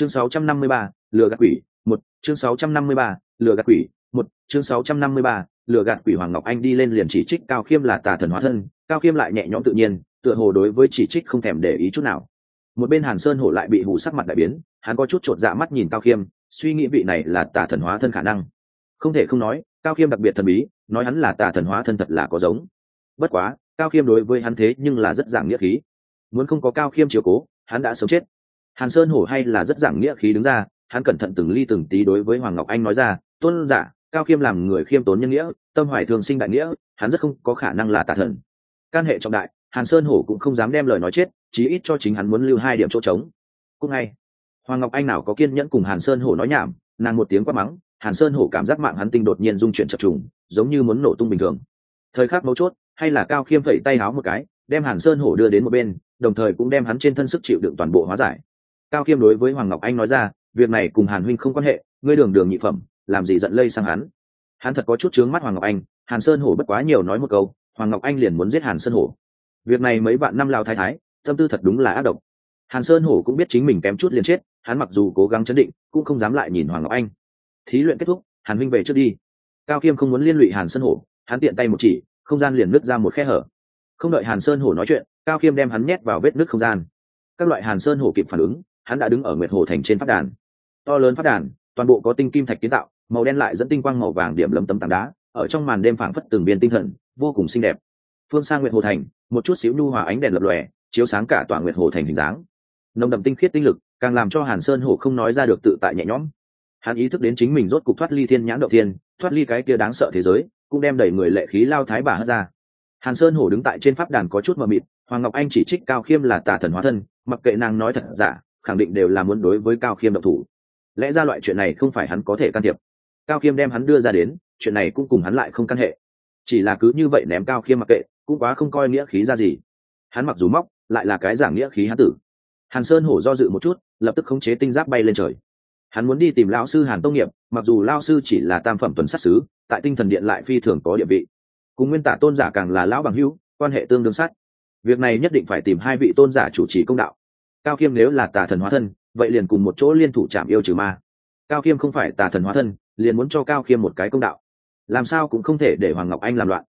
chương 653, lừa gạt quỷ một chương 653, lừa gạt quỷ một chương 653, lừa gạt quỷ hoàng ngọc anh đi lên liền chỉ trích cao khiêm là tà thần hóa thân cao khiêm lại nhẹ nhõm tự nhiên tựa hồ đối với chỉ trích không thèm để ý chút nào. Một bên hàn sơn hổ lại bị hù sắc mặt đại biến hắn có chút chột dạ mắt nhìn cao khiêm suy nghĩ vị này là tà thần hóa thân khả năng. Không thể không nói cao khiêm đặc biệt thần bí nói hắn là tà thần hóa thân thật là có giống. Bất quá cao khiêm đối với hắn thế nhưng là rất giảng nghĩa khí. Muốn không có cao khiêm chiều cố hắn đã sống chết hàn sơn hổ hay là rất giảng nghĩa khí đứng ra, hắn cẩn thận từng ly từng tí đối với hoàng ngọc anh nói ra, tôn giả, cao khiêm làm người khiêm tốn nhân nghĩa, tâm hoài thường sinh đại nghĩa, hắn rất không có khả năng là tà thần. Can hệ trọng đại, hàn sơn hổ cũng không dám đem lời nói chết, chí ít cho chính hắn muốn lưu hai điểm chỗ trống. Cũng ngay, hoàng ngọc anh nào có kiên nhẫn cùng hàn sơn hổ nói nhảm, nàng một tiếng quát mắng, hàn sơn hổ cảm giác mạng hắn tinh đột nhiên dung chuyển chập trùng, giống như muốn nổ tung bình thường. Thời khắc mấu chốt, hay là cao khiêm phẩy tay háo một cái, đem hàn sơn hổ đưa đến một bên, đồng thời cũng đem hắn trên thân sức chịu đựng toàn bộ hóa giải cao khiêm đối với hoàng ngọc anh nói ra, việc này cùng hàn huynh không quan hệ, ngươi đường đường nhị phẩm, làm gì giận lây sang hắn? Hắn thật có chút chướng mắt hoàng ngọc anh, hàn sơn hổ bất quá nhiều nói một câu, hoàng ngọc anh liền muốn giết hàn sơn hổ. Việc này mấy bạn năm lao thái thái, tâm tư thật đúng là ác độc. Hàn sơn hổ cũng biết chính mình kém chút liền chết, hắn mặc dù cố gắng chấn định, cũng không dám lại nhìn hoàng ngọc anh. Thí luyện kết thúc, hàn huynh về trước đi. Cao khiêm không muốn liên lụy hàn sơn hổ, hắn tiện tay một chỉ, không gian liền nứt ra một khe hở. Không đợi hàn sơn hổ nói chuyện, cao khiêm đem hắn nhét vào vết nứt không gian. Các loại hàn sơn hổ kịp phản ứng hắn đã đứng ở nguyệt hồ thành trên phát đàn. To lớn phát đàn, toàn bộ có tinh kim thạch kiến tạo, màu đen lại dẫn tinh quang màu vàng điểm lấm tấm tảng đá, ở trong màn đêm phảng phất từng viên tinh thần, vô cùng xinh đẹp. Phương sang nguyệt hồ thành, một chút xíu nhu hòa ánh đèn lập lòe, chiếu sáng cả tòa nguyệt hồ thành hình dáng. Nồng đậm tinh khiết tinh lực, càng làm cho hàn sơn hổ không nói ra được tự tại nhẹ nhõm. Hắn ý thức đến chính mình rốt cục thoát ly thiên nhãn động thiên, thoát ly cái kia đáng sợ thế giới, cũng đem đẩy người lệ khí lao thái bà hất ra. Hàn sơn hổ đứng tại trên pháp đàn có chút mờ mịt, hoàng ngọc anh chỉ trích cao khiêm là tà thần hóa thân, mặc kệ nàng nói thật giả khẳng định đều là muốn đối với cao khiêm độc thủ. Lẽ ra loại chuyện này không phải hắn có thể can thiệp. Cao khiêm đem hắn đưa ra đến, chuyện này cũng cùng hắn lại không căn hệ. Chỉ là cứ như vậy ném cao khiêm mặc kệ, cũng quá không coi nghĩa khí ra gì. Hắn mặc dù móc, lại là cái giảng nghĩa khí hắn tử. Hàn sơn hổ do dự một chút, lập tức khống chế tinh giáp bay lên trời. Hắn muốn đi tìm lao sư hàn tông nghiệp, mặc dù lao sư chỉ là tam phẩm tuần sát xứ tại tinh thần điện lại phi thường có địa vị. Cùng nguyên tả tôn giả càng là lão bằng hữu, quan hệ tương đương sát. Việc này nhất định phải tìm hai vị tôn giả chủ trì công đạo cao khiêm nếu là tà thần hóa thân, vậy liền cùng một chỗ liên thủ chạm yêu trừ ma. Cao khiêm không phải tà thần hóa thân, liền muốn cho cao khiêm một cái công đạo. Làm sao cũng không thể để hoàng ngọc anh làm loạn.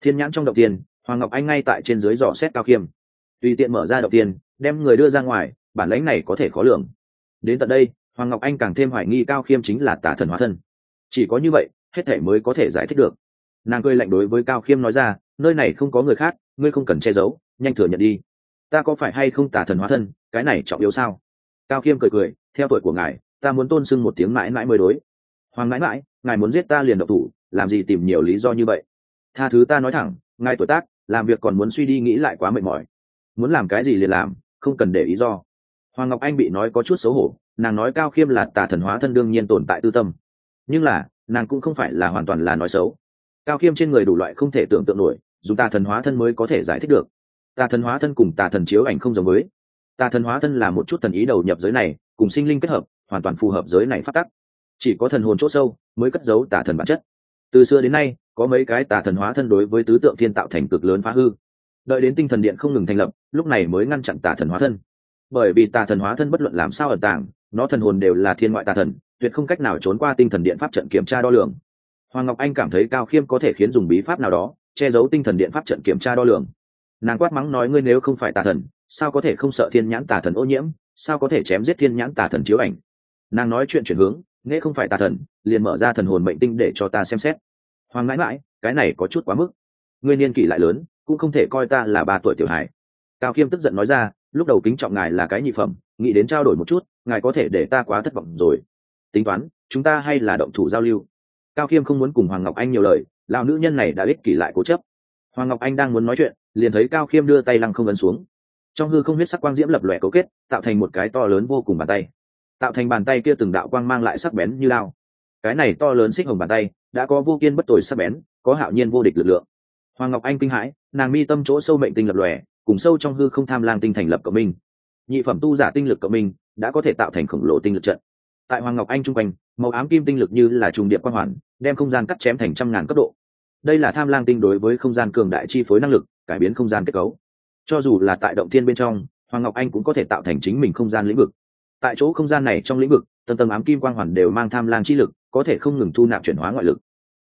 Thiên nhãn trong đầu tiên hoàng ngọc anh ngay tại trên dưới dò xét cao khiêm tùy tiện mở ra đầu tiên đem người đưa ra ngoài, bản lãnh này có thể khó lường. Đến tận đây, hoàng ngọc anh càng thêm hoài nghi cao khiêm chính là tà thần hóa thân. Chỉ có như vậy, hết thể mới có thể giải thích được. Nàng cười lạnh đối với cao khiêm nói ra, nơi này không có người khác, ngươi không cần che giấu, nhanh thừa nhận đi ta có phải hay không tà thần hóa thân, cái này trọng yếu sao? Cao khiêm cười cười, theo tuổi của ngài, ta muốn tôn sưng một tiếng mãi mãi mới đối. Hoàng mãi mãi, ngài muốn giết ta liền độc thủ, làm gì tìm nhiều lý do như vậy? Tha thứ ta nói thẳng, ngài tuổi tác, làm việc còn muốn suy đi nghĩ lại quá mệt mỏi. Muốn làm cái gì liền làm, không cần để ý do. Hoàng ngọc anh bị nói có chút xấu hổ, nàng nói cao khiêm là tà thần hóa thân đương nhiên tồn tại tư tâm. Nhưng là, nàng cũng không phải là hoàn toàn là nói xấu. Cao khiêm trên người đủ loại không thể tưởng tượng nổi dùng tà thần hóa thân mới có thể giải thích được tà thần hóa thân cùng tà thần chiếu ảnh không giống với. Tà thần hóa thân là một chút thần ý đầu nhập giới này, cùng sinh linh kết hợp, hoàn toàn phù hợp giới này phát tắc. Chỉ có thần hồn chỗ sâu mới cất giấu tà thần bản chất. Từ xưa đến nay, có mấy cái tà thần hóa thân đối với tứ tượng thiên tạo thành cực lớn phá hư. Đợi đến tinh thần điện không ngừng thành lập, lúc này mới ngăn chặn tà thần hóa thân. Bởi vì tà thần hóa thân bất luận làm sao ở tảng nó thần hồn đều là thiên ngoại tà thần, tuyệt không cách nào trốn qua tinh thần điện pháp trận kiểm tra đo lường. Hoàng ngọc anh cảm thấy cao khiêm có thể khiến dùng bí pháp nào đó, che giấu tinh thần điện pháp trận kiểm tra đo lường nàng quát mắng nói ngươi nếu không phải tà thần, sao có thể không sợ thiên nhãn tà thần ô nhiễm, sao có thể chém giết thiên nhãn tà thần chiếu ảnh? Nàng nói chuyện chuyển hướng, nghe không phải tà thần, liền mở ra thần hồn mệnh tinh để cho ta xem xét. Hoàng mãi mãi, cái này có chút quá mức. Ngươi niên kỷ lại lớn, cũng không thể coi ta là ba tuổi tiểu hài. Cao khiêm tức giận nói ra, lúc đầu kính trọng ngài là cái nhị phẩm, nghĩ đến trao đổi một chút, ngài có thể để ta quá thất vọng rồi. Tính toán, chúng ta hay là động thủ giao lưu. Cao khiêm không muốn cùng hoàng ngọc anh nhiều lời, lão nữ nhân này đã ích kỷ lại cố chấp. Hoàng ngọc anh đang muốn nói chuyện liền thấy cao khiêm đưa tay lăng không ấn xuống. Trong hư không huyết sắc quang diễm lập lòe cấu kết, tạo thành một cái to lớn vô cùng bàn tay. Tạo thành bàn tay kia từng đạo quang mang lại sắc bén như lao. Cái này to lớn xích hồng bàn tay, đã có vô kiên bất tồi sắc bén, có hạo nhiên vô địch lực lượng. Hoàng ngọc anh kinh hãi, nàng mi tâm chỗ sâu mệnh tinh lập lòe, cùng sâu trong hư không tham lang tinh thành lập cộng minh. Nhị phẩm tu giả tinh lực cộng minh, đã có thể tạo thành khổng lồ tinh lực trận. Tại hoàng ngọc anh trung quanh, màu ám kim tinh lực như là trùng điệp quang hoàn, đem không gian cắt chém thành trăm ngàn cấp độ. Đây là tham lang tinh đối với không gian cường đại chi phối năng lực cải biến không gian kết cấu. Cho dù là tại động thiên bên trong hoàng ngọc anh cũng có thể tạo thành chính mình không gian lĩnh vực. Tại chỗ không gian này trong lĩnh vực tầng tầng ám kim quang hoàn đều mang tham lang chi lực có thể không ngừng thu nạp chuyển hóa ngoại lực.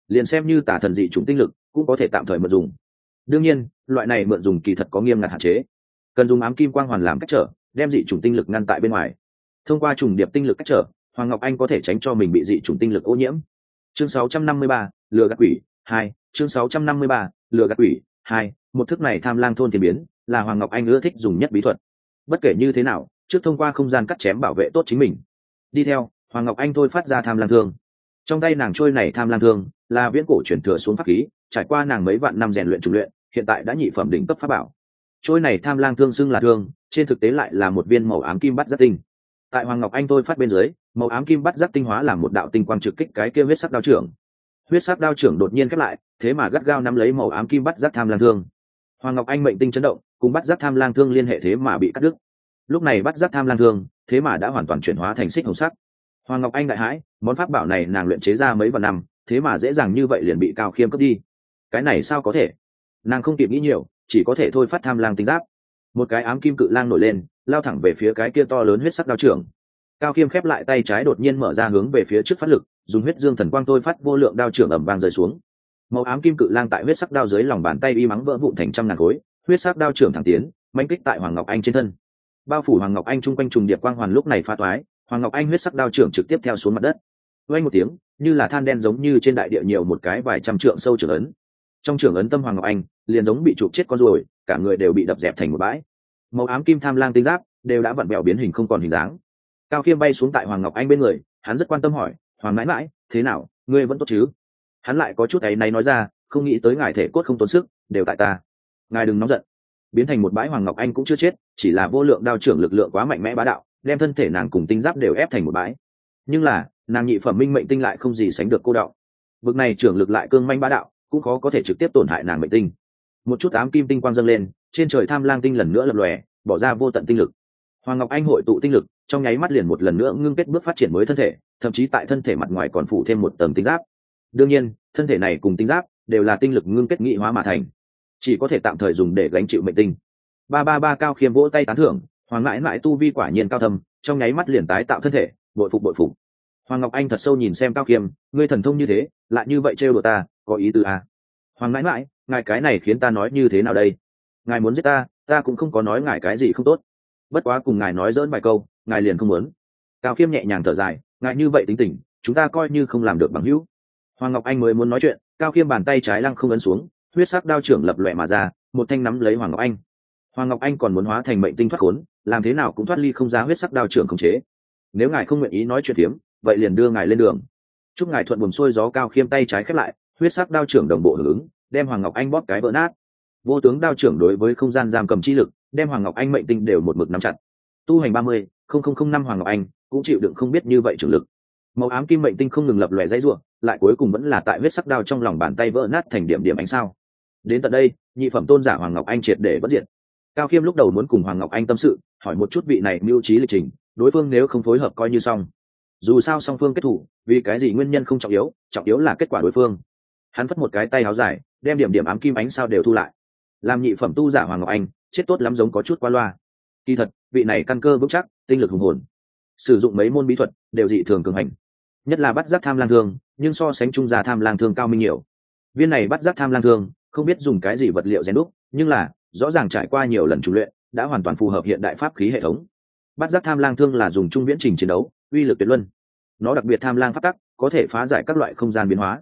Liền xem như tả thần dị chúng tinh lực cũng có thể tạm thời mượn dùng. Đương nhiên loại này mượn dùng kỳ thật có nghiêm ngặt hạn chế. Cần dùng ám kim quang hoàn làm cách trở đem dị chủng tinh lực ngăn tại bên ngoài. Thông qua trùng điệp tinh lực cách trở hoàng ngọc anh có thể tránh cho mình bị dị chủng tinh lực ô nhiễm. Chương 653, lừa gạt quỷ hai chương 653, lừa gạt quỷ hai, một thức này tham lang thôn thiên biến, là hoàng ngọc anh ưa thích dùng nhất bí thuật. Bất kể như thế nào, trước thông qua không gian cắt chém bảo vệ tốt chính mình. Đi theo, hoàng ngọc anh thôi phát ra tham lang thương. Trong tay nàng trôi này tham lang thương, là viễn cổ chuyển thừa xuống pháp khí, trải qua nàng mấy vạn năm rèn luyện trùng luyện, hiện tại đã nhị phẩm đỉnh cấp pháp bảo. Trôi này tham lang thương xưng là thương, trên thực tế lại là một viên màu ám kim bắt giác tinh. Tại hoàng ngọc anh thôi phát bên dưới, màu ám kim bắt giác tinh hóa là một đạo tinh quang trực kích cái kia huyết sắc đao trưởng huyết sắc đao trưởng đột nhiên khép lại, thế mà gắt gao nắm lấy màu ám kim bắt giác tham lang thương. Hoàng ngọc anh mệnh tinh chấn động, cùng bắt giác tham lang thương liên hệ thế mà bị cắt đứt. Lúc này bắt giác tham lang thương, thế mà đã hoàn toàn chuyển hóa thành xích hồng sắc. Hoàng ngọc anh đại hãi, món pháp bảo này nàng luyện chế ra mấy vạn năm, thế mà dễ dàng như vậy liền bị cao khiêm cướp đi. Cái này sao có thể? Nàng không kịp nghĩ nhiều, chỉ có thể thôi phát tham lang tinh giáp. Một cái ám kim cự lang nổi lên, lao thẳng về phía cái kia to lớn huyết sắc đao trưởng. Cao khiêm khép lại tay trái đột nhiên mở ra hướng về phía trước phát lực dùng huyết dương thần quang tôi phát vô lượng đao trưởng ẩm vang rơi xuống. Màu ám kim cự lang tại huyết sắc đao dưới lòng bàn tay y mắng vỡ vụn thành trăm ngàn khối, huyết sắc đao trưởng thẳng tiến manh kích tại hoàng ngọc anh trên thân. Bao phủ hoàng ngọc anh chung quanh trùng điệp quang hoàn lúc này pha toái, hoàng ngọc anh huyết sắc đao trưởng trực tiếp theo xuống mặt đất. Oanh một tiếng, như là than đen giống như trên đại địa nhiều một cái vài trăm trượng sâu trưởng ấn. Trong trưởng ấn tâm hoàng ngọc anh, liền giống bị chụp chết con ruồi, cả người đều bị đập dẹp thành một bãi. Màu ám kim tham lang tinh giáp, đều đã vặn vẹo biến hình không còn hình dáng. Cao khiêm bay xuống tại hoàng ngọc anh bên người, hắn rất quan tâm hỏi hoàng mãi mãi, thế nào, ngươi vẫn tốt chứ? Hắn lại có chút ấy nay nói ra, không nghĩ tới ngài thể cốt không tốn sức, đều tại ta. Ngài đừng nóng giận. Biến thành một bãi hoàng ngọc anh cũng chưa chết, chỉ là vô lượng đao trưởng lực lượng quá mạnh mẽ bá đạo, đem thân thể nàng cùng tinh giáp đều ép thành một bãi. Nhưng là, nàng nhị phẩm minh mệnh tinh lại không gì sánh được cô đạo vực này trưởng lực lại cương manh bá đạo, cũng khó có thể trực tiếp tổn hại nàng mệnh tinh. Một chút ám kim tinh quang dâng lên, trên trời tham lang tinh lần nữa lập lòe, bỏ ra vô tận tinh lực. Hoàng ngọc anh hội tụ tinh lực trong nháy mắt liền một lần nữa ngưng kết bước phát triển mới thân thể, thậm chí tại thân thể mặt ngoài còn phủ thêm một tầng tinh giáp. Đương nhiên, thân thể này cùng tinh giáp đều là tinh lực ngưng kết nghị hóa mà thành, chỉ có thể tạm thời dùng để gánh chịu mệnh tinh. Ba ba ba cao khiêm vỗ tay tán thưởng, hoàng mãi mãi tu vi quả nhiên cao thâm, trong nháy mắt liền tái tạo thân thể, bội phục bội phục. Hoàng ngọc anh thật sâu nhìn xem cao khiêm, ngươi thần thông như thế, lại như vậy trêu đồ ta, có ý tư à. hoàng mãi mãi, ngài cái này khiến ta nói như thế nào đây? Ngài muốn giết ta ta cũng không có nói ngài cái gì không tốt. Bất quá cùng ngài nói dỡn vài câu ngài liền không muốn. Cao khiêm nhẹ nhàng thở dài, ngài như vậy tính tình, chúng ta coi như không làm được bằng hữu. Hoàng ngọc anh mới muốn nói chuyện, cao khiêm bàn tay trái lăng không ấn xuống, huyết sắc đao trưởng lập lòe mà ra, một thanh nắm lấy hoàng ngọc anh. Hoàng ngọc anh còn muốn hóa thành mệnh tinh thoát khốn, làm thế nào cũng thoát ly không ra huyết sắc đao trưởng khống chế. Nếu ngài không nguyện ý nói chuyện phiếm, vậy liền đưa ngài lên đường. Chúc ngài thuận buồm xuôi gió, cao khiêm tay trái khép lại, huyết sắc đao trưởng đồng bộ hưởng ứng, đem hoàng ngọc anh bóp cái vỡ nát. Vô tướng đao trưởng đối với không gian giam cầm chi lực, đem hoàng ngọc anh mệnh tinh đều một mực nắm chặt tu hành ba mươi, không không không năm hoàng ngọc anh, cũng chịu đựng không biết như vậy trưởng lực. Màu ám kim mệnh tinh không ngừng lập lòe dãy ruộng lại cuối cùng vẫn là tại huyết sắc đao trong lòng bàn tay vỡ nát thành điểm điểm ánh sao. Đến tận đây, nhị phẩm tôn giả hoàng ngọc anh triệt để bất diệt. Cao khiêm lúc đầu muốn cùng hoàng ngọc anh tâm sự, hỏi một chút vị này mưu trí lịch trình, đối phương nếu không phối hợp coi như xong. Dù sao song phương kết thủ, vì cái gì nguyên nhân không trọng yếu trọng yếu là kết quả đối phương. Hắn phất một cái tay áo dài, đem điểm điểm ám kim ánh sao đều thu lại. Làm nhị phẩm tu giả hoàng ngọc anh, chết tốt lắm giống có chút qua loa. Kỳ thật vị này căn cơ vững chắc, tinh lực hùng hồn. Sử dụng mấy môn bí thuật đều dị thường cường hành. Nhất là bắt giác tham lang thương, nhưng so sánh trung gia tham lang thương cao minh nhiều. Viên này bắt giác tham lang thương, không biết dùng cái gì vật liệu rèn đúc, nhưng là, rõ ràng trải qua nhiều lần chủ luyện, đã hoàn toàn phù hợp hiện đại pháp khí hệ thống. Bắt giác tham lang thương là dùng trung viễn trình chiến đấu, uy lực tuyệt luân. Nó đặc biệt tham lang phát tắc, có thể phá giải các loại không gian biến hóa.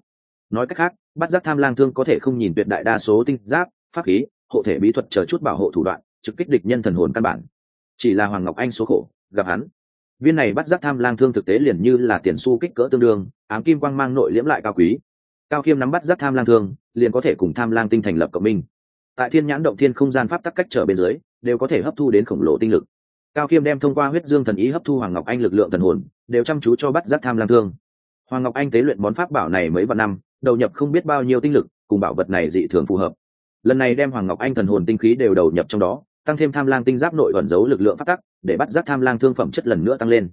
Nói cách khác, bắt giác tham lang thương có thể không nhìn tuyệt đại đa số tinh giáp, pháp khí, hộ thể bí thuật chờ chút bảo hộ thủ đoạn, trực kích địch nhân thần hồn căn bản chỉ là hoàng ngọc anh số khổ, gặp hắn. Viên này bắt giác tham lang thương thực tế liền như là tiền su kích cỡ tương đương, ám kim quang mang nội liễm lại cao quý. Cao khiêm nắm bắt giác tham lang thương, liền có thể cùng tham lang tinh thành lập cộng minh. Tại thiên nhãn động thiên không gian pháp tắc cách trở bên dưới, đều có thể hấp thu đến khổng lồ tinh lực. Cao khiêm đem thông qua huyết dương thần ý hấp thu hoàng ngọc anh lực lượng thần hồn, đều chăm chú cho bắt giác tham lang thương. Hoàng ngọc anh tế luyện bón pháp bảo này mấy vạn năm, đầu nhập không biết bao nhiêu tinh lực, cùng bảo vật này dị thường phù hợp. Lần này đem hoàng ngọc anh thần hồn tinh khí đều đầu nhập trong đó tăng thêm tham lang tinh giáp nội ẩn giấu lực lượng phát tắc, để bắt giác tham lang thương phẩm chất lần nữa tăng lên.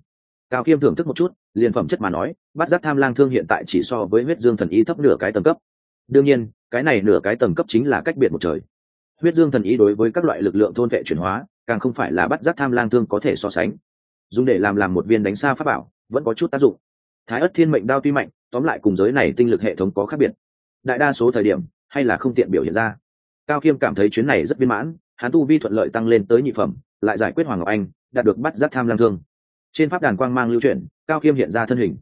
Cao khiêm thưởng thức một chút, liền phẩm chất mà nói, bắt giác tham lang thương hiện tại chỉ so với huyết dương thần ý thấp nửa cái tầng cấp. Đương nhiên, cái này nửa cái tầng cấp chính là cách biệt một trời. Huyết dương thần ý đối với các loại lực lượng thôn vệ chuyển hóa, càng không phải là bắt giác tham lang thương có thể so sánh. Dùng để làm làm một viên đánh xa pháp bảo, vẫn có chút tác dụng. Thái ất thiên mệnh đao tuy mạnh, tóm lại cùng giới này tinh lực hệ thống có khác biệt. Đại đa số thời điểm, hay là không tiện biểu hiện ra. Cao khiêm cảm thấy chuyến này rất viên mãn hắn tu vi thuận lợi tăng lên tới nhị phẩm, lại giải quyết hoàng ngọc anh, đạt được bắt giác tham lam thương. Trên pháp đàn quang mang lưu chuyển, cao khiêm hiện ra thân hình.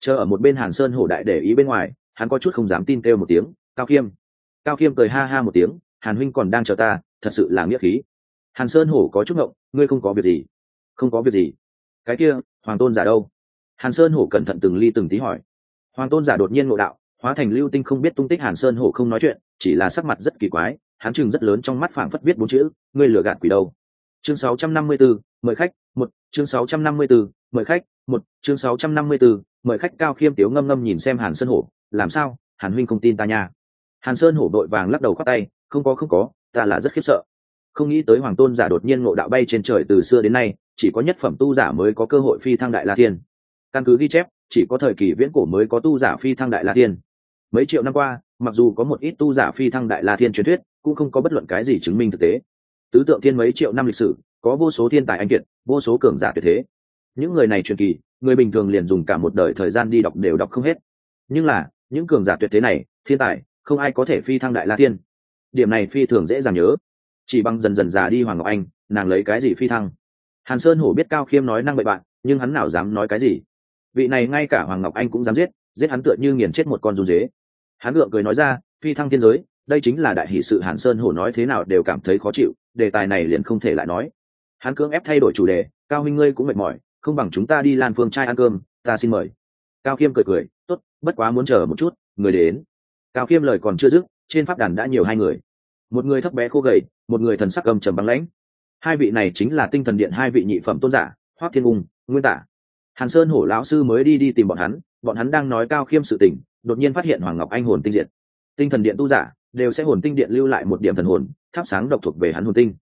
Chờ ở một bên hàn sơn hổ đại để ý bên ngoài, hắn có chút không dám tin kêu một tiếng, cao khiêm! Cao khiêm cười ha ha một tiếng, hàn huynh còn đang chờ ta, thật sự là nghĩa khí. Hàn sơn hổ có chút ngộng, ngươi không có việc gì? Không có việc gì. Cái kia, hoàng tôn giả đâu? Hàn sơn hổ cẩn thận từng ly từng tí hỏi. Hoàng tôn giả đột nhiên ngộ đạo, hóa thành lưu tinh không biết tung tích hàn sơn hổ không nói chuyện, chỉ là sắc mặt rất kỳ quái hắn chừng rất lớn trong mắt phảng phất biết bốn chữ ngươi lừa gạt quỷ đâu? Chương 654, mời khách một chương 654, mời khách một chương 654, mời khách. Cao khiêm tiếu ngâm ngâm nhìn xem hàn sơn hổ làm sao? Hàn huynh không tin ta nha. Hàn sơn hổ đội vàng lắc đầu khoác tay không có không có ta là rất khiếp sợ. Không nghĩ tới hoàng tôn giả đột nhiên ngộ đạo bay trên trời từ xưa đến nay chỉ có nhất phẩm tu giả mới có cơ hội phi thăng đại la thiên. Căn cứ ghi chép chỉ có thời kỳ viễn cổ mới có tu giả phi thăng đại la thiên. Mấy triệu năm qua mặc dù có một ít tu giả phi thăng đại la thiên truyền thuyết cũng không có bất luận cái gì chứng minh thực tế. Tứ tượng thiên mấy triệu năm lịch sử, có vô số thiên tài anh kiệt, vô số cường giả tuyệt thế. Những người này truyền kỳ, người bình thường liền dùng cả một đời thời gian đi đọc đều đọc không hết. Nhưng là, những cường giả tuyệt thế này, thiên tài, không ai có thể phi thăng đại la thiên. Điểm này phi thường dễ dàng nhớ. Chỉ bằng dần dần già đi hoàng ngọc anh, nàng lấy cái gì phi thăng? Hàn sơn hổ biết cao khiêm nói năng bậy bạn, nhưng hắn nào dám nói cái gì? Vị này ngay cả hoàng ngọc anh cũng dám giết giết hắn tựa như nghiền chết một con run dế. Hắn ngượng cười nói ra, phi thăng thiên giới đây chính là đại hỷ sự hàn sơn hổ nói thế nào đều cảm thấy khó chịu, đề tài này liền không thể lại nói. Hắn cưỡng ép thay đổi chủ đề, cao huynh ngươi cũng mệt mỏi, không bằng chúng ta đi lan phương trai ăn cơm, ta xin mời. Cao khiêm cười cười, tốt, bất quá muốn chờ một chút, người đến. Cao khiêm lời còn chưa dứt, trên pháp đàn đã nhiều hai người. Một người thấp bé khô gầy, một người thần sắc gầm trầm băng lãnh. Hai vị này chính là tinh thần điện hai vị nhị phẩm tôn giả hoác thiên ung, nguyên tả. Hàn sơn hổ lão sư mới đi đi tìm bọn hắn bọn hắn đang nói cao khiêm sự tình, đột nhiên phát hiện hoàng ngọc anh hồn tinh diệt. Tinh thần điện tu giả đều sẽ hồn tinh điện lưu lại một điểm thần hồn, thắp sáng độc thuộc về hắn hồn tinh.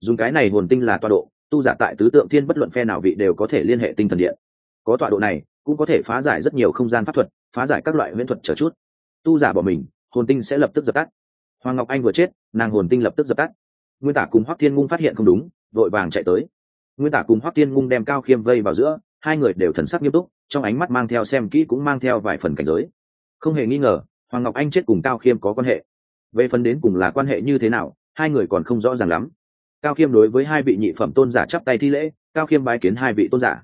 Dùng cái này hồn tinh là tọa độ, tu giả tại tứ tượng thiên bất luận phe nào vị đều có thể liên hệ tinh thần điện. Có tọa độ này, cũng có thể phá giải rất nhiều không gian pháp thuật, phá giải các loại huyễn thuật trở chút. Tu giả bỏ mình, hồn tinh sẽ lập tức dập tắt. Hoàng ngọc anh vừa chết, nàng hồn tinh lập tức dập tắt. Nguyên tả cùng hoắc thiên ngung phát hiện không đúng, vội vàng chạy tới. Nguyên tả cùng hoắc thiên ngung đem cao khiêm vây vào giữa, hai người đều thần sắc nghiêm túc, trong ánh mắt mang theo xem kỹ cũng mang theo vài phần cảnh giới. Không hề nghi ngờ, hoàng ngọc anh chết cùng cao khiêm có quan hệ về phần đến cùng là quan hệ như thế nào, hai người còn không rõ ràng lắm. Cao khiêm đối với hai vị nhị phẩm tôn giả chắp tay thi lễ, cao khiêm bái kiến hai vị tôn giả.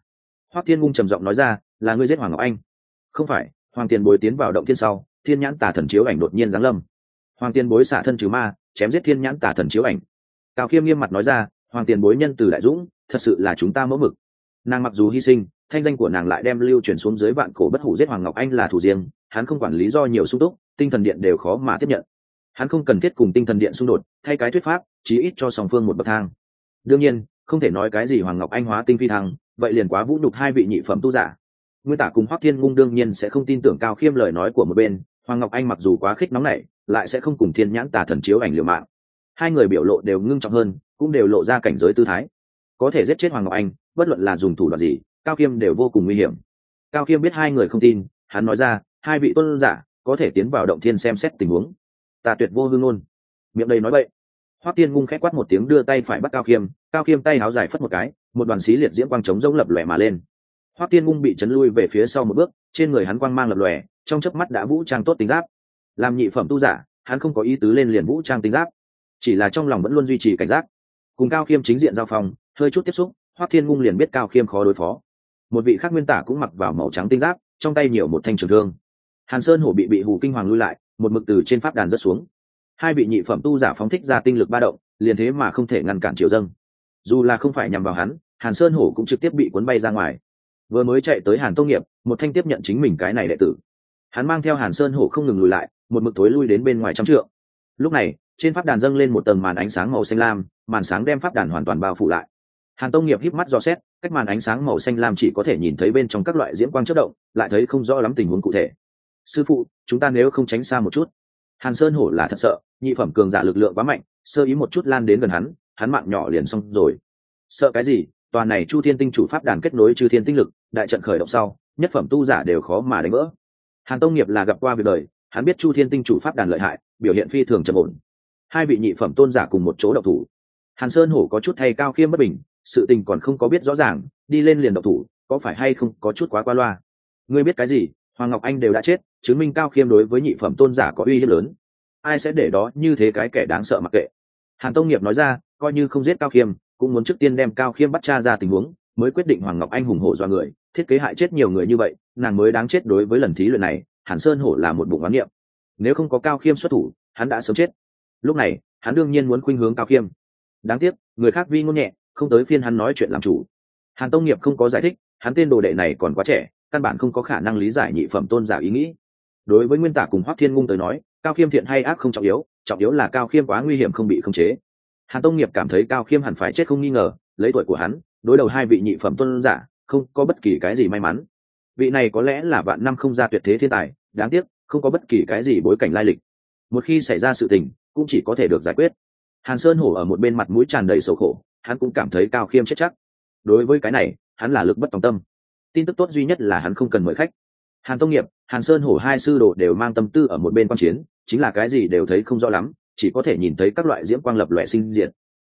Hoắc thiên ngung trầm giọng nói ra, là ngươi giết hoàng ngọc anh? Không phải. Hoàng tiền Bối tiến vào động thiên sau, thiên nhãn tả thần chiếu ảnh đột nhiên giáng lâm. Hoàng tiền bối xả thân trừ ma, chém giết thiên nhãn tả thần chiếu ảnh. Cao khiêm nghiêm mặt nói ra, hoàng tiền bối nhân từ đại dũng, thật sự là chúng ta mẫu mực. Nàng mặc dù hy sinh, thanh danh của nàng lại đem lưu truyền xuống dưới vạn cổ bất hủ giết hoàng ngọc anh là thủ riêng, hắn không quản lý do nhiều sung túc, tinh thần điện đều khó mà tiếp nhận hắn không cần thiết cùng tinh thần điện xung đột, thay cái thuyết pháp, chí ít cho song phương một bậc thang. Đương nhiên, không thể nói cái gì hoàng ngọc anh hóa tinh phi thăng, vậy liền quá vũ nhục hai vị nhị phẩm tu giả. Nguyên tả cùng hoắc thiên ngung đương nhiên sẽ không tin tưởng cao khiêm lời nói của một bên, hoàng ngọc anh mặc dù quá khích nóng nảy, lại sẽ không cùng thiên nhãn tà thần chiếu ảnh liều mạng. Hai người biểu lộ đều ngưng trọng hơn, cũng đều lộ ra cảnh giới tư thái. Có thể giết chết hoàng ngọc anh, bất luận là dùng thủ đoạn gì, cao khiêm đều vô cùng nguy hiểm. Cao khiêm biết hai người không tin, hắn nói ra, hai vị tuân giả có thể tiến vào động thiên xem xét tình huống ta tuyệt vô hương luôn miệng đầy nói vậy hoắc tiên ngung khẽ quát một tiếng đưa tay phải bắt cao khiêm cao khiêm tay áo dài phất một cái, một đoàn xí liệt diễm quang trống rỗng lập lòe mà lên. Hoắc tiên ngung bị chấn lui về phía sau một bước, trên người hắn quang mang lập lòe, trong chớp mắt đã vũ trang tốt tính giáp. Làm nhị phẩm tu giả, hắn không có ý tứ lên liền vũ trang tính giáp, chỉ là trong lòng vẫn luôn duy trì cảnh giác. Cùng cao khiêm chính diện giao phòng hơi chút tiếp xúc, hoắc thiên ngung liền biết cao khiêm khó đối phó. Một vị khác nguyên tả cũng mặc vào màu trắng tinh giáp, trong tay nhiều một thanh trường thương. Hàn sơn hổ bị bị hù kinh hoàng lui lại một mực từ trên pháp đàn rớt xuống. Hai vị nhị phẩm tu giả phóng thích ra tinh lực ba động, liền thế mà không thể ngăn cản triều dâng. Dù là không phải nhằm vào hắn, hàn sơn hổ cũng trực tiếp bị cuốn bay ra ngoài. Vừa mới chạy tới hàn tông nghiệp, một thanh tiếp nhận chính mình cái này đệ tử. Hắn mang theo hàn sơn hổ không ngừng lùi lại, một mực thối lui đến bên ngoài trăm trượng. Lúc này, trên pháp đàn dâng lên một tầng màn ánh sáng màu xanh lam, màn sáng đem pháp đàn hoàn toàn bao phủ lại. Hàn tông nghiệp híp mắt dò xét, cách màn ánh sáng màu xanh lam chỉ có thể nhìn thấy bên trong các loại diễm quang chất động, lại thấy không rõ lắm tình huống cụ thể sư phụ, chúng ta nếu không tránh xa một chút. Hàn sơn hổ là thật sợ, nhị phẩm cường giả lực lượng quá mạnh, sơ ý một chút lan đến gần hắn hắn mạng nhỏ liền xong rồi. Sợ cái gì? Toàn này chu thiên tinh chủ pháp đàn kết nối chư thiên tinh lực, đại trận khởi động sau, nhất phẩm tu giả đều khó mà đánh vỡ. Hàn tông nghiệp là gặp qua việc đời, hắn biết chu thiên tinh chủ pháp đàn lợi hại, biểu hiện phi thường trầm ổn. Hai vị nhị phẩm tôn giả cùng một chỗ độc thủ. Hàn sơn hổ có chút thay cao khiêm bất bình, sự tình còn không có biết rõ ràng, đi lên liền độc thủ, có phải hay không có chút quá qua loa? Ngươi biết cái gì? Hoàng ngọc anh đều đã chết, chứng minh cao khiêm đối với nhị phẩm tôn giả có uy hiếp lớn. Ai sẽ để đó như thế cái kẻ đáng sợ mặc kệ. Hàn tông nghiệp nói ra, coi như không giết cao khiêm, cũng muốn trước tiên đem cao khiêm bắt cha ra tình huống, mới quyết định hoàng ngọc anh hùng hổ do người, thiết kế hại chết nhiều người như vậy, nàng mới đáng chết đối với lần thí luyện này, hàn sơn hổ là một bụng oán niệm. Nếu không có cao khiêm xuất thủ, hắn đã sớm chết. Lúc này, hắn đương nhiên muốn khuynh hướng cao khiêm. Đáng tiếc, người khác vi ngôn nhẹ, không tới phiên hắn nói chuyện làm chủ. Hàn tông nghiệp không có giải thích, hắn tên đồ đệ này còn quá trẻ căn bản không có khả năng lý giải nhị phẩm tôn giả ý nghĩ. Đối với nguyên tả cùng hoắc thiên ngung tới nói, cao khiêm thiện hay ác không trọng yếu trọng yếu là cao khiêm quá nguy hiểm không bị khống chế. Hàn tông nghiệp cảm thấy cao khiêm hẳn phải chết không nghi ngờ, lấy tuổi của hắn, đối đầu hai vị nhị phẩm tôn giả, không có bất kỳ cái gì may mắn. Vị này có lẽ là vạn năm không ra tuyệt thế thiên tài, đáng tiếc, không có bất kỳ cái gì bối cảnh lai lịch. Một khi xảy ra sự tình, cũng chỉ có thể được giải quyết. Hàn sơn hổ ở một bên mặt mũi tràn đầy sầu khổ, hắn cũng cảm thấy cao khiêm chết chắc. Đối với cái này, hắn là lực bất tòng tâm tin tức tốt duy nhất là hắn không cần mời khách. Hàn tông nghiệp, hàn sơn hổ hai sư đồ đều mang tâm tư ở một bên quan chiến, chính là cái gì đều thấy không rõ lắm, chỉ có thể nhìn thấy các loại diễm quang lập loại sinh diện.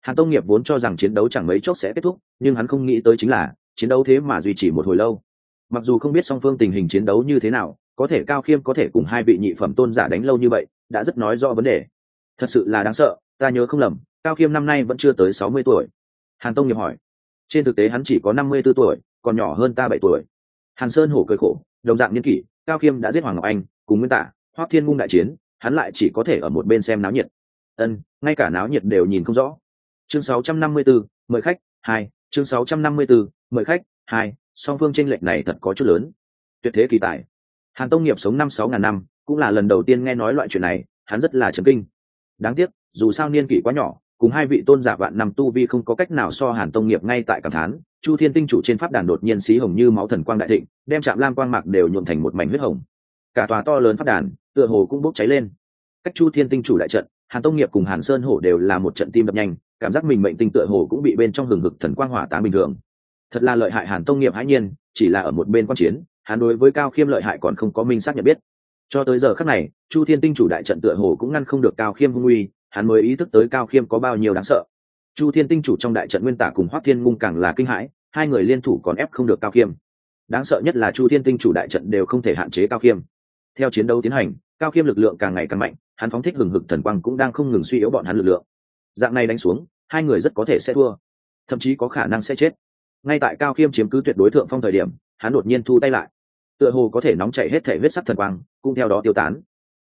hàn tông nghiệp vốn cho rằng chiến đấu chẳng mấy chốc sẽ kết thúc, nhưng hắn không nghĩ tới chính là, chiến đấu thế mà duy trì một hồi lâu. Mặc dù không biết song phương tình hình chiến đấu như thế nào, có thể cao khiêm có thể cùng hai vị nhị phẩm tôn giả đánh lâu như vậy, đã rất nói rõ vấn đề. Thật sự là đáng sợ, ta nhớ không lầm, cao khiêm năm nay vẫn chưa tới sáu mươi tuổi. Hàn tông nghiệp hỏi. Trên thực tế hắn chỉ có năm mươi b ố tuổi còn nhỏ hơn ta bảy tuổi. Hàn sơn hổ cười khổ đồng dạng nhân kỷ cao khiêm đã giết hoàng ngọc anh cùng nguyên tả hoác thiên ngung đại chiến hắn lại chỉ có thể ở một bên xem náo nhiệt. Ân ngay cả náo nhiệt đều nhìn không rõ. Chương 654, mời khách hai chương 654, mời khách hai song phương tranh lệch này thật có chút lớn. Tuyệt thế kỳ tài. Hàn tông nghiệp sống năm sáu ngàn năm cũng là lần đầu tiên nghe nói loại chuyện này hắn rất là chấn kinh. Đáng tiếc dù sao niên kỷ quá nhỏ cùng hai vị tôn giả vạn năm tu vi không có cách nào so hàn tông nghiệp ngay tại cảm thán chu thiên tinh chủ trên pháp đàn đột nhiên xí hồng như máu thần quang đại thịnh, đem chạm lam quang mạc đều nhuộm thành một mảnh huyết hồng. Cả tòa to lớn pháp đàn, tựa hồ cũng bốc cháy lên. Cách chu thiên tinh chủ đại trận, hàn tông nghiệp cùng hàn sơn hổ đều là một trận tim đập nhanh, cảm giác mình mệnh tinh tựa hồ cũng bị bên trong hừng hực thần quang hỏa tá bình thường. Thật là lợi hại hàn tông nghiệp hãi nhiên, chỉ là ở một bên quan chiến, hắn đối với cao khiêm lợi hại còn không có minh xác nhận biết. Cho tới giờ khắc này, chu thiên tinh chủ đại trận tựa hồ cũng ngăn không được cao khiêm hung uy, hắn mới ý thức tới cao khiêm có bao nhiêu đáng sợ. Chu thiên tinh chủ trong đại trận nguyên tả cùng hoác thiên ngung càng là kinh hãi hai người liên thủ còn ép không được cao khiêm. Đáng sợ nhất là chu thiên tinh chủ đại trận đều không thể hạn chế cao khiêm. Theo chiến đấu tiến hành, cao khiêm lực lượng càng ngày càng mạnh, hắn phóng thích hừng hực thần quang cũng đang không ngừng suy yếu bọn hắn lực lượng. Dạng này đánh xuống, hai người rất có thể sẽ thua, thậm chí có khả năng sẽ chết. Ngay tại cao khiêm chiếm cứ tuyệt đối thượng phong thời điểm, hắn đột nhiên thu tay lại. Tựa hồ có thể nóng chạy hết thể huyết sắc thần quang, cũng theo đó tiêu tán.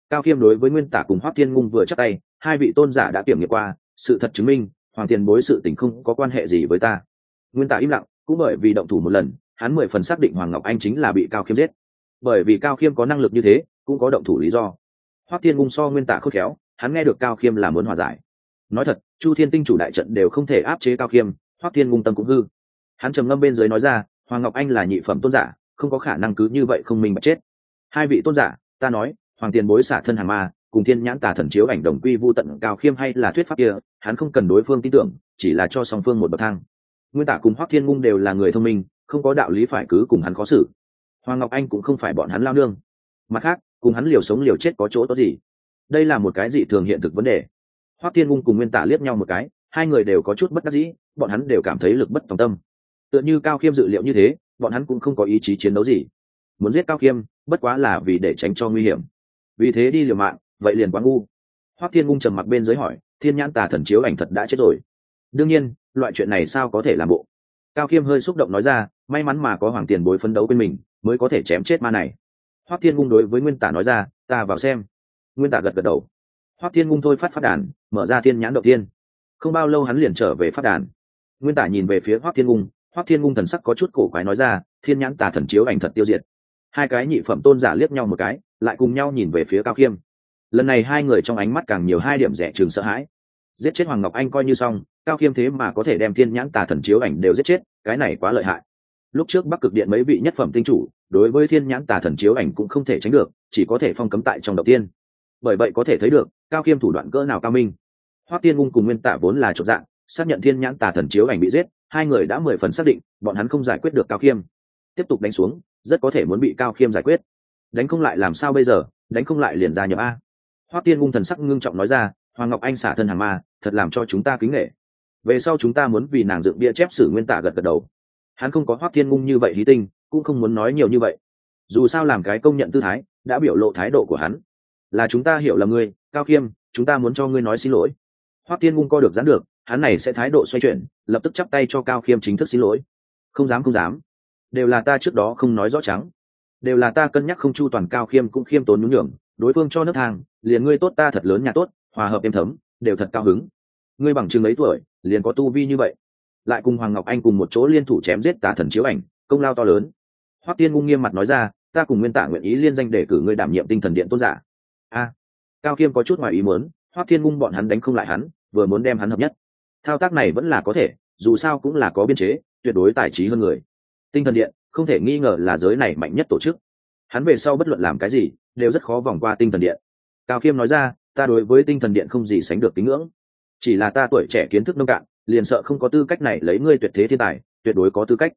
Cao khiêm đối với nguyên tả cùng hoác thiên ngung vừa chắc tay, hai vị tôn giả đã kiểm nghiệm qua, sự thật chứng minh, hoàng tiền bối sự tình không có quan hệ gì với ta. Nguyên tả im lặng cũng bởi vì động thủ một lần, hắn mười phần xác định hoàng ngọc anh chính là bị cao khiêm giết. Bởi vì cao khiêm có năng lực như thế, cũng có động thủ lý do. Hoắc thiên Ung so nguyên tả khôn khéo, hắn nghe được cao khiêm là muốn hòa giải. Nói thật, chu thiên tinh chủ đại trận đều không thể áp chế cao khiêm, hoắc thiên ngung tâm cũng hư. Hắn trầm ngâm bên dưới nói ra, hoàng ngọc anh là nhị phẩm tôn giả, không có khả năng cứ như vậy không minh bạch chết. Hai vị tôn giả, ta nói, hoàng tiền bối xả thân hàng ma, cùng thiên nhãn tà thần chiếu ảnh đồng quy vô tận, cao khiêm hay là thuyết pháp kia, hắn không cần đối phương tin tưởng, chỉ là cho song phương một bậc thang nguyên tả cùng hoác thiên ngung đều là người thông minh, không có đạo lý phải cứ cùng hắn khó xử. Hoàng ngọc anh cũng không phải bọn hắn lao nương. Mặt khác, cùng hắn liều sống liều chết có chỗ tốt gì? Đây là một cái dị thường hiện thực vấn đề. Hoác thiên ngung cùng nguyên tả liếc nhau một cái, hai người đều có chút bất đắc dĩ, bọn hắn đều cảm thấy lực bất tòng tâm. Tựa như cao khiêm dự liệu như thế, bọn hắn cũng không có ý chí chiến đấu gì. Muốn giết cao khiêm, bất quá là vì để tránh cho nguy hiểm. Vì thế đi liều mạng, vậy liền quá ngu. Hoắc thiên ngung trầm mặc bên dưới hỏi, thiên nhãn tà thần chiếu ảnh thật đã chết rồi? Đương nhiên loại chuyện này sao có thể làm bộ? Cao khiêm hơi xúc động nói ra, may mắn mà có hoàng tiền bối phấn đấu bên mình, mới có thể chém chết ma này. Hoắc thiên ngung đối với nguyên tả nói ra, ta vào xem. Nguyên tả gật gật đầu. Hoắc thiên ngung thôi phát phát đàn, mở ra thiên nhãn đầu tiên không bao lâu hắn liền trở về phát đàn. Nguyên tả nhìn về phía hoắc thiên ngung hoắc thiên ngung thần sắc có chút cổ quái nói ra, thiên nhãn tà thần chiếu ảnh thật tiêu diệt. Hai cái nhị phẩm tôn giả liếc nhau một cái, lại cùng nhau nhìn về phía cao khiêm lần này hai người trong ánh mắt càng nhiều hai điểm rẻ trường sợ hãi giết chết hoàng ngọc anh coi như xong, cao khiêm thế mà có thể đem thiên nhãn tà thần chiếu ảnh đều giết chết, cái này quá lợi hại. Lúc trước bắc cực điện mấy vị nhất phẩm tinh chủ, đối với thiên nhãn tà thần chiếu ảnh cũng không thể tránh được, chỉ có thể phong cấm tại trong đầu tiên. Bởi vậy có thể thấy được, cao khiêm thủ đoạn cỡ nào cao minh. Hoắc tiên ngung cùng nguyên tạ vốn là trộn dạng, xác nhận thiên nhãn tà thần chiếu ảnh bị giết, hai người đã mười phần xác định, bọn hắn không giải quyết được cao khiêm. Tiếp tục đánh xuống, rất có thể muốn bị cao khiêm giải quyết. Đánh không lại làm sao bây giờ, đánh không lại liền ra nhập a. Hoắc tiên ngung thần sắc ngưng trọng nói ra, hoàng ngọc anh xả thân hàng ma thật làm cho chúng ta kính nghệ. Về sau chúng ta muốn vì nàng dựng bia chép sử nguyên tả gật gật đầu. Hắn không có hoác thiên ngung như vậy hí tinh, cũng không muốn nói nhiều như vậy. Dù sao làm cái công nhận tư thái, đã biểu lộ thái độ của hắn. Là chúng ta hiểu là ngươi, cao khiêm, chúng ta muốn cho ngươi nói xin lỗi. Hoác thiên ngung co được dán được, hắn này sẽ thái độ xoay chuyển, lập tức chắp tay cho cao khiêm chính thức xin lỗi. Không dám không dám. Đều là ta trước đó không nói rõ trắng. Đều là ta cân nhắc không chu toàn cao khiêm cũng khiêm tốn nhún nhường, đối phương cho nước thang, liền ngươi tốt ta thật lớn nhà tốt, hòa hợp êm thấm đều thật cao hứng. Ngươi bằng chừng ấy tuổi, liền có tu vi như vậy. Lại cùng hoàng ngọc anh cùng một chỗ liên thủ chém giết tà thần chiếu ảnh, công lao to lớn. Hoắc tiên ngung nghiêm mặt nói ra, ta cùng nguyên tả nguyện ý liên danh để cử ngươi đảm nhiệm tinh thần điện tôn giả. A, cao Kiêm có chút ngoài ý muốn, hoắc thiên ngung bọn hắn đánh không lại hắn, vừa muốn đem hắn hợp nhất. Thao tác này vẫn là có thể, dù sao cũng là có biên chế, tuyệt đối tài trí hơn người. Tinh thần điện, không thể nghi ngờ là giới này mạnh nhất tổ chức. Hắn về sau bất luận làm cái gì, đều rất khó vòng qua tinh thần điện. Cao khiêm nói ra ta đối với tinh thần điện không gì sánh được tín ngưỡng. Chỉ là ta tuổi trẻ kiến thức nông cạn, liền sợ không có tư cách này lấy ngươi tuyệt thế thiên tài, tuyệt đối có tư cách.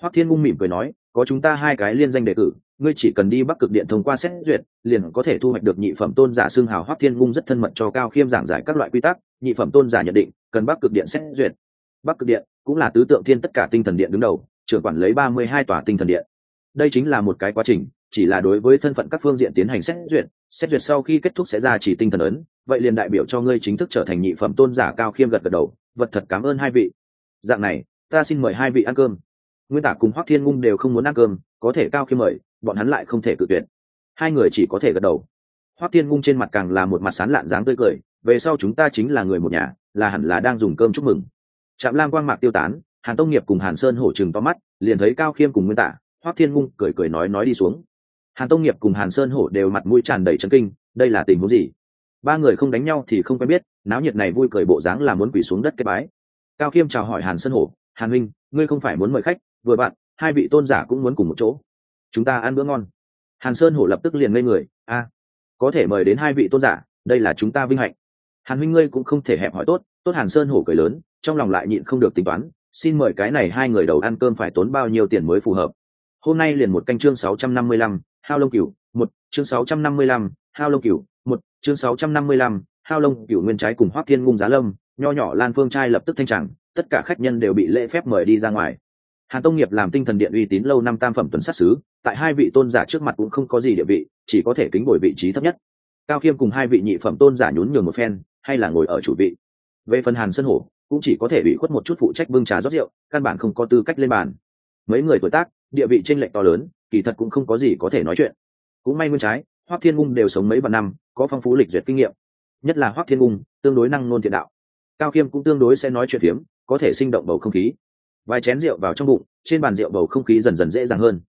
Hoắc thiên ngung mỉm cười nói, có chúng ta hai cái liên danh đề cử ngươi chỉ cần đi bắc cực điện thông qua xét duyệt, liền có thể thu hoạch được nhị phẩm tôn giả xương hào. Hoắc thiên ngung rất thân mật cho cao khiêm giảng giải các loại quy tắc, nhị phẩm tôn giả nhận định, cần bắc cực điện xét duyệt. Bắc cực điện cũng là tứ tượng thiên tất cả tinh thần điện đứng đầu, trưởng quản lấy ba mươi hai tòa tinh thần điện. Đây chính là một cái quá trình chỉ là đối với thân phận các phương diện tiến hành xét duyệt xét duyệt sau khi kết thúc sẽ ra chỉ tinh thần ấn, vậy liền đại biểu cho ngươi chính thức trở thành nhị phẩm tôn giả cao khiêm gật gật đầu, vật thật cảm ơn hai vị. Dạng này, ta xin mời hai vị ăn cơm. Nguyên tả cùng hoắc thiên ngung đều không muốn ăn cơm, có thể cao khiêm mời, bọn hắn lại không thể cự tuyệt. Hai người chỉ có thể gật đầu. Hoắc thiên ngung trên mặt càng là một mặt sán lạn dáng tươi cười, về sau chúng ta chính là người một nhà, là hẳn là đang dùng cơm chúc mừng. Trạm lam quang mạc tiêu tán, hàn tông nghiệp cùng hàn sơn hổ chừng to mắt, liền thấy cao khiêm cùng nguyên tả, hoắc thiên ngung cười cười nói nói đi xuống hàn tông nghiệp cùng hàn sơn hổ đều mặt mũi tràn đầy trấn kinh, đây là tình huống gì? Ba người không đánh nhau thì không quen biết, náo nhiệt này vui cười bộ dáng là muốn quỳ xuống đất cái bái. Cao khiêm chào hỏi hàn sơn hổ, hàn huynh, ngươi không phải muốn mời khách, vừa bạn, hai vị tôn giả cũng muốn cùng một chỗ. Chúng ta ăn bữa ngon. Hàn sơn hổ lập tức liền ngây người, a, có thể mời đến hai vị tôn giả, đây là chúng ta vinh hạnh. Hàn huynh ngươi cũng không thể hẹp hỏi tốt. Tốt hàn sơn hổ cười lớn, trong lòng lại nhịn không được tính toán, xin mời cái này hai người đầu ăn cơm phải tốn bao nhiêu tiền mới phù hợp? Hôm nay liền một canh chương sáu trăm năm mươi lăm hao lông cửu, một, chương sáu trăm năm mươi lăm, hao lông cửu, một, chương sáu trăm năm mươi lăm, hao lông cửu nguyên trái cùng hoác thiên ngung giá lâm, nho nhỏ lan phương trai lập tức thanh tràng. tất cả khách nhân đều bị lễ phép mời đi ra ngoài. Hàn tông nghiệp làm tinh thần điện uy tín lâu năm tam phẩm tuần sát xứ tại hai vị tôn giả trước mặt cũng không có gì địa vị, chỉ có thể kính bồi vị trí thấp nhất. Cao khiêm cùng hai vị nhị phẩm tôn giả nhún nhường một phen, hay là ngồi ở chủ vị. Về phần hàn sân hổ, cũng chỉ có thể bị khuất một chút phụ trách bưng trà rót rượu, căn bản không có tư cách lên bàn. Mấy người tuổi tác, địa vị tranh lệch to lớn kỳ thật cũng không có gì có thể nói chuyện. Cũng may nguyên trái hoắc thiên ung đều sống mấy vạn năm có phong phú lịch duyệt kinh nghiệm. Nhất là hoắc thiên ung, tương đối năng nôn thiện đạo. Cao khiêm cũng tương đối sẽ nói chuyện phiếm có thể sinh động bầu không khí. Vài chén rượu vào trong bụng trên bàn rượu bầu không khí dần dần dễ dàng hơn.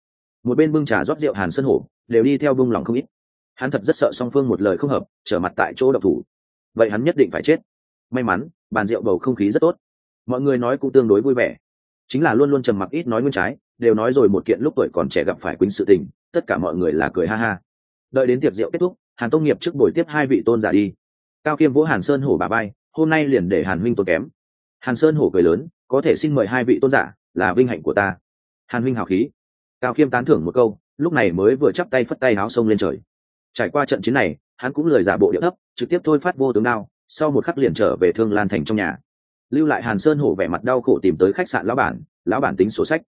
Một bên bưng trà rót rượu hàn sơn hổ đều đi theo bưng lòng không ít. Hắn thật rất sợ song phương một lời không hợp trở mặt tại chỗ độc thủ. Vậy hắn nhất định phải chết. May mắn bàn rượu bầu không khí rất tốt. Mọi người nói cũng tương đối vui vẻ. Chính là luôn luôn trầm mặc ít nói nguyên trái đều nói rồi một kiện lúc tuổi còn trẻ gặp phải quýnh sự tình, tất cả mọi người là cười ha ha. Đợi đến tiệc rượu kết thúc, hàn tông nghiệp trước buổi tiếp hai vị tôn giả đi. Cao kiêm vỗ hàn sơn hổ bà bay hôm nay liền để hàn huynh tốn kém. Hàn sơn hổ cười lớn, có thể xin mời hai vị tôn giả, là vinh hạnh của ta. Hàn huynh hào khí. Cao khiêm tán thưởng một câu, lúc này mới vừa chắp tay phất tay áo sông lên trời. Trải qua trận chiến này, hắn cũng lời giả bộ địa thấp, trực tiếp thôi phát vô tướng đao, sau một khắc liền trở về thương lan thành trong nhà. Lưu lại hàn sơn hổ vẻ mặt đau khổ tìm tới khách sạn lão bản lão bản tính sổ sách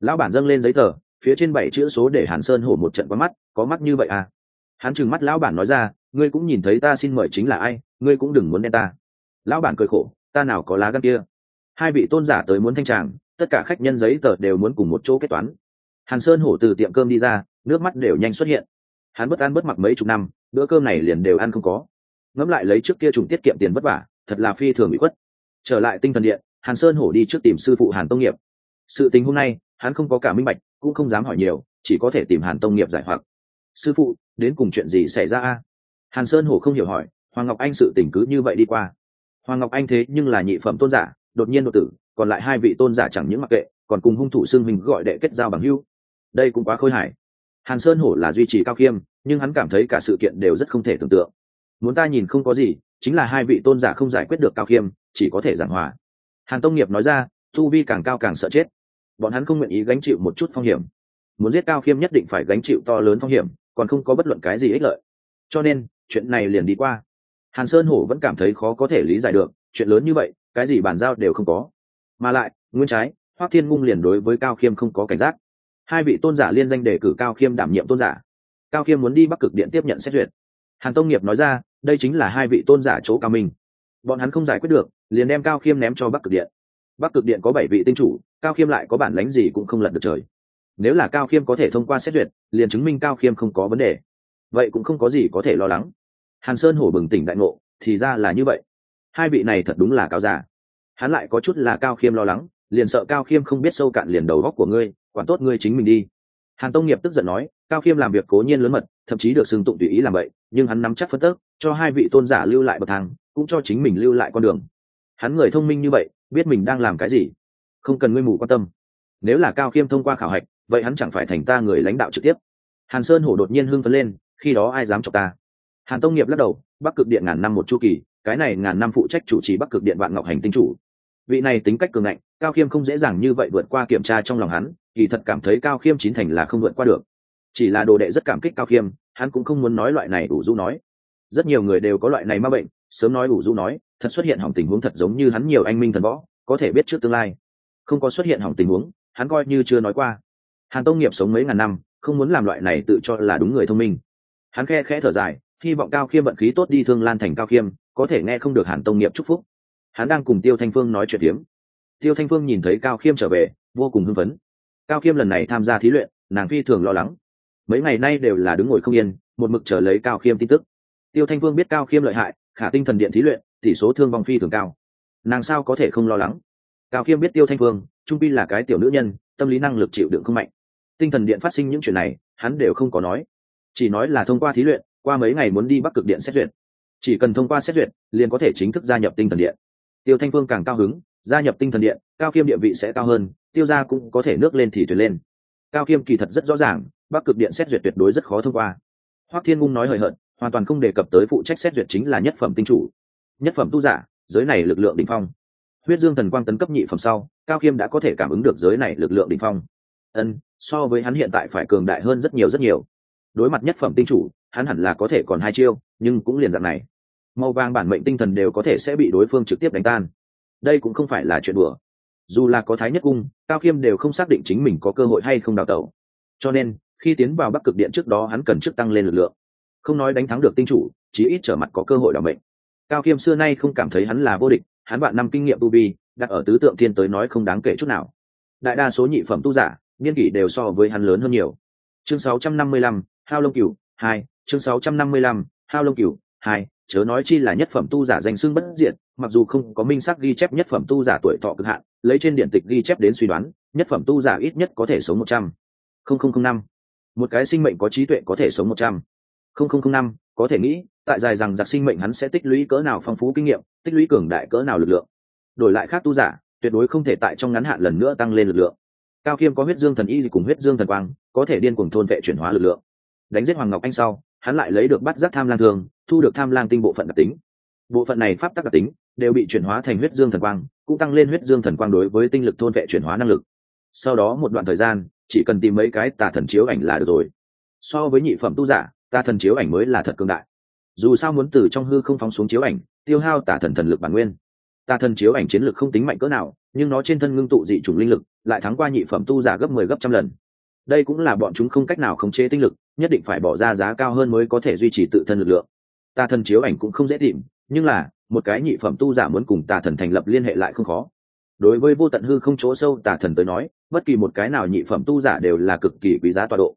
lão bản dâng lên giấy tờ, phía trên bảy chữ số để hàn sơn hổ một trận quá mắt, có mắt như vậy à? Hắn trừng mắt lão bản nói ra, ngươi cũng nhìn thấy ta xin mời chính là ai, ngươi cũng đừng muốn đen ta. Lão bản cười khổ, ta nào có lá gan kia. Hai vị tôn giả tới muốn thanh tràng, tất cả khách nhân giấy tờ đều muốn cùng một chỗ kết toán. Hàn sơn hổ từ tiệm cơm đi ra, nước mắt đều nhanh xuất hiện. Hắn bất ăn bất mặc mấy chục năm, bữa cơm này liền đều ăn không có. Ngẫm lại lấy trước kia trùng tiết kiệm tiền vất vả, thật là phi thường bị khuất. Trở lại tinh thần điện, hàn sơn hổ đi trước tìm sư phụ hàn tông nghiệp. Sự tình hôm nay hắn không có cả minh bạch, cũng không dám hỏi nhiều, chỉ có thể tìm hàn tông nghiệp giải hoặc. Sư phụ, đến cùng chuyện gì xảy ra a? Hàn sơn hổ không hiểu hỏi, hoàng ngọc anh sự tình cứ như vậy đi qua. Hoàng ngọc anh thế nhưng là nhị phẩm tôn giả, đột nhiên đột tử, còn lại hai vị tôn giả chẳng những mặc kệ, còn cùng hung thủ xưng mình gọi đệ kết giao bằng hưu đây cũng quá khôi hài. Hàn sơn hổ là duy trì cao khiêm, nhưng hắn cảm thấy cả sự kiện đều rất không thể tưởng tượng. Muốn ta nhìn không có gì, chính là hai vị tôn giả không giải quyết được cao khiêm, chỉ có thể giảng hòa. Hàn tông nghiệp nói ra thu vi càng cao càng sợ chết bọn hắn không nguyện ý gánh chịu một chút phong hiểm. Muốn giết cao khiêm nhất định phải gánh chịu to lớn phong hiểm, còn không có bất luận cái gì ích lợi. Cho nên, chuyện này liền đi qua. Hàn sơn hổ vẫn cảm thấy khó có thể lý giải được, chuyện lớn như vậy, cái gì bàn giao đều không có. Mà lại, nguyên trái, hoác thiên ngung liền đối với cao khiêm không có cảnh giác. Hai vị tôn giả liên danh đề cử cao khiêm đảm nhiệm tôn giả. Cao khiêm muốn đi bắc cực điện tiếp nhận xét duyệt. Hàn tông nghiệp nói ra, đây chính là hai vị tôn giả chỗ cao minh. Bọn hắn không giải quyết được, liền đem cao khiêm ném cho bắc cực điện bắc cực điện có bảy vị tinh chủ, cao khiêm lại có bản lánh gì cũng không lật được trời. Nếu là cao khiêm có thể thông qua xét duyệt, liền chứng minh cao khiêm không có vấn đề. Vậy cũng không có gì có thể lo lắng. Hàn sơn hổ bừng tỉnh đại ngộ, thì ra là như vậy. Hai vị này thật đúng là cao giả hắn lại có chút là cao khiêm lo lắng, liền sợ cao khiêm không biết sâu cạn liền đầu góc của ngươi, quản tốt ngươi chính mình đi. Hàn tông nghiệp tức giận nói, cao khiêm làm việc cố nhiên lớn mật, thậm chí được xưng tụng tùy ý làm vậy, nhưng hắn nắm chắc phân tức cho hai vị tôn giả lưu lại bậc thang, cũng cho chính mình lưu lại con đường. Hắn người thông minh như vậy biết mình đang làm cái gì. Không cần ngươi mù quan tâm. Nếu là cao khiêm thông qua khảo hạch, vậy hắn chẳng phải thành ta người lãnh đạo trực tiếp. Hàn sơn hổ đột nhiên hưng phấn lên, khi đó ai dám chọc ta? Hàn tông nghiệp lắc đầu, bắc cực điện ngàn năm một chu kỳ, cái này ngàn năm phụ trách chủ trì bắc cực điện vạn ngọc hành tinh chủ. Vị này tính cách cường ngạnh, cao khiêm không dễ dàng như vậy vượt qua kiểm tra trong lòng hắn, kỳ thật cảm thấy cao khiêm chín thành là không vượt qua được. Chỉ là đồ đệ rất cảm kích cao khiêm, hắn cũng không muốn nói loại này đủ du nói. Rất nhiều người đều có loại này ma bệnh sớm nói đủ du nói, thật xuất hiện hỏng tình huống thật giống như hắn nhiều anh minh thần võ, có thể biết trước tương lai. Không có xuất hiện hỏng tình huống, hắn coi như chưa nói qua. Hàn tông nghiệp sống mấy ngàn năm, không muốn làm loại này tự cho là đúng người thông minh. Hắn khe khẽ thở dài, hy vọng cao khiêm vận khí tốt đi thương lan thành cao khiêm, có thể nghe không được hàn tông nghiệp chúc phúc. Hắn đang cùng tiêu thanh phương nói chuyện tiếng tiêu thanh phương nhìn thấy cao khiêm trở về, vô cùng hưng phấn. Cao khiêm lần này tham gia thí luyện, nàng phi thường lo lắng. Mấy ngày nay đều là đứng ngồi không yên, một mực chờ lấy cao khiêm tin tức. Tiêu thanh phương biết cao khiêm lợi hại khả tinh thần điện thí luyện, tỷ số thương vong phi thường cao. Nàng sao có thể không lo lắng? Cao khiêm biết tiêu thanh phương, trung pi là cái tiểu nữ nhân, tâm lý năng lực chịu đựng không mạnh. Tinh thần điện phát sinh những chuyện này, hắn đều không có nói. Chỉ nói là thông qua thí luyện, qua mấy ngày muốn đi bắc cực điện xét duyệt. Chỉ cần thông qua xét duyệt, liền có thể chính thức gia nhập tinh thần điện. Tiêu thanh phương càng cao hứng, gia nhập tinh thần điện, cao khiêm địa vị sẽ cao hơn, tiêu gia cũng có thể nước lên thì thuyền lên. Cao khiêm kỳ thật rất rõ ràng, bắc cực điện xét duyệt tuyệt đối rất khó thông qua. Hoắc thiên ngung nói hời hợt hoàn toàn không đề cập tới phụ trách xét duyệt chính là nhất phẩm tinh chủ, nhất phẩm tu giả, giới này lực lượng đ ỉ n h phong. Huyết dương thần quang tấn cấp nhị phẩm sau, cao khiêm đã có thể cảm ứng được giới này lực lượng đ ỉ n h phong. Ân, so với hắn hiện tại phải cường đại hơn rất nhiều rất nhiều. Đối mặt nhất phẩm tinh chủ, hắn hẳn là có thể còn hai chiêu, nhưng cũng liền dạng này. Màu vàng bản mệnh tinh thần đều có thể sẽ bị đối phương trực tiếp đánh tan. Đây cũng không phải là chuyện đùa. Dù là có thái nhất cung, cao khiêm đều không xác định chính mình có cơ hội hay không đào tẩu. Cho nên, khi tiến vào bắc cực điện trước đó hắn cần trước tăng lên lực lượng không nói đánh thắng được tinh chủ chí ít trở mặt có cơ hội đảm mệnh. Cao khiêm xưa nay không cảm thấy hắn là vô địch hắn bạn năm kinh nghiệm tu vi đặt ở tứ tượng thiên tới nói không đáng kể chút nào. Đại đa số nhị phẩm tu giả niên kỷ đều so với hắn lớn hơn nhiều. Chương 655, hao lông cửu hai chương 655, hao lông cửu hai chớ nói chi là nhất phẩm tu giả danh xưng bất diện mặc dù không có minh xác ghi chép nhất phẩm tu giả tuổi thọ cực hạn lấy trên điện tịch ghi chép đến suy đoán nhất phẩm tu giả ít nhất có thể sống một trăm. Linh năm. Một cái sinh mệnh có trí tuệ có thể sống một trăm năm, có thể nghĩ, tại dài rằng giặc sinh mệnh hắn sẽ tích lũy cỡ nào phong phú kinh nghiệm, tích lũy cường đại cỡ nào lực lượng. Đổi lại khác tu giả, tuyệt đối không thể tại trong ngắn hạn lần nữa tăng lên lực lượng. Cao khiêm có huyết dương thần y cùng huyết dương thần quang, có thể điên cùng thôn vệ chuyển hóa lực lượng. Đánh giết hoàng ngọc anh sau, hắn lại lấy được bắt giác tham lang thường, thu được tham lang tinh bộ phận đặc tính. Bộ phận này pháp tắc đặc tính, đều bị chuyển hóa thành huyết dương thần quang, cũng tăng lên huyết dương thần quang đối với tinh lực thôn vệ chuyển hóa năng lực. Sau đó một đoạn thời gian, chỉ cần tìm mấy cái tà thần chiếu ảnh là được rồi. So với nhị phẩm tu giả tà thần chiếu ảnh mới là thật cương đại. Dù sao muốn từ trong hư không phóng xuống chiếu ảnh, tiêu hao tà thần thần lực bản nguyên. Tà thần chiếu ảnh chiến lực không tính mạnh cỡ nào, nhưng nó trên thân ngưng tụ dị chủng linh lực, lại thắng qua nhị phẩm tu giả gấp mười 10 gấp trăm lần. Đây cũng là bọn chúng không cách nào khống chế tinh lực, nhất định phải bỏ ra giá cao hơn mới có thể duy trì tự thân lực lượng. Tà thần chiếu ảnh cũng không dễ tìm, nhưng là, một cái nhị phẩm tu giả muốn cùng tà thần thành lập liên hệ lại không khó. Đối với vô tận hư không chỗ sâu tà thần tới nói, bất kỳ một cái nào nhị phẩm tu giả đều là cực kỳ quý giá tọa độ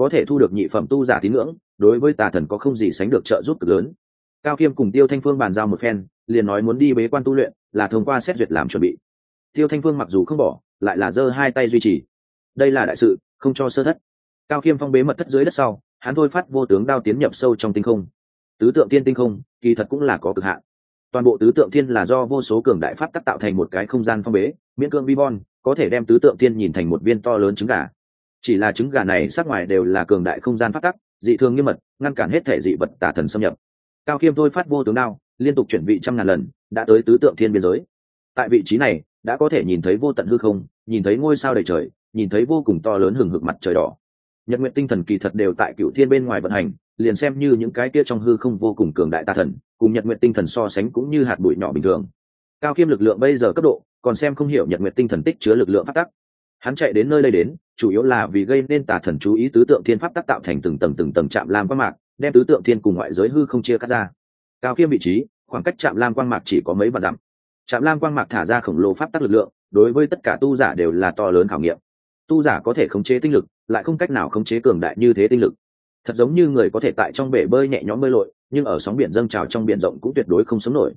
có thể thu được nhị phẩm tu giả tín ngưỡng, đối với tà thần có không gì sánh được trợ giúp cực lớn. Cao khiêm cùng tiêu thanh phương bàn giao một phen, liền nói muốn đi bế quan tu luyện, là thông qua xét duyệt làm chuẩn bị. Tiêu thanh phương mặc dù không bỏ, lại là giơ hai tay duy trì. Đây là đại sự, không cho sơ thất. Cao khiêm phong bế mật thất dưới đất sau, hắn thôi phát vô tướng đao tiến nhập sâu trong tinh không. Tứ tượng tiên tinh không, kỳ thật cũng là có cực hạn. Toàn bộ tứ tượng thiên là do vô số cường đại pháp tác tạo thành một cái không gian phong bế, miễn cương vi bon, có thể đem tứ tượng thiên nhìn thành một viên to lớn trứng gà chỉ là trứng gà này sát ngoài đều là cường đại không gian phát tắc, dị thường nghiêm mật, ngăn cản hết thể dị vật tả thần xâm nhập. Cao khiêm thôi phát vô tướng đao, liên tục chuyển vị trăm ngàn lần, đã tới tứ tượng thiên biên giới. Tại vị trí này, đã có thể nhìn thấy vô tận hư không, nhìn thấy ngôi sao đầy trời, nhìn thấy vô cùng to lớn hừng hực mặt trời đỏ. Nhật nguyện tinh thần kỳ thật đều tại cựu thiên bên ngoài vận hành, liền xem như những cái kia trong hư không vô cùng cường đại tà thần, cùng nhật nguyện tinh thần so sánh cũng như hạt bụi nhỏ bình thường. Cao khiêm lực lượng bây giờ cấp độ, còn xem không hiểu nhật nguyện tinh thần tích chứa lực lượng phát tắc hắn chạy đến nơi đây đến, chủ yếu là vì gây nên tà thần chú ý tứ tượng thiên pháp tác tạo thành từng tầng từng tầng chạm lam quang mạc, đem tứ tượng thiên cùng ngoại giới hư không chia cắt ra. Cao khiêm vị trí, khoảng cách chạm lam quang mạc chỉ có mấy vạn dặm. Chạm lam quang mạc thả ra khổng lồ pháp tắc lực lượng, đối với tất cả tu giả đều là to lớn khảo nghiệm. Tu giả có thể khống chế tinh lực, lại không cách nào khống chế cường đại như thế tinh lực. Thật giống như người có thể tại trong bể bơi nhẹ nhõm bơi lội, nhưng ở sóng biển dâng trào trong biển rộng cũng tuyệt đối không sống nổi.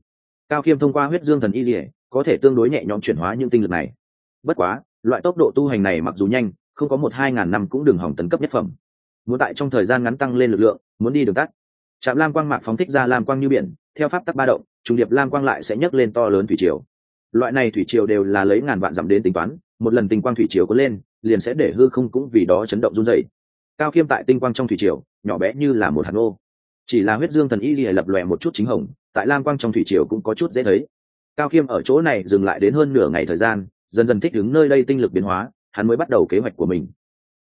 Cao khiêm thông qua huyết dương thần y dỉa có thể tương đối nhẹ nhõm chuyển hóa những tinh lực này. Bất quá loại tốc độ tu hành này mặc dù nhanh, không có một hai ngàn năm cũng đừng hỏng tấn cấp nhất phẩm. Muốn tại trong thời gian ngắn tăng lên lực lượng, muốn đi đường tắt. Trạm lam quang mạc phóng thích ra lam quang như biển, theo pháp tắc ba động, trùng điệp lam quang lại sẽ nhấc lên to lớn thủy triều. Loại này thủy triều đều là lấy ngàn vạn dặm đến tính toán, một lần tinh quang thủy triều có lên, liền sẽ để hư không cũng vì đó chấn động run dày cao khiêm tại tinh quang trong thủy triều, nhỏ bé như là một hạt ngô. Chỉ là huyết dương thần y lìa lập lòe một chút chính hồng, tại lam quang trong thủy triều cũng có chút dễ thấy. Cao khiêm ở chỗ này dừng lại đến hơn nửa ngày thời gian dần dần thích ứng nơi đây tinh lực biến hóa, hắn mới bắt đầu kế hoạch của mình.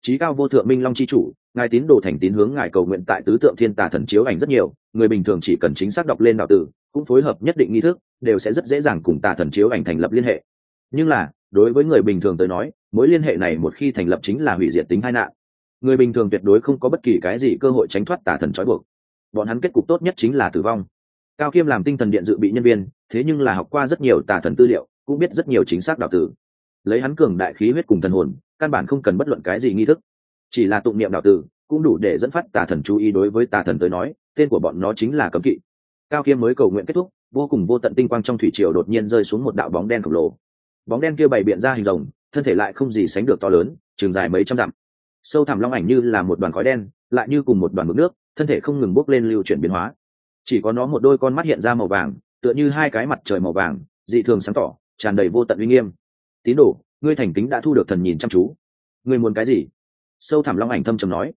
Trí cao vô thượng minh long chi chủ, ngài tín đồ thành tín hướng ngài cầu nguyện tại tứ tượng thiên tà thần chiếu ảnh rất nhiều, người bình thường chỉ cần chính xác đọc lên đạo tử, cũng phối hợp nhất định nghi thức, đều sẽ rất dễ dàng cùng tà thần chiếu ảnh thành lập liên hệ. Nhưng là, đối với người bình thường tới nói, mối liên hệ này một khi thành lập chính là hủy diệt tính hai nạn. Người bình thường tuyệt đối không có bất kỳ cái gì cơ hội tránh thoát tà thần trói buộc. Bọn hắn kết cục tốt nhất chính là tử vong. Cao khiêm làm tinh thần điện dự bị nhân viên, thế nhưng là học qua rất nhiều tà thần tư liệu, cũng biết rất nhiều chính xác đạo tử lấy hắn cường đại khí huyết cùng thần hồn, căn bản không cần bất luận cái gì nghi thức. Chỉ là tụng niệm đạo tử, cũng đủ để dẫn phát tà thần chú ý đối với tà thần tới nói, tên của bọn nó chính là cấm kỵ. Cao khiêm mới cầu nguyện kết thúc, vô cùng vô tận tinh quang trong thủy triều đột nhiên rơi xuống một đạo bóng đen khổng lồ. Bóng đen kia bày biện ra hình rồng, thân thể lại không gì sánh được to lớn, trường dài mấy trăm dặm. Sâu thẳm long ảnh như là một đoàn khói đen, lại như cùng một đoàn mực nước, thân thể không ngừng bốc lên lưu chuyển biến hóa. Chỉ có nó một đôi con mắt hiện ra màu vàng, tựa như hai cái mặt trời màu vàng, dị thường sáng tỏ, tràn đầy vô tận uy nghiêm tín đồ, ngươi thành kính đã thu được thần nhìn chăm chú. Ngươi muốn cái gì? Sâu thẳm long ảnh thâm trầm nói.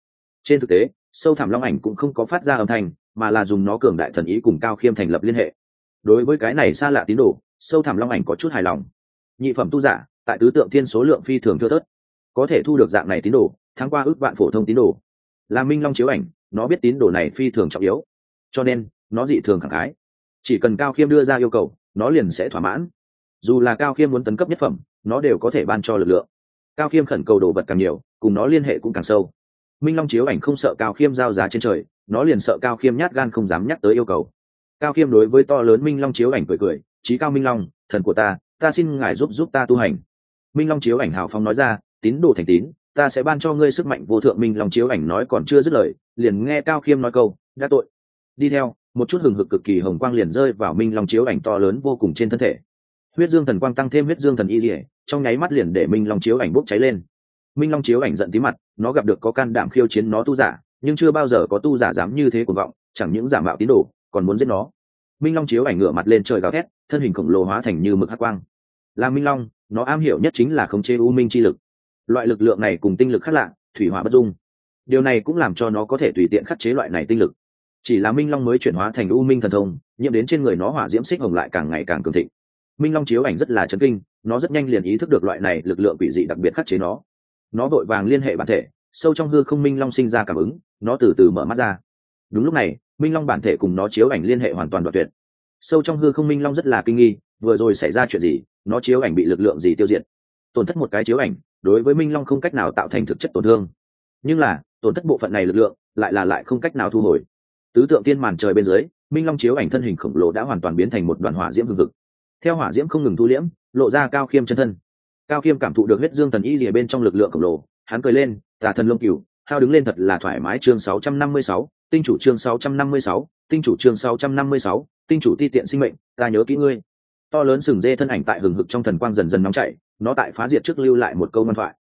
Trên thực tế, sâu thẳm long ảnh cũng không có phát ra âm thanh, mà là dùng nó cường đại thần ý cùng cao khiêm thành lập liên hệ. Đối với cái này xa lạ tín đồ, sâu thẳm long ảnh có chút hài lòng. Nhị phẩm tu giả, tại tứ tượng thiên số lượng phi thường thưa thớt. Có thể thu được dạng này tín đồ tháng qua ước vạn phổ thông tín đồ. Là minh long chiếu ảnh, nó biết tín đồ này phi thường trọng yếu. Cho nên, nó dị thường khẳng khái. Chỉ cần cao khiêm đưa ra yêu cầu, nó liền sẽ thỏa mãn. Dù là cao khiêm muốn tấn cấp nhất phẩm nó đều có thể ban cho lực lượng. Cao khiêm khẩn cầu đồ vật càng nhiều, cùng nó liên hệ cũng càng sâu. Minh long chiếu ảnh không sợ cao khiêm giao giá trên trời, nó liền sợ cao khiêm nhát gan không dám nhắc tới yêu cầu. Cao khiêm đối với to lớn minh long chiếu ảnh cười cười trí cao minh long, thần của ta ta xin ngài giúp giúp ta tu hành. Minh long chiếu ảnh hào phong nói ra, tín đồ thành tín, ta sẽ ban cho ngươi sức mạnh vô thượng. Minh long chiếu ảnh nói còn chưa dứt lời, liền nghe cao khiêm nói câu, đã tội. Đi theo, một chút hừng hực cực kỳ hồng quang liền rơi vào minh long chiếu ảnh to lớn vô cùng trên thân thể huyết dương thần quang tăng thêm huyết dương thần y dỉa trong nháy mắt liền để minh long chiếu ảnh bốc cháy lên. Minh long chiếu ảnh giận tí mặt, nó gặp được có can đảm khiêu chiến nó tu giả, nhưng chưa bao giờ có tu giả dám như thế cuồng vọng, chẳng những giả mạo tín đồ, còn muốn giết nó. Minh long chiếu ảnh ngửa mặt lên trời gào thét, thân hình khổng lồ hóa thành như mực hát quang. Là minh long, nó am hiểu nhất chính là khống chế u minh chi lực. Loại lực lượng này cùng tinh lực khác lạ, thủy hỏa bất dung. Điều này cũng làm cho nó có thể tùy tiện khắc chế loại này tinh lực. Chỉ là minh long mới chuyển hóa thành u minh thần thông nhiễm đến trên người nó hỏa diễm xích hồng lại càng ngày càng cường thịnh minh long chiếu ảnh rất là chấn kinh, nó rất nhanh liền ý thức được loại này lực lượng quỷ dị đặc biệt khắc chế nó. Nó vội vàng liên hệ bản thể, sâu trong hư không minh long sinh ra cảm ứng, nó từ từ mở mắt ra. Đúng lúc này, minh long bản thể cùng nó chiếu ảnh liên hệ hoàn toàn đoạn tuyệt. Sâu trong hư không minh long rất là kinh nghi, vừa rồi xảy ra chuyện gì, nó chiếu ảnh bị lực lượng gì tiêu diệt? Tổn thất một cái chiếu ảnh, đối với minh long không cách nào tạo thành thực chất tổn thương. Nhưng là, tổn thất bộ phận này lực lượng, lại là lại không cách nào thu hồi. Tứ tượng tiên màn trời bên dưới, minh long chiếu ảnh thân hình khổng lồ đã hoàn toàn biến thành một đoàn hỏa diễm hương thực theo hỏa diễm không ngừng thu liễm lộ ra cao khiêm chân thân. Cao khiêm cảm thụ được huyết dương thần y rìa bên trong lực lượng khổng lồ. Hắn cười lên tà thần lông cửu hao đứng lên thật là thoải mái. Chương 656, tinh chủ chương 656, tinh chủ chương 656, tinh chủ ti tiện sinh mệnh ta nhớ kỹ ngươi. To lớn sừng dê thân ảnh tại hừng hực trong thần quang dần dần nóng chảy nó tại phá diệt trước lưu lại một câu văn thoại.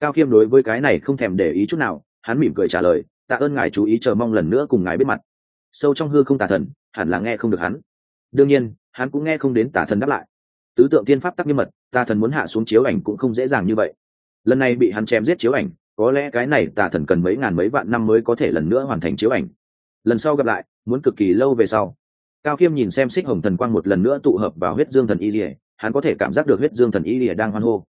Cao khiêm đối với cái này không thèm để ý chút nào hắn mỉm cười trả lời tạ ơn ngài chú ý chờ mong lần nữa cùng ngài biết mặt. Sâu trong hư không tà thần hẳn là nghe không được hắn. Đương nhiên hắn cũng nghe không đến tà thần đáp lại. Tứ tượng tiên pháp tắc nghiêm mật, tà thần muốn hạ xuống chiếu ảnh cũng không dễ dàng như vậy. Lần này bị hắn chém giết chiếu ảnh, có lẽ cái này tà thần cần mấy ngàn mấy vạn năm mới có thể lần nữa hoàn thành chiếu ảnh. Lần sau gặp lại, muốn cực kỳ lâu về sau. Cao khiêm nhìn xem xích hồng thần quang một lần nữa tụ hợp vào huyết dương thần y lìa hắn có thể cảm giác được huyết dương thần y lìa đang hoan hô.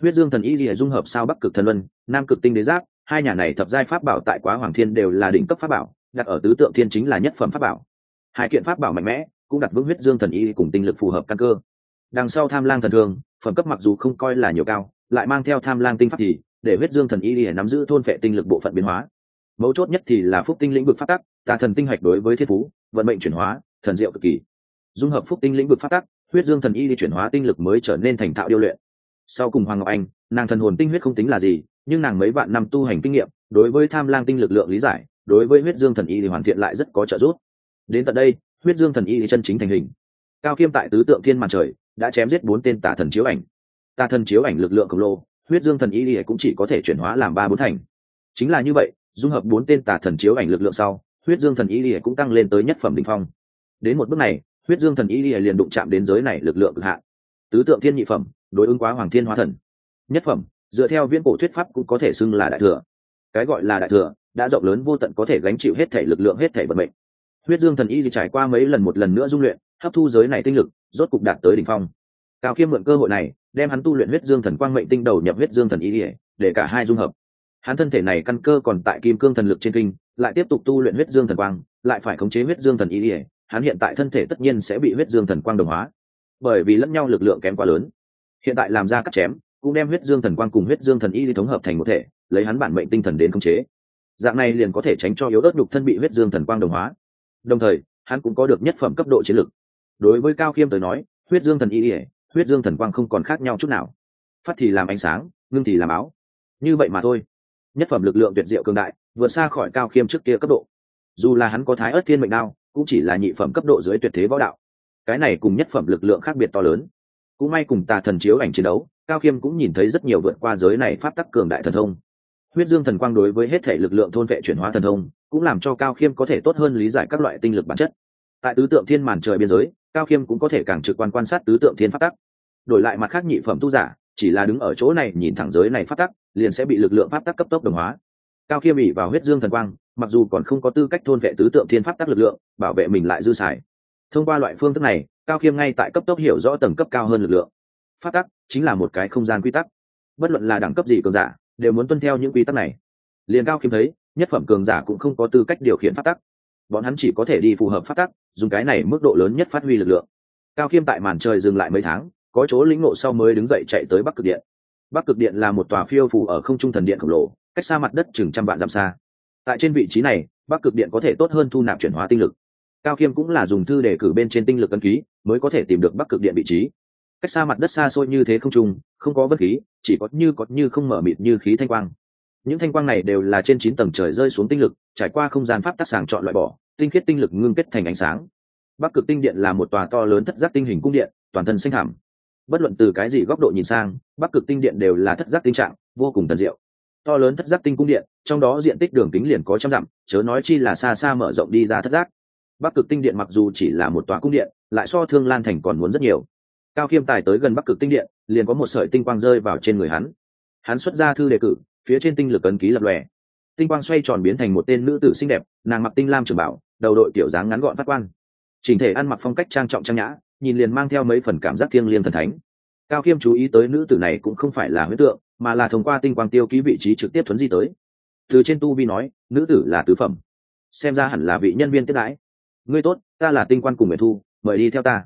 Huyết dương thần y lìa dung hợp sao bắc cực thần luân, nam cực tinh đế giáp, hai nhà này thập giai pháp bảo tại quá hoàng thiên đều là đỉnh cấp pháp bảo, đặt ở tứ tượng thiên chính là nhất phẩm pháp bảo. Hai kiện pháp bảo mạnh mẽ cũng đặt vững huyết dương thần y cùng tinh lực phù hợp căn cơ. Đằng sau tham lang thần thương phẩm cấp mặc dù không coi là nhiều cao, lại mang theo tham lang tinh pháp thì, để huyết dương thần y để nắm giữ thôn phệ tinh lực bộ phận biến hóa. Mấu chốt nhất thì là phúc tinh lĩnh vực phát tắc, tà thần tinh hạch đối với thiên phú, vận mệnh chuyển hóa, thần diệu cực kỳ. Dung hợp phúc tinh lĩnh vực phát tắc, huyết dương thần y đi chuyển hóa tinh lực mới trở nên thành thạo điêu luyện. Sau cùng hoàng ngọc anh, nàng thần hồn tinh huyết không tính là gì, nhưng nàng mấy vạn năm tu hành kinh nghiệm, đối với tham lang tinh lực lượng lý giải, đối với huyết dương thần y thì hoàn thiện lại rất có trợ giúp. Đến tận đây huyết dương thần y chân chính thành hình. Cao kiêm tại tứ tượng thiên màn trời đã chém giết bốn tên tà thần chiếu ảnh. Tà thần chiếu ảnh lực lượng khổng lồ, huyết dương thần y thì cũng chỉ có thể chuyển hóa làm ba bốn thành. Chính là như vậy, dung hợp bốn tên tà thần chiếu ảnh lực lượng sau, huyết dương thần y thì cũng tăng lên tới nhất phẩm đ ỉ n h phong. Đến một bước này, huyết dương thần y thì liền đụng chạm đến giới này lực lượng cực hạn. Tứ tượng thiên nhị phẩm, đối ứng quá hoàng thiên hóa thần. Nhất phẩm, dựa theo viễn cổ thuyết pháp cũng có thể xưng là đại thừa. Cái gọi là đại thừa, đã rộng lớn vô tận có thể gánh chịu hết thể lực lượng, hết thể vận mệnh huyết dương thần y trải qua mấy lần một lần nữa dung luyện hấp thu giới này tinh lực rốt cục đạt tới đỉnh phong. Cao khiêm mượn cơ hội này đem hắn tu luyện huyết dương thần quang mệnh tinh đầu nhập huyết dương thần y để, để cả hai dung hợp. Hắn thân thể này căn cơ còn tại kim cương thần lực trên kinh lại tiếp tục tu luyện huyết dương thần quang lại phải khống chế huyết dương thần y để, hắn hiện tại thân thể tất nhiên sẽ bị huyết dương thần quang đồng hóa. Bởi vì lẫn nhau lực lượng kém quá lớn. Hiện tại làm ra cắt chém cũng đem huyết dương thần quang cùng huyết dương thần y đi thống hợp thành một thể lấy hắn bản mệnh tinh thần đến khống chế. Dạng này liền có thể tránh cho yếu ớt nhục thân bị huyết dương thần quang đồng hóa đồng thời, hắn cũng có được nhất phẩm cấp độ chiến lực đối với cao khiêm tới nói, huyết dương thần y ỉa huyết dương thần quang không còn khác nhau chút nào. Phát thì làm ánh sáng, ngưng thì làm áo. Như vậy mà thôi. Nhất phẩm lực lượng tuyệt diệu cường đại, vượt xa khỏi cao khiêm trước kia cấp độ. Dù là hắn có thái ớt thiên mệnh đao, cũng chỉ là nhị phẩm cấp độ dưới tuyệt thế võ đạo. Cái này cùng nhất phẩm lực lượng khác biệt to lớn. Cũng may cùng tà thần chiếu ảnh chiến đấu, cao khiêm cũng nhìn thấy rất nhiều vượt qua giới này pháp tắc cường đại thần thông. Huyết dương thần quang đối với hết thể lực lượng thôn vệ chuyển hóa thần thông cũng làm cho cao khiêm có thể tốt hơn lý giải các loại tinh lực bản chất. Tại tứ tượng thiên màn trời biên giới, cao khiêm cũng có thể càng trực quan quan sát tứ tượng thiên phát tắc. Đổi lại mặt khác nhị phẩm tu giả, chỉ là đứng ở chỗ này nhìn thẳng giới này phát tắc, liền sẽ bị lực lượng phát tắc cấp tốc đồng hóa. Cao khiêm ỉ vào huyết dương thần quang, mặc dù còn không có tư cách thôn vệ tứ tượng thiên phát tắc lực lượng, bảo vệ mình lại dư xài. Thông qua loại phương thức này, cao khiêm ngay tại cấp tốc hiểu rõ tầng cấp cao hơn lực lượng. Phát tắc chính là một cái không gian quy tắc. Bất luận là đẳng cấp gì cường giả, đều muốn tuân theo những quy tắc này. Liền cao khiêm thấy nhất phẩm cường giả cũng không có tư cách điều khiển phát tắc. Bọn hắn chỉ có thể đi phù hợp phát tắc, dùng cái này mức độ lớn nhất phát huy lực lượng. Cao khiêm tại màn trời dừng lại mấy tháng, có chỗ lĩnh ngộ sau mới đứng dậy chạy tới bắc cực điện. Bắc cực điện là một tòa phiêu phù ở không trung thần điện khổng lồ, cách xa mặt đất chừng trăm vạn dặm xa. Tại trên vị trí này, bắc cực điện có thể tốt hơn thu nạp chuyển hóa tinh lực. Cao khiêm cũng là dùng thư để cử bên trên tinh lực cân ký, mới có thể tìm được bắc cực điện vị trí. Cách xa mặt đất xa xôi như thế không trung, không có bất khí, chỉ có như có như không mở mịt như khí thanh quang những thanh quang này đều là trên chín tầng trời rơi xuống tinh lực, trải qua không gian pháp tác sàng chọn loại bỏ, tinh khiết tinh lực ngưng kết thành ánh sáng. Bắc cực tinh điện là một tòa to lớn thất giác tinh hình cung điện, toàn thân xanh thảm bất luận từ cái gì góc độ nhìn sang, bắc cực tinh điện đều là thất giác tinh trạng, vô cùng tần diệu. To lớn thất giác tinh cung điện, trong đó diện tích đường kính liền có trăm dặm, chớ nói chi là xa xa mở rộng đi ra thất giác. Bắc cực tinh điện mặc dù chỉ là một tòa cung điện, lại so thương lan thành còn muốn rất nhiều. Cao khiêm tài tới gần bắc cực tinh điện, liền có một sợi tinh quang rơi vào trên người hắn. Hắn xuất ra thư đề cử phía trên tinh lực ấn ký lập lòe. Tinh quang xoay tròn biến thành một tên nữ tử xinh đẹp, nàng mặc tinh lam trường bảo, đầu đội kiểu dáng ngắn gọn phát quan. Chỉnh thể ăn mặc phong cách trang trọng trang nhã, nhìn liền mang theo mấy phần cảm giác thiêng liêng thần thánh. Cao khiêm chú ý tới nữ tử này cũng không phải là huyết tượng, mà là thông qua tinh quang tiêu ký vị trí trực tiếp thuấn di tới. Từ trên tu vi nói, nữ tử là tứ phẩm. Xem ra hẳn là vị nhân viên tiếp đãi. Ngươi tốt, ta là tinh quan cùng nguyện thu, mời đi theo ta.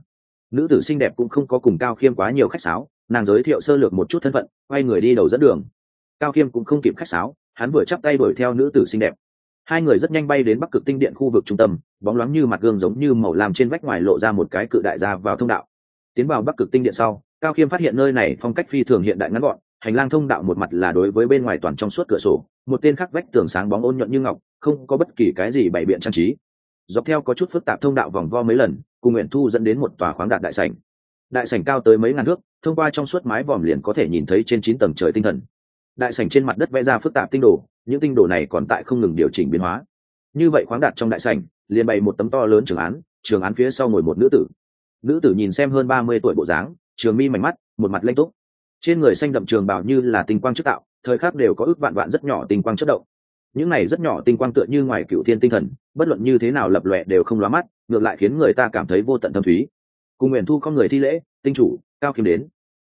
Nữ tử xinh đẹp cũng không có cùng cao khiêm quá nhiều khách sáo, nàng giới thiệu sơ lược một chút thân phận, quay người đi đầu dẫn đường cao khiêm cũng không kịp khách sáo, hắn vừa chắp tay đuổi theo nữ tử xinh đẹp. Hai người rất nhanh bay đến bắc cực tinh điện khu vực trung tâm, bóng loáng như mặt gương giống như màu làm trên vách ngoài lộ ra một cái cự đại ra vào thông đạo. Tiến vào bắc cực tinh điện sau, cao khiêm phát hiện nơi này phong cách phi thường hiện đại ngắn gọn, hành lang thông đạo một mặt là đối với bên ngoài toàn trong suốt cửa sổ, một tên khắc vách tường sáng bóng ôn nhuận như ngọc, không có bất kỳ cái gì bày biện trang trí. Dọc theo có chút phức tạp thông đạo vòng vo mấy lần, cùng nguyện thu dẫn đến một tòa khoáng đạt đại sảnh. Đại sảnh cao tới mấy ngàn thước, thông qua trong suốt mái vòm liền có thể nhìn thấy trên chín tầng trời tinh thần đại sảnh trên mặt đất vẽ ra phức tạp tinh đồ, những tinh đồ này còn tại không ngừng điều chỉnh biến hóa. Như vậy khoáng đạt trong đại sảnh, liền bày một tấm to lớn trường án trường án phía sau ngồi một nữ tử. Nữ tử nhìn xem hơn ba mươi tuổi bộ dáng, trường mi mảnh mắt, một mặt lanh túc. Trên người xanh đậm trường bảo như là tinh quang chất tạo, thời khắc đều có ước vạn vạn rất nhỏ tinh quang chất động. Những này rất nhỏ tinh quang tựa như ngoài cựu thiên tinh thần, bất luận như thế nào lập lòe đều không lóa mắt, ngược lại khiến người ta cảm thấy vô tận thâm thúy. Cùng nguyện thu con người thi lễ, tinh chủ, cao kiếm đến.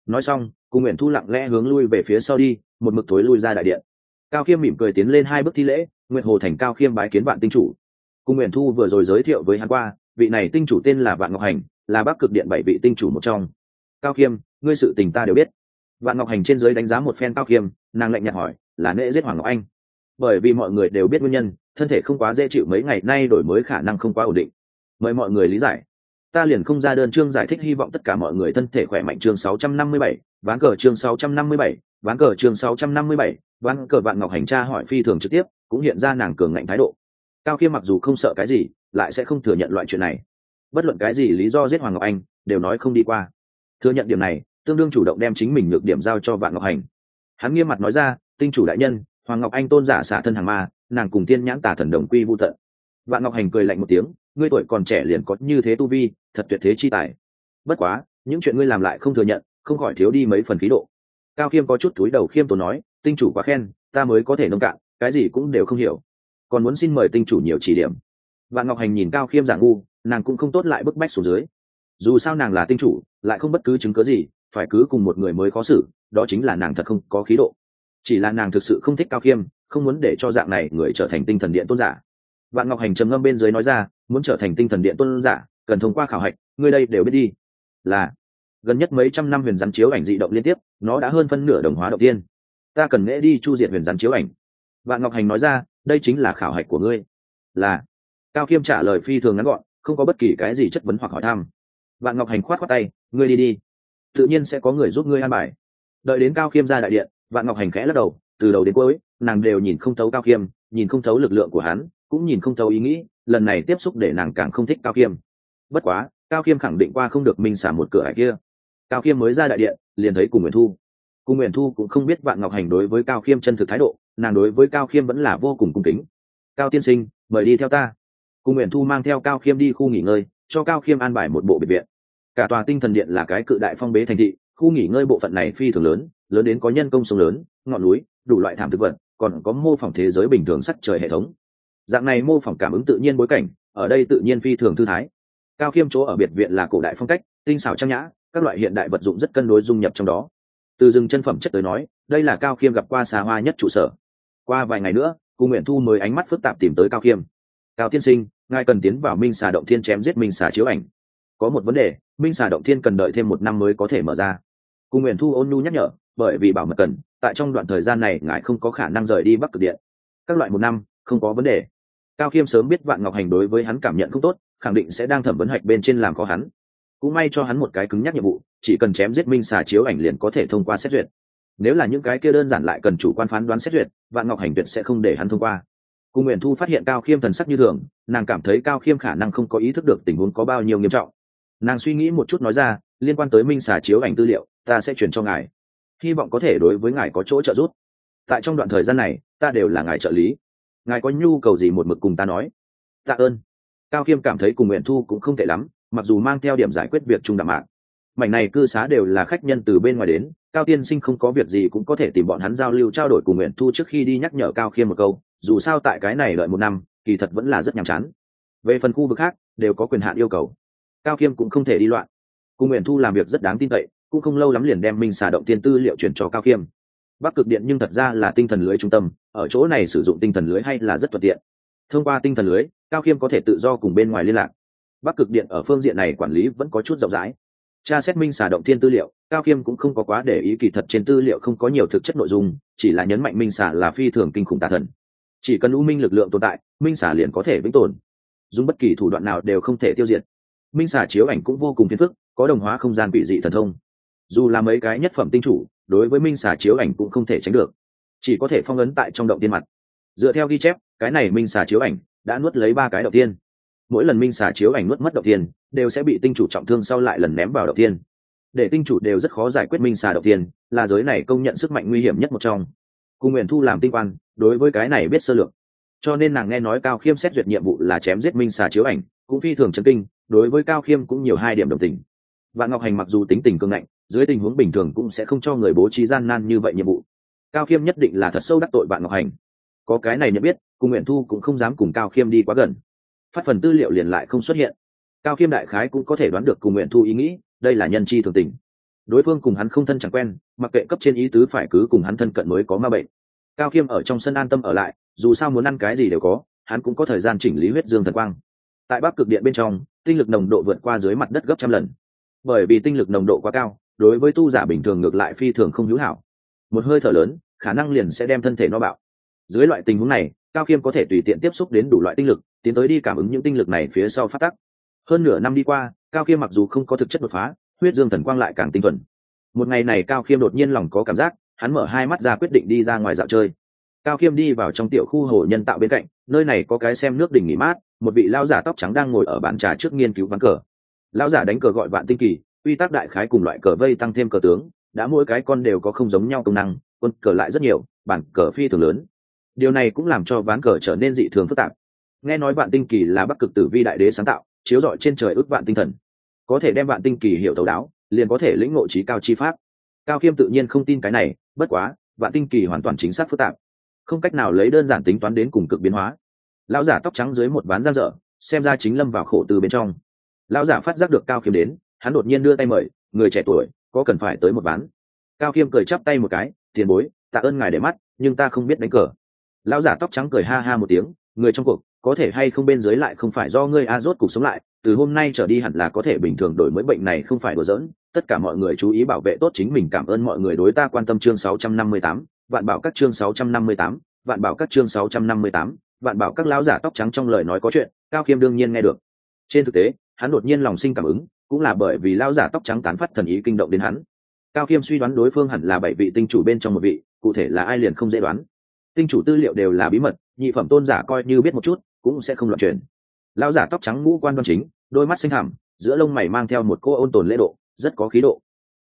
Nói xong cùng nguyện thu lặng lẽ hướng lui về phía sau đi một mực thối lui ra đại điện. Cao khiêm mỉm cười tiến lên hai bước thi lễ nguyện hồ thành cao khiêm bái kiến vạn tinh chủ. Cùng nguyện thu vừa rồi giới thiệu với hắn qua, vị này tinh chủ tên là vạn ngọc hành, là bắc cực điện bảy vị tinh chủ một trong. Cao khiêm, ngươi sự tình ta đều biết. Vạn ngọc hành trên dưới đánh giá một phen cao khiêm, nàng lạnh nhạt hỏi, là nễ giết hoàng ngọc anh. Bởi vì mọi người đều biết nguyên nhân, thân thể không quá dễ chịu mấy ngày nay đổi mới khả năng không quá ổn định. Mời mọi người lý giải ta liền không ra đơn chương giải thích hy vọng tất cả mọi người thân thể khỏe mạnh chương 657, ván cờ chương 657, ván cờ chương 657, ván cờ vạn ngọc hành tra hỏi phi thường trực tiếp cũng hiện ra nàng cường ngạnh thái độ. Cao Kiêm mặc dù không sợ cái gì lại sẽ không thừa nhận loại chuyện này. Bất luận cái gì lý do giết hoàng ngọc anh đều nói không đi qua. Thừa nhận điểm này tương đương chủ động đem chính mình nhược điểm giao cho vạn ngọc hành. Hắn nghiêm mặt nói ra tinh chủ đại nhân hoàng ngọc anh tôn giả xả thân hàng ma nàng cùng tiên nhãn tả thần đồng quy vu tận. Vạn ngọc hành cười lạnh một tiếng ngươi tuổi còn trẻ liền có như thế tu vi, thật tuyệt thế chi tài. Bất quá, những chuyện ngươi làm lại không thừa nhận, không khỏi thiếu đi mấy phần khí độ. Cao khiêm có chút túi đầu khiêm tốn nói, tinh chủ quá khen, ta mới có thể nông cạn, cái gì cũng đều không hiểu. Còn muốn xin mời tinh chủ nhiều chỉ điểm. Vạn ngọc hành nhìn cao khiêm giả ngu, nàng cũng không tốt lại bức bách xuống dưới. Dù sao nàng là tinh chủ, lại không bất cứ chứng cớ gì, phải cứ cùng một người mới khó xử, đó chính là nàng thật không có khí độ. Chỉ là nàng thực sự không thích cao khiêm không muốn để cho dạng này người trở thành tinh thần điện tôn giả. Vạn ngọc hành trầm ngâm bên dưới nói ra muốn trở thành tinh thần điện tôn giả, cần thông qua khảo hạch, ngươi đây đều biết đi. Là, gần nhất mấy trăm năm huyền rắn chiếu ảnh dị động liên tiếp, nó đã hơn phân nửa đồng hóa đầu tiên. Ta cần nghễ đi chu diệt huyền rắn chiếu ảnh. Vạn ngọc hành nói ra, đây chính là khảo hạch của ngươi. Là, cao khiêm trả lời phi thường ngắn gọn, không có bất kỳ cái gì chất vấn hoặc hỏi thăm. Vạn ngọc hành khoát khoát tay, ngươi đi đi. Tự nhiên sẽ có người giúp ngươi an bài. Đợi đến cao khiêm ra đại điện, vạn ngọc hành khẽ lắc đầu, từ đầu đến cuối, nàng đều nhìn không thấu cao khiêm nhìn không thấu lực lượng của hắn, cũng nhìn không thấu ý nghĩ lần này tiếp xúc để nàng càng không thích cao khiêm bất quá, cao khiêm khẳng định qua không được minh xả một cửa hải kia. Cao khiêm mới ra đại điện, liền thấy cùng nguyễn thu. Cùng nguyễn thu cũng không biết vạn ngọc hành đối với cao khiêm chân thực thái độ, nàng đối với cao khiêm vẫn là vô cùng cung kính. Cao tiên sinh, mời đi theo ta. Cùng nguyễn thu mang theo cao khiêm đi khu nghỉ ngơi, cho cao khiêm an bài một bộ biệt viện. Cả tòa tinh thần điện là cái cự đại phong bế thành thị, khu nghỉ ngơi bộ phận này phi thường lớn lớn đến có nhân công sông lớn, ngọn núi, đủ loại thảm thực vật, còn có mô phỏng thế giới bình thường sắc trời hệ thống dạng này mô phỏng cảm ứng tự nhiên bối cảnh, ở đây tự nhiên phi thường thư thái. Cao khiêm chỗ ở biệt viện là cổ đại phong cách, tinh xảo trang nhã, các loại hiện đại vật dụng rất cân đối dung nhập trong đó. Từ rừng chân phẩm chất tới nói, đây là cao khiêm gặp qua xa hoa nhất trụ sở. Qua vài ngày nữa cùng nguyễn thu mới ánh mắt phức tạp tìm tới cao khiêm. Cao tiên sinh, ngài cần tiến vào minh xà động thiên chém giết minh xà chiếu ảnh. Có một vấn đề, minh xà động thiên cần đợi thêm một năm mới có thể mở ra. Cùng nguyễn thu ôn nhu nhắc nhở, bởi vì bảo mật cần, tại trong đoạn thời gian này ngài không có khả năng rời đi bắc cực điện. Các loại một năm, không có vấn đề cao khiêm sớm biết vạn ngọc hành đối với hắn cảm nhận không tốt, khẳng định sẽ đang thẩm vấn hạch bên trên làm có hắn. Cũng may cho hắn một cái cứng nhắc nhiệm vụ, chỉ cần chém giết minh xà chiếu ảnh liền có thể thông qua xét duyệt. Nếu là những cái kia đơn giản lại cần chủ quan phán đoán xét duyệt, vạn ngọc hành tuyệt sẽ không để hắn thông qua. Cùng nguyện thu phát hiện cao khiêm thần sắc như thường, nàng cảm thấy cao khiêm khả năng không có ý thức được tình huống có bao nhiêu nghiêm trọng. Nàng suy nghĩ một chút nói ra, liên quan tới minh xà chiếu ảnh tư liệu, ta sẽ chuyển cho ngài. Hy vọng có thể đối với ngài có chỗ trợ giúp. Tại trong đoạn thời gian này, ta đều là ngài trợ lý ngài có nhu cầu gì một mực cùng ta nói? Tạ ơn. Cao khiêm cảm thấy cùng nguyện thu cũng không tệ lắm, mặc dù mang theo điểm giải quyết việc chung đạm mạng mảnh này cư xá đều là khách nhân từ bên ngoài đến, cao tiên sinh không có việc gì cũng có thể tìm bọn hắn giao lưu trao đổi cùng nguyện thu trước khi đi nhắc nhở cao khiêm một câu, dù sao tại cái này đợi một năm, kỳ thật vẫn là rất nhàm chán. Về phần khu vực khác, đều có quyền hạn yêu cầu. Cao khiêm cũng không thể đi loạn. Cùng nguyện thu làm việc rất đáng tin cậy, cũng không lâu lắm liền đem minh xà động tiên tư liệu chuyển cho cao khiêm bắc cực điện nhưng thật ra là tinh thần lưới trung tâm, ở chỗ này sử dụng tinh thần lưới hay là rất thuận tiện. Thông qua tinh thần lưới, cao khiêm có thể tự do cùng bên ngoài liên lạc. Bắc cực điện ở phương diện này quản lý vẫn có chút rộng rãi. Tra xét minh xả động thiên tư liệu, cao khiêm cũng không có quá để ý kỳ thật trên tư liệu không có nhiều thực chất nội dung, chỉ là nhấn mạnh minh xả là phi thường kinh khủng tà thần. Chỉ cần u minh lực lượng tồn tại, minh xả liền có thể vĩnh tồn. Dùng bất kỳ thủ đoạn nào đều không thể tiêu diệt. Minh xả chiếu ảnh cũng vô cùng phiền phức, có đồng hóa không gian bị dị thần thông dù là mấy cái nhất phẩm tinh chủ, đối với minh xà chiếu ảnh cũng không thể tránh được. Chỉ có thể phong ấn tại trong động tiên mặt. Dựa theo ghi chép, cái này minh xà chiếu ảnh đã nuốt lấy ba cái đầu tiên. Mỗi lần minh xà chiếu ảnh nuốt mất đầu tiên, đều sẽ bị tinh chủ trọng thương sau lại lần ném vào đầu tiên. Để tinh chủ đều rất khó giải quyết minh xà đầu tiên, là giới này công nhận sức mạnh nguy hiểm nhất một trong. Cùng nguyện thu làm tinh quan, đối với cái này biết sơ lược. Cho nên nàng nghe nói cao khiêm xét duyệt nhiệm vụ là chém giết minh xà chiếu ảnh, cũng phi thường chấn kinh, đối với cao khiêm cũng nhiều hai điểm đồng tình. Vạn ngọc hành mặc dù tính tình cương ngạnh dưới tình huống bình thường cũng sẽ không cho người bố trí gian nan như vậy nhiệm vụ. Cao khiêm nhất định là thật sâu đắc tội bạn ngọc hành. Có cái này nhận biết, cùng nguyện thu cũng không dám cùng cao khiêm đi quá gần. Phát phần tư liệu liền lại không xuất hiện. Cao khiêm đại khái cũng có thể đoán được cùng nguyện thu ý nghĩ, đây là nhân chi thường tình. Đối phương cùng hắn không thân chẳng quen, mặc kệ cấp trên ý tứ phải cứ cùng hắn thân cận mới có ma bệnh. Cao khiêm ở trong sân an tâm ở lại, dù sao muốn ăn cái gì đều có, hắn cũng có thời gian chỉnh lý huyết dương thần quang. Tại bắc cực điện bên trong, tinh lực nồng độ vượt qua dưới mặt đất gấp trăm lần. Bởi vì tinh lực nồng độ quá cao đối với tu giả bình thường ngược lại phi thường không hữu hảo. Một hơi thở lớn, khả năng liền sẽ đem thân thể nó bạo. Dưới loại tình huống này, cao khiêm có thể tùy tiện tiếp xúc đến đủ loại tinh lực, tiến tới đi cảm ứng những tinh lực này phía sau phát tắc. Hơn nửa năm đi qua, cao khiêm mặc dù không có thực chất đột phá, huyết dương thần quang lại càng tinh thuần. Một ngày này cao khiêm đột nhiên lòng có cảm giác, hắn mở hai mắt ra quyết định đi ra ngoài dạo chơi. Cao khiêm đi vào trong tiểu khu hồ nhân tạo bên cạnh, nơi này có cái xem nước đỉnh nghỉ mát, một vị lao giả tóc trắng đang ngồi ở bàn trà trước nghiên cứu ván cờ. Lao giả đánh cờ gọi vạn tinh kỳ quy tắc đại khái cùng loại cờ vây tăng thêm cờ tướng, đã mỗi cái con đều có không giống nhau công năng, quân cờ lại rất nhiều, bản cờ phi thường lớn. Điều này cũng làm cho ván cờ trở nên dị thường phức tạp. Nghe nói vạn tinh kỳ là bắc cực tử vi đại đế sáng tạo, chiếu rọi trên trời ước vạn tinh thần. Có thể đem vạn tinh kỳ hiểu thấu đáo, liền có thể lĩnh ngộ trí cao chi pháp. Cao khiêm tự nhiên không tin cái này, bất quá, vạn tinh kỳ hoàn toàn chính xác phức tạp. Không cách nào lấy đơn giản tính toán đến cùng cực biến hóa. Lão giả tóc trắng dưới một ván giang dở, xem ra chính lâm vào khổ từ bên trong. Lão giả phát giác được cao khiêm đến hắn đột nhiên đưa tay mời người trẻ tuổi có cần phải tới một ván? Cao khiêm cười chắp tay một cái tiền bối tạ ơn ngài để mắt nhưng ta không biết đánh cờ. Lão giả tóc trắng cười ha ha một tiếng người trong cuộc có thể hay không bên dưới lại không phải do ngươi a rốt cuộc sống lại từ hôm nay trở đi hẳn là có thể bình thường đổi mới bệnh này không phải đùa giỡn tất cả mọi người chú ý bảo vệ tốt chính mình cảm ơn mọi người đối ta quan tâm chương 658, vạn bảo các chương 658, vạn bảo các chương 658, vạn bảo các lão giả tóc trắng trong lời nói có chuyện cao khiêm đương nhiên nghe được. Trên thực tế hắn đột nhiên lòng sinh cảm ứng cũng là bởi vì lão giả tóc trắng tán phát thần ý kinh động đến hắn. Cao khiêm suy đoán đối phương hẳn là bảy vị tinh chủ bên trong một vị, cụ thể là ai liền không dễ đoán. Tinh chủ tư liệu đều là bí mật, nhị phẩm tôn giả coi như biết một chút, cũng sẽ không loạn truyền. Lão giả tóc trắng ngũ quan đoan chính, đôi mắt xanh hàm giữa lông mày mang theo một cô ôn tồn lễ độ, rất có khí độ.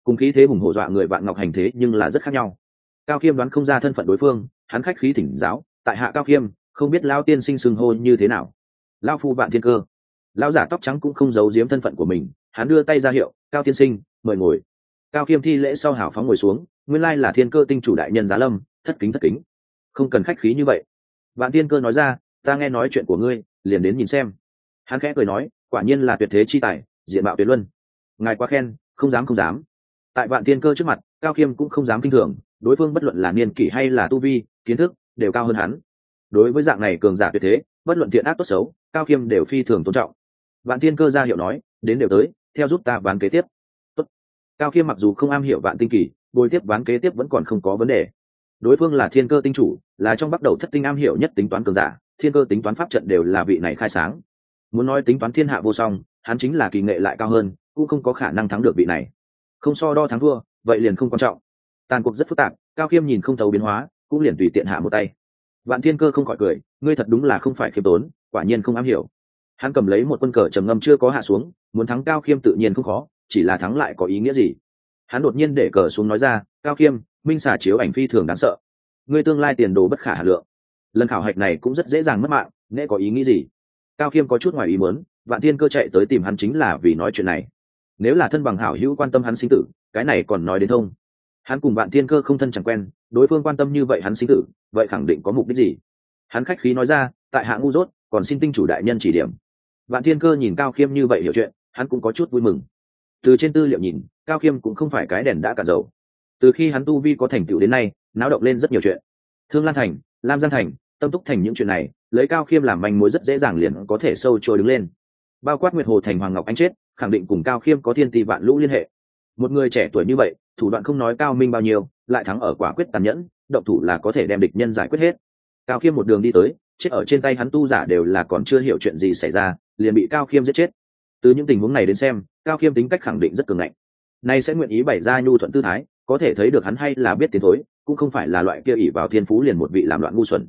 Cùng khí thế hùng hổ dọa người vạn ngọc hành thế nhưng là rất khác nhau. Cao khiêm đoán không ra thân phận đối phương, hắn khách khí thỉnh giáo, tại hạ cao khiêm không biết lao tiên sinh sừng hô như thế nào. Lao phu vạn thiên cơ. Lao giả tóc trắng cũng không giấu giếm thân phận của mình hắn đưa tay ra hiệu, cao tiên sinh, mời ngồi. Cao khiêm thi lễ sau hảo phóng ngồi xuống, nguyên lai là thiên cơ tinh chủ đại nhân giá lâm, thất kính thất kính. Không cần khách khí như vậy. Vạn thiên cơ nói ra, ta nghe nói chuyện của ngươi, liền đến nhìn xem. Hắn khẽ cười nói, quả nhiên là tuyệt thế chi tài, diện mạo tuyệt luân. Ngài quá khen, không dám không dám. Tại vạn thiên cơ trước mặt, cao khiêm cũng không dám kinh thường, đối phương bất luận là niên kỷ hay là tu vi, kiến thức, đều cao hơn hắn. Đối với dạng này cường giả tuyệt thế, bất luận thiện ác tốt xấu, cao khiêm đều phi thường tôn trọng. Vạn thiên cơ ra hiệu nói, đến đều tới theo giúp ta ván kế tiếp. Tốt. cao khiêm mặc dù không am hiểu vạn tinh kỳ bồi tiếp ván kế tiếp vẫn còn không có vấn đề. Đối phương là thiên cơ tinh chủ, là trong bắt đầu thất tinh am hiểu nhất tính toán cường giả, thiên cơ tính toán pháp trận đều là vị này khai sáng. Muốn nói tính toán thiên hạ vô song, hắn chính là kỳ nghệ lại cao hơn, cũng không có khả năng thắng được vị này. Không so đo thắng thua, vậy liền không quan trọng. Tàn cuộc rất phức tạp, cao khiêm nhìn không thấu biến hóa, cũng liền tùy tiện hạ một tay. Vạn thiên cơ không khỏi cười, ngươi thật đúng là không phải khiêm tốn, quả nhiên không am hiểu hắn cầm lấy một quân cờ trầm ngâm chưa có hạ xuống, muốn thắng cao khiêm tự nhiên không khó, chỉ là thắng lại có ý nghĩa gì? Hắn đột nhiên để cờ xuống nói ra, cao khiêm, minh xả chiếu ảnh phi thường đáng sợ. Ngươi tương lai tiền đồ bất khả hà lượng. Lần khảo hạch này cũng rất dễ dàng mất mạng nghe có ý nghĩ gì? Cao khiêm có chút ngoài ý muốn, vạn thiên cơ chạy tới tìm hắn chính là vì nói chuyện này. Nếu là thân bằng hảo hữu quan tâm hắn sinh tử, cái này còn nói đến thông. Hắn cùng vạn thiên cơ không thân chẳng quen, đối phương quan tâm như vậy hắn sinh tử, vậy khẳng định có mục đích gì? Hắn khách khí nói ra, tại hạ ngu dốt, còn xin tinh chủ đại nhân chỉ điểm vạn thiên cơ nhìn cao khiêm như vậy hiểu chuyện, hắn cũng có chút vui mừng. Từ trên tư liệu nhìn, cao khiêm cũng không phải cái đèn đã cả dầu. Từ khi hắn tu vi có thành tựu đến nay, náo động lên rất nhiều chuyện. Thương lan thành, lam giang thành, tâm túc thành những chuyện này, lấy cao khiêm làm manh mối rất dễ dàng liền có thể sâu trôi đứng lên. Bao quát nguyệt hồ thành, hoàng ngọc anh chết, khẳng định cùng cao khiêm có thiên tỷ vạn lũ liên hệ. Một người trẻ tuổi như vậy, thủ đoạn không nói cao minh bao nhiêu, lại thắng ở quả quyết tàn nhẫn, động thủ là có thể đem địch nhân giải quyết hết. Cao khiêm một đường đi tới, chết ở trên tay hắn tu giả đều là còn chưa hiểu chuyện gì xảy ra liền bị cao khiêm giết chết. Từ những tình huống này đến xem, cao khiêm tính cách khẳng định rất cường ngạnh. Nay sẽ nguyện ý bày ra nhu thuận tư thái, có thể thấy được hắn hay là biết tiến thối, cũng không phải là loại kia ỉ vào thiên phú liền một vị làm loạn ngu xuẩn.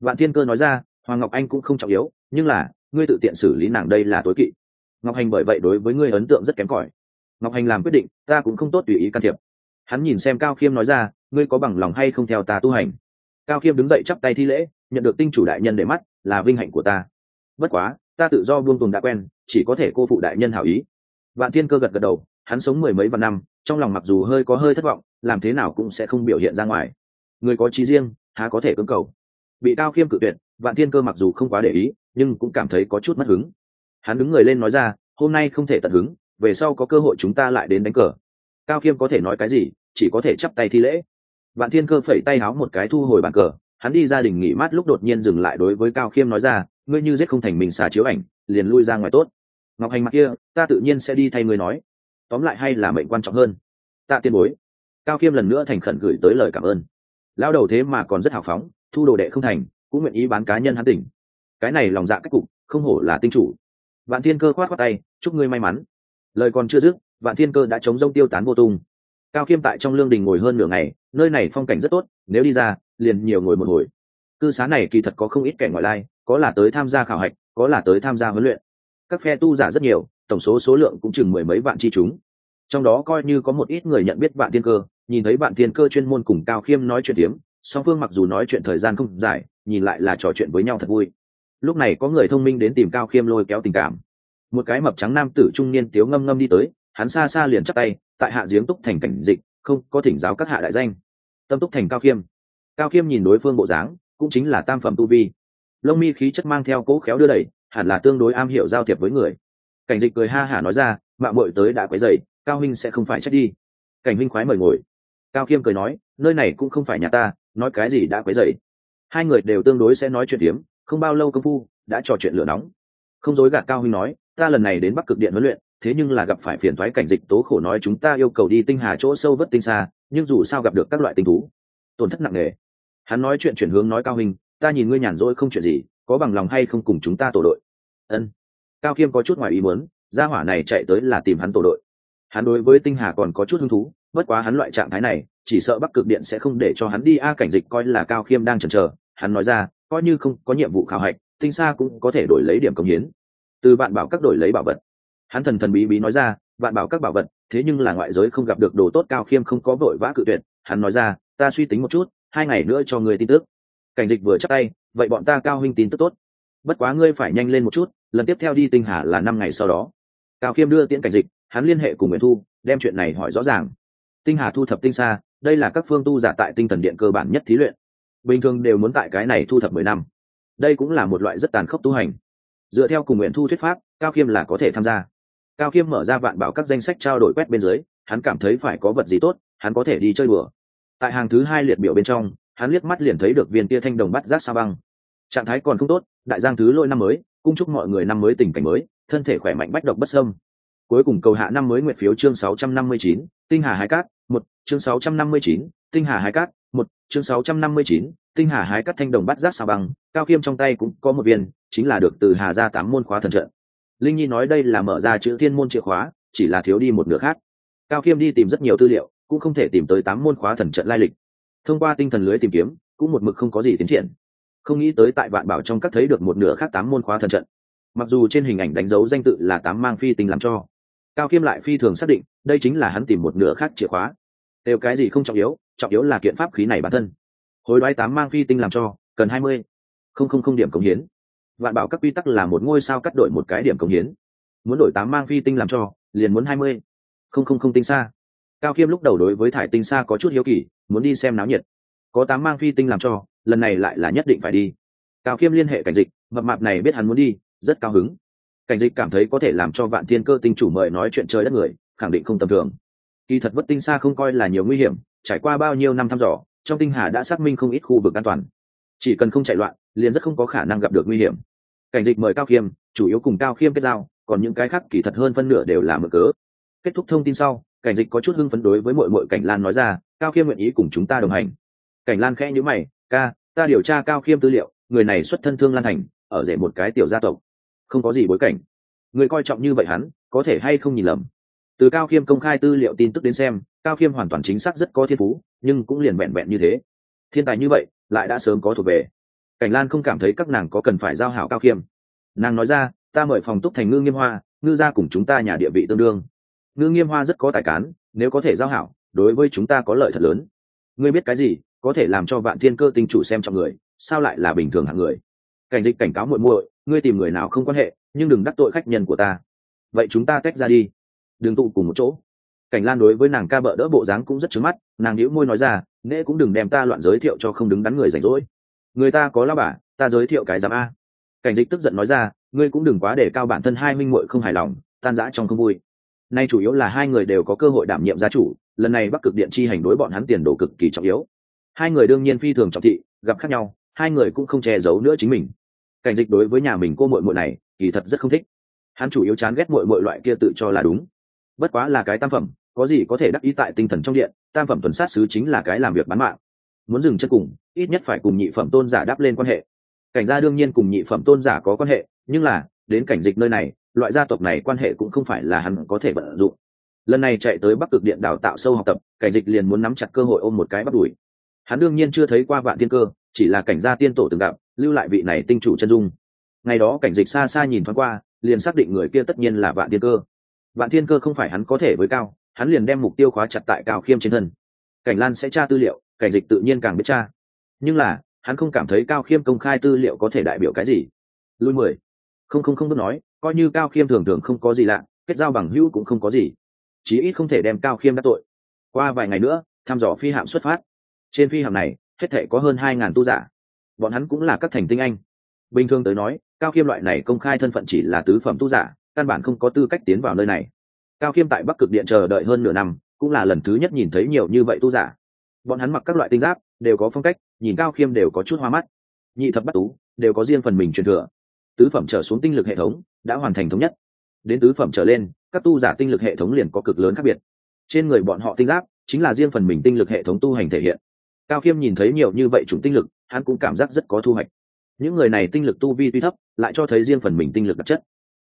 Vạn thiên cơ nói ra, hoàng ngọc anh cũng không trọng yếu, nhưng là, ngươi tự tiện xử lý nàng đây là tối kỵ. Ngọc hành bởi vậy đối với ngươi ấn tượng rất kém cỏi. Ngọc hành làm quyết định, ta cũng không tốt tùy ý can thiệp. Hắn nhìn xem cao khiêm nói ra, ngươi có bằng lòng hay không theo ta tu hành? Cao khiêm đứng dậy chắp tay thi lễ, nhận được tinh chủ đại nhân để mắt, là vinh hạnh của ta. Bất quá ta tự do buông tùng đã quen, chỉ có thể cô phụ đại nhân hảo ý. Vạn thiên cơ gật gật đầu, hắn sống mười mấy vạn năm, trong lòng mặc dù hơi có hơi thất vọng, làm thế nào cũng sẽ không biểu hiện ra ngoài. Người có trí riêng, há có thể cưỡng cầu. Bị cao khiêm cự tuyệt, vạn thiên cơ mặc dù không quá để ý, nhưng cũng cảm thấy có chút mất hứng. Hắn đứng người lên nói ra, hôm nay không thể tận hứng, về sau có cơ hội chúng ta lại đến đánh cờ. Cao khiêm có thể nói cái gì, chỉ có thể chắp tay thi lễ. Vạn thiên cơ phẩy tay háo một cái thu hồi bàn cờ, hắn đi gia đình nghỉ mát lúc đột nhiên dừng lại đối với cao khiêm nói ra ngươi như giết không thành mình xả chiếu ảnh, liền lui ra ngoài tốt. Ngọc hành mặt kia, ta tự nhiên sẽ đi thay ngươi nói. Tóm lại hay là mệnh quan trọng hơn. Tạ tiên bối, cao khiêm lần nữa thành khẩn gửi tới lời cảm ơn. Lao đầu thế mà còn rất hào phóng, thu đồ đệ không thành, cũng nguyện ý bán cá nhân hắn tỉnh. Cái này lòng dạ cách cục, không hổ là tinh chủ. Vạn thiên cơ khoát khoát tay, chúc ngươi may mắn. Lời còn chưa dứt, vạn thiên cơ đã chống rông tiêu tán vô tung. Cao khiêm tại trong lương đình ngồi hơn nửa ngày, nơi này phong cảnh rất tốt, nếu đi ra, liền nhiều ngồi một hồi cư xá này kỳ thật có không ít kẻ ngoại lai, có là tới tham gia khảo hạch, có là tới tham gia huấn luyện. Các phe tu giả rất nhiều, tổng số số lượng cũng chừng mười mấy vạn chi chúng. Trong đó coi như có một ít người nhận biết vạn thiên cơ, nhìn thấy vạn thiên cơ chuyên môn cùng cao khiêm nói chuyện tiếm song phương mặc dù nói chuyện thời gian không dài, nhìn lại là trò chuyện với nhau thật vui. Lúc này có người thông minh đến tìm cao khiêm lôi kéo tình cảm. Một cái mập trắng nam tử trung niên tiếu ngâm ngâm đi tới, hắn xa xa liền chắc tay, tại hạ giếng túc thành cảnh dịch, không có thỉnh giáo các hạ đại danh. Tâm túc thành cao khiêm. Cao khiêm nhìn đối phương bộ dáng cũng chính là tam phẩm tu vi. Lông mi khí chất mang theo cỗ khéo đưa đẩy hẳn là tương đối am hiểu giao thiệp với người. Cảnh dịch cười ha hả nói ra, mạng bội tới đã quấy dày cao huynh sẽ không phải trách đi. Cảnh huynh khoái mời ngồi. Cao khiêm cười nói, nơi này cũng không phải nhà ta, nói cái gì đã quấy dày hai người đều tương đối sẽ nói chuyện tiếm không bao lâu công phu, đã trò chuyện lửa nóng. Không dối gạt cao huynh nói, ta lần này đến bắc cực điện huấn luyện, thế nhưng là gặp phải phiền thoái cảnh dịch tố khổ nói chúng ta yêu cầu đi tinh hà chỗ sâu vất tinh xa, nhưng dù sao gặp được các loại tinh thú, tổn thất nặng nề hắn nói chuyện chuyển hướng nói cao huynh ta nhìn ngươi nhàn rỗi không chuyện gì, có bằng lòng hay không cùng chúng ta tổ đội? Ân. Cao khiêm có chút ngoài ý muốn, gia hỏa này chạy tới là tìm hắn tổ đội. Hắn đối với tinh hà còn có chút hứng thú, bất quá hắn loại trạng thái này, chỉ sợ bắc cực điện sẽ không để cho hắn đi a cảnh dịch coi là cao khiêm đang chần chờ. Hắn nói ra, coi như không có nhiệm vụ khảo hạch, tinh xa cũng có thể đổi lấy điểm công hiến. Từ bạn bảo các đổi lấy bảo vật. Hắn thần thần bí bí nói ra, bạn bảo các bảo vật, thế nhưng là ngoại giới không gặp được đồ tốt cao khiêm không có vội vã cự tuyệt. Hắn nói ra, ta suy tính một chút hai ngày nữa cho ngươi tin tức. Cảnh dịch vừa chắc tay, vậy bọn ta cao huynh tin tức tốt. Bất quá ngươi phải nhanh lên một chút, lần tiếp theo đi tinh hà là năm ngày sau đó. Cao khiêm đưa tiễn cảnh dịch, hắn liên hệ cùng nguyễn thu, đem chuyện này hỏi rõ ràng. Tinh hà thu thập tinh xa, đây là các phương tu giả tại tinh thần điện cơ bản nhất thí luyện. Bình thường đều muốn tại cái này thu thập mười năm. Đây cũng là một loại rất tàn khốc tu hành. Dựa theo cùng nguyện thu thuyết pháp, cao khiêm là có thể tham gia. Cao khiêm mở ra vạn bảo các danh sách trao đổi quét bên dưới, hắn cảm thấy phải có vật gì tốt, hắn có thể đi chơi bừa tại hàng thứ hai liệt biểu bên trong hắn liếc mắt liền thấy được viên tia thanh đồng bắt giác sa băng. Trạng thái còn không tốt đại giang thứ lôi năm mới cung chúc mọi người năm mới tình cảnh mới thân thể khỏe mạnh bách độc bất sâm cuối cùng cầu hạ năm mới nguyện phiếu chương 659, tinh hà hai cát một chương 659, tinh hà hai cát một chương 659, tinh hà hái cát thanh đồng bắt giác sa băng cao khiêm trong tay cũng có một viên chính là được từ hà ra tám môn khóa thần trận. Linh nhi nói đây là mở ra chữ thiên môn chìa khóa chỉ là thiếu đi một nửa khác. Cao khiêm đi tìm rất nhiều tư liệu cũng không thể tìm tới tám môn khóa thần trận lai lịch. Thông qua tinh thần lưới tìm kiếm, cũng một mực không có gì tiến triển. Không nghĩ tới tại vạn bảo trong các thấy được một nửa khác tám môn khóa thần trận. Mặc dù trên hình ảnh đánh dấu danh tự là tám mang phi tinh làm cho, cao khiêm lại phi thường xác định, đây chính là hắn tìm một nửa khác chìa khóa. Đều cái gì không trọng yếu trọng yếu là kiện pháp khí này bản thân. Hối đoái tám mang phi tinh làm cho, cần hai mươi. Không không không điểm cống hiến. Vạn bảo các quy tắc là một ngôi sao cắt đổi một cái điểm cống hiến. Muốn đổi tám mang phi tinh làm cho, liền muốn hai mươi. Không không không tinh xa cao khiêm lúc đầu đối với thải tinh xa có chút hiếu kỳ, muốn đi xem náo nhiệt. Có tám mang phi tinh làm cho, lần này lại là nhất định phải đi. Cao khiêm liên hệ cảnh dịch, mập mạp này biết hắn muốn đi, rất cao hứng. Cảnh dịch cảm thấy có thể làm cho vạn thiên cơ tinh chủ mời nói chuyện chơi đất người, khẳng định không tầm thường. Kỳ thật bất tinh xa không coi là nhiều nguy hiểm, trải qua bao nhiêu năm thăm dò, trong tinh hà đã xác minh không ít khu vực an toàn. Chỉ cần không chạy loạn, liền rất không có khả năng gặp được nguy hiểm. Cảnh dịch mời cao khiêm chủ yếu cùng cao khiêm kết giao, còn những cái khác kỳ thật hơn phân nửa đều là mở cớ. Kết thúc thông tin sau cảnh dịch có chút hưng phấn đối với mội mội cảnh lan nói ra, cao khiêm nguyện ý cùng chúng ta đồng hành. Cảnh lan khẽ nhữ mày, ca, ta điều tra cao khiêm tư liệu, người này xuất thân thương lan thành, ở rể một cái tiểu gia tộc. Không có gì bối cảnh. Người coi trọng như vậy hắn, có thể hay không nhìn lầm? Từ cao khiêm công khai tư liệu tin tức đến xem, cao khiêm hoàn toàn chính xác rất có thiên phú, nhưng cũng liền vẹn vẹn như thế. Thiên tài như vậy, lại đã sớm có thuộc về. Cảnh lan không cảm thấy các nàng có cần phải giao hảo cao khiêm. Nàng nói ra, ta mời phòng túc thành ngư nghiêm hoa, ngư ra cùng chúng ta nhà địa vị tương đương ngư nghiêm hoa rất có tài cán, nếu có thể giao hảo, đối với chúng ta có lợi thật lớn. Ngươi biết cái gì, có thể làm cho vạn thiên cơ tinh chủ xem trọng người, sao lại là bình thường hạng người? Cảnh dịch cảnh cáo muội muội, ngươi tìm người nào không quan hệ, nhưng đừng đắc tội khách nhân của ta. Vậy chúng ta tách ra đi. Đừng tụ cùng một chỗ. Cảnh lan đối với nàng ca bợ đỡ bộ dáng cũng rất trứng mắt, nàng đĩu môi nói ra, nễ cũng đừng đem ta loạn giới thiệu cho không đứng đắn người rảnh rỗi. Người ta có lao bà, ta giới thiệu cái giám a. Cảnh dịch tức giận nói ra, ngươi cũng đừng quá để cao bản thân hai minh muội không hài lòng, tan rã trong không vui nay chủ yếu là hai người đều có cơ hội đảm nhiệm gia chủ, lần này bắc cực điện chi hành đối bọn hắn tiền đồ cực kỳ trọng yếu. Hai người đương nhiên phi thường trọng thị, gặp khác nhau, hai người cũng không che giấu nữa chính mình. Cảnh dịch đối với nhà mình cô muội muội này, kỳ thật rất không thích. Hắn chủ yếu chán ghét muội muội loại kia tự cho là đúng. Bất quá là cái tam phẩm, có gì có thể đắc ý tại tinh thần trong điện, tam phẩm tuần sát sứ chính là cái làm việc bán mạng. Muốn dừng chân cùng, ít nhất phải cùng nhị phẩm tôn giả đáp lên quan hệ. Cảnh gia đương nhiên cùng nhị phẩm tôn giả có quan hệ, nhưng là, đến cảnh dịch nơi này loại gia tộc này quan hệ cũng không phải là hắn có thể vận dụng. Lần này chạy tới bắc cực điện đào tạo sâu học tập, cảnh dịch liền muốn nắm chặt cơ hội ôm một cái bắt đuổi. Hắn đương nhiên chưa thấy qua vạn thiên cơ, chỉ là cảnh gia tiên tổ từng gặp, lưu lại vị này tinh chủ chân dung. Ngày đó cảnh dịch xa xa nhìn thoáng qua, liền xác định người kia tất nhiên là vạn thiên cơ. Vạn thiên cơ không phải hắn có thể với cao, hắn liền đem mục tiêu khóa chặt tại cao khiêm trên thân. Cảnh lan sẽ tra tư liệu, cảnh dịch tự nhiên càng biết tra. Nhưng là, hắn không cảm thấy cao khiêm công khai tư liệu có thể đại biểu cái gì. Lui mười. Không không không biết nói coi như cao khiêm thường thường không có gì lạ, kết giao bằng hữu cũng không có gì. Chí ít không thể đem cao khiêm đắc tội. Qua vài ngày nữa, thăm dò phi hạm xuất phát. Trên phi hạm này, hết thể có hơn hai ngàn tu giả. Bọn hắn cũng là các thành tinh anh. Bình thường tới nói, cao khiêm loại này công khai thân phận chỉ là tứ phẩm tu giả, căn bản không có tư cách tiến vào nơi này. Cao khiêm tại bắc cực điện chờ đợi hơn nửa năm, cũng là lần thứ nhất nhìn thấy nhiều như vậy tu giả. Bọn hắn mặc các loại tinh giáp, đều có phong cách, nhìn cao khiêm đều có chút hoa mắt. Nhị thập bắt tú, đều có riêng phần mình truyền thừa. Tứ phẩm trở xuống tinh lực hệ thống đã hoàn thành thống nhất. Đến tứ phẩm trở lên, các tu giả tinh lực hệ thống liền có cực lớn khác biệt. Trên người bọn họ tinh giáp, chính là riêng phần mình tinh lực hệ thống tu hành thể hiện. Cao khiêm nhìn thấy nhiều như vậy chủng tinh lực, hắn cũng cảm giác rất có thu hoạch. Những người này tinh lực tu vi tuy thấp, lại cho thấy riêng phần mình tinh lực đặc chất.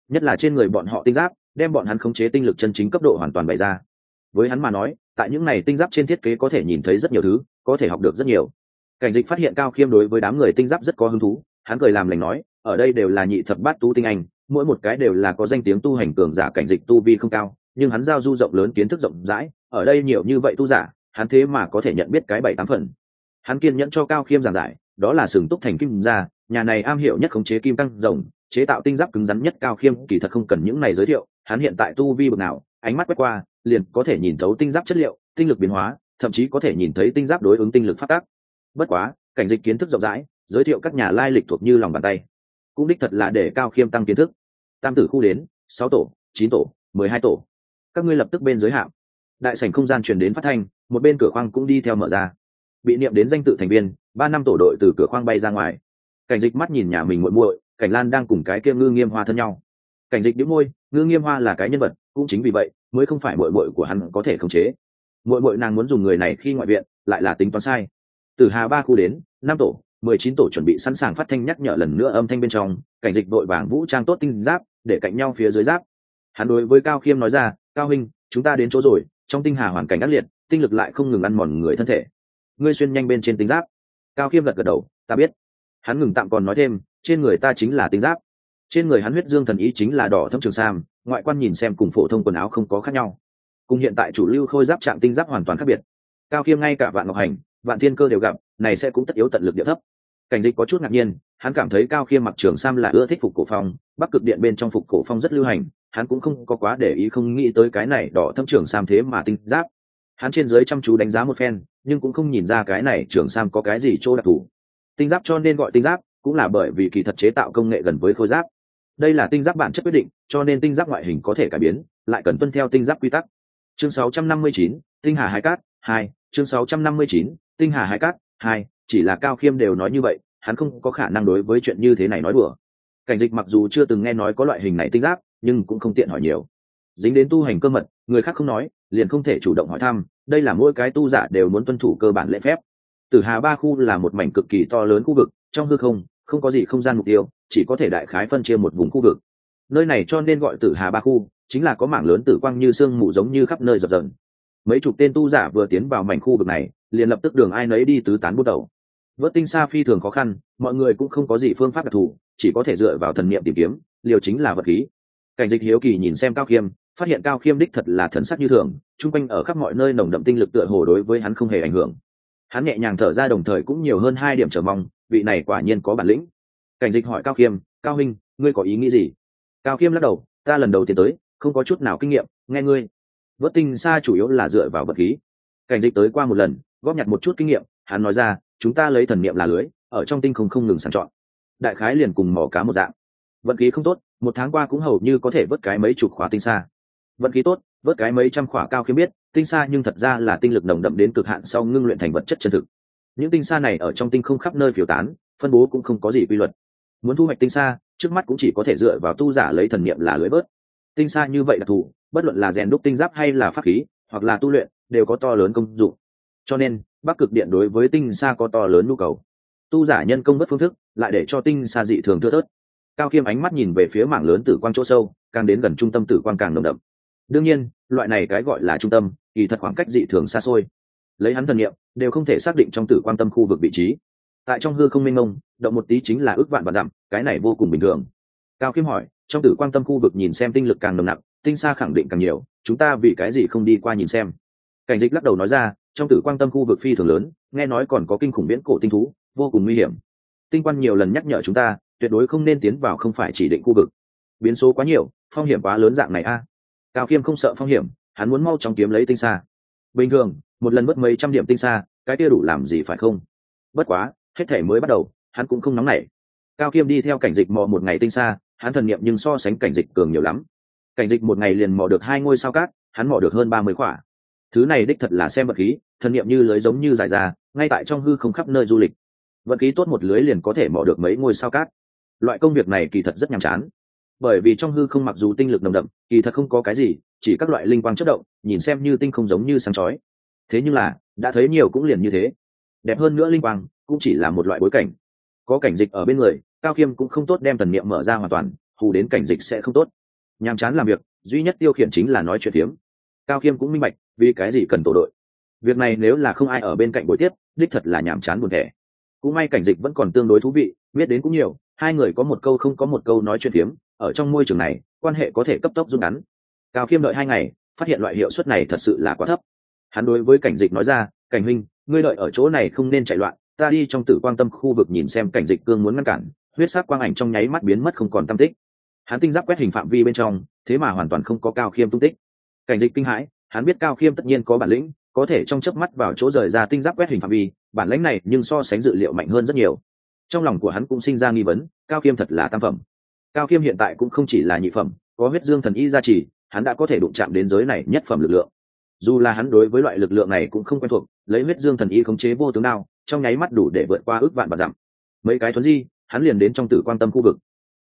Nhất là trên người bọn họ tinh giáp, đem bọn hắn khống chế tinh lực chân chính cấp độ hoàn toàn bày ra. Với hắn mà nói, tại những này tinh giáp trên thiết kế có thể nhìn thấy rất nhiều thứ, có thể học được rất nhiều. Cảnh dịch phát hiện cao khiêm đối với đám người tinh giáp rất có hứng thú, hắn cười làm lành nói, ở đây đều là nhị thập bát tu tinh anh mỗi một cái đều là có danh tiếng tu hành cường giả cảnh dịch tu vi không cao, nhưng hắn giao du rộng lớn kiến thức rộng rãi, ở đây nhiều như vậy tu giả, hắn thế mà có thể nhận biết cái bảy tám phần. Hắn kiên nhẫn cho cao khiêm giảng giải đó là sừng túc thành kim gia, nhà này am hiểu nhất khống chế kim tăng rồng, chế tạo tinh giáp cứng rắn nhất cao khiêm, kỳ thật không cần những này giới thiệu, hắn hiện tại tu vi bực nào, ánh mắt quét qua, liền có thể nhìn thấu tinh giáp chất liệu, tinh lực biến hóa, thậm chí có thể nhìn thấy tinh giáp đối ứng tinh lực phát tác. Bất quá, cảnh dịch kiến thức rộng rãi, giới thiệu các nhà lai lịch thuộc như lòng bàn tay. Cũng đích thật là để cao khiêm tăng kiến thức tam tử khu đến, sáu tổ, chín tổ, mười hai tổ. Các ngươi lập tức bên giới hạn đại sảnh không gian truyền đến phát thanh, một bên cửa khoang cũng đi theo mở ra. Bị niệm đến danh tự thành viên, ba năm tổ đội từ cửa khoang bay ra ngoài. Cảnh dịch mắt nhìn nhà mình muội muội, cảnh lan đang cùng cái kia ngư nghiêm hoa thân nhau. Cảnh dịch đĩu môi, ngư nghiêm hoa là cái nhân vật, cũng chính vì vậy mới không phải muội muội của hắn có thể khống chế. Muội muội nàng muốn dùng người này khi ngoại viện, lại là tính toán sai. Từ hà ba khu đến, năm tổ, mười chín tổ chuẩn bị sẵn sàng phát thanh nhắc nhở lần nữa âm thanh bên trong. Cảnh dịch đội vàng vũ trang tốt tinh giáp để cạnh nhau phía dưới giáp. Hắn đối với cao khiêm nói ra, cao huynh, chúng ta đến chỗ rồi, trong tinh hà hoàn cảnh ác liệt, tinh lực lại không ngừng ăn mòn người thân thể. Ngươi xuyên nhanh bên trên tinh giáp. Cao khiêm gật gật đầu, ta biết. Hắn ngừng tạm còn nói thêm, trên người ta chính là tinh giáp. Trên người hắn huyết dương thần ý chính là đỏ thâm trường sam, ngoại quan nhìn xem cùng phổ thông quần áo không có khác nhau. Cùng hiện tại chủ lưu khôi giáp trạng tinh giáp hoàn toàn khác biệt. Cao khiêm ngay cả vạn ngọc hành, vạn thiên cơ đều gặp, này sẽ cũng tất yếu tận lực địa thấp. Cảnh dịch có chút ngạc nhiên hắn cảm thấy cao khiêm mặc trường sam là ưa thích phục cổ phong bắc cực điện bên trong phục cổ phong rất lưu hành hắn cũng không có quá để ý không nghĩ tới cái này đỏ thâm trường sam thế mà tinh giáp. Hắn trên dưới chăm chú đánh giá một phen nhưng cũng không nhìn ra cái này trường sam có cái gì chỗ đặc thù. Tinh giáp cho nên gọi tinh giáp cũng là bởi vì kỳ thật chế tạo công nghệ gần với khôi giáp. Đây là tinh giáp bản chất quyết định cho nên tinh giáp ngoại hình có thể cải biến lại cần tuân theo tinh giáp quy tắc. Chương 659, tinh hà hải cát hai chương 659, tinh hà hải cát hai chỉ là cao khiêm đều nói như vậy hắn không có khả năng đối với chuyện như thế này nói đùa. Cảnh dịch mặc dù chưa từng nghe nói có loại hình này tinh giáp, nhưng cũng không tiện hỏi nhiều. Dính đến tu hành cơ mật, người khác không nói, liền không thể chủ động hỏi thăm, đây là mỗi cái tu giả đều muốn tuân thủ cơ bản lễ phép. Tử hà ba khu là một mảnh cực kỳ to lớn khu vực, trong hư không không có gì không gian mục tiêu, chỉ có thể đại khái phân chia một vùng khu vực. Nơi này cho nên gọi tử hà ba khu, chính là có mảng lớn tử quang như sương mù giống như khắp nơi dập dần mấy chục tên tu giả vừa tiến vào mảnh khu vực này, liền lập tức đường ai nấy đi tứ tán bút đầu vớt tinh xa phi thường khó khăn, mọi người cũng không có gì phương pháp đặc thù, chỉ có thể dựa vào thần niệm tìm kiếm, liều chính là vật khí. Cảnh dịch hiếu kỳ nhìn xem cao khiêm, phát hiện cao khiêm đích thật là thần sắc như thường, chung quanh ở khắp mọi nơi nồng đậm tinh lực tựa hồ đối với hắn không hề ảnh hưởng. Hắn nhẹ nhàng thở ra đồng thời cũng nhiều hơn hai điểm trở mong, vị này quả nhiên có bản lĩnh. Cảnh dịch hỏi cao khiêm, cao huynh, ngươi có ý nghĩ gì? Cao khiêm lắc đầu, ta lần đầu tiến tới, không có chút nào kinh nghiệm, nghe ngươi. Vớt tinh xa chủ yếu là dựa vào vật khí. Cảnh dịch tới qua một lần, góp nhặt một chút kinh nghiệm, hắn nói ra chúng ta lấy thần niệm là lưới, ở trong tinh không không ngừng sàng chọn. Đại khái liền cùng mỏ cá một dạng. Vận khí không tốt, một tháng qua cũng hầu như có thể vớt cái mấy chục khóa tinh xa vận khí tốt, vớt cái mấy trăm khỏa cao khiêm biết, tinh xa nhưng thật ra là tinh lực nồng đậm đến cực hạn sau ngưng luyện thành vật chất chân thực. Những tinh xa này ở trong tinh không khắp nơi phiêu tán, phân bố cũng không có gì quy luật. Muốn thu hoạch tinh xa trước mắt cũng chỉ có thể dựa vào tu giả lấy thần niệm là lưới bớt. Tinh xa như vậy là thù, bất luận là rèn đúc tinh giáp hay là pháp khí, hoặc là tu luyện, đều có to lớn công dụng. Cho nên bắc cực điện đối với tinh xa có to lớn nhu cầu. Tu giả nhân công bất phương thức, lại để cho tinh xa dị thường thưa thớt. Cao khiêm ánh mắt nhìn về phía mảng lớn tử quang chỗ sâu, càng đến gần trung tâm tử quang càng nồng đậm. Đương nhiên, loại này cái gọi là trung tâm, kỳ thật khoảng cách dị thường xa xôi. Lấy hắn thần nghiệm đều không thể xác định trong tử quan tâm khu vực vị trí. Tại trong hư không minh mông, động một tí chính là ước vạn vạn dặm, cái này vô cùng bình thường. Cao khiêm hỏi, trong tử quan tâm khu vực nhìn xem tinh lực càng nồng nặc tinh xa khẳng định càng nhiều, chúng ta vì cái gì không đi qua nhìn xem? Cảnh dịch lắc đầu nói ra trong tử quan tâm khu vực phi thường lớn, nghe nói còn có kinh khủng viễn cổ tinh thú, vô cùng nguy hiểm. Tinh quan nhiều lần nhắc nhở chúng ta, tuyệt đối không nên tiến vào không phải chỉ định khu vực. Biến số quá nhiều, phong hiểm quá lớn dạng này a. Cao khiêm không sợ phong hiểm, hắn muốn mau chóng kiếm lấy tinh xa bình thường, một lần mất mấy trăm điểm tinh xa cái kia đủ làm gì phải không? Bất quá, hết thể mới bắt đầu, hắn cũng không nóng nảy. Cao khiêm đi theo cảnh dịch mò một ngày tinh xa hắn thần nghiệm nhưng so sánh cảnh dịch cường nhiều lắm. Cảnh dịch một ngày liền mò được hai ngôi sao cát, hắn mò được hơn ba mươi khỏa thứ này đích thật là xem vật khí thần niệm như lưới giống như dài ra, ngay tại trong hư không khắp nơi du lịch. Vật khí tốt một lưới liền có thể mò được mấy ngôi sao cát. Loại công việc này kỳ thật rất nhàm chán. Bởi vì trong hư không mặc dù tinh lực nồng đậm, kỳ thật không có cái gì, chỉ các loại linh quang chất động, nhìn xem như tinh không giống như sáng chói. Thế nhưng là, đã thấy nhiều cũng liền như thế. Đẹp hơn nữa linh quang, cũng chỉ là một loại bối cảnh. Có cảnh dịch ở bên người, cao khiêm cũng không tốt đem thần niệm mở ra hoàn toàn, hù đến cảnh dịch sẽ không tốt. Nhàm chán làm việc, duy nhất tiêu khiển chính là nói chuyện phiếm. Cao khiêm cũng minh bạch vì cái gì cần tổ đội? Việc này nếu là không ai ở bên cạnh buổi tiếp, đích thật là nhàm chán buồn thẻ. Cũng may cảnh dịch vẫn còn tương đối thú vị, biết đến cũng nhiều, hai người có một câu không có một câu nói chuyện phiếm, ở trong môi trường này, quan hệ có thể cấp tốc rút ngắn. Cao khiêm đợi hai ngày, phát hiện loại hiệu suất này thật sự là quá thấp. Hắn đối với cảnh dịch nói ra, cảnh huynh, ngươi đợi ở chỗ này không nên chạy loạn, ta đi trong tử quang tâm khu vực nhìn xem cảnh dịch cương muốn ngăn cản, huyết sắc quang ảnh trong nháy mắt biến mất không còn tâm tích. Hắn tinh giáp quét hình phạm vi bên trong, thế mà hoàn toàn không có cao khiêm tung tích. Cảnh dịch kinh hãi hắn biết cao khiêm tất nhiên có bản lĩnh, có thể trong chớp mắt vào chỗ rời ra tinh giáp quét hình phạm vi, bản lĩnh này nhưng so sánh dự liệu mạnh hơn rất nhiều. Trong lòng của hắn cũng sinh ra nghi vấn, cao khiêm thật là tam phẩm. Cao khiêm hiện tại cũng không chỉ là nhị phẩm, có huyết dương thần y gia trì, hắn đã có thể đụng chạm đến giới này nhất phẩm lực lượng. Dù là hắn đối với loại lực lượng này cũng không quen thuộc, lấy huyết dương thần y khống chế vô tướng nào trong nháy mắt đủ để vượt qua ước vạn và dặm. Mấy cái thuấn di, hắn liền đến trong tử quan tâm khu vực.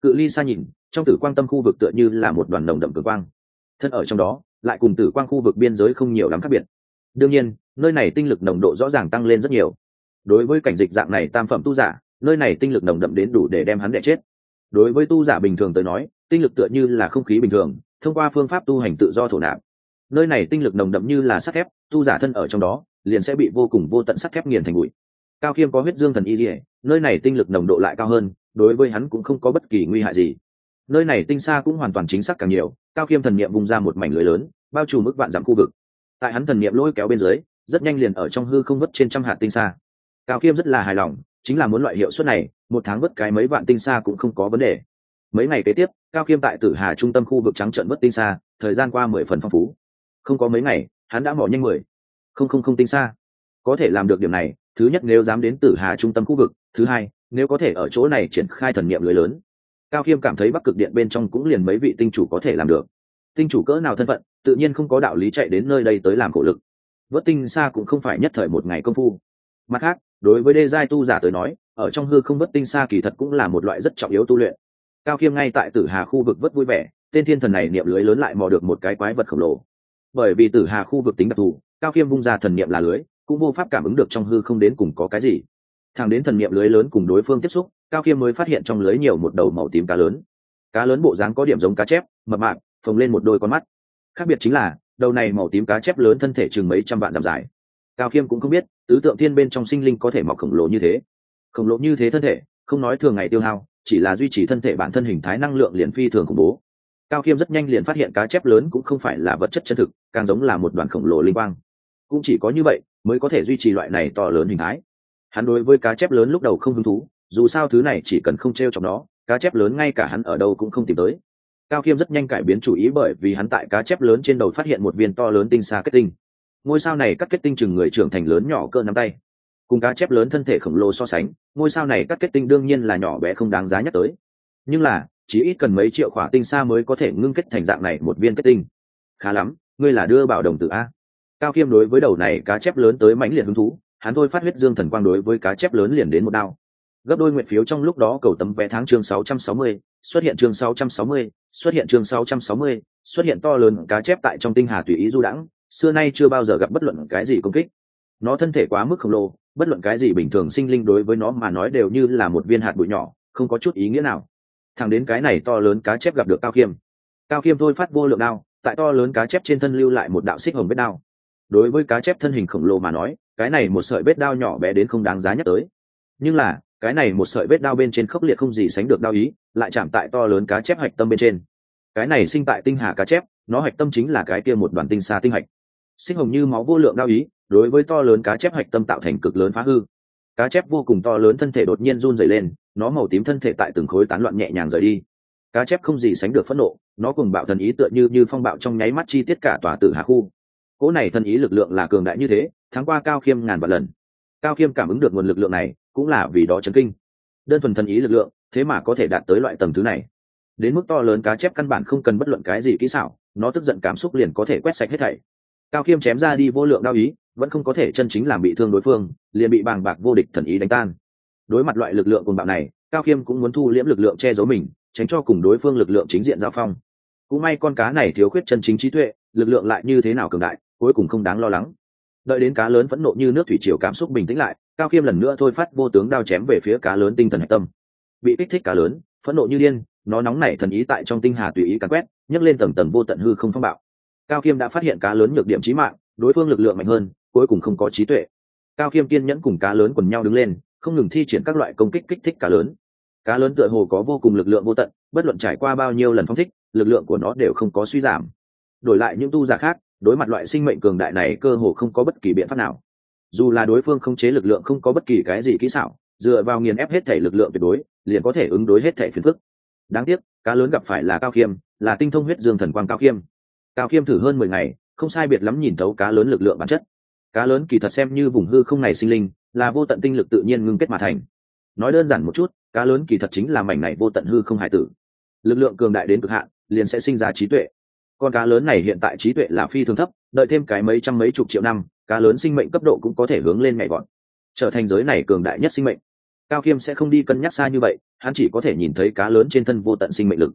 Cự ly xa nhìn, trong tử quan tâm khu vực tựa như là một đoàn nồng đậm cường quang. Thân ở trong đó lại cùng tử quang khu vực biên giới không nhiều lắm khác biệt. Đương nhiên, nơi này tinh lực nồng độ rõ ràng tăng lên rất nhiều. Đối với cảnh dịch dạng này tam phẩm tu giả, nơi này tinh lực nồng đậm đến đủ để đem hắn đẻ chết. Đối với tu giả bình thường tới nói, tinh lực tựa như là không khí bình thường, thông qua phương pháp tu hành tự do thổ nạp. Nơi này tinh lực nồng đậm như là sắt thép, tu giả thân ở trong đó, liền sẽ bị vô cùng vô tận sắt thép nghiền thành bụi. Cao khiêm có huyết dương thần y dỉa nơi này tinh lực nồng độ lại cao hơn, đối với hắn cũng không có bất kỳ nguy hại gì nơi này tinh xa cũng hoàn toàn chính xác càng nhiều, cao khiêm thần n i ệ m bung ra một mảnh lưới lớn, bao trùm mức vạn dặm khu vực. Tại hắn thần n i ệ m lôi kéo bên dưới, rất nhanh liền ở trong hư không vất trên trăm hạt tinh xa cao khiêm rất là hài lòng, chính là muốn loại hiệu suất này, một tháng vất cái mấy vạn tinh xa cũng không có vấn đề. Mấy ngày kế tiếp, cao khiêm tại tử hà trung tâm khu vực trắng trận vất tinh xa thời gian qua mười phần phong phú. Không có mấy ngày, hắn đã mỏ nhanh mười. Không không không tinh xa có thể làm được điểm này, thứ nhất nếu dám đến tử hà trung tâm khu vực, thứ hai, nếu có thể ở chỗ này triển khai thần niệm lưới lớn cao khiêm cảm thấy bắc cực điện bên trong cũng liền mấy vị tinh chủ có thể làm được. Tinh chủ cỡ nào thân phận, tự nhiên không có đạo lý chạy đến nơi đây tới làm khổ lực. Vớt tinh xa cũng không phải nhất thời một ngày công phu. Mặt khác, đối với đê giai tu giả tới nói, ở trong hư không vớt tinh xa kỳ thật cũng là một loại rất trọng yếu tu luyện. Cao khiêm ngay tại tử hà khu vực vớt vui vẻ, tên thiên thần này niệm lưới lớn lại mò được một cái quái vật khổng lồ. Bởi vì tử hà khu vực tính đặc thù, cao khiêm vung ra thần niệm là lưới, cũng vô pháp cảm ứng được trong hư không đến cùng có cái gì thẳng đến thần niệm lưới lớn cùng đối phương tiếp xúc, cao khiêm mới phát hiện trong lưới nhiều một đầu màu tím cá lớn. Cá lớn bộ dáng có điểm giống cá chép, mập mạc phồng lên một đôi con mắt. Khác biệt chính là, đầu này màu tím cá chép lớn thân thể chừng mấy trăm vạn dặm dài. Cao khiêm cũng không biết, tứ tượng thiên bên trong sinh linh có thể mọc khổng lồ như thế. Khổng lồ như thế thân thể, không nói thường ngày tiêu hao, chỉ là duy trì thân thể bản thân hình thái năng lượng liền phi thường khủng bố. Cao khiêm rất nhanh liền phát hiện cá chép lớn cũng không phải là vật chất chân thực, càng giống là một đoàn khổng lồ linh quang. Cũng chỉ có như vậy, mới có thể duy trì loại này to lớn hình thái hắn đối với cá chép lớn lúc đầu không hứng thú, dù sao thứ này chỉ cần không t r e o chọc nó, cá chép lớn ngay cả hắn ở đâu cũng không tìm tới. Cao khiêm rất nhanh cải biến chủ ý bởi vì hắn tại cá chép lớn trên đầu phát hiện một viên to lớn tinh xa kết tinh. Ngôi sao này cắt kết tinh chừng người trưởng thành lớn nhỏ cơ nắm tay. Cùng cá chép lớn thân thể khổng lồ so sánh, ngôi sao này cắt kết tinh đương nhiên là nhỏ bé không đáng giá nhắc tới. Nhưng là, chỉ ít cần mấy triệu khỏa tinh xa mới có thể ngưng kết thành dạng này một viên kết tinh. Khá lắm, ngươi là đưa bảo đồng tử a. Cao khiêm đối với đầu này cá chép lớn tới mãnh liệt hứng thú hắn thôi phát huyết dương thần quang đối với cá chép lớn liền đến một đao. Gấp đôi nguyện phiếu trong lúc đó cầu tấm vé tháng chương 660, xuất hiện chương 660, xuất hiện chương 660, xuất hiện to lớn cá chép tại trong tinh hà tùy ý du đãng xưa nay chưa bao giờ gặp bất luận cái gì công kích. Nó thân thể quá mức khổng lồ bất luận cái gì bình thường sinh linh đối với nó mà nói đều như là một viên hạt bụi nhỏ không có chút ý nghĩa nào. Thẳng đến cái này to lớn cá chép gặp được cao khiêm cao khiêm thôi phát vô lượng đao tại to lớn cá chép trên thân lưu lại một đạo xích hồng vết đao. Đối với cá chép thân hình khổng lồ mà nói cái này một sợi vết đao nhỏ bé đến không đáng giá nhắc tới. Nhưng là, cái này một sợi vết đao bên trên khốc liệt không gì sánh được đao ý, lại chạm tại to lớn cá chép hạch tâm bên trên. Cái này sinh tại tinh hà cá chép, nó hạch tâm chính là cái kia một đoàn tinh xa tinh hạch. Sinh hồng như máu vô lượng đao ý, đối với to lớn cá chép hạch tâm tạo thành cực lớn phá hư. Cá chép vô cùng to lớn thân thể đột nhiên run dày lên, nó màu tím thân thể tại từng khối tán loạn nhẹ nhàng rời đi. Cá chép không gì sánh được phẫn nộ, nó cùng bạo thần ý tựa như như phong bạo trong nháy mắt chi tiết cả tòa tử hà khu cỗ này thần ý lực lượng là cường đại như thế tháng qua cao khiêm ngàn vạn lần. Cao khiêm cảm ứng được nguồn lực lượng này, cũng là vì đó chấn kinh. Đơn thuần thần ý lực lượng, thế mà có thể đạt tới loại tầm thứ này. Đến mức to lớn cá chép căn bản không cần bất luận cái gì kỹ xảo, nó tức giận cảm xúc liền có thể quét sạch hết thảy. Cao khiêm chém ra đi vô lượng đao ý, vẫn không có thể chân chính làm bị thương đối phương, liền bị bàng bạc vô địch thần ý đánh tan. Đối mặt loại lực lượng cùng bạo này, cao khiêm cũng muốn thu liễm lực lượng che giấu mình, tránh cho cùng đối phương lực lượng chính diện giao phong. Cũng may con cá này thiếu khuyết chân chính trí tuệ lực lượng lại như thế nào cường đại, cuối cùng không đáng lo lắng. Đợi đến cá lớn phẫn nộ như nước thủy triều cảm xúc bình tĩnh lại, cao khiêm lần nữa thôi phát vô tướng đao chém về phía cá lớn tinh thần hạch tâm. Bị kích thích cá lớn, phẫn nộ như điên, nó nóng nảy thần ý tại trong tinh hà tùy ý cắn quét, nhấc lên tầng tầng vô tận hư không phong bạo. Cao khiêm đã phát hiện cá lớn nhược điểm trí mạng, đối phương lực lượng mạnh hơn, cuối cùng không có trí tuệ. Cao khiêm kiên nhẫn cùng cá lớn quần nhau đứng lên, không ngừng thi triển các loại công kích kích thích cá lớn. Cá lớn tựa hồ có vô cùng lực lượng vô tận, bất luận trải qua bao nhiêu lần phong thích, lực lượng của nó đều không có suy giảm đổi lại những tu giả khác, đối mặt loại sinh mệnh cường đại này cơ hồ không có bất kỳ biện pháp nào. Dù là đối phương không chế lực lượng không có bất kỳ cái gì kỹ xảo, dựa vào nghiền ép hết thể lực lượng tuyệt đối, liền có thể ứng đối hết thể phiền phức. Đáng tiếc, cá lớn gặp phải là cao khiêm, là tinh thông huyết dương thần quang cao khiêm. Cao khiêm thử hơn mười ngày, không sai biệt lắm nhìn thấu cá lớn lực lượng bản chất. Cá lớn kỳ thật xem như vùng hư không này sinh linh, là vô tận tinh lực tự nhiên ngưng kết mà thành. Nói đơn giản một chút, cá lớn kỳ thật chính là mảnh này vô tận hư không hải tử. Lực lượng cường đại đến cực hạn, liền sẽ sinh ra trí tuệ con cá lớn này hiện tại trí tuệ là phi thường thấp, đợi thêm cái mấy trăm mấy chục triệu năm, cá lớn sinh mệnh cấp độ cũng có thể hướng lên nhảy vọt trở thành giới này cường đại nhất sinh mệnh. Cao khiêm sẽ không đi cân nhắc xa như vậy, hắn chỉ có thể nhìn thấy cá lớn trên thân vô tận sinh mệnh lực.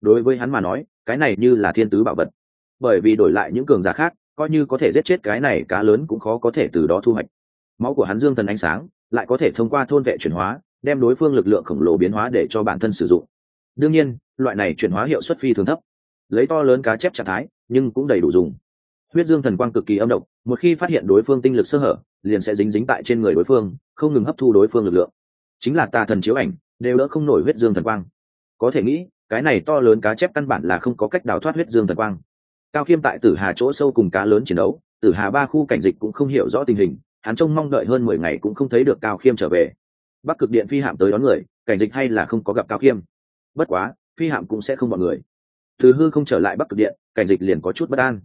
Đối với hắn mà nói, cái này như là thiên tứ bảo vật. Bởi vì đổi lại những cường giả khác, coi như có thể giết chết cái này cá lớn cũng khó có thể từ đó thu hoạch. Máu của hắn dương thần ánh sáng, lại có thể thông qua thôn vệ chuyển hóa, đem đối phương lực lượng khổng lồ biến hóa để cho bản thân sử dụng. Đương nhiên, loại này chuyển hóa hiệu suất phi thường thấp lấy to lớn cá chép trạng thái, nhưng cũng đầy đủ dùng. Huyết dương thần quang cực kỳ âm độc, một khi phát hiện đối phương tinh lực sơ hở, liền sẽ dính dính tại trên người đối phương, không ngừng hấp thu đối phương lực lượng. Chính là tà thần chiếu ảnh, đều đỡ không nổi huyết dương thần quang. Có thể nghĩ, cái này to lớn cá chép căn bản là không có cách đào thoát huyết dương thần quang. Cao khiêm tại tử hà chỗ sâu cùng cá lớn chiến đấu, tử hà ba khu cảnh dịch cũng không hiểu rõ tình hình, hắn trông mong đợi hơn mười ngày cũng không thấy được cao khiêm trở về. Bắc cực điện phi hạm tới đón người, cảnh dịch hay là không có gặp cao khiêm. Bất quá, phi hạm cũng sẽ không bọn người từ hư không trở lại bắc cực điện, cảnh dịch liền có chút bất an.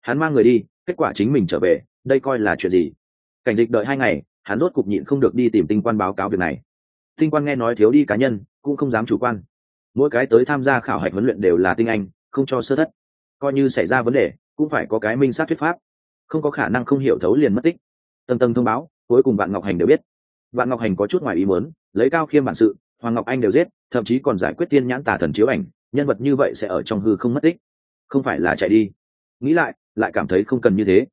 Hắn mang người đi, kết quả chính mình trở về, đây coi là chuyện gì? Cảnh dịch đợi hai ngày, hắn rốt cục nhịn không được đi tìm tinh quan báo cáo việc này. Tinh quan nghe nói thiếu đi cá nhân, cũng không dám chủ quan. Mỗi cái tới tham gia khảo hạch huấn luyện đều là tinh anh, không cho sơ thất. Coi như xảy ra vấn đề, cũng phải có cái minh sát thuyết pháp. Không có khả năng không hiểu thấu liền mất tích. Tầng tầng thông báo, cuối cùng bạn ngọc hành đều biết. Bạn ngọc hành có chút ngoài ý muốn, lấy cao khiêm bản sự, hoàng ngọc anh đều giết, thậm chí còn giải quyết tiên nhãn tả thần chiếu ảnh nhân vật như vậy sẽ ở trong hư không mất tích. Không phải là chạy đi. Nghĩ lại lại cảm thấy không cần như thế.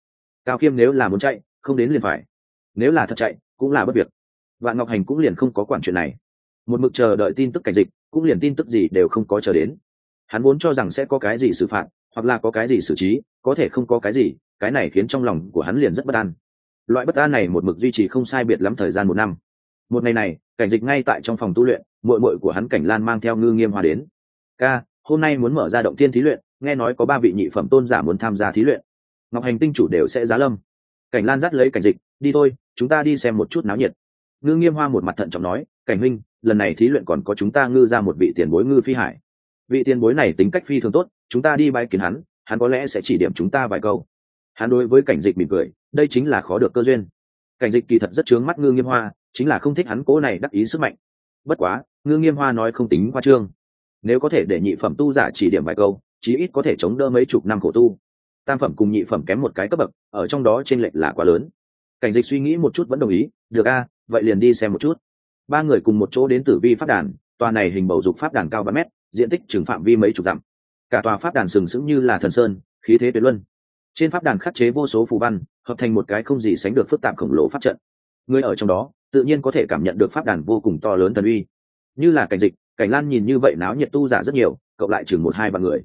Cao khiêm nếu là muốn chạy, không đến liền phải. Nếu là thật chạy, cũng là bất việc. Vạn ngọc hành cũng liền không có quản chuyện này. Một mực chờ đợi tin tức cảnh dịch, cũng liền tin tức gì đều không có chờ đến. Hắn vốn cho rằng sẽ có cái gì xử phạt, hoặc là có cái gì xử trí, có thể không có cái gì, cái này khiến trong lòng của hắn liền rất bất an. Loại bất an này một mực duy trì không sai biệt lắm thời gian một năm. Một ngày này, cảnh dịch ngay tại trong phòng tu luyện mội mội của hắn cảnh lan mang theo ngư nghiêm hòa đến ca, hôm nay muốn mở ra động tiên thí luyện, nghe nói có ba vị nhị phẩm tôn giả muốn tham gia thí luyện. Ngọc hành tinh chủ đều sẽ giá lâm. Cảnh lan dắt lấy cảnh dịch, đi thôi, chúng ta đi xem một chút náo nhiệt. Ngư nghiêm hoa một mặt thận trọng nói, cảnh huynh, lần này thí luyện còn có chúng ta ngư ra một vị tiền bối ngư phi hải. Vị tiền bối này tính cách phi thường tốt, chúng ta đi bái kiến hắn hắn có lẽ sẽ chỉ điểm chúng ta vài câu. Hắn đối với cảnh dịch mỉm cười, đây chính là khó được cơ duyên. Cảnh dịch kỳ thật rất chướng mắt ngư nghiêm hoa, chính là không thích hắn cố này đắc ý sức mạnh. Bất quá, ngư nghiêm hoa nói không tính qua trương nếu có thể để nhị phẩm tu giả chỉ điểm vài câu, chí ít có thể chống đỡ mấy chục năm khổ tu. Tam phẩm cùng nhị phẩm kém một cái cấp bậc, ở trong đó t r ê n lệch là quá lớn. Cảnh dịch suy nghĩ một chút vẫn đồng ý, được a, vậy liền đi xem một chút. Ba người cùng một chỗ đến tử vi pháp đàn, tòa này hình bầu dục pháp đàn cao ba mét, diện tích chừng phạm vi mấy chục dặm. Cả tòa pháp đàn sừng sững như là thần sơn, khí thế tuyệt luân. Trên pháp đàn khắc chế vô số phù văn, hợp thành một cái không gì sánh được phức tạp khổng lồ pháp trận. Người ở trong đó, tự nhiên có thể cảm nhận được pháp đàn vô cùng to lớn thần uy. Như là cảnh dịch cảnh lan nhìn như vậy náo nhiệt tu giả rất nhiều, cộng lại chừng một hai ba người.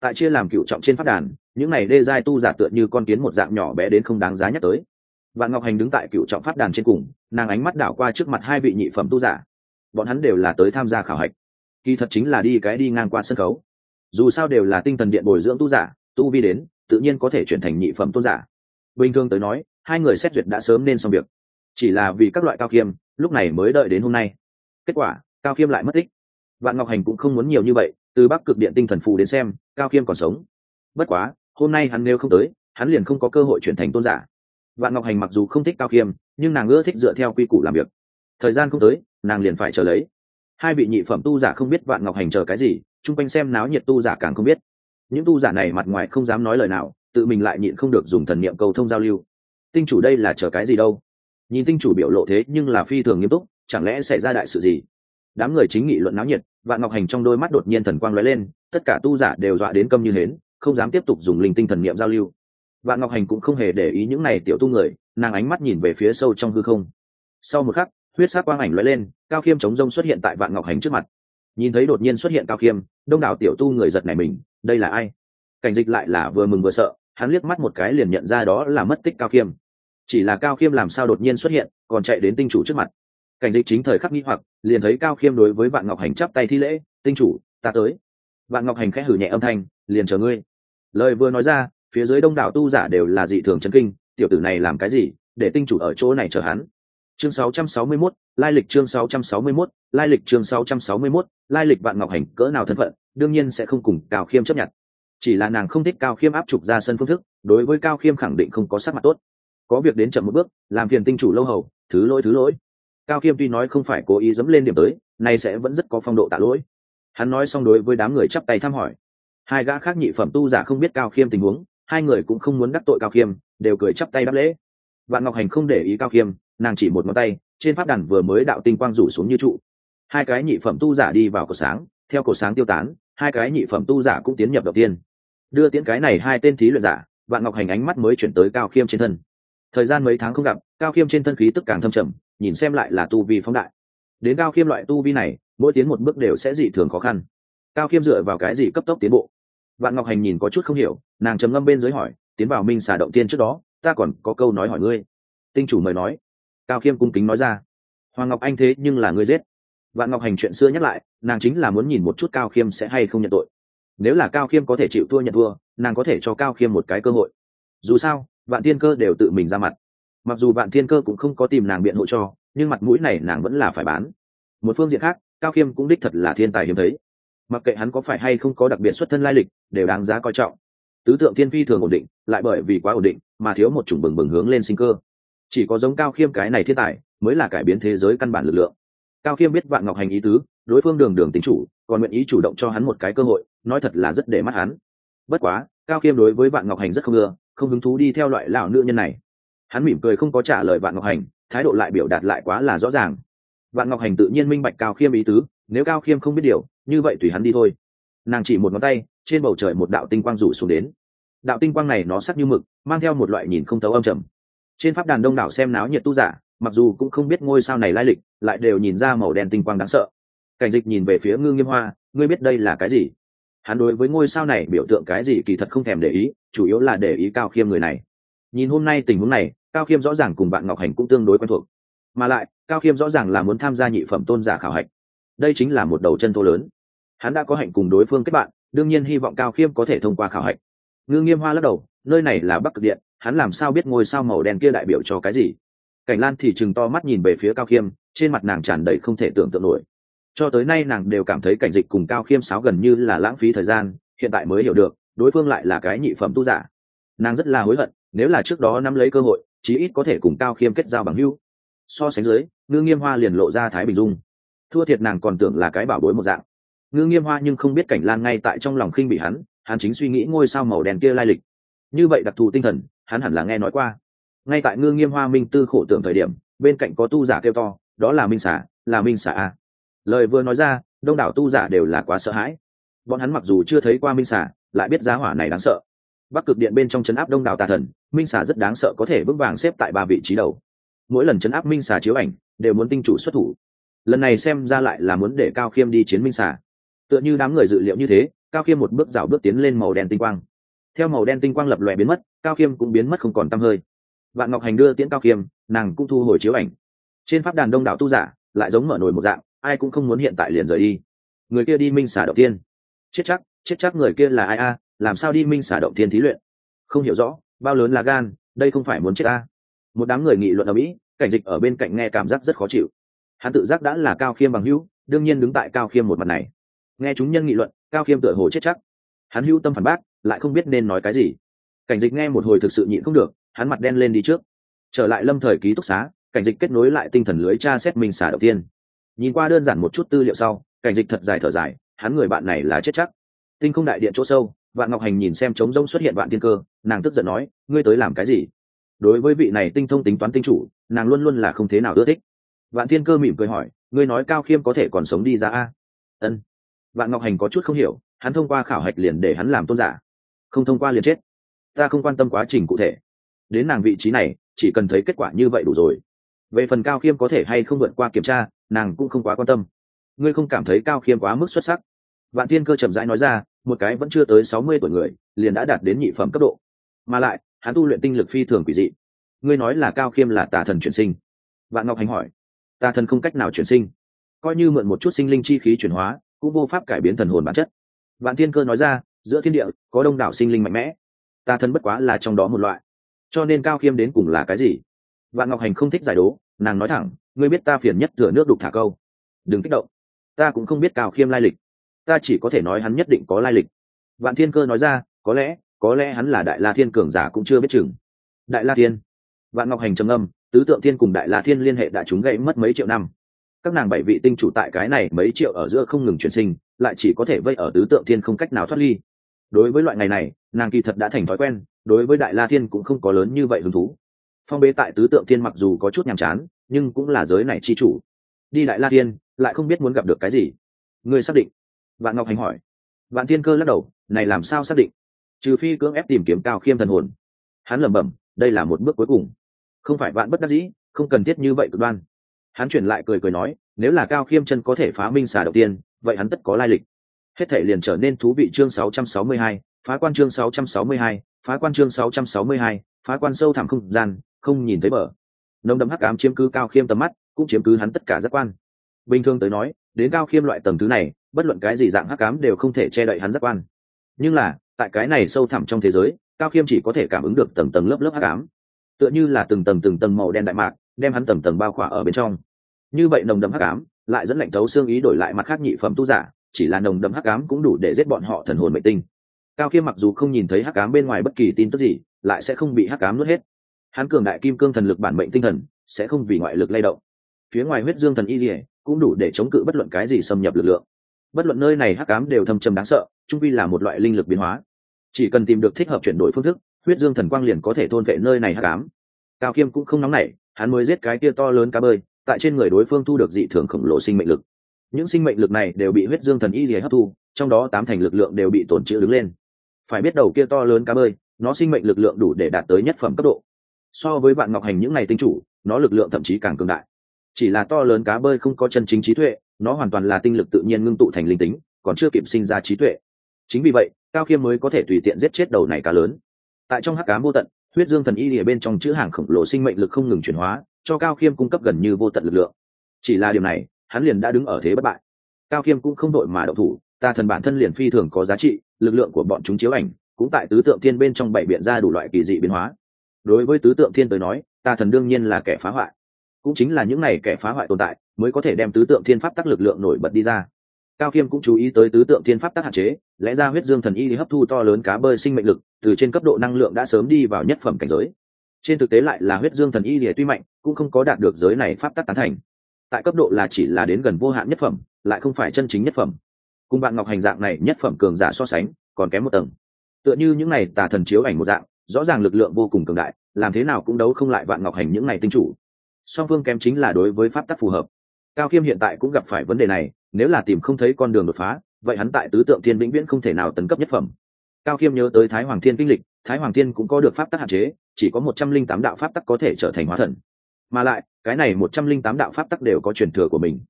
Tại chia làm cựu trọng trên phát đàn, những này đê giai tu giả tựa như con kiến một dạng nhỏ bé đến không đáng giá nhắc tới. Vạn ngọc hành đứng tại cựu trọng phát đàn trên cùng, nàng ánh mắt đảo qua trước mặt hai vị nhị phẩm tu giả. Bọn hắn đều là tới tham gia khảo hạch. Kỳ thật chính là đi cái đi ngang qua sân khấu. Dù sao đều là tinh thần điện bồi dưỡng tu giả, tu vi đến, tự nhiên có thể chuyển thành nhị phẩm tôn giả. Bình thường tới nói, hai người xét duyệt đã sớm nên xong việc. Chỉ là vì các loại cao khiêm lúc này mới đợi đến hôm nay. Kết quả, cao khiêm lại mất tích vạn ngọc hành cũng không muốn nhiều như vậy, từ bắc cực điện tinh thần phù đến xem, cao khiêm còn sống. Bất quá, hôm nay hắn nếu không tới, hắn liền không có cơ hội chuyển thành tôn giả. Vạn ngọc hành mặc dù không thích cao khiêm, nhưng nàng ưa thích dựa theo quy củ làm việc. Thời gian không tới, nàng liền phải chờ lấy. Hai vị nhị phẩm tu giả không biết vạn ngọc hành chờ cái gì, chung quanh xem náo nhiệt tu giả càng không biết. Những tu giả này mặt ngoài không dám nói lời nào, tự mình lại nhịn không được dùng thần niệm cầu thông giao lưu. Tinh chủ đây là chờ cái gì đâu? Nhìn tinh chủ biểu lộ thế nhưng là phi thường nghiêm túc, chẳng lẽ xảy ra đại sự gì? Đám người chính nghị luận náo nhiệt, vạn ngọc hành trong đôi mắt đột nhiên thần quang lóe lên, tất cả tu giả đều dọa đến câm như hến, không dám tiếp tục dùng linh tinh thần niệm giao lưu. Vạn ngọc hành cũng không hề để ý những này tiểu tu người, nàng ánh mắt nhìn về phía sâu trong hư không. Sau một khắc, huyết sát quang ảnh lóe lên, cao khiêm chống rông xuất hiện tại vạn ngọc hành trước mặt. Nhìn thấy đột nhiên xuất hiện cao khiêm, đông đảo tiểu tu người giật này mình, đây là ai? Cảnh dịch lại là vừa mừng vừa sợ, hắn liếc mắt một cái liền nhận ra đó là mất tích cao khiêm. Chỉ là cao khiêm làm sao đột nhiên xuất hiện, còn chạy đến tinh chủ trước mặt cảnh dịch chính thời khắc nghĩ hoặc liền thấy cao khiêm đối với vạn ngọc hành chắp tay thi lễ tinh chủ ta tới. Vạn ngọc hành khẽ hử nhẹ âm thanh liền chờ ngươi. Lời vừa nói ra phía dưới đông đảo tu giả đều là dị thường chân kinh tiểu tử này làm cái gì để tinh chủ ở chỗ này chờ hắn? Chương 661, lai lịch chương 661, lai lịch chương 661, lai lịch vạn ngọc hành cỡ nào thân phận đương nhiên sẽ không cùng cao khiêm chấp nhận. Chỉ là nàng không thích cao khiêm áp trục ra sân phương thức đối với cao khiêm khẳng định không có sắc mặt tốt. Có việc đến chậm một bước làm phiền tinh chủ lâu hầu thứ lỗi thứ lỗi cao khiêm tuy nói không phải cố ý dẫm lên điểm tới, nay sẽ vẫn rất có phong độ tạ lỗi. Hắn nói xong đối với đám người chắp tay thăm hỏi. Hai gã khác nhị phẩm tu giả không biết cao khiêm tình huống, hai người cũng không muốn đắc tội cao khiêm, đều cười chắp tay đáp lễ. Vạn ngọc hành không để ý cao khiêm, nàng chỉ một ngón tay, trên pháp đàn vừa mới đạo tinh quang rủ xuống như trụ. Hai cái nhị phẩm tu giả đi vào cổ sáng, theo cổ sáng tiêu tán, hai cái nhị phẩm tu giả cũng tiến nhập đầu tiên. Đưa tiễn cái này hai tên thí luyện giả, vạn ngọc hành ánh mắt mới chuyển tới cao khiêm trên thân. Thời gian mấy tháng không gặp, cao khiêm trên thân khí tức càng thâm trầm nhìn xem lại là tu vi phóng đại. Đến cao khiêm loại tu vi này, mỗi tiến một bước đều sẽ dị thường khó khăn. Cao khiêm dựa vào cái gì cấp tốc tiến bộ? Vạn ngọc hành nhìn có chút không hiểu, nàng trầm ngâm bên dưới hỏi, tiến vào minh xà động tiên trước đó, ta còn có câu nói hỏi ngươi. Tinh chủ mời nói. Cao khiêm cung kính nói ra. Hoàng ngọc anh thế nhưng là ngươi giết. Vạn ngọc hành chuyện xưa nhắc lại, nàng chính là muốn nhìn một chút cao khiêm sẽ hay không nhận tội. Nếu là cao khiêm có thể chịu thua nhận thua, nàng có thể cho cao khiêm một cái cơ hội. Dù sao, vạn tiên cơ đều tự mình ra mặt mặc dù vạn thiên cơ cũng không có tìm nàng biện hộ cho, nhưng mặt mũi này nàng vẫn là phải bán. Một phương diện khác, cao khiêm cũng đích thật là thiên tài hiếm thấy. Mặc kệ hắn có phải hay không có đặc biệt xuất thân lai lịch, đều đáng giá coi trọng. Tứ tượng thiên phi thường ổn định, lại bởi vì quá ổn định, mà thiếu một chủng bừng bừng hướng lên sinh cơ. Chỉ có giống cao khiêm cái này thiên tài, mới là cải biến thế giới căn bản lực lượng. Cao khiêm biết vạn ngọc hành ý tứ, đối phương đường đường tính chủ, còn nguyện ý chủ động cho hắn một cái cơ hội, nói thật là rất để mắt hắn. Bất quá, cao khiêm đối với vạn ngọc hành rất không ưa, không hứng thú đi theo loại lão nữ nhân này hắn mỉm cười không có trả lời vạn ngọc hành, thái độ lại biểu đạt lại quá là rõ ràng. Vạn ngọc hành tự nhiên minh bạch cao khiêm ý tứ, nếu cao khiêm không biết điều, như vậy tùy hắn đi thôi. Nàng chỉ một ngón tay, trên bầu trời một đạo tinh quang rủ xuống đến. Đạo tinh quang này nó sắc như mực, mang theo một loại nhìn không thấu âm trầm. Trên pháp đàn đông đảo xem náo nhiệt tu giả, mặc dù cũng không biết ngôi sao này lai lịch, lại đều nhìn ra màu đen tinh quang đáng sợ. Cảnh dịch nhìn về phía ngư nghiêm hoa, ngươi biết đây là cái gì? Hắn đối với ngôi sao này biểu tượng cái gì kỳ thật không thèm để ý, chủ yếu là để ý cao khiêm người này nhìn hôm nay tình huống này, cao khiêm rõ ràng cùng bạn ngọc hành cũng tương đối quen thuộc. Mà lại, cao khiêm rõ ràng là muốn tham gia nhị phẩm tôn giả khảo hạch. Đây chính là một đầu chân thô lớn. Hắn đã có hạnh cùng đối phương kết bạn, đương nhiên hy vọng cao khiêm có thể thông qua khảo hạch. Ngư nghiêm hoa lắc đầu, nơi này là bắc cực điện, hắn làm sao biết ngôi sao màu đen kia đại biểu cho cái gì? Cảnh lan thì chừng to mắt nhìn về phía cao khiêm, trên mặt nàng tràn đầy không thể tưởng tượng nổi. Cho tới nay nàng đều cảm thấy cảnh dịch cùng cao khiêm sáo gần như là lãng phí thời gian, hiện tại mới hiểu được, đối phương lại là cái nhị phẩm tu giả. Nàng rất là hối hận nếu là trước đó nắm lấy cơ hội, chí ít có thể cùng cao khiêm kết giao bằng hưu so sánh dưới, ngư nghiêm hoa liền lộ ra thái bình dung. Thua thiệt nàng còn tưởng là cái bảo bối một dạng. Ngư nghiêm hoa nhưng không biết cảnh lan ngay tại trong lòng khinh bị hắn hắn chính suy nghĩ ngôi sao màu đen kia lai lịch. Như vậy đặc thù tinh thần, hắn hẳn là nghe nói qua. Ngay tại ngư nghiêm hoa minh tư khổ tưởng thời điểm, bên cạnh có tu giả kêu to, đó là minh xả là minh xả a. Lời vừa nói ra, đông đảo tu giả đều là quá sợ hãi. Bọn hắn mặc dù chưa thấy qua minh xả lại biết giá hỏa này đáng sợ bắc cực điện bên trong chấn áp đông đảo tà thần, minh xà rất đáng sợ có thể vững vàng xếp tại ba vị trí đầu. Mỗi lần chấn áp minh xà chiếu ảnh, đều muốn tinh chủ xuất thủ. Lần này xem ra lại là muốn để cao khiêm đi chiến minh xà. Tựa như đám người dự liệu như thế, cao khiêm một bước rào bước tiến lên màu đen tinh quang. Theo màu đen tinh quang lập lòe biến mất, cao khiêm cũng biến mất không còn t hơi. Vạn ngọc hành đưa tiễn cao khiêm, nàng cũng thu hồi chiếu ảnh. Trên pháp đàn đông đảo tu giả, lại giống mở nổi một dạng, ai cũng không muốn hiện tại liền rời đi. Người kia đi minh xả đầu tiên. Chết chắc chết chắc người kia là ai a? Làm sao đi minh xả động tiên thí luyện? Không hiểu rõ, bao lớn là gan, đây không phải muốn chết a một đám người nghị luận ở mỹ, cảnh dịch ở bên cạnh nghe cảm giác rất khó chịu. Hắn tự giác đã là cao khiêm bằng hữu, đương nhiên đứng tại cao khiêm một mặt này. Nghe chúng nhân nghị luận, cao khiêm tựa hồ chết chắc. Hắn hữu tâm phản bác, lại không biết nên nói cái gì. Cảnh dịch nghe một hồi thực sự nhịn không được, hắn mặt đen lên đi trước. Trở lại lâm thời ký túc xá, cảnh dịch kết nối lại tinh thần lưới tra xét minh xả đầu tiên nhìn qua đơn giản một chút tư liệu sau, cảnh dịch thật dài thở dài, hắn người bạn này là chết chắc. Tinh không đại điện chỗ sâu vạn ngọc hành nhìn xem trống rông xuất hiện vạn thiên cơ, nàng tức giận nói, ngươi tới làm cái gì? Đối với vị này tinh thông tính toán tinh chủ, nàng luôn luôn là không thế nào ưa thích. Vạn thiên cơ mỉm cười hỏi, ngươi nói cao khiêm có thể còn sống đi ra a? Ân. Vạn ngọc hành có chút không hiểu, hắn thông qua khảo hạch liền để hắn làm tôn giả. Không thông qua liền chết. Ta không quan tâm quá trình cụ thể. Đến nàng vị trí này, chỉ cần thấy kết quả như vậy đủ rồi. Về phần cao khiêm có thể hay không vượt qua kiểm tra, nàng cũng không quá quan tâm. Ngươi không cảm thấy cao khiêm quá mức xuất sắc? Vạn thiên cơ chậm rãi nói ra một cái vẫn chưa tới sáu mươi tuổi người, liền đã đạt đến nhị phẩm cấp độ. Mà lại, hắn tu luyện tinh lực phi thường quỷ dị. Ngươi nói là cao khiêm là tà thần chuyển sinh. Vạn ngọc hành hỏi. Tà thần không cách nào chuyển sinh. Coi như mượn một chút sinh linh chi khí chuyển hóa, cũng vô pháp cải biến thần hồn bản chất. Vạn thiên cơ nói ra, giữa thiên địa, có đông đảo sinh linh mạnh mẽ. Tà thần bất quá là trong đó một loại. Cho nên cao khiêm đến cùng là cái gì? Vạn ngọc hành không thích giải đố, nàng nói thẳng, ngươi biết ta phiền nhất thừa nước đục thả câu. Đừng kích động. Ta cũng không biết cao khiêm lai lịch ta chỉ có thể nói hắn nhất định có lai lịch. Vạn thiên cơ nói ra, có lẽ có lẽ hắn là đại la thiên cường giả cũng chưa biết chừng. Đại la thiên. Vạn ngọc hành trầm âm tứ tượng thiên cùng đại la thiên liên hệ đã chúng gãy mất mấy triệu năm. Các nàng bảy vị tinh chủ tại cái này mấy triệu ở giữa không ngừng chuyển sinh, lại chỉ có thể vây ở tứ tượng thiên không cách nào thoát ly. Đối với loại ngày này, nàng kỳ thật đã thành thói quen, đối với đại la thiên cũng không có lớn như vậy hứng thú. Phong bế tại tứ tượng thiên mặc dù có chút nhàm chán, nhưng cũng là giới này chi chủ. Đi đại la thiên, lại không biết muốn gặp được cái gì. Ngươi xác định vạn ngọc hành hỏi. Vạn thiên cơ lắc đầu này làm sao xác định? Trừ phi cưỡng ép tìm kiếm cao khiêm thần hồn. Hắn lẩm bẩm đây là một bước cuối cùng. Không phải vạn bất đắc dĩ không cần thiết như vậy cực đoan. Hắn chuyển lại cười cười nói nếu là cao khiêm chân có thể phá minh xà đầu tiên vậy hắn tất có lai lịch. Hết thể liền trở nên thú vị chương 662, phá quan chương 662, phá quan chương 662, phá quan sâu thẳm không gian không nhìn thấy bờ. Nồng đậm hắc ám chiếm cứ cao khiêm tầm mắt cũng chiếm cứ hắn tất cả giác quan. Bình thường tới nói đến cao khiêm loại tầng thứ này bất luận cái gì dạng hắc ám đều không thể che đậy hắn giác quan. Nhưng là, tại cái này sâu thẳm trong thế giới, cao khiêm chỉ có thể cảm ứng được tầng tầng lớp lớp hắc ám. Tựa như là từng tầng từng tầng màu đen đại mạc, đem hắn tầng tầng bao khỏa ở bên trong. Như vậy nồng đậm hắc ám, lại dẫn lệnh thấu xương ý đổi lại mặt khác nhị phẩm tu giả, chỉ là nồng đậm hắc ám cũng đủ để giết bọn họ thần hồn mệnh tinh. Cao khiêm mặc dù không nhìn thấy hắc ám bên ngoài bất kỳ tin tức gì, lại sẽ không bị hắc ám nuốt hết. Hắn cường đại kim cương thần lực bản mệnh tinh thần, sẽ không vì ngoại lực lay động. Phía ngoài huyết dương thần y dỉa cũng đủ để chống cự bất luận cái gì xâm nhập lực lượng bất luận nơi này hắc ám đều thâm trầm đáng sợ, trung vi là một loại linh lực biến hóa. Chỉ cần tìm được thích hợp chuyển đổi phương thức, huyết dương thần quang liền có thể thôn vệ nơi này hắc ám. Cao khiêm cũng không nóng nảy, hắn mới giết cái kia to lớn cá bơi, tại trên người đối phương thu được dị thường khổng lồ sinh mệnh lực. Những sinh mệnh lực này đều bị huyết dương thần y dì hấp thu, trong đó tám thành lực lượng đều bị tổn trữ đứng lên. Phải biết đầu kia to lớn cá bơi, nó sinh mệnh lực lượng đủ để đạt tới nhất phẩm cấp độ. So với bạn ngọc hành những ngày tinh chủ, nó lực lượng thậm chí càng cường đại. Chỉ là to lớn cá bơi không có chân chính trí tuệ nó hoàn toàn là tinh lực tự nhiên ngưng tụ thành linh tính, còn chưa kịp sinh ra trí tuệ. Chính vì vậy, cao khiêm mới có thể tùy tiện giết chết đầu này cá lớn. Tại trong hắc cá vô tận, huyết dương thần y ở bên trong chữ hàng khổng lồ sinh mệnh lực không ngừng chuyển hóa, cho cao khiêm cung cấp gần như vô tận lực lượng. Chỉ là điều này, hắn liền đã đứng ở thế bất bại. Cao khiêm cũng không đội mà đậu thủ, ta thần bản thân liền phi thường có giá trị, lực lượng của bọn chúng chiếu ảnh, cũng tại tứ tượng thiên bên trong bảy biện ra đủ loại kỳ dị biến hóa. Đối với tứ tượng thiên tới nói, ta thần đương nhiên là kẻ phá hoại. Cũng chính là những này kẻ phá hoại tồn tại mới có thể đem tứ tượng thiên pháp tắc lực lượng nổi bật đi ra. Cao khiêm cũng chú ý tới tứ tượng thiên pháp tắc hạn chế, lẽ ra huyết dương thần y hấp thu to lớn cá bơi sinh mệnh lực, từ trên cấp độ năng lượng đã sớm đi vào nhất phẩm cảnh giới. Trên thực tế lại là huyết dương thần y thì tuy mạnh, cũng không có đạt được giới này pháp tắc tán thành. Tại cấp độ là chỉ là đến gần vô hạn nhất phẩm, lại không phải chân chính nhất phẩm. Cùng bạn ngọc hành dạng này nhất phẩm cường giả so sánh, còn kém một tầng. Tựa như những này tà thần chiếu ảnh một dạng, rõ ràng lực lượng vô cùng cường đại, làm thế nào cũng đấu không lại vạn ngọc hành những này tinh chủ. Song phương kém chính là đối với pháp tắc phù hợp cao khiêm hiện tại cũng gặp phải vấn đề này, nếu là tìm không thấy con đường đột phá, vậy hắn tại tứ tượng thiên vĩnh viễn không thể nào tấn cấp nhất phẩm. Cao khiêm nhớ tới thái hoàng thiên kinh lịch, thái hoàng thiên cũng có được pháp tắc hạn chế, chỉ có một trăm linh tám đạo pháp tắc có thể trở thành hóa thần. Mà lại, cái này một trăm linh tám đạo pháp tắc đều có truyền thừa của mình.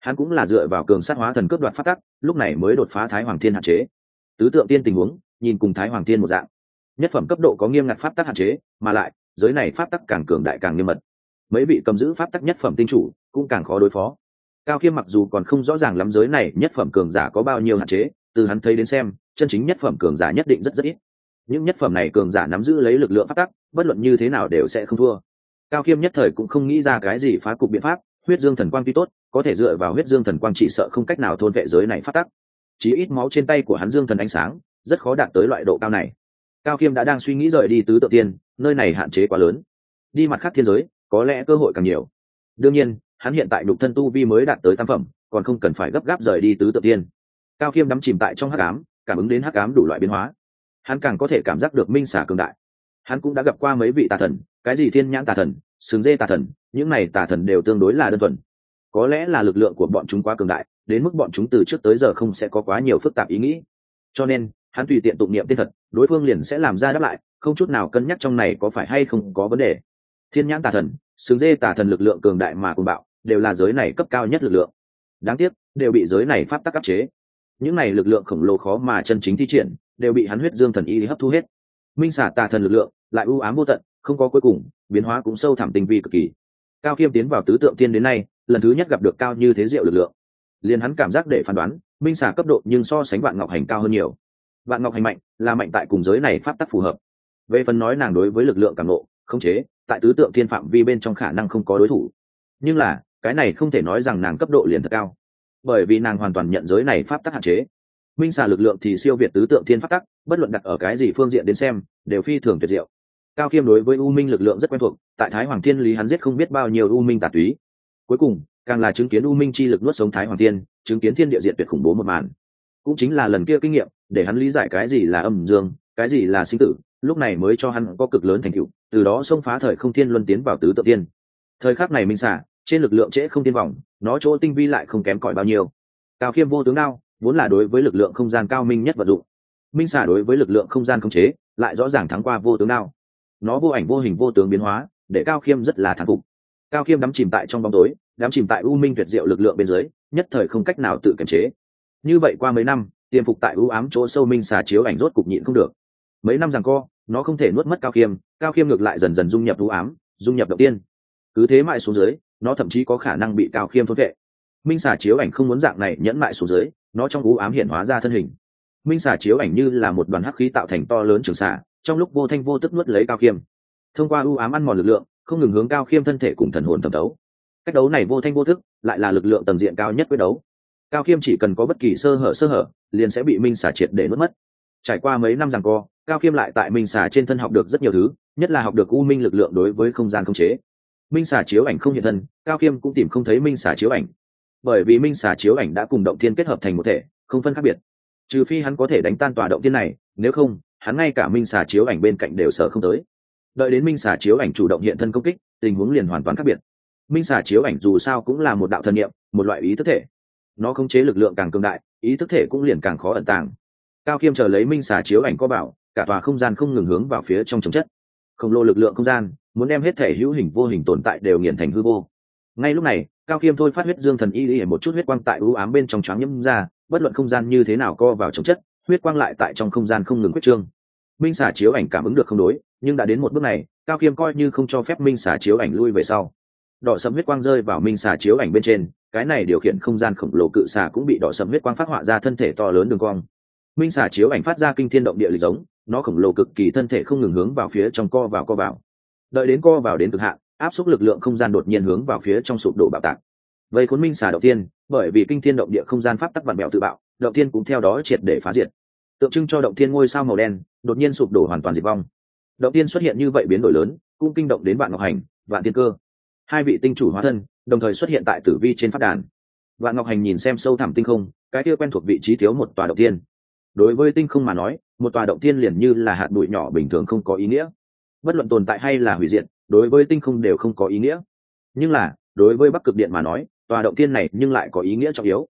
Hắn cũng là dựa vào cường sát hóa thần cướp đoạt pháp tắc, lúc này mới đột phá thái hoàng thiên hạn chế. Tứ tượng tiên tình huống, nhìn cùng thái hoàng thiên một dạng. Nhất phẩm cấp độ có nghiêm ngặt pháp tắc hạn chế, mà lại, giới này pháp tắc càng cường đại càng nghiêm mật. Mấy vị cầm giữ pháp tắc nhất phẩm tinh chủ cũng càng khó đối phó. Cao khiêm mặc dù còn không rõ ràng lắm giới này nhất phẩm cường giả có bao nhiêu hạn chế, từ hắn thấy đến xem, chân chính nhất phẩm cường giả nhất định rất rất ít. Những nhất phẩm này cường giả nắm giữ lấy lực lượng phát tắc, bất luận như thế nào đều sẽ không thua. Cao khiêm nhất thời cũng không nghĩ ra cái gì phá cục biện pháp, huyết dương thần quang tuy tốt, có thể dựa vào huyết dương thần quang chỉ sợ không cách nào thôn vệ giới này phát tắc. Chí ít máu trên tay của hắn dương thần ánh sáng, rất khó đạt tới loại độ cao này. Cao khiêm đã đang suy nghĩ rời đi tứ tự tiên, nơi này hạn chế quá lớn. Đi mặt khác thiên giới, có lẽ cơ hội càng nhiều. Đương nhiên hắn hiện tại đục thân tu vi mới đạt tới tam phẩm, còn không cần phải gấp gáp rời đi tứ tự tiên. Cao khiêm đắm chìm tại trong hắc ám, cảm ứng đến hắc ám đủ loại biến hóa. Hắn càng có thể cảm giác được minh xả cường đại. Hắn cũng đã gặp qua mấy vị tà thần, cái gì thiên nhãn tà thần, sừng dê tà thần, những này tà thần đều tương đối là đơn thuần. Có lẽ là lực lượng của bọn chúng quá cường đại, đến mức bọn chúng từ trước tới giờ không sẽ có quá nhiều phức tạp ý nghĩ. Cho nên, hắn tùy tiện tụng niệm tên thật đối phương liền sẽ làm ra đáp lại, không chút nào cân nhắc trong này có phải hay không có vấn đề. Thiên nhãn tà thần, sừng dê tà thần lực lượng cường đại mà cùng bạo đều là giới này cấp cao nhất lực lượng. Đáng tiếc, đều bị giới này pháp tắc áp chế. Những này lực lượng khổng lồ khó mà chân chính thi triển, đều bị hắn huyết dương thần y hấp thu hết. Minh xả tà thần lực lượng lại ưu ám vô tận, không có cuối cùng, biến hóa cũng sâu thẳm tinh vi cực kỳ. Cao khiêm tiến vào tứ tượng tiên đến nay, lần thứ nhất gặp được cao như thế diệu lực lượng. Liền hắn cảm giác để phán đoán, minh xả cấp độ nhưng so sánh vạn ngọc hành cao hơn nhiều. Vạn ngọc hành mạnh, là mạnh tại cùng giới này pháp tắc phù hợp. Về phần nói nàng đối với lực lượng cảm nộ không chế, tại tứ tượng thiên phạm vi bên trong khả năng không có đối thủ. Nhưng là cái này không thể nói rằng nàng cấp độ liền thật cao. Bởi vì nàng hoàn toàn nhận giới này pháp tắc hạn chế. Minh xà lực lượng thì siêu việt tứ tượng thiên pháp tắc, bất luận đặt ở cái gì phương diện đến xem, đều phi thường tuyệt diệu. Cao khiêm đối với u minh lực lượng rất quen thuộc, tại thái hoàng thiên lý hắn giết không biết bao nhiêu u minh tà túy. Cuối cùng, càng là chứng kiến u minh chi lực nuốt sống thái hoàng thiên, chứng kiến thiên địa diện tuyệt khủng bố một màn. Cũng chính là lần kia kinh nghiệm, để hắn lý giải cái gì là âm dương, cái gì là sinh tử, lúc này mới cho hắn có cực lớn thành tựu, từ đó xông phá thời không thiên luân tiến vào tứ tự tiên thời khắc này minh xả trên lực lượng trễ không tiên vọng, nó chỗ tinh vi lại không kém cỏi bao nhiêu. Cao khiêm vô tướng đao, vốn là đối với lực lượng không gian cao minh nhất vật dụng. Minh xả đối với lực lượng không gian không chế, lại rõ ràng thắng qua vô tướng đao. Nó vô ảnh vô hình vô tướng biến hóa, để cao khiêm rất là thán phục. Cao khiêm đắm chìm tại trong bóng tối, đắm chìm tại u minh tuyệt diệu lực lượng bên dưới, nhất thời không cách nào tự kiềm chế. Như vậy qua mấy năm, tiềm phục tại u ám chỗ sâu minh xà chiếu ảnh rốt cục nhịn không được. Mấy năm rằng co, nó không thể nuốt mất cao khiêm cao khiêm ngược lại dần dần dung nhập u ám, dung nhập đầu tiên. Cứ thế mãi xuống dưới nó thậm chí có khả năng bị cao khiêm thôn vệ. Minh xà chiếu ảnh không muốn dạng này nhẫn mại xuống dưới, nó trong u ám hiện hóa ra thân hình. Minh xà chiếu ảnh như là một đoàn hắc khí tạo thành to lớn trường xà, trong lúc vô thanh vô tức nuốt lấy cao khiêm. Thông qua ưu ám ăn mòn lực lượng, không ngừng hướng cao khiêm thân thể cùng thần hồn thẩm đấu cách đấu này vô thanh vô thức lại là lực lượng tầng diện cao nhất quyết đấu. Cao khiêm chỉ cần có bất kỳ sơ hở sơ hở, liền sẽ bị minh xả triệt để nuốt mất. Trải qua mấy năm rằng co, cao khiêm lại tại minh xả trên thân học được rất nhiều thứ, nhất là học được u minh lực lượng đối với không gian không chế minh xả chiếu ảnh không hiện thân, cao khiêm cũng tìm không thấy minh xả chiếu ảnh. Bởi vì minh xả chiếu ảnh đã cùng động thiên kết hợp thành một thể, không phân khác biệt. Trừ phi hắn có thể đánh tan tòa động thiên này, nếu không, hắn ngay cả minh xà chiếu ảnh bên cạnh đều sợ không tới. Đợi đến minh xà chiếu ảnh chủ động hiện thân công kích, tình huống liền hoàn toàn khác biệt. Minh xà chiếu ảnh dù sao cũng là một đạo thần niệm, một loại ý thức thể. Nó khống chế lực lượng càng cường đại, ý thức thể cũng liền càng khó ẩn tàng. Cao khiêm chờ lấy minh xà chiếu ảnh có bảo, cả tòa không gian không ngừng hướng vào phía trong chống chất. Khổng lồ lực lượng không gian muốn đem hết thể hữu hình vô hình tồn tại đều nghiền thành hư vô. Ngay lúc này, cao khiêm thôi phát huyết dương thần y y một chút huyết quang tại ưu ám bên trong choáng nhâm ra, bất luận không gian như thế nào co vào chống chất, huyết quang lại tại trong không gian không ngừng quyết trương. Minh xả chiếu ảnh cảm ứng được không đối, nhưng đã đến một bước này, cao khiêm coi như không cho phép minh xả chiếu ảnh lui về sau. Đỏ sầm huyết quang rơi vào minh xả chiếu ảnh bên trên, cái này điều khiển không gian khổng lồ cự xả cũng bị đỏ sầm huyết quang phát họa ra thân thể to lớn đường cong. Minh xả chiếu ảnh phát ra kinh thiên động địa lịch giống, nó khổng lồ cực kỳ thân thể không ngừng hướng vào phía trong co vào co vào đợi đến co vào đến cực hạn, áp suất lực lượng không gian đột nhiên hướng vào phía trong sụp đổ bạo tạc. Vây khốn minh xà đầu tiên bởi vì kinh thiên động địa không gian pháp tắc vạn bèo tự bạo, động thiên cũng theo đó triệt để phá diệt. Tượng trưng cho động thiên ngôi sao màu đen, đột nhiên sụp đổ hoàn toàn diệt vong. Động tiên xuất hiện như vậy biến đổi lớn, cũng kinh động đến vạn ngọc hành, vạn tiên cơ. Hai vị tinh chủ hóa thân, đồng thời xuất hiện tại tử vi trên phát đàn. Vạn ngọc hành nhìn xem sâu thẳm tinh không, cái kia quen thuộc vị trí thiếu một tòa động tiên đối với tinh không mà nói, một tòa động tiên liền như là hạt bụi nhỏ bình thường không có ý nghĩa bất luận tồn tại hay là hủy diệt, đối với tinh không đều không có ý nghĩa. Nhưng là, đối với bắc cực điện mà nói, tòa động tiên này nhưng lại có ý nghĩa trọng yếu.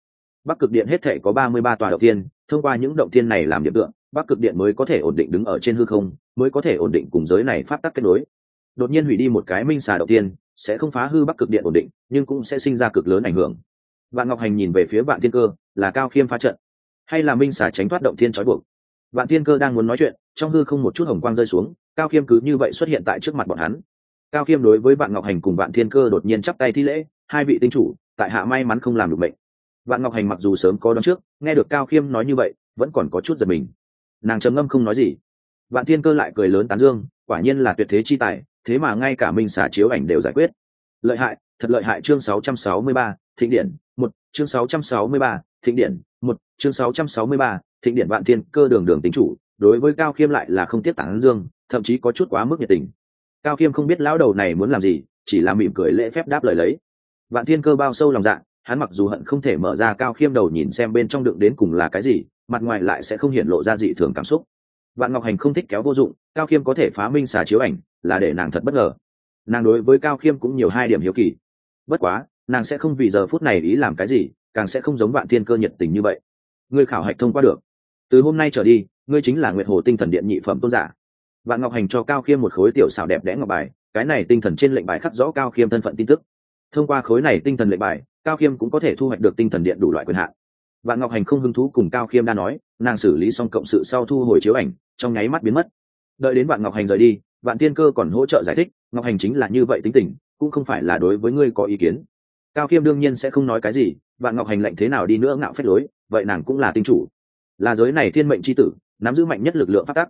Bắc cực điện hết thể có ba mươi ba tòa động tiên thông qua những động tiên này làm điểm tượng bắc cực điện mới có thể ổn định đứng ở trên hư không, mới có thể ổn định cùng giới này pháp tắc kết nối. Đột nhiên hủy đi một cái minh xà động tiên sẽ không phá hư bắc cực điện ổn định, nhưng cũng sẽ sinh ra cực lớn ảnh hưởng. Vạn ngọc hành nhìn về phía vạn thiên cơ, là cao khiêm phá trận. Hay là minh xà tránh thoát động thiên trói buộc? Vạn thiên cơ đang muốn nói chuyện, trong hư không một chút hồng quang rơi xuống cao khiêm cứ như vậy xuất hiện tại trước mặt bọn hắn. Cao khiêm đối với vạn ngọc hành cùng vạn thiên cơ đột nhiên chắp tay thi lễ hai vị tinh chủ tại hạ may mắn không làm được mệnh. vạn ngọc hành mặc dù sớm có đón trước nghe được cao khiêm nói như vậy vẫn còn có chút giật mình. Nàng trầm ngâm không nói gì. Vạn thiên cơ lại cười lớn tán dương quả nhiên là tuyệt thế chi tài thế mà ngay cả minh xả chiếu ảnh đều giải quyết. Lợi hại thật lợi hại chương 663, thịnh điển một chương 663, thịnh điển một chương 663, thịnh điển vạn thiên cơ đường đường tính chủ đối với cao khiêm lại là không tiếp tán dương thậm chí có chút quá mức nhiệt tình. Cao khiêm không biết lão đầu này muốn làm gì, chỉ là mỉm cười lễ phép đáp lời lấy. Vạn thiên cơ bao sâu lòng dạ hắn mặc dù hận không thể mở ra cao khiêm đầu nhìn xem bên trong đựng đến cùng là cái gì, mặt ngoài lại sẽ không hiện lộ ra dị thường cảm xúc. Vạn ngọc hành không thích kéo vô dụng, cao khiêm có thể phá minh xả chiếu ảnh, là để nàng thật bất ngờ. Nàng đối với cao khiêm cũng nhiều hai điểm hiếu kỳ. Bất quá, nàng sẽ không vì giờ phút này ý làm cái gì, càng sẽ không giống vạn thiên cơ nhiệt tình như vậy. Ngươi khảo hạch thông qua được. Từ hôm nay trở đi, ngươi chính là nguyệt hồ tinh thần điện nhị phẩm tôn giả vạn ngọc hành cho cao khiêm một khối tiểu xảo đẹp đẽ ngọc bài, cái này tinh thần trên lệnh bài khắc rõ cao khiêm thân phận tin tức. Thông qua khối này tinh thần lệnh bài, cao khiêm cũng có thể thu hoạch được tinh thần điện đủ loại quyền hạn. Vạn ngọc hành không hứng thú cùng cao khiêm đã nói, nàng xử lý xong cộng sự sau thu hồi chiếu ảnh, trong nháy mắt biến mất. Đợi đến vạn ngọc hành rời đi, vạn tiên cơ còn hỗ trợ giải thích, ngọc hành chính là như vậy tính tình, cũng không phải là đối với ngươi có ý kiến. Cao khiêm đương nhiên sẽ không nói cái gì, vạn ngọc hành lệnh thế nào đi nữa ngạo phép lối, vậy nàng cũng là tinh chủ. Là giới này thiên mệnh c h i tử, nắm giữ mạnh nhất lực lượng phát tắc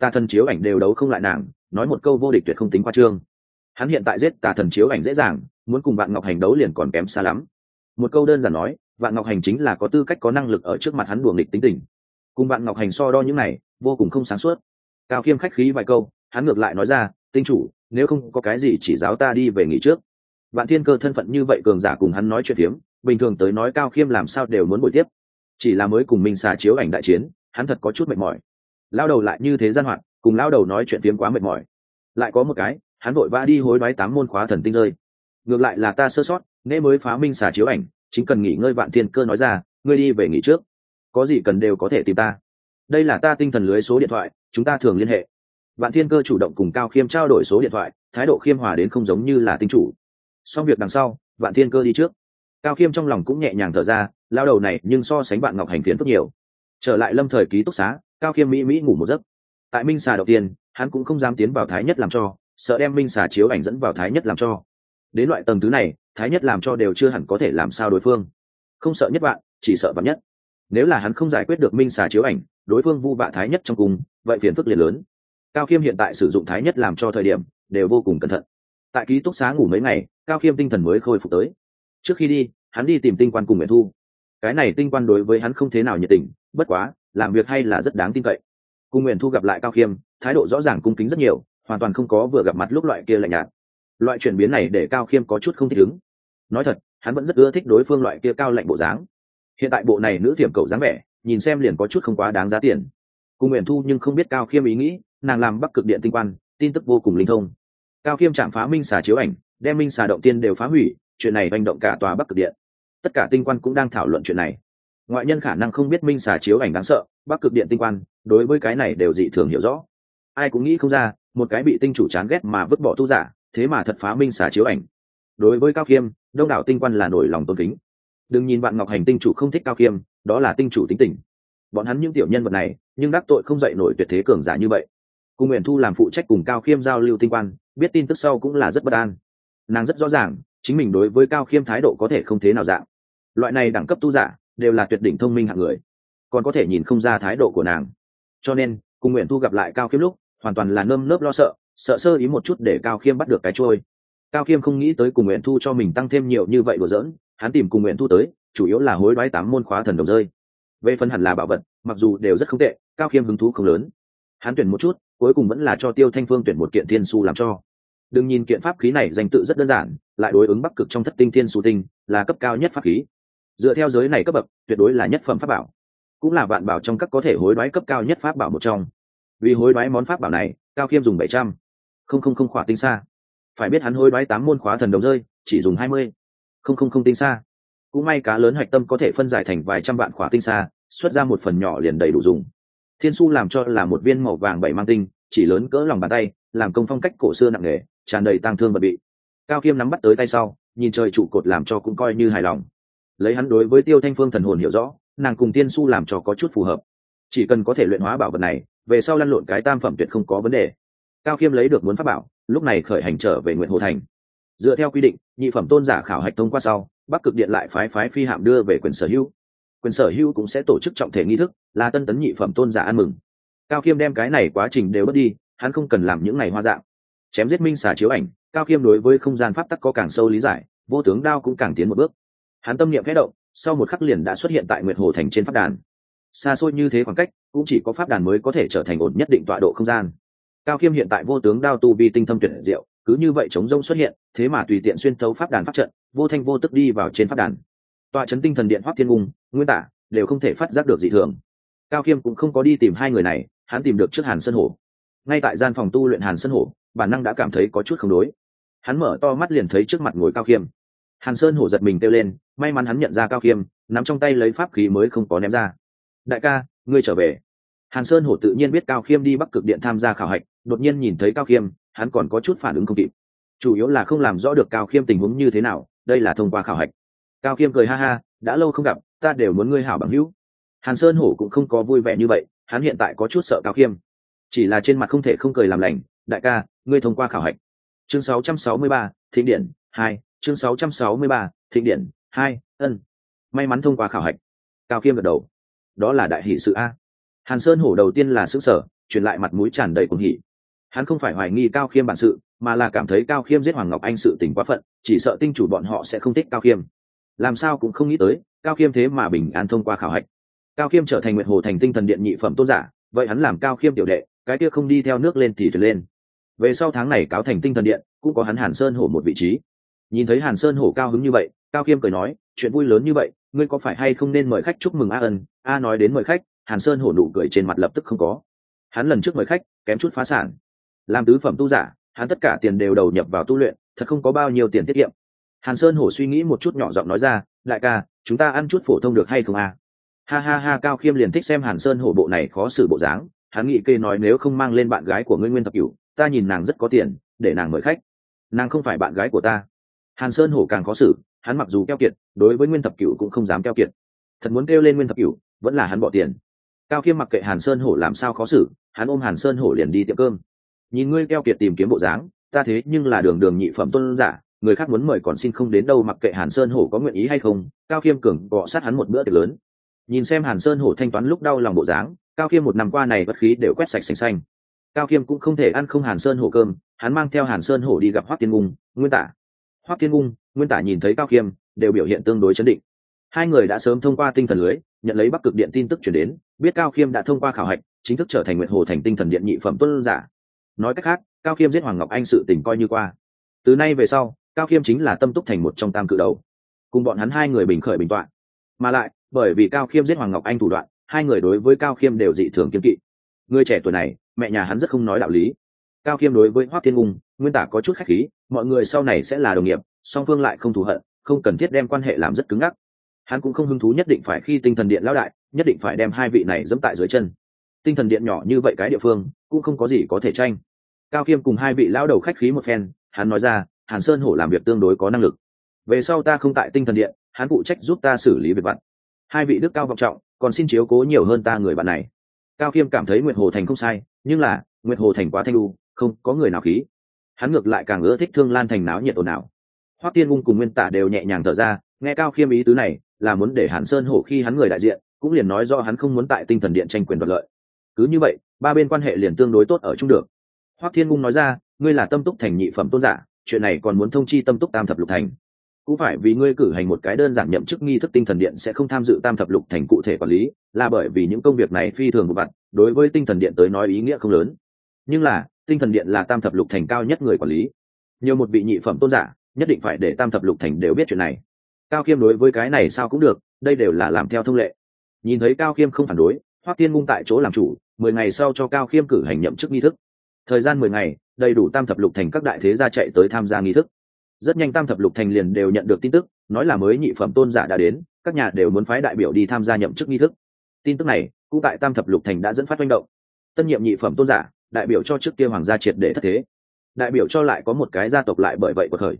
tà thần chiếu ảnh đều đấu không lại nàng, nói một câu vô địch tuyệt không tính qua trương. Hắn hiện tại giết tà thần chiếu ảnh dễ dàng, muốn cùng bạn ngọc hành đấu liền còn kém xa lắm. Một câu đơn giản nói, vạn ngọc hành chính là có tư cách có năng lực ở trước mặt hắn đuồng địch tính tình. Cùng vạn ngọc hành so đo những này, vô cùng không sáng suốt. Cao khiêm khách khí vài câu, hắn ngược lại nói ra, tinh chủ, nếu không có cái gì chỉ giáo ta đi về nghỉ trước. Vạn thiên cơ thân phận như vậy cường giả cùng hắn nói chuyện phiếm, bình thường tới nói cao khiêm làm sao đều muốn buổi tiếp. Chỉ là mới cùng mình xà chiếu ảnh đại chiến, hắn thật có chút mệt mỏi lao đầu lại như thế gian hoạt, cùng lao đầu nói chuyện phiếm quá mệt mỏi. Lại có một cái, hắn vội vã đi hối đoái tám môn khóa thần tinh rơi. Ngược lại là ta sơ sót nên mới phá minh xả chiếu ảnh, chính cần nghỉ ngơi vạn thiên cơ nói ra, ngươi đi về nghỉ trước. Có gì cần đều có thể tìm ta. Đây là ta tinh thần lưới số điện thoại, chúng ta thường liên hệ. Vạn thiên cơ chủ động cùng cao khiêm trao đổi số điện thoại, thái độ khiêm hòa đến không giống như là tinh chủ. Xong việc đằng sau, vạn thiên cơ đi trước. Cao khiêm trong lòng cũng nhẹ nhàng thở ra, lao đầu này nhưng so sánh bạn ngọc hành phiến phức nhiều. Trở lại lâm thời ký túc xá cao khiêm mỹ mỹ ngủ một giấc. Tại minh xà đầu tiên, hắn cũng không dám tiến vào thái nhất làm cho, sợ đem minh xà chiếu ảnh dẫn vào thái nhất làm cho. Đến loại tầng thứ này, thái nhất làm cho đều chưa hẳn có thể làm sao đối phương. Không sợ nhất bạn, chỉ sợ bạn nhất. Nếu là hắn không giải quyết được minh xà chiếu ảnh, đối phương vu vạ thái nhất trong cùng, vậy phiền phức liền lớn. Cao khiêm hiện tại sử dụng thái nhất làm cho thời điểm, đều vô cùng cẩn thận. Tại ký túc xá ngủ mấy ngày, cao khiêm tinh thần mới khôi phục tới. Trước khi đi, hắn đi tìm tinh quan cùng nguyễn thu. Cái này tinh quan đối với hắn không thế nào nhiệt tình, bất quá làm việc hay là rất đáng tin cậy. Cung Nguyên thu gặp lại cao khiêm, thái độ rõ ràng cung kính rất nhiều, hoàn toàn không có vừa gặp mặt lúc loại kia lạnh nhạt. Loại chuyển biến này để cao khiêm có chút không thích ứng. Nói thật, hắn vẫn rất ưa thích đối phương loại kia cao lạnh bộ dáng. Hiện tại bộ này nữ thiểm cầu dáng vẻ, nhìn xem liền có chút không quá đáng giá tiền. Cung nguyện thu nhưng không biết cao khiêm ý nghĩ, nàng làm bắc cực điện tinh quan, tin tức vô cùng linh thông. Cao khiêm chạm phá minh xà chiếu ảnh, đem minh xà động tiên đều phá hủy, chuyện này manh động cả tòa bắc cực điện. Tất cả tinh quan cũng đang thảo luận chuyện này ngoại nhân khả năng không biết minh xà chiếu ảnh đáng sợ, bắc cực điện tinh quan, đối với cái này đều dị thường hiểu rõ. Ai cũng nghĩ không ra, một cái bị tinh chủ chán ghét mà vứt bỏ tu giả, thế mà thật phá minh xà chiếu ảnh. Đối với cao khiêm đông đảo tinh quan là nổi lòng tôn kính. Đừng nhìn bạn ngọc hành tinh chủ không thích cao khiêm đó là tinh chủ tính tình. Bọn hắn những tiểu nhân vật này, nhưng đắc tội không dạy nổi tuyệt thế cường giả như vậy. Cùng nguyện thu làm phụ trách cùng cao khiêm giao lưu tinh quan, biết tin tức sau cũng là rất bất an. Nàng rất rõ ràng, chính mình đối với cao khiêm thái độ có thể không thế nào dạng. Loại này đẳng cấp tu giả đều là tuyệt đỉnh thông minh hạng người còn có thể nhìn không ra thái độ của nàng. Cho nên cùng nguyện thu gặp lại cao khiêm lúc hoàn toàn là nơm nớp lo sợ sợ sơ ý một chút để cao khiêm bắt được cái trôi. Cao khiêm không nghĩ tới cùng nguyện thu cho mình tăng thêm nhiều như vậy đùa dỡn, hắn tìm cùng nguyện thu tới chủ yếu là hối đoái tám môn khóa thần đồng rơi. Về phần hẳn là bảo vật mặc dù đều rất không tệ cao khiêm hứng thú không lớn. Hắn tuyển một chút cuối cùng vẫn là cho tiêu thanh phương tuyển một kiện thiên su làm cho. Đừng nhìn kiện pháp khí này danh tự rất đơn giản lại đối ứng bắc cực trong thất tinh thiên su tinh là cấp cao nhất pháp khí dựa theo giới này cấp bậc, tuyệt đối là nhất phẩm pháp bảo. Cũng là vạn bảo trong các có thể hối đoái cấp cao nhất pháp bảo một trong. Vì hối đoái món pháp bảo này, cao khiêm dùng bảy trăm. Không không không khỏa tinh xa phải biết hắn hối đoái tám môn khóa thần đồng rơi, chỉ dùng hai mươi. Không không không tinh xa cũng may cá lớn hạch tâm có thể phân giải thành vài trăm vạn khỏa tinh xa xuất ra một phần nhỏ liền đầy đủ dùng. Thiên su làm cho là một viên màu vàng bảy mang tinh, chỉ lớn cỡ lòng bàn tay, làm công phong cách cổ xưa nặng nề, tràn đầy tang thương và bị. Cao khiêm nắm bắt tới tay sau, nhìn trời trụ cột làm cho cũng coi như hài lòng lấy hắn đối với tiêu thanh phương thần hồn hiểu rõ, nàng cùng tiên su làm cho có chút phù hợp. Chỉ cần có thể luyện hóa bảo vật này, về sau lăn lộn cái tam phẩm tuyệt không có vấn đề. Cao khiêm lấy được muốn pháp bảo, lúc này khởi hành trở về nguyện hồ thành. Dựa theo quy định, nhị phẩm tôn giả khảo hạch thông qua sau, bắc cực điện lại phái phái phi hạm đưa về quyền sở hữu. Quyền sở hữu cũng sẽ tổ chức trọng thể nghi thức, là tân tấn nhị phẩm tôn giả ăn mừng. Cao khiêm đem cái này quá trình đều bớt đi, hắn không cần làm những ngày hoa dạng. Chém giết minh xả chiếu ảnh, cao khiêm đối với không gian pháp tắc có càng sâu lý giải, vô tướng đao cũng càng tiến một bước hắn tâm niệm khẽ động, sau một khắc liền đã xuất hiện tại nguyệt hồ thành trên pháp đàn. Xa xôi như thế khoảng cách, cũng chỉ có pháp đàn mới có thể trở thành ổn nhất định tọa độ không gian. Cao khiêm hiện tại vô tướng đao tu vi tinh thâm tuyệt diệu, cứ như vậy chống rông xuất hiện, thế mà tùy tiện xuyên thấu pháp đàn pháp trận, vô thanh vô tức đi vào trên pháp đàn. Tọa chấn tinh thần điện hoác thiên cung, nguyên tả, đều không thể phát giác được dị thường. Cao khiêm cũng không có đi tìm hai người này, hắn tìm được trước hàn sân hổ ngay tại gian phòng tu luyện hàn sân hổ bản năng đã cảm thấy có chút không đối. Hắn mở to mắt liền thấy trước mặt ngồi cao khiêm hàn sơn hổ giật mình kêu lên may mắn hắn nhận ra cao khiêm nắm trong tay lấy pháp khí mới không có ném ra. Đại ca ngươi trở về. Hàn sơn hổ tự nhiên biết cao khiêm đi bắc cực điện tham gia khảo hạch đột nhiên nhìn thấy cao khiêm hắn còn có chút phản ứng không kịp. Chủ yếu là không làm rõ được cao khiêm tình huống như thế nào đây là thông qua khảo hạch. Cao khiêm cười ha ha đã lâu không gặp ta đều muốn ngươi hảo bằng hữu. Hàn sơn hổ cũng không có vui vẻ như vậy hắn hiện tại có chút sợ cao khiêm chỉ là trên mặt không thể không cười làm lành đại ca ngươi thông qua khảo hạch. Chương 663, thịnh điện hai chương 663, thịnh điện hai ân. May mắn thông qua khảo hạch. Cao khiêm gật đầu. Đó là đại hỷ sự a. Hàn sơn hổ đầu tiên là xứ sở truyền lại mặt mũi tràn đầy cuồng hỉ. Hắn không phải hoài nghi cao khiêm bản sự mà là cảm thấy cao khiêm giết hoàng ngọc anh sự tình quá phận chỉ sợ tinh chủ bọn họ sẽ không thích cao khiêm làm sao cũng không nghĩ tới cao khiêm thế mà bình an thông qua khảo hạch. Cao khiêm trở thành nguyệt hồ thành tinh thần điện nhị phẩm tôn giả vậy hắn làm cao khiêm tiểu đệ cái kia không đi theo nước lên thì thuyền lên. Về sau tháng này cáo thành tinh thần điện cũng có hắn hàn sơn hổ một vị trí nhìn thấy hàn sơn hổ cao hứng như vậy, cao khiêm cười nói, chuyện vui lớn như vậy, ngươi có phải hay không nên mời khách chúc mừng a ân? A nói đến mời khách, hàn sơn hổ nụ cười trên mặt lập tức không có. Hắn lần trước mời khách, kém chút phá sản. Làm tứ phẩm tu giả, hắn tất cả tiền đều đầu nhập vào tu luyện, thật không có bao nhiêu tiền tiết kiệm. Hàn sơn hổ suy nghĩ một chút nhỏ giọng nói ra, đại ca, chúng ta ăn chút phổ thông được hay không a? Ha ha ha, cao khiêm liền thích xem hàn sơn hổ bộ này khó xử bộ dáng. Hắn nghĩ kê nói nếu không mang lên bạn gái của ngươi nguyên thập cửu, ta nhìn nàng rất có tiền, để nàng mời khách. Nàng không phải bạn gái của ta hàn sơn hổ càng khó xử, hắn mặc dù keo kiệt, đối với nguyên thập cửu cũng không dám keo kiệt. Thật muốn kêu lên nguyên thập cửu, vẫn là hắn bỏ tiền. Cao khiêm mặc kệ hàn sơn hổ làm sao khó xử, hắn ôm hàn sơn hổ liền đi tiệm cơm. Nhìn ngươi keo kiệt tìm kiếm bộ dáng, ta thế nhưng là đường đường nhị phẩm tôn giả, người khác muốn mời còn xin không đến đâu mặc kệ hàn sơn hổ có nguyện ý hay không, cao khiêm cường gọ sát hắn một bữa tiệc lớn. Nhìn xem hàn sơn hổ thanh toán lúc đau lòng bộ dáng, cao khiêm một năm qua này bất khí đều quét sạch sành xanh. Cao khiêm cũng không thể ăn không hàn sơn hổ cơm, hắn mang theo hàn sơn hổ đi gặp hoác tiên ngung nguyên tả Hoắc Thiên Ung, nguyên tả nhìn thấy cao khiêm đều biểu hiện tương đối chấn định. Hai người đã sớm thông qua tinh thần lưới nhận lấy bắc cực điện tin tức chuyển đến biết cao khiêm đã thông qua khảo hạch chính thức trở thành nguyện hồ thành tinh thần điện nhị phẩm tuân giả. Nói cách khác cao khiêm giết hoàng ngọc anh sự tình coi như qua. Từ nay về sau cao khiêm chính là tâm túc thành một trong tam cự đầu. Cùng bọn hắn hai người bình khởi bình t mà lại bởi vì cao khiêm giết hoàng ngọc anh thủ đoạn hai người đối với cao khiêm đều dị thường kiên kỵ. Người trẻ tuổi này mẹ nhà hắn rất không nói đạo lý. Cao khiêm đối với hoác thiên ung nguyên tả có chút khách khí, mọi người sau này sẽ là đồng nghiệp, song phương lại không thù hận, không cần thiết đem quan hệ làm rất cứng ngắc. Hắn cũng không hứng thú nhất định phải khi tinh thần điện lão đại, nhất định phải đem hai vị này dẫm tại dưới chân. Tinh thần điện nhỏ như vậy cái địa phương, cũng không có gì có thể tranh. Cao khiêm cùng hai vị lão đầu khách khí một phen, hắn nói ra, hàn sơn hổ làm việc tương đối có năng lực. Về sau ta không tại tinh thần điện, hắn phụ trách giúp ta xử lý việc vặt. Hai vị đức cao vọng trọng, còn xin chiếu cố nhiều hơn ta người bạn này. Cao khiêm cảm thấy nguyệt hồ thành không sai, nhưng là, nguyệt hồ thành quá thanh lu không có người nào khí hắn ngược lại càng ưa thích thương lan thành náo nhiệt ồn ào. Hoắc tiên ung cùng nguyên tả đều nhẹ nhàng thở ra, nghe cao khiêm ý tứ này, là muốn để hàn sơn hổ khi hắn người đại diện, cũng liền nói do hắn không muốn tại tinh thần điện tranh quyền đoạt lợi. Cứ như vậy, ba bên quan hệ liền tương đối tốt ở chung được. Hoắc thiên ung nói ra, ngươi là tâm túc thành nhị phẩm tôn giả, chuyện này còn muốn thông chi tâm túc tam thập lục thành. Cũng phải vì ngươi cử hành một cái đơn giản nhậm chức nghi thức tinh thần điện sẽ không tham dự tam thập lục thành cụ thể quản lý, là bởi vì những công việc này phi thường của bạn đối với tinh thần điện tới nói ý nghĩa không lớn. Nhưng là tinh thần điện là tam thập lục thành cao nhất người quản lý. Nhiều một vị nhị phẩm tôn giả, nhất định phải để tam thập lục thành đều biết chuyện này. Cao khiêm đối với cái này sao cũng được, đây đều là làm theo thông lệ. Nhìn thấy cao khiêm không phản đối, hoắc tiên ngung tại chỗ làm chủ, mười ngày sau cho cao khiêm cử hành nhậm chức nghi thức. Thời gian mười ngày, đầy đủ tam thập lục thành các đại thế gia chạy tới tham gia nghi thức. Rất nhanh tam thập lục thành liền đều nhận được tin tức, nói là mới nhị phẩm tôn giả đã đến, các nhà đều muốn phái đại biểu đi tham gia nhậm chức nghi thức. Tin tức này, cũng tại tam thập lục thành đã dẫn phát manh động. Tân nhiệm nhị phẩm tôn giả đại biểu cho trước kia hoàng gia triệt để thất thế. Đại biểu cho lại có một cái gia tộc lại bởi vậy của khởi.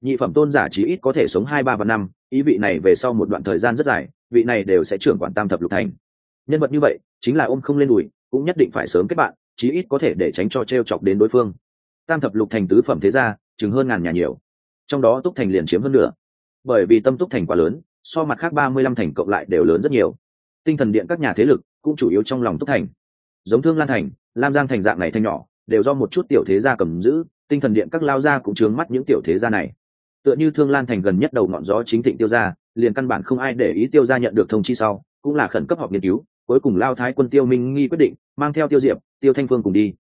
Nhị phẩm tôn giả chí ít có thể sống hai, ba và năm, ý vị này về sau một đoạn thời gian rất dài, vị này đều sẽ trưởng quản tam thập lục thành. Nhân vật như vậy, chính là ôm không lên đùi, cũng nhất định phải sớm kết bạn, chí ít có thể để tránh cho t r e o chọc đến đối phương. Tam thập lục thành tứ phẩm thế gia, chừng hơn ngàn nhà nhiều. Trong đó túc thành liền chiếm hơn nửa. Bởi vì tâm túc thành quá lớn, so mặt khác ba mươi lăm thành cộng lại đều lớn rất nhiều. Tinh thần điện các nhà thế lực cũng chủ yếu trong lòng túc thành giống thương lan thành, lam giang thành dạng này thanh nhỏ, đều do một chút tiểu thế gia cầm giữ, tinh thần điện các lao gia cũng chướng mắt những tiểu thế gia này. Tựa như thương lan thành gần nhất đầu ngọn gió chính thịnh tiêu gia, liền căn bản không ai để ý tiêu gia nhận được thông chi sau, cũng là khẩn cấp họp nghiên cứu, cuối cùng lao thái quân tiêu minh nghi quyết định, mang theo tiêu diệp, tiêu thanh phương cùng đi.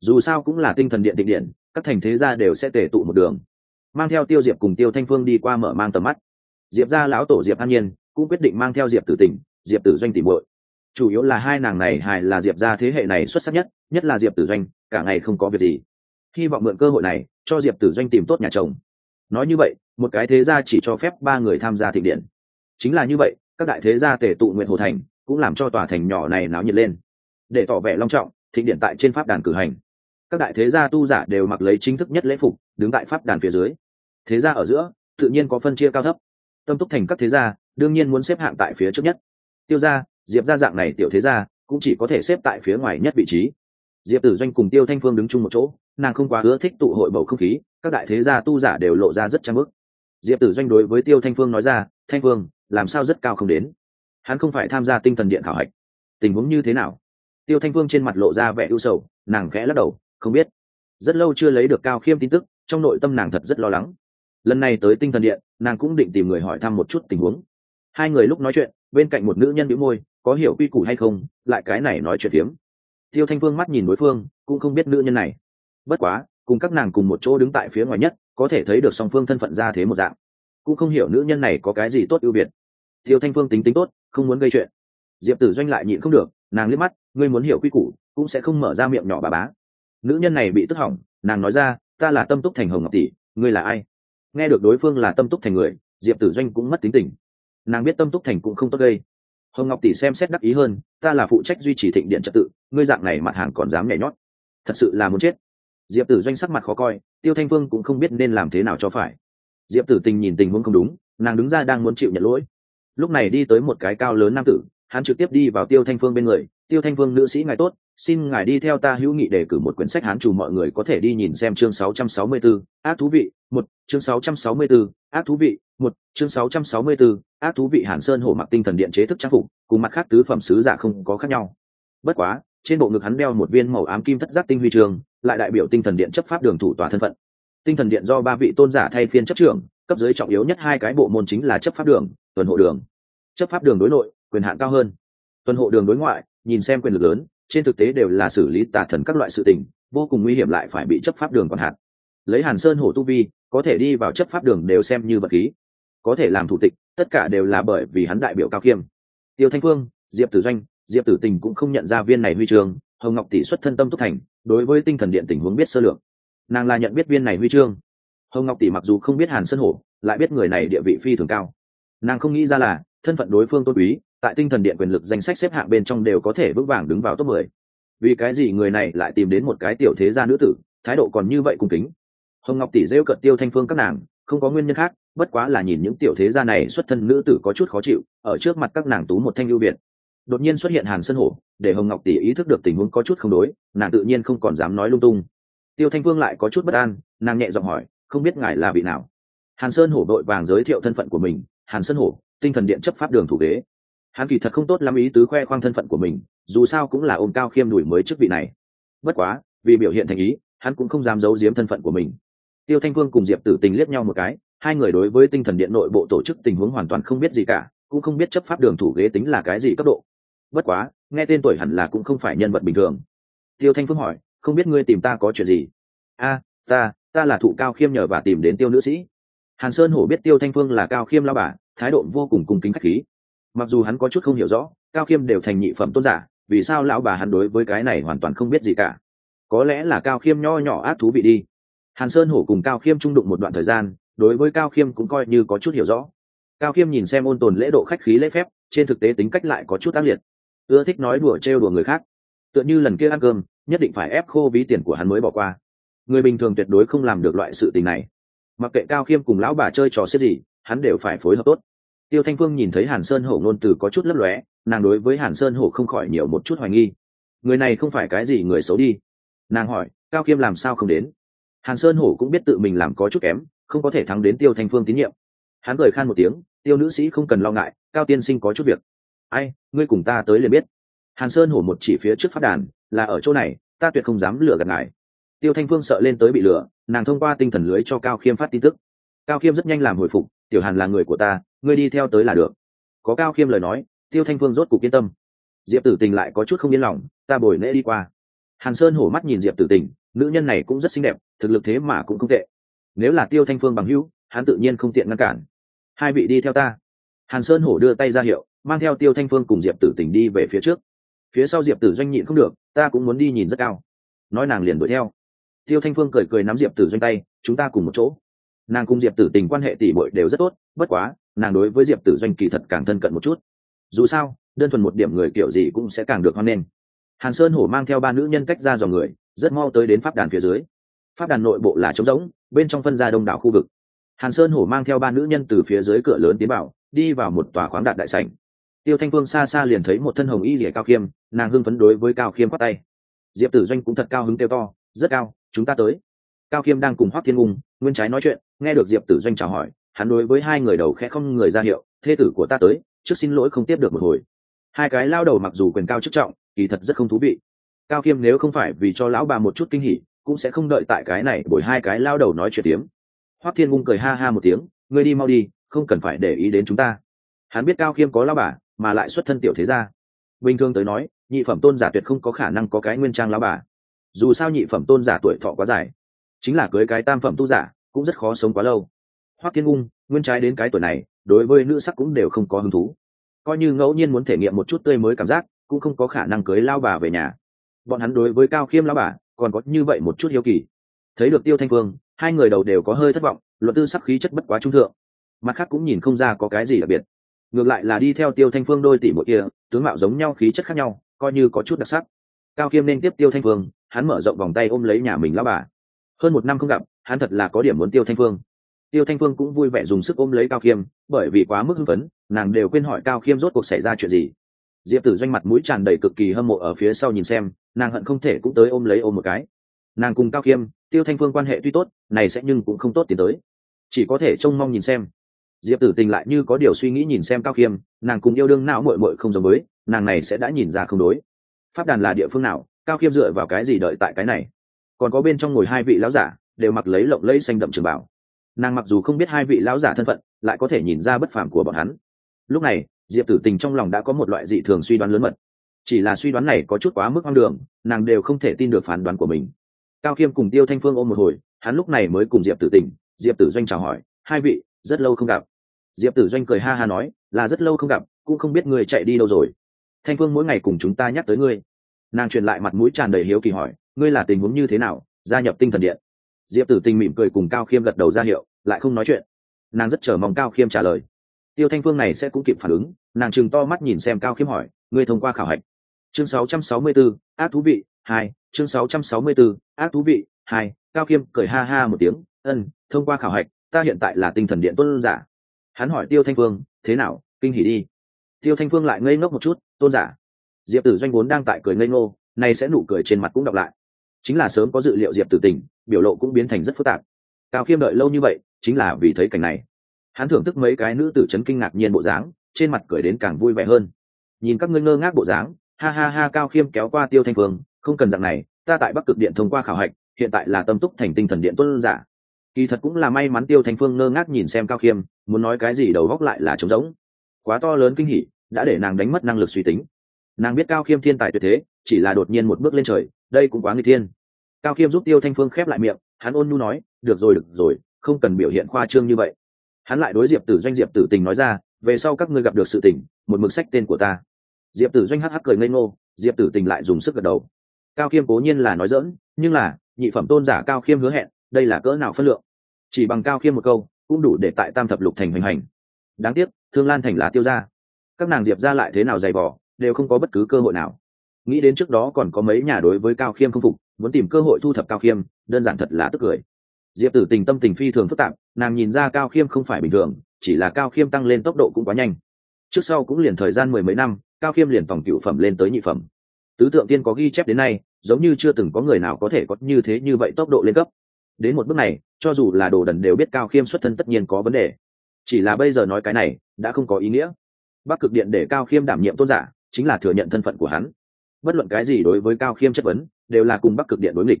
Dù sao cũng là tinh thần điện tịnh điện, các thành thế gia đều sẽ tể tụ một đường. Mang theo tiêu diệp cùng tiêu thanh phương đi qua mở mang tầm mắt. Diệp gia lão tổ diệp an nhiên, cũng quyết định mang theo diệp tử tỉnh, diệp tử doanh tỉ muội chủ yếu là hai nàng này hài là diệp gia thế hệ này xuất sắc nhất nhất là diệp tử doanh, cả ngày không có việc gì. Hy vọng mượn cơ hội này, cho diệp tử doanh tìm tốt nhà chồng. Nói như vậy, một cái thế gia chỉ cho phép ba người tham gia thịnh điện. Chính là như vậy, các đại thế gia tể tụ nguyện hồ thành, cũng làm cho tòa thành nhỏ này náo nhiệt lên. Để tỏ vẻ long trọng, thịnh điện tại trên pháp đàn cử hành. Các đại thế gia tu giả đều mặc lấy chính thức nhất lễ phục, đứng tại pháp đàn phía dưới. Thế gia ở giữa, tự nhiên có phân chia cao thấp. Tâm túc thành các thế gia, đương nhiên muốn xếp hạng tại phía trước nhất. Tiêu gia diệp gia dạng này tiểu thế gia, cũng chỉ có thể xếp tại phía ngoài nhất vị trí. Diệp tử doanh cùng tiêu thanh phương đứng chung một chỗ, nàng không quá ưa thích tụ hội bầu không khí, các đại thế gia tu giả đều lộ ra rất trang bức. Diệp tử doanh đối với tiêu thanh phương nói ra, thanh phương, làm sao rất cao không đến? Hắn không phải tham gia tinh thần điện khảo hạch. Tình huống như thế nào? Tiêu thanh phương trên mặt lộ ra vẻ ưu sầu, nàng khẽ lắc đầu, không biết. Rất lâu chưa lấy được cao khiêm tin tức, trong nội tâm nàng thật rất lo lắng. Lần này tới tinh thần điện, nàng cũng định tìm người hỏi thăm một chút tình huống. Hai người lúc nói chuyện, bên cạnh một nữ nhân bị môi có hiểu quy củ hay không, lại cái này nói chuyện phiếm. Tiêu thanh phương mắt nhìn đối phương, cũng không biết nữ nhân này. Bất quá, cùng các nàng cùng một chỗ đứng tại phía ngoài nhất, có thể thấy được song phương thân phận ra thế một dạng. Cũng không hiểu nữ nhân này có cái gì tốt ưu việt. Tiêu thanh phương tính tính tốt, không muốn gây chuyện. Diệp tử doanh lại nhịn không được, nàng liếc mắt, ngươi muốn hiểu quy củ, cũng sẽ không mở ra miệng nhỏ bà bá. Nữ nhân này bị tức hỏng, nàng nói ra, ta là tâm túc thành hồng ngọc tỷ, ngươi là ai? Nghe được đối phương là tâm túc thành người, diệp tử doanh cũng mất tính tình. Nàng biết tâm túc thành cũng không tốt gây hồng ngọc tỷ xem xét đắc ý hơn ta là phụ trách duy trì thịnh điện trật tự ngươi dạng này mặt hàng còn dám nhảy nhót. Thật sự là muốn chết. Diệp tử doanh sắc mặt khó coi tiêu thanh phương cũng không biết nên làm thế nào cho phải. Diệp tử tình nhìn tình huống không đúng nàng đứng ra đang muốn chịu nhận lỗi. Lúc này đi tới một cái cao lớn nam tử hắn trực tiếp đi vào tiêu thanh phương bên người. Tiêu thanh phương nữ sĩ ngài tốt xin ngài đi theo ta hữu nghị để cử một quyển sách hán chủ mọi người có thể đi nhìn xem chương 664, ác thú vị một chương 664, ác thú vị một chương 664, ác thú vị hàn sơn hổ mặc tinh thần điện chế thức trang phục cùng mặt khác tứ phẩm sứ giả không có khác nhau. Bất quá trên bộ ngực hắn đeo một viên màu ám kim thất giác tinh huy trường lại đại biểu tinh thần điện chấp pháp đường thủ tòa thân phận. Tinh thần điện do ba vị tôn giả thay phiên chấp trưởng cấp dưới trọng yếu nhất hai cái bộ môn chính là chấp pháp đường tuần hộ đường. Chấp pháp đường đối nội quyền hạn cao hơn. Tuần hộ đường đối ngoại nhìn xem quyền lực lớn trên thực tế đều là xử lý tà thần các loại sự tình vô cùng nguy hiểm lại phải bị chấp pháp đường còn hạn. Lấy hàn sơn hổ tu vi có thể đi vào chấp pháp đường đều xem như vật khí có thể làm thủ tịch, tất cả đều là bởi vì hắn đại biểu cao khiêm. Tiêu thanh phương, diệp tử doanh, diệp tử tình cũng không nhận ra viên này huy chương, hồng ngọc tỷ xuất thân tâm túc thành, đối với tinh thần điện tình huống biết sơ lược. Nàng là nhận biết viên này huy chương. Hồng ngọc tỷ mặc dù không biết hàn sân hổ, lại biết người này địa vị phi thường cao. Nàng không nghĩ ra là, thân phận đối phương tôn quý, tại tinh thần điện quyền lực danh sách xếp hạng bên trong đều có thể vững vàng đứng vào top mười. Vì cái gì người này lại tìm đến một cái tiểu thế gia nữ tử, thái độ còn như vậy cung kính. Hồng ngọc tỷ rêu cận tiêu thanh phương các nàng, không có nguyên nhân khác bất quá là nhìn những tiểu thế gia này xuất thân nữ tử có chút khó chịu, ở trước mặt các nàng tú một thanh ưu biệt đột nhiên xuất hiện hàn sân hổ, để hồng ngọc tỷ ý thức được tình huống có chút không đối, nàng tự nhiên không còn dám nói lung tung. Tiêu thanh phương lại có chút bất an, nàng nhẹ giọng hỏi, không biết ngài là vị nào? Hàn sơn hổ đội vàng giới thiệu thân phận của mình, hàn sơn hổ, tinh thần điện chấp pháp đường thủ ghế. Hắn kỳ thật không tốt lắm ý tứ khoe khoang thân phận của mình, dù sao cũng là ôm cao khiêm đuổi mới chức vị này. Bất quá, vì biểu hiện thành ý, hắn cũng không dám giấu giếm thân phận của mình. Tiêu thanh phương cùng diệp tử tình liếc nhau một cái hai người đối với tinh thần điện nội bộ tổ chức tình huống hoàn toàn không biết gì cả, cũng không biết chấp pháp đường thủ ghế tính là cái gì cấp độ. Bất quá, nghe tên tuổi hẳn là cũng không phải nhân vật bình thường. Tiêu thanh phương hỏi, không biết ngươi tìm ta có chuyện gì? A, ta ta là thụ cao khiêm nhờ và tìm đến tiêu nữ sĩ. Hàn sơn hổ biết tiêu thanh phương là cao khiêm lao bà, thái độ vô cùng cung kính k h á c h khí. Mặc dù hắn có chút không hiểu rõ, cao khiêm đều thành nhị phẩm tôn giả, vì sao lão bà hắn đối với cái này hoàn toàn không biết gì cả? Có lẽ là cao khiêm nho nhỏ ác thú vị đi. Hàn sơn hổ cùng cao khiêm trung đụng một đoạn thời gian đối với cao khiêm cũng coi như có chút hiểu rõ. Cao khiêm nhìn xem ôn tồn lễ độ khách khí lễ phép, trên thực tế tính cách lại có chút ác liệt. Ưa thích nói đùa trêu đùa người khác. Tựa như lần kia ăn cơm, nhất định phải ép khô ví tiền của hắn mới bỏ qua. Người bình thường tuyệt đối không làm được loại sự tình này. Mặc kệ cao khiêm cùng lão bà chơi trò xếp gì, hắn đều phải phối hợp tốt. Tiêu thanh phương nhìn thấy hàn sơn hổ ngôn từ có chút lấp lóe, nàng đối với hàn sơn hổ không khỏi nhiều một chút hoài nghi. Người này không phải cái gì người xấu đi. Nàng hỏi, cao khiêm làm sao không đến? Hàn sơn hổ cũng biết tự mình làm có chút kém không có thể thắng đến tiêu thanh phương tín nhiệm. Hắn cười khan một tiếng, tiêu nữ sĩ không cần lo ngại, cao tiên sinh có chút việc. Ai, ngươi cùng ta tới liền biết. Hàn sơn hổ một chỉ phía trước phát đàn, là ở chỗ này, ta tuyệt không dám lừa gạt ngài. Tiêu thanh phương sợ lên tới bị lừa, nàng thông qua tinh thần lưới cho cao khiêm phát tin tức. Cao khiêm rất nhanh làm hồi phục, tiểu hàn là người của ta, ngươi đi theo tới là được. Có cao khiêm lời nói, tiêu thanh phương rốt cục yên tâm. Diệp tử tình lại có chút không yên lòng, ta bồi lễ đi qua. Hàn sơn hổ mắt nhìn diệp tử tình, nữ nhân này cũng rất xinh đẹp, thực lực thế mà cũng không tệ nếu là tiêu thanh phương bằng hữu, hắn tự nhiên không tiện ngăn cản. Hai vị đi theo ta. Hàn sơn hổ đưa tay ra hiệu, mang theo tiêu thanh phương cùng diệp tử tình đi về phía trước. Phía sau diệp tử doanh nhịn không được, ta cũng muốn đi nhìn rất cao. Nói nàng liền đuổi theo. Tiêu thanh phương cười cười nắm diệp tử doanh tay, chúng ta cùng một chỗ. Nàng cùng diệp tử tình quan hệ tỷ bội đều rất tốt, bất quá, nàng đối với diệp tử doanh kỳ thật càng thân cận một chút. Dù sao, đơn thuần một điểm người kiểu gì cũng sẽ càng được hoan nghênh. Hàn sơn hổ mang theo ba nữ nhân cách ra dòng người, rất mau tới đến pháp đàn phía dưới. Pháp đàn nội bộ là trống rỗng bên trong phân ra đông đảo khu vực. Hàn sơn hổ mang theo ba nữ nhân từ phía dưới cửa lớn tiến vào, đi vào một tòa khoáng đạt đại sảnh. Tiêu thanh phương xa xa liền thấy một thân hồng y rỉa cao khiêm, nàng hưng phấn đối với cao khiêm khoát tay. Diệp tử doanh cũng thật cao hứng kêu to, rất cao, chúng ta tới. Cao khiêm đang cùng hoác thiên ung nguyên trái nói chuyện, nghe được diệp tử doanh chào hỏi, hắn đối với hai người đầu khẽ không người ra hiệu thê tử của ta tới, trước xin lỗi không tiếp được một hồi. Hai cái lao đầu mặc dù quyền cao chức trọng, kỳ thật rất không thú vị. Cao khiêm nếu không phải vì cho lão bà một chút kinh hỉ cũng sẽ không đợi tại cái này bồi hai cái lao đầu nói chuyện tiếng. hoắc thiên ung cười ha ha một tiếng, ngươi đi mau đi, không cần phải để ý đến chúng ta. Hắn biết cao khiêm có lao bà, mà lại xuất thân tiểu thế gia. Bình thường tới nói, nhị phẩm tôn giả tuyệt không có khả năng có cái nguyên trang lao bà. Dù sao nhị phẩm tôn giả tuổi thọ quá dài, chính là cưới cái tam phẩm tu giả, cũng rất khó sống quá lâu. Hoắc thiên ung nguyên trái đến cái tuổi này, đối với nữ sắc cũng đều không có hứng thú. Coi như ngẫu nhiên muốn thể nghiệm một chút tươi mới cảm giác, cũng không có khả năng cưới lao bà về nhà. Bọn hắn đối với cao khiêm lao bà còn có như vậy một chút hiếu kỳ. Thấy được tiêu thanh phương, hai người đầu đều có hơi thất vọng luật tư sắc khí chất bất quá trung thượng. Mặt khác cũng nhìn không ra có cái gì đặc biệt. Ngược lại là đi theo tiêu thanh phương đôi tỷ mỗi kia, tướng mạo giống nhau, khí chất khác nhau, coi như có chút đặc sắc. Cao khiêm nên tiếp tiêu thanh phương, hắn mở rộng vòng tay ôm lấy nhà mình lao bà. Hơn một năm không gặp, hắn thật là có điểm muốn tiêu thanh phương. Tiêu thanh phương cũng vui vẻ dùng sức ôm lấy cao khiêm bởi vì quá mức hưng phấn, nàng đều quên hỏi cao khiêm rốt cuộc xảy ra chuyện gì diệp tử doanh mặt mũi tràn đầy cực kỳ hâm mộ ở phía sau nhìn xem, nàng hận không thể cũng tới ôm lấy ôm một cái. Nàng cùng cao khiêm tiêu thanh phương quan hệ tuy tốt, này sẽ nhưng cũng không tốt tiến tới. Chỉ có thể trông mong nhìn xem. Diệp tử tình lại như có điều suy nghĩ nhìn xem cao khiêm nàng cùng yêu đương não mội mội không giống với, nàng này sẽ đã nhìn ra không đối. Pháp đàn là địa phương nào, cao khiêm dựa vào cái gì đợi tại cái này? Còn có bên trong ngồi hai vị lão giả, đều mặc lấy lộng lẫy xanh đậm trường bảo nàng mặc dù không biết hai vị lão giả thân phận, lại có thể nhìn ra bất phàm của bọn hắn. Lúc này diệp tử tình trong lòng đã có một loại dị thường suy đoán lớn mật. Chỉ là suy đoán này có chút quá mức hoang đường, nàng đều không thể tin được phán đoán của mình. Cao khiêm cùng tiêu thanh phương ôm một hồi, hắn lúc này mới cùng diệp tử tình, diệp tử doanh chào hỏi, hai vị, rất lâu không gặp. Diệp tử doanh cười ha ha nói, là rất lâu không gặp, cũng không biết người chạy đi đâu rồi. Thanh phương mỗi ngày cùng chúng ta nhắc tới ngươi. Nàng truyền lại mặt mũi tràn đầy hiếu kỳ hỏi, ngươi là tình huống như thế nào, gia nhập tinh thần điện? Diệp tử tình mỉm cười cùng cao khiêm gật đầu ra hiệu, lại không nói chuyện. Nàng rất chờ mong cao khiêm trả lời. Tiêu thanh phương này sẽ cũng kịp phản ứng nàng chừng to mắt nhìn xem cao khiêm hỏi ngươi thông qua khảo hạch? Chương 664, ác thú vị hai. Chương 664, ác thú vị hai. Cao khiêm cười ha ha một tiếng ân thông qua khảo hạch ta hiện tại là tinh thần điện tôn giả. Hắn hỏi tiêu thanh phương thế nào kinh hỉ đi? Tiêu thanh phương lại ngây ngốc một chút tôn giả. Diệp tử doanh vốn đang tại cười ngây ngô nay sẽ nụ cười trên mặt cũng đọc lại. Chính là sớm có dự liệu diệp tử tình biểu lộ cũng biến thành rất phức tạp. Cao khiêm đợi lâu như vậy chính là vì thấy cảnh này. Hắn thưởng thức mấy cái nữ tử c h ấ n kinh ngạc nhiên bộ dáng trên mặt cười đến càng vui vẻ hơn. Nhìn các ngươi ngơ ngác bộ dáng, ha ha ha cao khiêm kéo qua tiêu thanh phương, không cần dạng này, ta tại bắc cực điện thông qua khảo hạch, hiện tại là tâm túc thành tinh thần điện tuân giả. Kỳ thật cũng là may mắn tiêu thanh phương ngơ ngác nhìn xem cao khiêm, muốn nói cái gì đầu góc lại là trống rỗng. Quá to lớn kinh hỉ, đã để nàng đánh mất năng lực suy tính. Nàng biết cao khiêm thiên tài tuyệt thế, chỉ là đột nhiên một bước lên trời, đây cũng quá người thiên. Cao khiêm giúp tiêu thanh phương khép lại miệng, hắn ôn nhu nói, được rồi được rồi, không cần biểu hiện khoa trương như vậy. Hắn lại đối diệp tử doanh diệp tử tình nói ra về sau các ngươi gặp được sự tình, một mực sách tên của ta. Diệp tử doanh hắc hắc cười ngây ngô, diệp tử tình lại dùng sức gật đầu. Cao khiêm cố nhiên là nói dỡn nhưng là, nhị phẩm tôn giả cao khiêm hứa hẹn, đây là cỡ nào phân lượng? Chỉ bằng cao khiêm một câu, cũng đủ để tại tam thập lục thành hoành hành. Đáng tiếc, thương lan thành là tiêu ra các nàng diệp ra lại thế nào dày vỏ đều không có bất cứ cơ hội nào. Nghĩ đến trước đó còn có mấy nhà đối với cao khiêm không phục, muốn tìm cơ hội thu thập cao khiêm, đơn giản thật là tức cười. Diệp tử tình tâm tình phi thường phức tạp, nàng nhìn ra cao khiêm không phải bình thường chỉ là cao khiêm tăng lên tốc độ cũng quá nhanh. Trước sau cũng liền thời gian mười mấy năm, cao khiêm liền phòng cựu phẩm lên tới nhị phẩm. Tứ tượng tiên có ghi chép đến nay, giống như chưa từng có người nào có thể có như thế như vậy tốc độ lên cấp. Đến một bước này, cho dù là đồ đần đều biết cao khiêm xuất thân tất nhiên có vấn đề. Chỉ là bây giờ nói cái này, đã không có ý nghĩa. Bắc cực điện để cao khiêm đảm nhiệm tôn giả, chính là thừa nhận thân phận của hắn. Bất luận cái gì đối với cao khiêm chất vấn, đều là cùng bắc cực điện đối nghịch.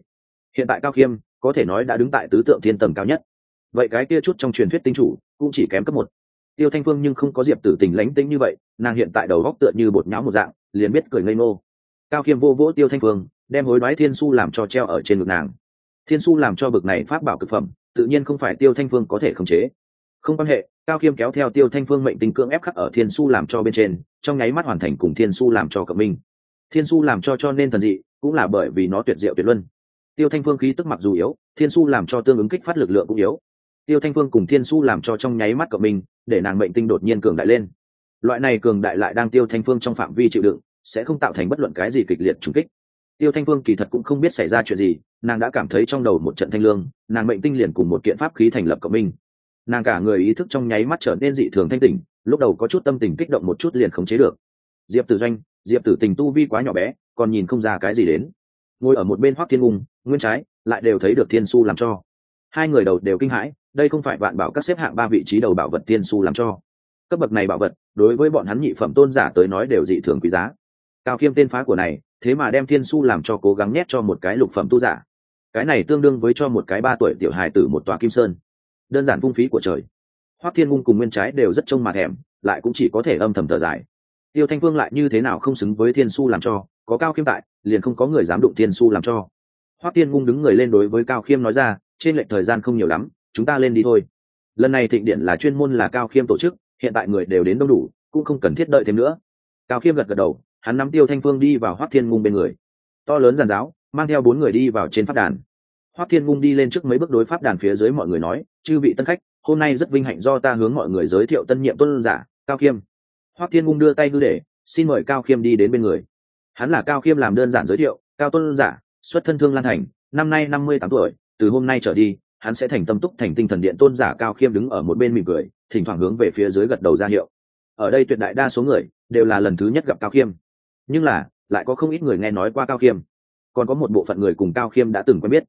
Hiện tại cao khiêm, có thể nói đã đứng tại tứ tượng thiên tầng cao nhất vậy cái kia chút trong truyền thuyết tinh chủ, cũng chỉ kém cấp một. Tiêu thanh phương nhưng không có diệp tử tình lánh tính như vậy, nàng hiện tại đầu góc tựa như bột nháo một dạng, liền biết cười ngây ngô. Cao khiêm vô vỗ tiêu thanh phương, đem hối đoái thiên su làm cho treo ở trên ngực nàng. Thiên su làm cho bực này phát bảo cực phẩm, tự nhiên không phải tiêu thanh phương có thể khống chế. Không quan hệ, cao khiêm kéo theo tiêu thanh phương mệnh tình cưỡng ép khắc ở thiên su làm cho bên trên, trong nháy mắt hoàn thành cùng thiên su làm cho cộng minh. Thiên su làm cho cho nên thần dị, cũng là bởi vì nó tuyệt diệu tuyệt luân. Tiêu thanh phương khí tức mặc dù yếu, thiên su làm cho tương ứng kích phát lực lượng cũng yếu tiêu thanh phương cùng thiên su làm cho trong nháy mắt cộng mình, để nàng mệnh tinh đột nhiên cường đại lên. Loại này cường đại lại đang tiêu thanh phương trong phạm vi chịu đựng sẽ không tạo thành bất luận cái gì kịch liệt trùng kích. Tiêu thanh phương kỳ thật cũng không biết xảy ra chuyện gì nàng đã cảm thấy trong đầu một trận thanh lương nàng mệnh tinh liền cùng một kiện pháp khí thành lập cộng minh nàng cả người ý thức trong nháy mắt trở nên dị thường thanh tỉnh lúc đầu có chút tâm tình kích động một chút liền khống chế được. Diệp tử doanh diệp tử tình tu vi quá nhỏ bé còn nhìn không ra cái gì đến. Ngồi ở một bên hoác thiên ung nguyên trái lại đều thấy được thiên su làm cho hai người đầu đều kinh hãi, đây không phải vạn bảo các xếp hạng ba vị trí đầu bảo vật thiên su làm cho. Cấp bậc này bảo vật, đối với bọn hắn nhị phẩm tôn giả tới nói đều dị thường quý giá. Cao khiêm tên phá của này, thế mà đem thiên su làm cho cố gắng nhét cho một cái lục phẩm tu giả. Cái này tương đương với cho một cái ba tuổi tiểu hài tử một tòa kim sơn. Đơn giản phung phí của trời. Hoắc thiên ngung cùng nguyên trái đều rất trông mà thèm, lại cũng chỉ có thể âm thầm thở dài. Tiêu thanh vương lại như thế nào không xứng với thiên su làm cho, có cao khiêm tại, liền không có người dám đụng thiên su làm cho. Hoắc thiên ngung đứng người lên đối với cao khiêm nói ra trên lệnh thời gian không nhiều lắm, chúng ta lên đi thôi. Lần này thịnh điện là chuyên môn là cao khiêm tổ chức, hiện tại người đều đến đông đủ, cũng không cần thiết đợi thêm nữa. Cao khiêm gật gật đầu, hắn nắm tiêu thanh phương đi vào hoắc thiên ngung bên người. To lớn giàn giáo, mang theo bốn người đi vào trên pháp đàn. Hoắc thiên ngung đi lên trước mấy bước đối pháp đàn phía dưới mọi người nói, chư vị tân khách, hôm nay rất vinh hạnh do ta hướng mọi người giới thiệu tân nhiệm tuân giả, cao khiêm. Hoắc thiên ngung đưa tay hư để, xin mời cao khiêm đi đến bên người. Hắn là cao khiêm làm đơn giản giới thiệu, cao tuân giả, xuất thân thương lan thành, năm nay năm mươi tám tuổi từ hôm nay trở đi, hắn sẽ thành tâm túc thành tinh thần điện tôn giả cao khiêm đứng ở một bên mỉm cười, thỉnh thoảng hướng về phía dưới gật đầu ra hiệu. Ở đây tuyệt đại đa số người đều là lần thứ nhất gặp cao khiêm. Nhưng là, lại có không ít người nghe nói qua cao khiêm. Còn có một bộ phận người cùng cao khiêm đã từng quen biết.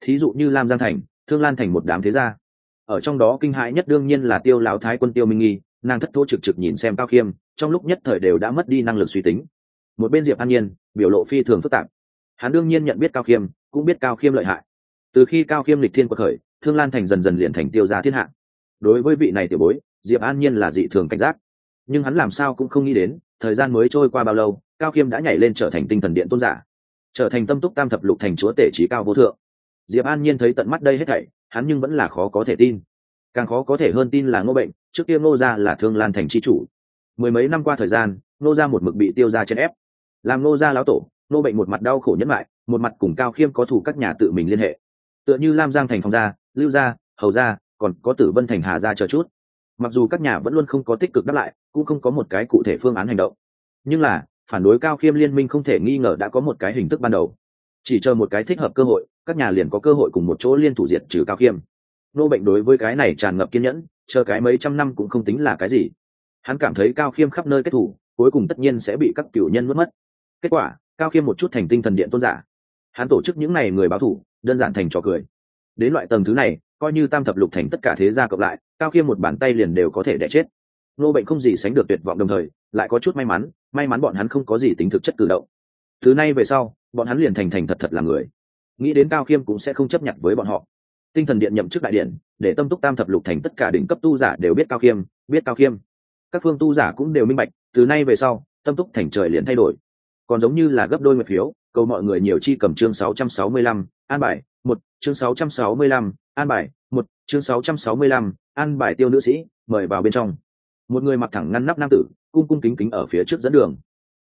Thí dụ như lam giang thành, thương lan thành một đám thế gia. Ở trong đó kinh hãi nhất đương nhiên là tiêu lão thái quân tiêu minh nghi, nàng thất thố trực trực nhìn xem cao khiêm, trong lúc nhất thời đều đã mất đi năng lực suy tính. Một bên diệp an nhiên, biểu lộ phi thường phức tạp. Hắn đương nhiên nhận biết cao khiêm, cũng biết cao khiêm lợi hại từ khi cao khiêm lịch thiên quật khởi, thương lan thành dần dần liền thành tiêu gia thiên hạ. Đối với vị này tiểu bối, diệp an nhiên là dị thường cảnh giác. Nhưng hắn làm sao cũng không nghĩ đến, thời gian mới trôi qua bao lâu, cao khiêm đã nhảy lên trở thành tinh thần điện tôn giả, trở thành tâm túc tam thập lục thành chúa tể trí cao vô thượng. Diệp an nhiên thấy tận mắt đây hết thảy, hắn nhưng vẫn là khó có thể tin. Càng khó có thể hơn tin là ngô bệnh, trước kia ngô gia là thương lan thành c h i chủ. Mười mấy năm qua thời gian, ngô gia một mực bị tiêu ra chèn ép. Làm ngô gia lão tổ, ngô bệnh một mặt đau khổ nhẫn lại một mặt cùng cao khiêm có thủ các nhà tự mình liên hệ tựa như lam giang thành phòng gia, lưu gia, hầu gia, còn có tử vân thành hà gia chờ chút. Mặc dù các nhà vẫn luôn không có tích cực đáp lại, cũng không có một cái cụ thể phương án hành động. Nhưng là, phản đối cao khiêm liên minh không thể nghi ngờ đã có một cái hình thức ban đầu. Chỉ chờ một cái thích hợp cơ hội, các nhà liền có cơ hội cùng một chỗ liên thủ diệt trừ cao khiêm. Nô bệnh đối với cái này tràn ngập kiên nhẫn, chờ cái mấy trăm năm cũng không tính là cái gì. Hắn cảm thấy cao khiêm khắp nơi kết thủ, cuối cùng tất nhiên sẽ bị các cựu nhân mất mất. Kết quả, cao khiêm một chút thành tinh thần điện tôn giả. Hắn tổ chức những n à y người báo thủ đơn giản thành trò cười. Đến loại tầng thứ này, coi như tam thập lục thành tất cả thế gia cộng lại, cao khiêm một bàn tay liền đều có thể đẻ chết. Nô bệnh không gì sánh được tuyệt vọng đồng thời, lại có chút may mắn may mắn bọn hắn không có gì tính thực chất cử động. Thứ này về sau, bọn hắn liền thành thành thật thật là người. Nghĩ đến cao khiêm cũng sẽ không chấp nhận với bọn họ. Tinh thần điện nhậm chức đại điện, để tâm túc tam thập lục thành tất cả đỉnh cấp tu giả đều biết cao khiêm, biết cao khiêm. Các phương tu giả cũng đều minh bạch, từ nay về sau, tâm túc thành trời liền thay đổi. Còn giống như là gấp đôi nguyệt phiếu cầu mọi người nhiều chi cầm chương 665, an bài một chương 665, an bài một chương 665, an bài tiêu nữ sĩ mời vào bên trong. Một người mặc thẳng ngăn nắp nam tử cung cung kính kính ở phía trước dẫn đường.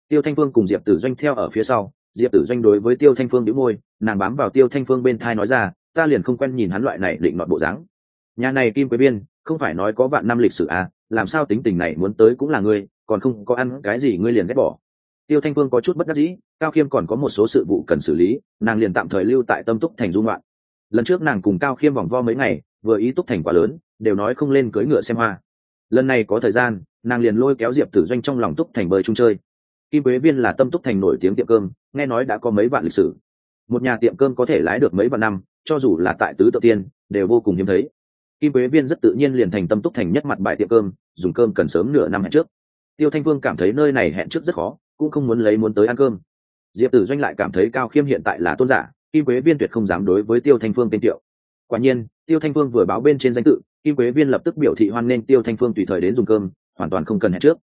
Tiêu thanh phương cùng diệp tử doanh theo ở phía sau. Diệp tử doanh đối với tiêu thanh phương đĩu môi nàng bám vào tiêu thanh phương bên thai nói ra ta liền không quen nhìn hắn loại này định nọt bộ dáng. Nhà này kim quế biên không phải nói có vạn năm lịch sử à làm sao tính tình này muốn tới cũng là ngươi còn không có ăn cái gì ngươi liền ghét bỏ tiêu thanh phương có chút bất đắc dĩ, cao khiêm còn có một số sự vụ cần xử lý, nàng liền tạm thời lưu tại tâm túc thành dung loạn lần trước nàng cùng cao khiêm vòng vo mấy ngày, vừa ý túc thành quá lớn, đều nói không lên cưới ngựa xem hoa. Lần này có thời gian, nàng liền lôi kéo diệp tử doanh trong lòng túc thành bơi chung chơi. Kim quế viên là tâm túc thành nổi tiếng tiệm cơm, nghe nói đã có mấy vạn lịch sử. Một nhà tiệm cơm có thể lái được mấy vạn năm, cho dù là tại tứ tự tiên, đều vô cùng hiếm thấy. Kim quế viên rất tự nhiên liền thành tâm túc thành nhất mặt bài tiệm cơm, dùng cơm cần sớm nửa năm hẹn trước. Tiêu thanh vương cảm thấy nơi này hẹn trước rất khó cũng không muốn lấy muốn tới ăn cơm. Diệp tử doanh lại cảm thấy cao khiêm hiện tại là tôn giả, kim quế viên tuyệt không dám đối với tiêu thanh phương tên tiệu. Quả nhiên, tiêu thanh phương vừa báo bên trên danh tự, kim quế viên lập tức biểu thị hoan nên tiêu thanh phương tùy thời đến dùng cơm, hoàn toàn không cần hẹn trước.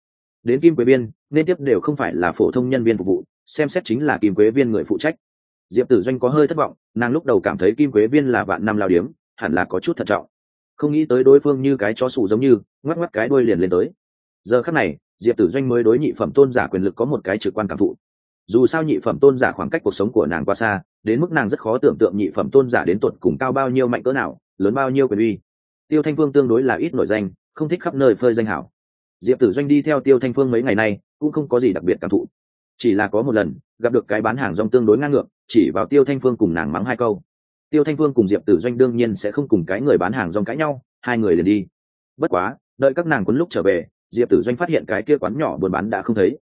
Đến kim quế viên, nên tiếp đều không phải là phổ thông nhân viên phục vụ, xem xét chính là kim quế viên người phụ trách. Diệp tử doanh có hơi thất vọng, nàng lúc đầu cảm thấy kim quế viên là vạn năm lao điếm, hẳn là có chút thận trọng. Không nghĩ tới đối phương như cái chó sủ giống như, ngoắc ngoắc cái đuôi liền lên tới. Giờ khắc này diệp tử doanh mới đối nhị phẩm tôn giả quyền lực có một cái trực quan cảm thụ. Dù sao nhị phẩm tôn giả khoảng cách cuộc sống của nàng qua xa, đến mức nàng rất khó tưởng tượng nhị phẩm tôn giả đến tuột cùng cao bao nhiêu mạnh cỡ nào, lớn bao nhiêu quyền uy. Tiêu thanh phương tương đối là ít nổi danh, không thích khắp nơi phơi danh hảo. Diệp tử doanh đi theo tiêu thanh phương mấy ngày nay, cũng không có gì đặc biệt cảm thụ. Chỉ là có một lần, gặp được cái bán hàng rong tương đối ngang ngược, chỉ vào tiêu thanh phương cùng nàng mắng hai câu. Tiêu thanh phương cùng diệp tử doanh đương nhiên sẽ không cùng cái người bán hàng rong cãi nhau, hai người liền đi. Bất quá, đợi các nàng quấn lúc trở về diệp tử doanh phát hiện cái kia quán nhỏ buôn bán đã không thấy.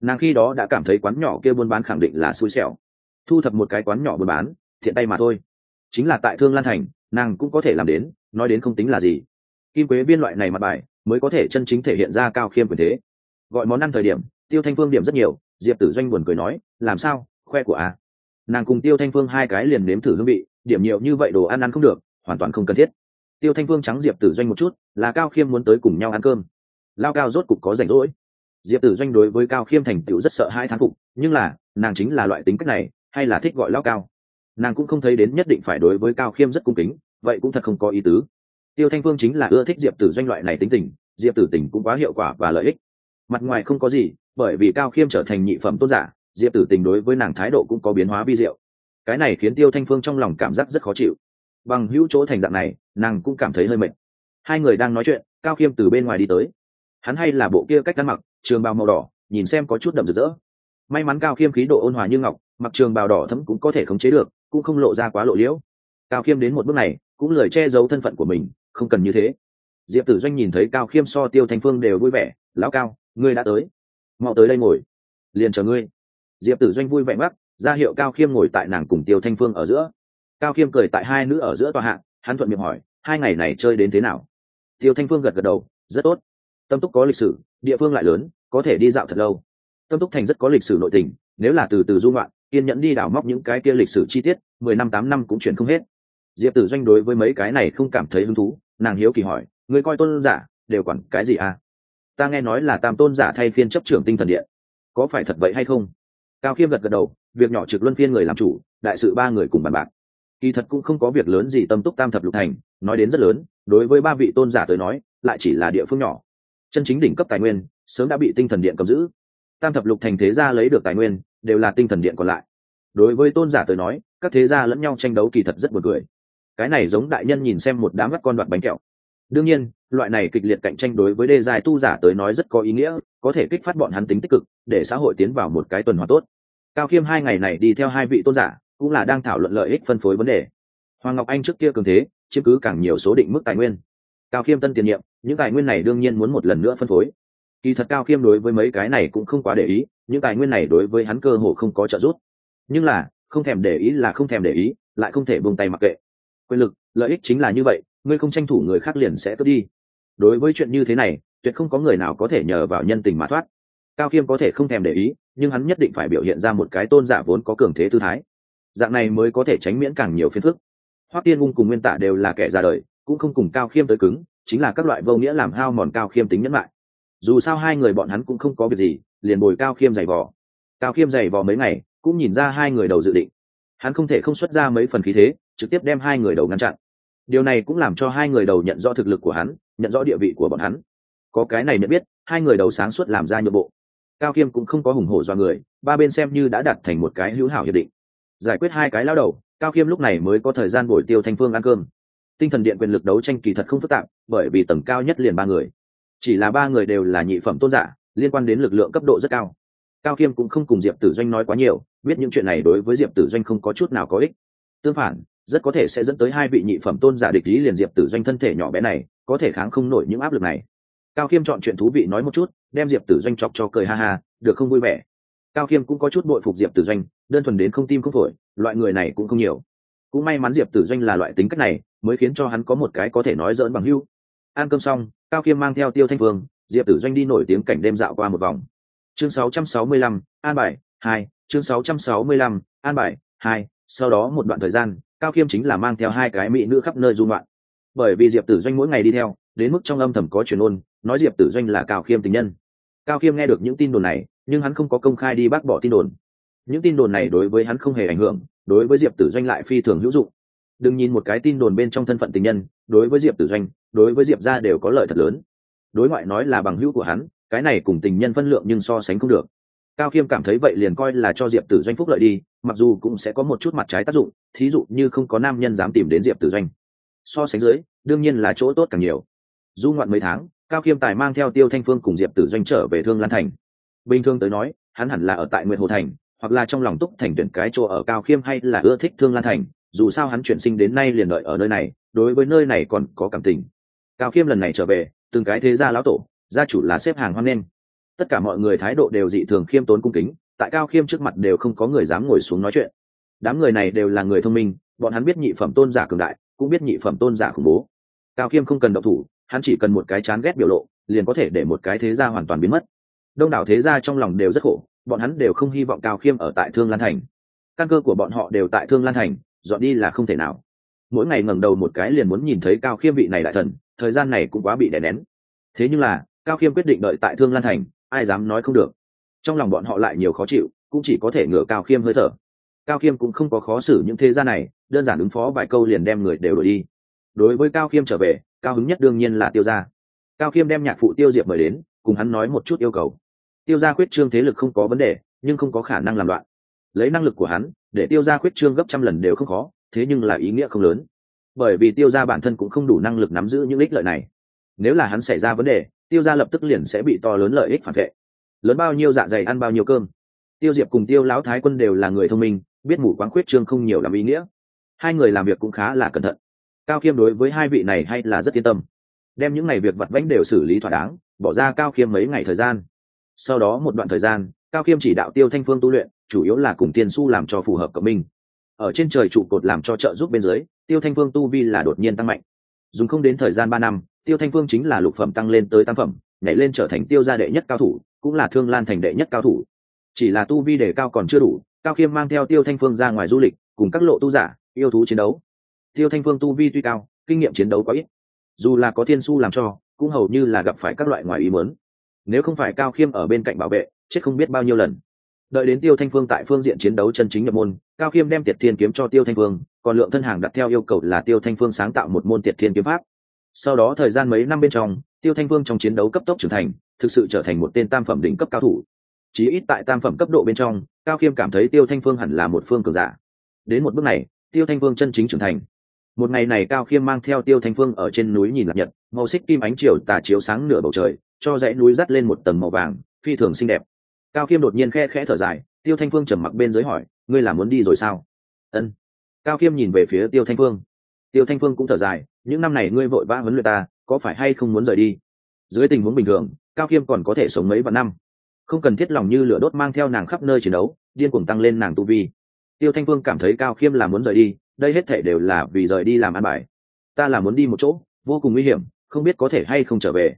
Nàng khi đó đã cảm thấy quán nhỏ kia buôn bán khẳng định là xui xẻo. Thu thập một cái quán nhỏ buôn bán, thiện tay mà thôi. Chính là tại thương lan thành, nàng cũng có thể làm đến, nói đến không tính là gì. Kim quế viên loại này mặt bài, mới có thể chân chính thể hiện ra cao khiêm quyền thế. Gọi món ăn thời điểm, tiêu thanh phương điểm rất nhiều, diệp tử doanh buồn cười nói, làm sao, khoe của a? Nàng cùng tiêu thanh phương hai cái liền nếm thử hương vị, điểm nhiều như vậy đồ ăn ăn không được, hoàn toàn không cần thiết. Tiêu thanh phương trắng diệp tử doanh một chút, là cao khiêm muốn tới cùng nhau ăn cơm lao cao rốt cục có rảnh rỗi. Diệp tử doanh đối với cao khiêm thành tựu rất sợ hai thán phục, nhưng là, nàng chính là loại tính cách này, hay là thích gọi lao cao? Nàng cũng không thấy đến nhất định phải đối với cao khiêm rất cung kính, vậy cũng thật không có ý tứ. Tiêu thanh phương chính là ưa thích diệp tử doanh loại này tính tình, diệp tử tình cũng quá hiệu quả và lợi ích. Mặt ngoài không có gì, bởi vì cao khiêm trở thành nhị phẩm tôn giả, diệp tử tình đối với nàng thái độ cũng có biến hóa vi diệu. Cái này khiến tiêu thanh phương trong lòng cảm giác rất khó chịu. Bằng hữu chỗ thành dạng này, nàng cũng cảm thấy hơi mệt. Hai người đang nói chuyện, cao khiêm từ bên ngoài đi tới hắn hay là bộ kia cách ăn mặc, trường bào màu đỏ, nhìn xem có chút đậm rực rỡ. May mắn cao khiêm khí độ ôn hòa như ngọc, mặc trường bào đỏ thấm cũng có thể khống chế được, cũng không lộ ra quá lộ liễu. Cao khiêm đến một bước này, cũng lời che giấu thân phận của mình, không cần như thế. Diệp tử doanh nhìn thấy cao khiêm so tiêu thanh phương đều vui vẻ, lão cao, ngươi đã tới. Mau tới đây ngồi. Liền chờ ngươi. Diệp tử doanh vui vẻ mắt ra hiệu cao khiêm ngồi tại nàng cùng tiêu thanh phương ở giữa. Cao khiêm cười tại hai nữ ở giữa tòa hạng hắn thuận miệng hỏi, hai ngày này chơi đến thế nào? Tiêu thanh phương gật gật đầu, rất tốt tâm túc có lịch sử, địa phương lại lớn, có thể đi dạo thật lâu. Tâm túc thành rất có lịch sử nội tình, nếu là từ từ dung loạn, kiên nhẫn đi đào móc những cái kia lịch sử chi tiết, mười năm, tám năm cũng chuyển không hết. Diệp tử doanh đối với mấy cái này không cảm thấy hứng thú, nàng hiếu kỳ hỏi người coi tôn giả, đều quản cái gì à? Ta nghe nói là tam tôn giả thay phiên chấp trưởng tinh thần điện. Có phải thật vậy hay không? Cao khiêm gật gật đầu, việc nhỏ trực luân phiên người làm chủ, đại sự ba người cùng bàn bạc. Kỳ thật cũng không có việc lớn gì tâm túc tam thập lục thành, nói đến rất lớn, đối với ba vị tôn giả tới nói, lại chỉ là địa phương nhỏ chân chính đỉnh cấp tài nguyên, sớm đã bị tinh thần điện cầm giữ. Tam thập lục thành thế gia lấy được tài nguyên, đều là tinh thần điện còn lại. Đối với tôn giả tới nói, các thế gia lẫn nhau tranh đấu kỳ thật rất buồn cười. Cái này giống đại nhân nhìn xem một đám mắt con đoạt bánh kẹo. Đương nhiên, loại này kịch liệt cạnh tranh đối với đề dài tu giả tới nói rất có ý nghĩa, có thể kích phát bọn hắn tính tích cực, để xã hội tiến vào một cái tuần hoàn tốt. Cao khiêm hai ngày này đi theo hai vị tôn giả, cũng là đang thảo luận lợi ích phân phối vấn đề. Hoàng ngọc anh trước kia cường thế, chiếm cứ càng nhiều số định mức tài nguyên cao khiêm tân tiền nhiệm, những tài nguyên này đương nhiên muốn một lần nữa phân phối. Kỳ thật cao khiêm đối với mấy cái này cũng không quá để ý, những tài nguyên này đối với hắn cơ hồ không có trợ giúp. Nhưng là, không thèm để ý là không thèm để ý, lại không thể buông tay mặc kệ. Quyền lực, lợi ích chính là như vậy, ngươi không tranh thủ người khác liền sẽ cướp đi. Đối với chuyện như thế này, tuyệt không có người nào có thể nhờ vào nhân tình mà thoát. Cao khiêm có thể không thèm để ý, nhưng hắn nhất định phải biểu hiện ra một cái tôn giả vốn có cường thế tư thái. Dạng này mới có thể tránh miễn càng nhiều phiền phức. Hoắc tiên ung cùng nguyên tả đều là kẻ ra đời cũng không cùng cao khiêm tới cứng, chính là các loại vô nghĩa làm hao mòn cao khiêm tính nhẫn lại dù sao hai người bọn hắn cũng không có việc gì, liền bồi cao khiêm giày vò. Cao khiêm giày vò mấy ngày, cũng nhìn ra hai người đầu dự định. Hắn không thể không xuất ra mấy phần khí thế, trực tiếp đem hai người đầu ngăn chặn. Điều này cũng làm cho hai người đầu nhận rõ thực lực của hắn, nhận rõ địa vị của bọn hắn. Có cái này nhận biết, hai người đầu sáng suốt làm ra nhượng bộ. Cao khiêm cũng không có hùng hổ do người, ba bên xem như đã đặt thành một cái hữu hảo hiệp định. Giải quyết hai cái lao đầu, cao khiêm lúc này mới có thời gian bồi tiêu thanh phương ăn cơm tinh thần điện quyền lực đấu tranh kỳ thật không phức tạp, bởi vì tầng cao nhất liền ba người. Chỉ là ba người đều là nhị phẩm tôn giả, liên quan đến lực lượng cấp độ rất cao. Cao khiêm cũng không cùng diệp tử doanh nói quá nhiều, biết những chuyện này đối với diệp tử doanh không có chút nào có ích. Tương phản, rất có thể sẽ dẫn tới hai vị nhị phẩm tôn giả địch lý liền diệp tử doanh thân thể nhỏ bé này, có thể kháng không nổi những áp lực này. Cao khiêm chọn chuyện thú vị nói một chút, đem diệp tử doanh chọc cho cười ha ha, được không vui vẻ. Cao khiêm cũng có chút bội phục diệp tử doanh, đơn thuần đến không tim không phổi, loại người này cũng không nhiều. Cũng may mắn diệp tử doanh là loại tính cách này mới khiến cho hắn có một cái có thể nói dỡn bằng hưu ăn cơm xong cao khiêm mang theo tiêu thanh phương diệp tử doanh đi nổi tiếng cảnh đêm dạo qua một vòng. Chương 665, an bài hai chương 665, an bài hai. Sau đó một đoạn thời gian cao khiêm chính là mang theo hai cái mỹ nữ khắp nơi du ngoạn. Bởi vì diệp tử doanh mỗi ngày đi theo đến mức trong âm thầm có truyền ôn nói diệp tử doanh là cao khiêm tình nhân. Cao khiêm nghe được những tin đồn này nhưng hắn không có công khai đi bác bỏ tin đồn. Những tin đồn này đối với hắn không hề ảnh hưởng đối với diệp tử doanh lại phi thường hữu dụng đừng nhìn một cái tin đồn bên trong thân phận tình nhân, đối với diệp tử doanh, đối với diệp ra đều có lợi thật lớn. Đối ngoại nói là bằng hữu của hắn, cái này cùng tình nhân phân lượng nhưng so sánh không được. Cao khiêm cảm thấy vậy liền coi là cho diệp tử doanh phúc lợi đi, mặc dù cũng sẽ có một chút mặt trái tác dụng, thí dụ như không có nam nhân dám tìm đến diệp tử doanh. So sánh dưới, đương nhiên là chỗ tốt càng nhiều. Du ngoạn mấy tháng, cao khiêm tài mang theo tiêu thanh phương cùng diệp tử doanh trở về thương lan thành. Bình thường tới nói, hắn hẳn là ở tại nguyệt hồ thành, hoặc là trong lòng túc thành tuyển cái chỗ ở cao khiêm hay là ưa thích thương lan thành dù sao hắn chuyển sinh đến nay liền đợi ở nơi này, đối với nơi này còn có cảm tình. Cao khiêm lần này trở về, từng cái thế gia lão tổ, gia chủ là xếp hàng hoan nghênh. Tất cả mọi người thái độ đều dị thường khiêm tốn cung kính, tại cao khiêm trước mặt đều không có người dám ngồi xuống nói chuyện. Đám người này đều là người thông minh, bọn hắn biết nhị phẩm tôn giả cường đại, cũng biết nhị phẩm tôn giả khủng bố. Cao khiêm không cần độc thủ, hắn chỉ cần một cái chán ghét biểu lộ, liền có thể để một cái thế gia hoàn toàn biến mất. Đông đảo thế gia trong lòng đều rất khổ, bọn hắn đều không hy vọng cao khiêm ở tại thương lan thành. Căn cơ của bọn họ đều tại thương lan thành dọn đi là không thể nào. Mỗi ngày ngẩng đầu một cái liền muốn nhìn thấy cao khiêm vị này đại thần, thời gian này cũng quá bị đè nén. Thế nhưng là, cao khiêm quyết định đợi tại thương lan thành, ai dám nói không được. Trong lòng bọn họ lại nhiều khó chịu, cũng chỉ có thể ngửa cao khiêm hơi thở. Cao khiêm cũng không có khó xử những thế gia này, đơn giản ứng phó vài câu liền đem người đều đổi đi. Đối với cao khiêm trở về, cao hứng nhất đương nhiên là tiêu gia. Cao khiêm đem nhạc phụ tiêu diệp mời đến, cùng hắn nói một chút yêu cầu. Tiêu gia khuyết trương thế lực không có vấn đề, nhưng không có khả năng làm loạn. Lấy năng lực của hắn để tiêu gia khuyết trương gấp trăm lần đều không khó, thế nhưng là ý nghĩa không lớn. Bởi vì tiêu gia bản thân cũng không đủ năng lực nắm giữ những ích lợi này. Nếu là hắn xảy ra vấn đề, tiêu gia lập tức liền sẽ bị to lớn lợi ích phản vệ. Lớn bao nhiêu dạ dày ăn bao nhiêu cơm. Tiêu diệp cùng tiêu lão thái quân đều là người thông minh, biết mù quáng khuyết trương không nhiều làm ý nghĩa. Hai người làm việc cũng khá là cẩn thận. Cao khiêm đối với hai vị này hay là rất yên tâm. Đem những ngày việc vặt vãnh đều xử lý thỏa đáng, bỏ ra cao khiêm mấy ngày thời gian. Sau đó một đoạn thời gian, cao khiêm chỉ đạo tiêu thanh phương tu luyện chủ yếu là cùng tiên su làm cho phù hợp cộng minh. Ở trên trời trụ cột làm cho trợ giúp bên dưới, tiêu thanh phương tu vi là đột nhiên tăng mạnh. Dùng không đến thời gian ba năm, tiêu thanh phương chính là lục phẩm tăng lên tới tam phẩm, nhảy lên trở thành tiêu gia đệ nhất cao thủ, cũng là thương lan thành đệ nhất cao thủ. Chỉ là tu vi đề cao còn chưa đủ, cao khiêm mang theo tiêu thanh phương ra ngoài du lịch, cùng các lộ tu giả, yêu thú chiến đấu. Tiêu thanh phương tu vi tuy cao, kinh nghiệm chiến đấu có ít. Dù là có thiên su làm cho, cũng hầu như là gặp phải các loại ngoài ý mớn nếu không phải cao khiêm ở bên cạnh bảo vệ, chết không biết bao nhiêu lần đợi đến tiêu thanh phương tại phương diện chiến đấu chân chính nhập môn, cao khiêm đem tiệt thiên kiếm cho tiêu thanh phương, còn lượng thân hàng đặt theo yêu cầu là tiêu thanh phương sáng tạo một môn tiệt thiên kiếm pháp. Sau đó thời gian mấy năm bên trong, tiêu thanh phương trong chiến đấu cấp tốc trưởng thành, thực sự trở thành một tên tam phẩm đỉnh cấp cao thủ. Chí ít tại tam phẩm cấp độ bên trong, cao khiêm cảm thấy tiêu thanh phương hẳn là một phương cường giả. Đến một bước này, tiêu thanh phương chân chính trưởng thành. Một ngày này cao khiêm mang theo tiêu thanh phương ở trên núi nhìn lạc nhật, màu xích kim ánh chiều tà chiếu sáng nửa bầu trời, cho dãy núi dắt lên một tầng màu vàng, phi thường xinh đẹp cao khiêm đột nhiên khe khẽ thở dài, tiêu thanh phương trầm mặc bên dưới hỏi, ngươi là muốn đi rồi sao? Ân. Cao khiêm nhìn về phía tiêu thanh phương. Tiêu thanh phương cũng thở dài, những năm này ngươi vội vã huấn luyện ta, có phải hay không muốn rời đi? Dưới tình huống bình thường, cao khiêm còn có thể sống mấy vạn năm. Không cần thiết lòng như lửa đốt mang theo nàng khắp nơi chiến đấu, điên cuồng tăng lên nàng tu vi. Tiêu thanh phương cảm thấy cao khiêm là muốn rời đi, đây hết thể đều là vì rời đi làm ăn bài. Ta là muốn đi một chỗ, vô cùng nguy hiểm, không biết có thể hay không trở về.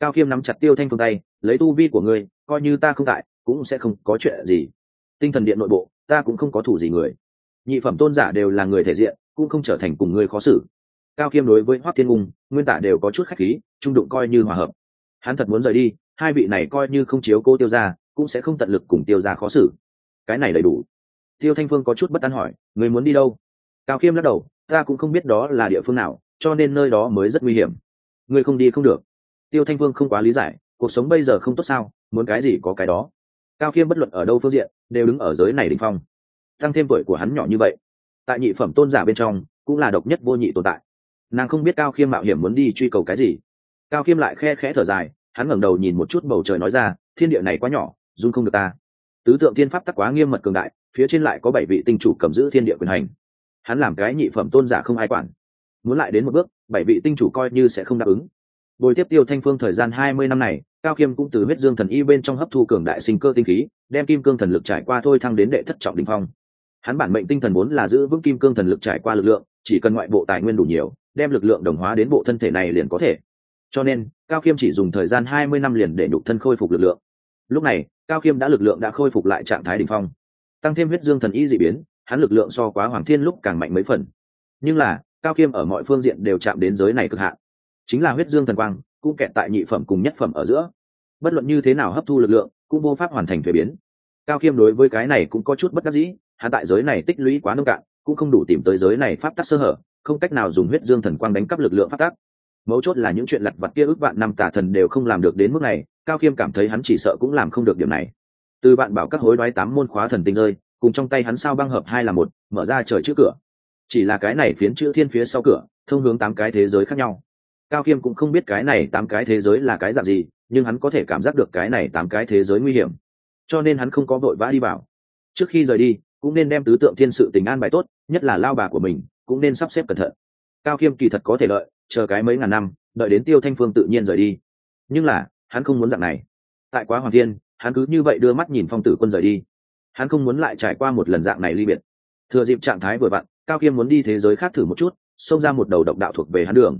Cao khiêm nắm chặt tiêu thanh phương tay, lấy tu vi của ngươi, coi như ta không tại cũng sẽ không có chuyện gì. Tinh thần điện nội bộ, ta cũng không có thủ gì người. Nhị phẩm tôn giả đều là người thể diện, cũng không trở thành cùng người khó xử. Cao khiêm đối với hoác thiên ung nguyên tả đều có chút khách khí, trung đụng coi như hòa hợp. Hắn thật muốn rời đi, hai vị này coi như không chiếu cô tiêu ra cũng sẽ không tận lực cùng tiêu ra khó xử. Cái này đầy đủ. Tiêu thanh phương có chút bất an hỏi, người muốn đi đâu? Cao khiêm lắc đầu, ta cũng không biết đó là địa phương nào, cho nên nơi đó mới rất nguy hiểm. Người không đi không được. Tiêu thanh phương không quá lý giải, cuộc sống bây giờ không tốt sao? Muốn cái gì có cái đó cao khiêm bất luận ở đâu phương diện, đều đứng ở giới này đình phong. Tăng thêm tuổi của hắn nhỏ như vậy, tại nhị phẩm tôn giả bên trong, cũng là độc nhất vô nhị tồn tại. Nàng không biết cao khiêm mạo hiểm muốn đi truy cầu cái gì. Cao khiêm lại khe khẽ thở dài, hắn ngẩng đầu nhìn một chút bầu trời nói ra, thiên địa này quá nhỏ, run không được ta. Tứ tượng thiên pháp tắc quá nghiêm mật cường đại, phía trên lại có bảy vị tinh chủ cầm giữ thiên địa quyền hành. Hắn làm cái nhị phẩm tôn giả không ai quản. Muốn lại đến một bước, bảy vị tinh chủ coi như sẽ không đáp ứng bồi tiếp tiêu thanh phương thời gian hai mươi năm này, cao khiêm cũng từ huyết dương thần y bên trong hấp thu cường đại sinh cơ tinh khí, đem kim cương thần lực trải qua thôi thăng đến đệ thất trọng đình phong. Hắn bản mệnh tinh thần muốn là giữ vững kim cương thần lực trải qua lực lượng, chỉ cần ngoại bộ tài nguyên đủ nhiều, đem lực lượng đồng hóa đến bộ thân thể này liền có thể. Cho nên, cao khiêm chỉ dùng thời gian hai mươi năm liền để nhục thân khôi phục lực lượng. Lúc này, cao khiêm đã lực lượng đã khôi phục lại trạng thái đ ỉ n h phong. Tăng thêm huyết dương thần y d ị biến, hắn lực lượng so quá hoàng thiên lúc càng mạnh mấy phần. Nhưng là, cao khiêm ở mọi phương diện đều chạm đến giới này cực hạn chính là huyết dương thần quang, cũng kẹt tại nhị phẩm cùng nhất phẩm ở giữa. Bất luận như thế nào hấp thu lực lượng, cũng vô pháp hoàn thành thuế biến. Cao khiêm đối với cái này cũng có chút bất đắc dĩ hạ tại giới này tích lũy quá nông cạn, cũng không đủ tìm tới giới này pháp tắc sơ hở, không cách nào dùng huyết dương thần quang đánh cắp lực lượng pháp tắc. Mấu chốt là những chuyện lặt vặt kia ước vạn năm tả thần đều không làm được đến mức này, cao khiêm cảm thấy hắn chỉ sợ cũng làm không được điểm này. Từ bạn bảo các hối đoái tám môn khóa thần tinh rơi, cùng trong tay hắn sao băng hợp hai là một, mở ra trời trước cửa. Chỉ là cái này phiến chữ thiên phía sau cửa, thông hướng tám cái thế giới khác nhau cao khiêm cũng không biết cái này tám cái thế giới là cái dạng gì, nhưng hắn có thể cảm giác được cái này tám cái thế giới nguy hiểm. Cho nên hắn không có vội vã đi vào. Trước khi rời đi, cũng nên đem tứ tượng thiên sự tình an bài tốt, nhất là lao bà của mình, cũng nên sắp xếp cẩn thận. Cao khiêm kỳ thật có thể lợi chờ cái mấy ngàn năm, đợi đến tiêu thanh phương tự nhiên rời đi. Nhưng là, hắn không muốn dạng này. Tại quá hoàng thiên, hắn cứ như vậy đưa mắt nhìn phong tử quân rời đi. Hắn không muốn lại trải qua một lần dạng này ly biệt. Thừa dịp trạng thái vừa vặn, cao khiêm muốn đi thế giới khác thử một chút, xông ra một đầu độc đạo thuộc về hắn đường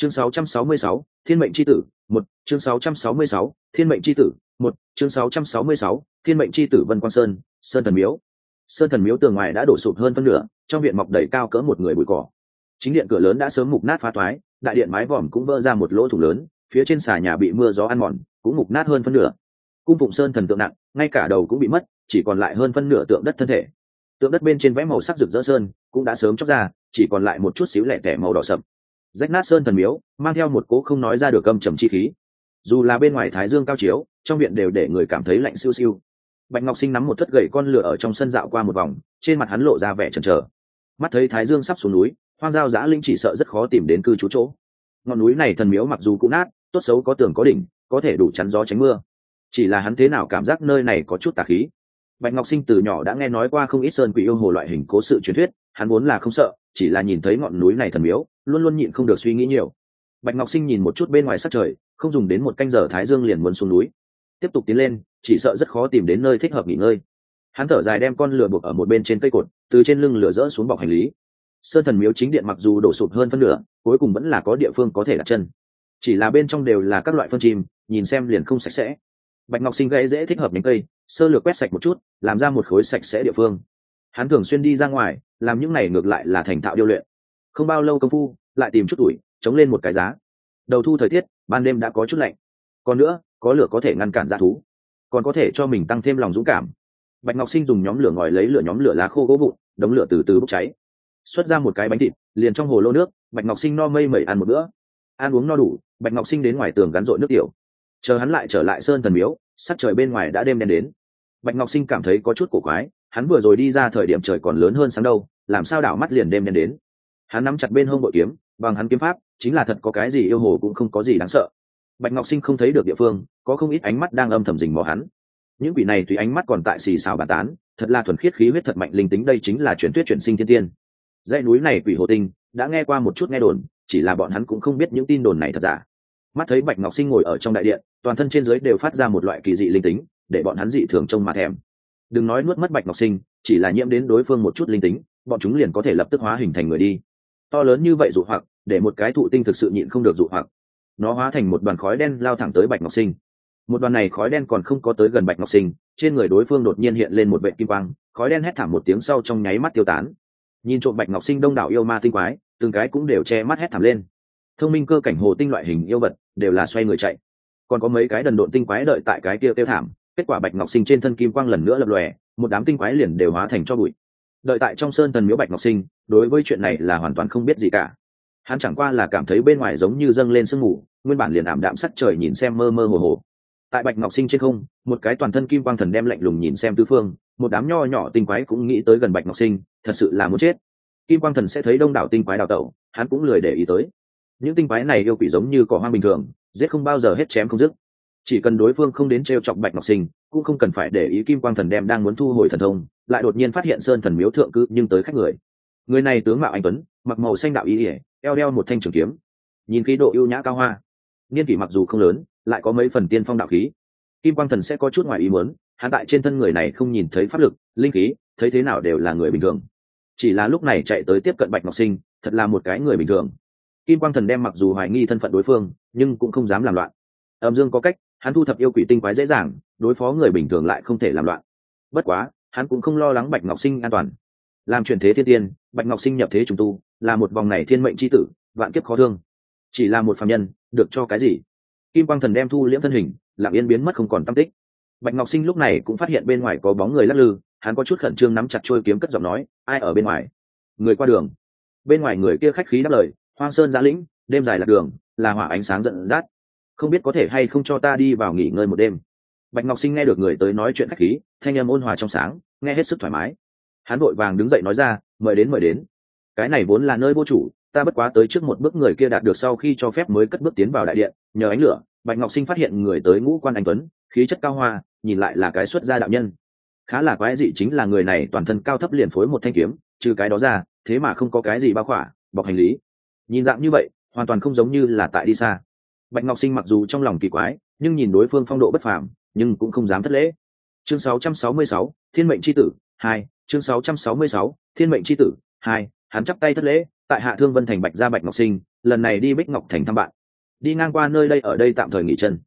chương 666, thiên mệnh chi tử một chương 666, thiên mệnh chi tử một chương 666, thiên mệnh chi tử vân quang sơn sơn thần miếu. Sơn thần miếu tường ngoài đã đổ sụp hơn phân nửa trong viện mọc đầy cao cỡ một người bụi cỏ. Chính điện cửa lớn đã sớm mục nát phá thoái đại điện mái vòm cũng vỡ ra một lỗ thủ lớn phía trên xà nhà bị mưa gió ăn mòn cũng mục nát hơn phân nửa. Cung phụng sơn thần tượng nặng ngay cả đầu cũng bị mất chỉ còn lại hơn phân nửa tượng đất thân thể. Tượng đất bên trên vẽ màu sắc rực rỡ sơn cũng đã sớm chóc ra chỉ còn lại một chút xíu lẻ tẻ màu đỏ sậm rách nát sơn thần miếu, mang theo một cố không nói ra được âm trầm chi khí. Dù là bên ngoài thái dương cao chiếu, trong viện đều để người cảm thấy lạnh siêu siêu. Bạch ngọc sinh nắm một thất gậy con lửa ở trong sân dạo qua một vòng, trên mặt hắn lộ ra vẻ chần chờ. Mắt thấy thái dương sắp xuống núi, hoang giao giã linh chỉ sợ rất khó tìm đến cư trú chỗ. Ngọn núi này thần miếu mặc dù cũng nát, tốt xấu có tường có đỉnh, có thể đủ chắn gió tránh mưa. Chỉ là hắn thế nào cảm giác nơi này có chút tà khí. Bạch ngọc sinh từ nhỏ đã nghe nói qua không ít sơn quỷ yêu hồ loại hình cố sự truyền thuyết, hắn vốn là không sợ, chỉ là nhìn thấy ngọn núi này thần miếu luôn luôn nhịn không được suy nghĩ nhiều. Bạch ngọc sinh nhìn một chút bên ngoài sắc trời, không dùng đến một canh giờ thái dương liền muốn xuống núi. Tiếp tục tiến lên, chỉ sợ rất khó tìm đến nơi thích hợp nghỉ ngơi. Hắn thở dài đem con lửa buộc ở một bên trên cây cột, từ trên lưng lửa rỡ xuống bọc hành lý. Sơn thần miếu chính điện mặc dù đổ sụp hơn phân nửa, cuối cùng vẫn là có địa phương có thể đặt chân. Chỉ là bên trong đều là các loại phân chim, nhìn xem liền không sạch sẽ. Bạch ngọc sinh gãy dễ thích hợp nhánh cây, sơ lược quét sạch một chút, làm ra một khối sạch sẽ địa phương. Hắn thường xuyên đi ra ngoài, làm những này ngược lại là thành thạo điêu luyện không bao lâu công phu, lại tìm chút tuổi, chống lên một cái giá. Đầu thu thời tiết, ban đêm đã có chút lạnh. Còn nữa, có lửa có thể ngăn cản dã thú. Còn có thể cho mình tăng thêm lòng dũng cảm. Bạch ngọc sinh dùng nhóm lửa ngòi lấy lửa nhóm lửa lá khô gỗ vụn, đống lửa từ từ bốc cháy. Xuất ra một cái bánh thịt, liền trong hồ lô nước, bạch ngọc sinh no mây mẩy ăn một bữa. Ăn uống no đủ, bạch ngọc sinh đến ngoài tường gắn rội nước tiểu. Chờ hắn lại trở lại sơn thần miếu, sắc trời bên ngoài đã đêm đen đến. Bạch ngọc sinh cảm thấy có chút cổ quái, hắn vừa rồi đi ra thời điểm trời còn lớn hơn sáng đâu, làm sao đảo mắt liền đêm đen đến? Hắn nắm chặt bên hông bội kiếm, bằng hắn kiếm pháp, chính là thật có cái gì yêu hồ cũng không có gì đáng sợ. Bạch ngọc sinh không thấy được địa phương, có không ít ánh mắt đang âm thầm rình mò hắn. Những quỷ này tùy ánh mắt còn tại xì xào bàn tán, thật là thuần khiết khí huyết thật mạnh linh tính đây chính là truyền thuyết chuyển sinh thiên tiên. Dãy núi này quỷ hồ tinh, đã nghe qua một chút nghe đồn, chỉ là bọn hắn cũng không biết những tin đồn này thật giả. Mắt thấy bạch ngọc sinh ngồi ở trong đại điện, toàn thân trên dưới đều phát ra một loại kỳ dị linh tính, để bọn hắn dị thường trông mà thèm. Đừng nói nuốt mất bạch ngọc sinh, chỉ là nhiễm đến đối phương một chút linh tính, bọn chúng liền có thể lập tức hóa hình thành người đi to lớn như vậy dụ hoặc, để một cái thụ tinh thực sự nhịn không được dụ hoặc. Nó hóa thành một đoàn khói đen lao thẳng tới bạch ngọc sinh. Một đoàn này khói đen còn không có tới gần bạch ngọc sinh, trên người đối phương đột nhiên hiện lên một vệ kim quang, khói đen hét thảm một tiếng sau trong nháy mắt tiêu tán. Nhìn trộm bạch ngọc sinh đông đảo yêu ma tinh quái, từng cái cũng đều che mắt hét thảm lên. Thông minh cơ cảnh hồ tinh loại hình yêu vật, đều là xoay người chạy. Còn có mấy cái đần độn tinh quái đợi tại cái kia tiêu thảm, kết quả bạch ngọc sinh trên thân kim quang lần nữa lập lòe, một đám tinh quái liền đều hóa thành cho bụi đợi tại trong sơn thần miếu bạch ngọc sinh, đối với chuyện này là hoàn toàn không biết gì cả. Hắn chẳng qua là cảm thấy bên ngoài giống như dâng lên sương mù, nguyên bản liền ảm đạm sắc trời nhìn xem mơ mơ hồ hồ. Tại bạch ngọc sinh trên không, một cái toàn thân kim quang thần đem lạnh lùng nhìn xem tứ phương, một đám nho nhỏ tinh quái cũng nghĩ tới gần bạch ngọc sinh, thật sự là muốn chết. Kim quang thần sẽ thấy đông đảo tinh quái đào tẩu, hắn cũng lười để ý tới. Những tinh quái này yêu quỷ giống như cỏ hoang bình thường, giết không bao giờ hết chém không dứt. Chỉ cần đối phương không đến t r e o chọc bạch ngọc sinh, cũng không cần phải để ý kim quang thần đem đang muốn thu hồi thần thông lại đột nhiên phát hiện sơn thần miếu thượng cư nhưng tới khách người. Người này tướng mạo anh tuấn, mặc màu xanh đạo ý ỉa eo đeo một thanh trường kiếm. Nhìn khí độ ưu nhã cao hoa. Niên kỷ mặc dù không lớn, lại có mấy phần tiên phong đạo khí. Kim quang thần sẽ có chút ngoài ý muốn, hắn tại trên thân người này không nhìn thấy pháp lực, linh khí, thấy thế nào đều là người bình thường. Chỉ là lúc này chạy tới tiếp cận bạch ngọc sinh, thật là một cái người bình thường. Kim quang thần đem mặc dù hoài nghi thân phận đối phương, nhưng cũng không dám làm loạn. Âm dương có cách, hắn thu thập yêu quỷ tinh quái dễ dàng, đối phó người bình thường lại không thể làm loạn. Bất quá hắn cũng không lo lắng bạch ngọc sinh an toàn. Làm truyền thế thiên tiên, bạch ngọc sinh nhập thế trùng tu, là một vòng này thiên mệnh c h i tử, vạn kiếp khó thương. Chỉ là một phạm nhân, được cho cái gì? Kim quang thần đem thu liễm thân hình làm yên biến mất không còn tâm tích. Bạch ngọc sinh lúc này cũng phát hiện bên ngoài có bóng người lắc lư, hắn có chút khẩn trương nắm chặt trôi kiếm cất giọng nói, ai ở bên ngoài? Người qua đường. Bên ngoài người kia khách khí đáp lời, hoang sơn giã lĩnh, đêm dài lạc đường, là hỏa ánh sáng giận dắt. Không biết có thể hay không cho ta đi vào nghỉ ngơi một đêm bạch ngọc sinh nghe được người tới nói chuyện khách khí, thanh âm ôn hòa trong sáng, nghe hết sức thoải mái. Hắn vội vàng đứng dậy nói ra, mời đến mời đến. Cái này vốn là nơi vô chủ, ta bất quá tới trước một bước người kia đạt được sau khi cho phép mới cất bước tiến vào đại điện, nhờ ánh lửa, bạch ngọc sinh phát hiện người tới ngũ quan anh tuấn, khí chất cao hoa, nhìn lại là cái xuất gia đạo nhân. Khá là quái dị chính là người này toàn thân cao thấp liền phối một thanh kiếm, trừ cái đó ra, thế mà không có cái gì bao khỏa, bọc hành lý. Nhìn dạng như vậy, hoàn toàn không giống như là tại đi xa. Bạch ngọc sinh mặc dù trong lòng kỳ quái, nhưng nhìn đối phương phong độ bất phàm nhưng cũng không dám thất lễ. Chương 666, thiên mệnh c h i tử hai chương 666, thiên mệnh c h i tử hai hắn chắp tay thất lễ tại hạ thương vân thành bạch gia bạch ngọc sinh lần này đi bích ngọc thành thăm bạn. Đi ngang qua nơi đây ở đây tạm thời nghỉ chân.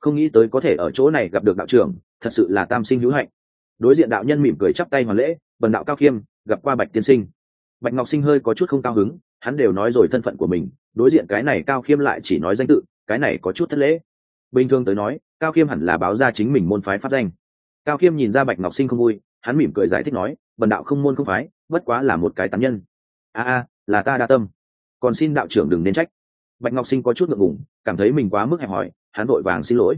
Không nghĩ tới có thể ở chỗ này gặp được đạo trưởng thật sự là tam sinh hữu hạnh. Đối diện đạo nhân mỉm cười chắp tay hoàn lễ bần đạo cao khiêm gặp qua bạch tiên sinh. Bạch ngọc sinh hơi có chút không cao hứng hắn đều nói rồi thân phận của mình đối diện cái này cao khiêm lại chỉ nói danh tự cái này có chút thất lễ bình thường tới nói, cao khiêm hẳn là báo ra chính mình môn phái phát danh. Cao khiêm nhìn ra bạch ngọc sinh không vui, hắn mỉm cười giải thích nói, bần đạo không môn không phái, bất quá là một cái tán nhân. A a, là ta đa tâm. Còn xin đạo trưởng đừng nên trách. Bạch ngọc sinh có chút ngượng ngùng, cảm thấy mình quá mức hẹp hòi, hắn vội vàng xin lỗi.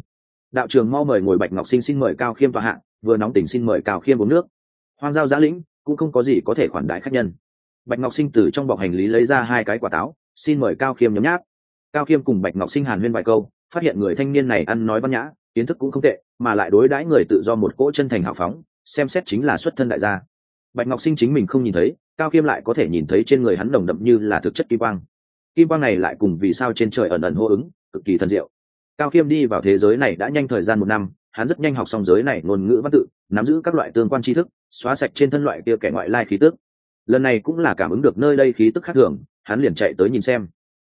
Đạo trường mau mời ngồi bạch ngọc sinh xin mời cao khiêm tòa hạ, vừa nóng tình xin mời cao khiêm uống nước. Hoang giao giã lĩnh cũng không có gì có thể khoản đại khách nhân. Bạch ngọc sinh từ trong bọc hành lý lấy ra hai cái quả táo, xin mời cao khiêm nhấm nháp. Cao khiêm cùng bạch ngọc sinh hàn huyên vài câu phát hiện người thanh niên này ăn nói văn nhã, kiến thức cũng không tệ, mà lại đối đãi người tự do một cỗ chân thành hào phóng, xem xét chính là xuất thân đại gia. Bạch ngọc sinh chính mình không nhìn thấy, cao khiêm lại có thể nhìn thấy trên người hắn đồng đậm như là thực chất kim quang. Kim quang này lại cùng vì sao trên trời ẩn ẩn hô ứng, cực kỳ thần diệu. Cao khiêm đi vào thế giới này đã nhanh thời gian một năm, hắn rất nhanh học xong giới này ngôn ngữ văn tự, nắm giữ các loại tương quan tri thức, xóa sạch trên thân loại kia kẻ ngoại lai khí tức. Lần này cũng là cảm ứng được nơi đây khí tức khác thường, hắn liền chạy tới nhìn xem.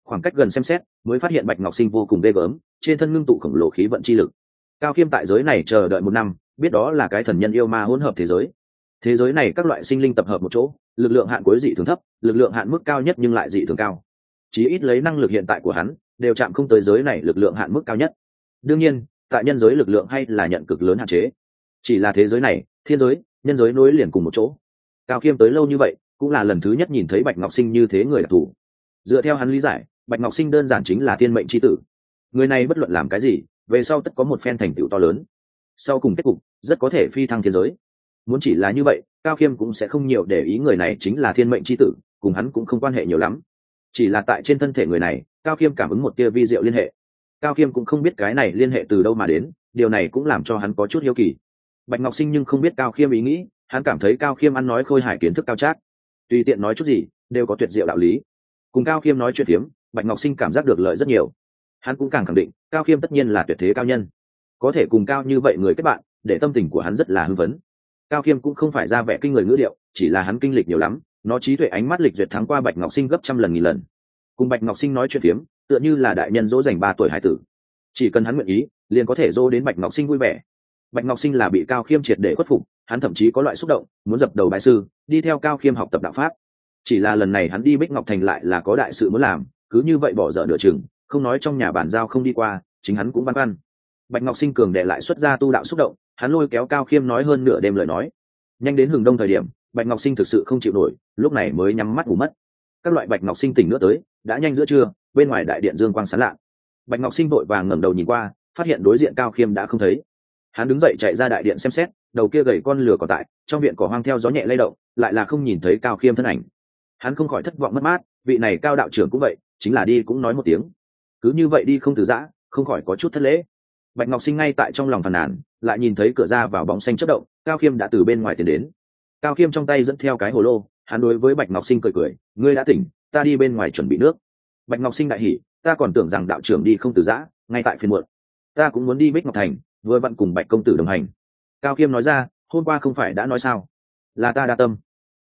Khoảng cách gần xem xét, mới phát hiện bạch ngọc sinh vô cùng ghê gớm trên thân ngưng tụ khổng lồ khí vận chi lực. Cao khiêm tại giới này chờ đợi một năm, biết đó là cái thần nhân yêu ma hỗn hợp thế giới. Thế giới này các loại sinh linh tập hợp một chỗ, lực lượng hạn cuối dị thường thấp, lực lượng hạn mức cao nhất nhưng lại dị thường cao. Chí ít lấy năng lực hiện tại của hắn, đều chạm không tới giới này lực lượng hạn mức cao nhất. Đương nhiên, tại nhân giới lực lượng hay là nhận cực lớn hạn chế. Chỉ là thế giới này, thiên giới, nhân giới nối liền cùng một chỗ. Cao khiêm tới lâu như vậy, cũng là lần thứ nhất nhìn thấy bạch ngọc sinh như thế người đặc thù. Dựa theo hắn lý giải, bạch ngọc sinh đơn giản chính là thiên mệnh chi tử người này bất luận làm cái gì, về sau tất có một phen thành tựu to lớn. Sau cùng kết cục, rất có thể phi thăng thiên giới. Muốn chỉ là như vậy, cao khiêm cũng sẽ không nhiều để ý người này chính là thiên mệnh c tử, cùng hắn cũng không quan hệ nhiều lắm. Chỉ là tại trên thân thể người này, cao khiêm cảm ứng một tia vi diệu liên hệ. Cao khiêm cũng không biết cái này liên hệ từ đâu mà đến, điều này cũng làm cho hắn có chút hiếu kỳ. Bạch ngọc sinh nhưng không biết cao khiêm ý nghĩ, hắn cảm thấy cao khiêm ăn nói khôi hài kiến thức cao trác. Tùy tiện nói chút gì, đều có tuyệt diệu đạo lý. Cùng cao khiêm nói chuyện phiếm, bạch ngọc sinh cảm giác được lợi rất nhiều hắn cũng càng khẳng định, cao khiêm tất nhiên là tuyệt thế cao nhân. Có thể cùng cao như vậy người kết bạn, để tâm tình của hắn rất là hưng vấn cao khiêm cũng không phải ra vẻ kinh người ngữ điệu, chỉ là hắn kinh lịch nhiều lắm, nó trí tuệ ánh mắt lịch duyệt thắng qua bạch ngọc sinh gấp trăm lần nghìn lần. Cùng bạch ngọc sinh nói chuyện phiếm, tựa như là đại nhân dỗ dành ba tuổi hải tử. Chỉ cần hắn nguyện ý, liền có thể dỗ đến bạch ngọc sinh vui vẻ. Bạch ngọc sinh là bị cao khiêm triệt để khuất phục, hắn thậm chí có loại xúc động, muốn dập đầu bại sư, đi theo cao khiêm học tập đạo pháp. Chỉ là lần này hắn đi bích ngọc thành lại là có đại sự muốn làm, cứ như vậy bỏ dở nửa chừng không nói trong nhà bản giao không đi qua, chính hắn cũng băn khoăn. Bạch ngọc sinh cường đệ lại xuất ra tu đạo xúc động, hắn lôi kéo cao khiêm nói hơn nửa đêm lời nói. Nhanh đến hừng đông thời điểm, bạch ngọc sinh thực sự không chịu nổi, lúc này mới nhắm mắt ngủ mất. Các loại bạch ngọc sinh tỉnh nữa tới, đã nhanh giữa trưa, bên ngoài đại điện dương quang sán lạ. Bạch ngọc sinh vội vàng ngẩng đầu nhìn qua, phát hiện đối diện cao khiêm đã không thấy. Hắn đứng dậy chạy ra đại điện xem xét, đầu kia gầy con lửa còn tại, trong viện cỏ hoang theo gió nhẹ lay động, lại là không nhìn thấy cao khiêm thân ảnh. Hắn không khỏi thất vọng mất mát, vị này cao đạo trưởng cũng vậy, chính là đi cũng nói một tiếng cứ như vậy đi không từ giã, không khỏi có chút thất lễ. Bạch ngọc sinh ngay tại trong lòng phàn nàn, lại nhìn thấy cửa ra vào bóng xanh chất động, cao khiêm đã từ bên ngoài tiến đến. Cao khiêm trong tay dẫn theo cái hồ lô, hắn đối với bạch ngọc sinh cười cười, ngươi đã tỉnh, ta đi bên ngoài chuẩn bị nước. Bạch ngọc sinh đại hỉ, ta còn tưởng rằng đạo trưởng đi không từ giã, ngay tại phiên muộn. Ta cũng muốn đi bích ngọc thành, vừa vặn cùng bạch công tử đồng hành. Cao khiêm nói ra, hôm qua không phải đã nói sao? Là ta đa tâm.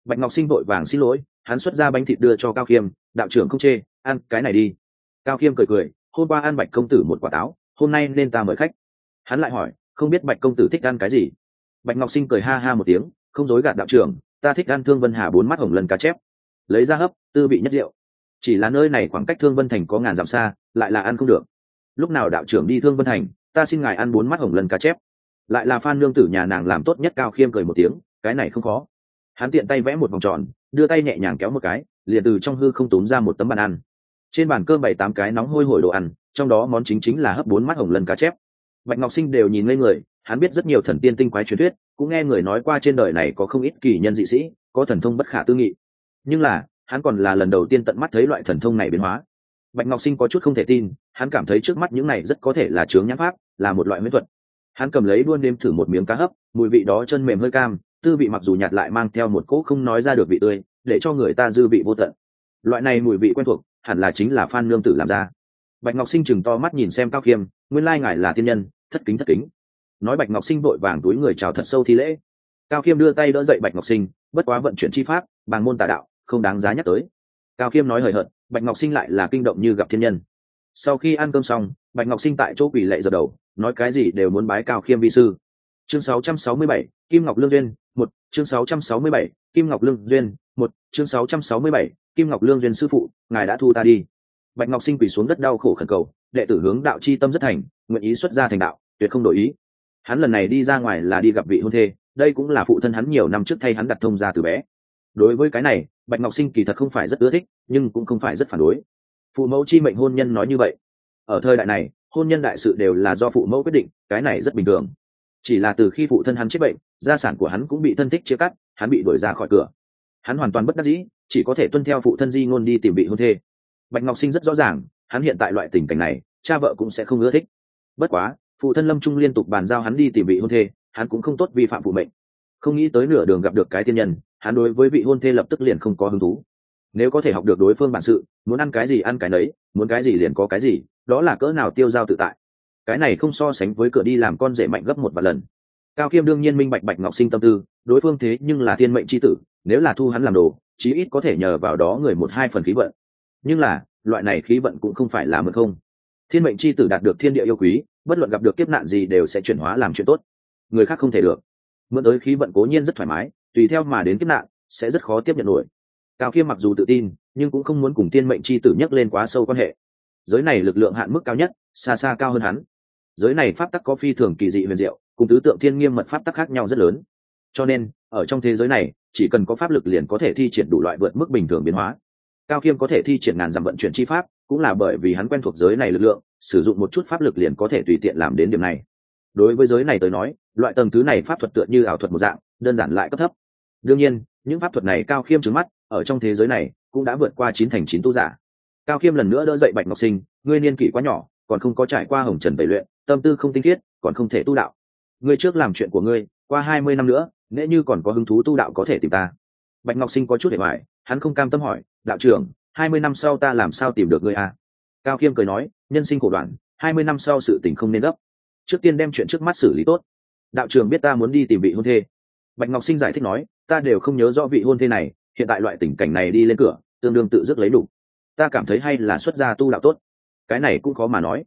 Bạch ngọc sinh vội vàng xin lỗi, hắn xuất ra bánh thịt đưa cho cao khiêm, đạo trưởng không chê, ăn cái này đi cao khiêm cười cười, hôm qua ăn bạch công tử một quả táo, hôm nay nên ta mời khách. Hắn lại hỏi, không biết bạch công tử thích ăn cái gì? Bạch ngọc sinh cười ha ha một tiếng, không dối gạt đạo trưởng, ta thích ăn thương vân hà bốn mắt hồng lần cá chép. Lấy ra hấp, tư vị nhất rượu chỉ là nơi này khoảng cách thương vân thành có ngàn dặm xa, lại là ăn không được. Lúc nào đạo trưởng đi thương vân thành, ta xin ngài ăn bốn mắt hồng lần cá chép. Lại là phan nương tử nhà nàng làm tốt nhất cao khiêm cười một tiếng, cái này không khó. Hắn tiện tay vẽ một vòng tròn, đưa tay nhẹ nhàng kéo một cái, liền từ trong hư không tốn ra một tấm bàn ăn trên bàn cơm bảy tám cái nóng hôi hổi đồ ăn, trong đó món chính chính là hấp bốn mắt hồng lần cá chép. Bạch ngọc sinh đều nhìn lên người, hắn biết rất nhiều thần tiên tinh quái truyền thuyết, cũng nghe người nói qua trên đời này có không ít kỳ nhân dị sĩ, có thần thông bất khả tư nghị. Nhưng là, hắn còn là lần đầu tiên tận mắt thấy loại thần thông này biến hóa. Bạch ngọc sinh có chút không thể tin, hắn cảm thấy trước mắt những này rất có thể là chướng nhãn pháp, là một loại mỹ thuật. Hắn cầm lấy đuôn đêm thử một miếng cá hấp, mùi vị đó chân mềm hơi cam, tư vị mặc dù nhạt lại mang theo một cỗ không nói ra được vị tươi, để cho người ta dư vị vô tận. Loại này mùi vị quen thuộc hẳn là chính là phan nương tử làm ra. Bạch ngọc sinh chừng to mắt nhìn xem cao khiêm nguyên lai ngài là thiên nhân thất kính thất kính. Nói bạch ngọc sinh vội vàng túi người chào thật sâu thi lễ. Cao khiêm đưa tay đỡ dậy bạch ngọc sinh bất quá vận chuyển chi pháp bằng môn tà đạo không đáng giá nhắc tới. Cao khiêm nói hời hợt bạch ngọc sinh lại là kinh động như gặp thiên nhân. Sau khi ăn cơm xong bạch ngọc sinh tại chỗ quỷ lệ dập đầu nói cái gì đều muốn bái cao khiêm vi sư. Chương 667, kim ngọc lương duyên một chương 667, kim ngọc lương duyên một chương 667, kim ngọc lương duyên sư phụ, ngài đã thu ta đi. Bạch ngọc sinh quỳ xuống đất đau khổ khẩn cầu, đệ tử hướng đạo chi tâm rất thành, nguyện ý xuất gia thành đạo, tuyệt không đổi ý. Hắn lần này đi ra ngoài là đi gặp vị hôn thê, đây cũng là phụ thân hắn nhiều năm trước thay hắn đặt thông ra từ bé. Đối với cái này, bạch ngọc sinh kỳ thật không phải rất ưa thích, nhưng cũng không phải rất phản đối. Phụ mẫu chi mệnh hôn nhân nói như vậy. Ở thời đại này, hôn nhân đại sự đều là do phụ mẫu quyết định, cái này rất bình thường. Chỉ là từ khi phụ thân hắn chết bệnh, gia sản của hắn cũng bị thân thích chia cắt, hắn bị đuổi ra khỏi cửa. Hắn hoàn toàn bất đắc dĩ chỉ có thể tuân theo phụ thân di ngôn đi tìm vị hôn thê. Bạch ngọc sinh rất rõ ràng, hắn hiện tại loại tình cảnh này, cha vợ cũng sẽ không ưa thích. Bất quá, phụ thân lâm trung liên tục bàn giao hắn đi tìm vị hôn thê, hắn cũng không tốt vi phạm phụ mệnh. Không nghĩ tới nửa đường gặp được cái tiên nhân, hắn đối với vị hôn thê lập tức liền không có hứng thú. Nếu có thể học được đối phương bản sự, muốn ăn cái gì ăn cái nấy, muốn cái gì liền có cái gì, đó là cỡ nào tiêu dao tự tại. Cái này không so sánh với cửa đi làm con rể mạnh gấp một vài lần. Cao khiêm đương nhiên minh bạch bạch ngọc sinh tâm tư, đối phương thế nhưng là thiên mệnh c h i tử, nếu là thu hắn làm đồ chí ít có thể nhờ vào đó người một hai phần khí vận. Nhưng là, loại này khí vận cũng không phải là mượn không. Thiên mệnh c h i tử đạt được thiên địa yêu quý, bất luận gặp được kiếp nạn gì đều sẽ chuyển hóa làm chuyện tốt. Người khác không thể được. Mượn tới khí vận cố nhiên rất thoải mái, tùy theo mà đến kiếp nạn, sẽ rất khó tiếp nhận nổi. Cao khiêm mặc dù tự tin, nhưng cũng không muốn cùng thiên mệnh c h i tử nhắc lên quá sâu quan hệ. Giới này lực lượng hạn mức cao nhất, xa xa cao hơn hắn. Giới này pháp tắc có phi thường kỳ dị huyền diệu, cùng tứ tượng thiên nghiêm mật pháp tắc khác nhau rất lớn. Cho nên, ở trong thế giới này chỉ cần có pháp lực liền có thể thi triển đủ loại vượt mức bình thường biến hóa. Cao khiêm có thể thi triển ngàn dặm vận chuyển chi pháp, cũng là bởi vì hắn quen thuộc giới này lực lượng, sử dụng một chút pháp lực liền có thể tùy tiện làm đến điểm này. Đối với giới này tới nói, loại tầng thứ này pháp thuật tựa như ảo thuật một dạng, đơn giản lại cấp thấp. Đương nhiên, những pháp thuật này cao khiêm trứng mắt, ở trong thế giới này, cũng đã vượt qua chín thành chín tu giả. Cao khiêm lần nữa đỡ dậy bạch ngọc sinh, ngươi niên kỷ quá nhỏ, còn không có trải qua hồng trần tẩy luyện, tâm tư không tinh khiết, còn không thể tu đạo. Ngươi trước làm chuyện của ngươi, qua hai mươi năm nữa nếu như còn có hứng thú tu đạo có thể tìm ta. Bạch ngọc sinh có chút để hoài hắn không cam tâm hỏi, đạo trưởng, hai mươi năm sau ta làm sao tìm được ngươi à? cao khiêm cười nói, nhân sinh khổ đoạn, hai mươi năm sau sự tình không nên gấp. Trước tiên đem chuyện trước mắt xử lý tốt. Đạo trưởng biết ta muốn đi tìm vị hôn thê. Bạch ngọc sinh giải thích nói, ta đều không nhớ rõ vị hôn thê này, hiện tại loại tình cảnh này đi lên cửa, tương đương tự dứt lấy đủ. Ta cảm thấy hay là xuất gia tu đạo tốt. Cái này cũng khó mà nói.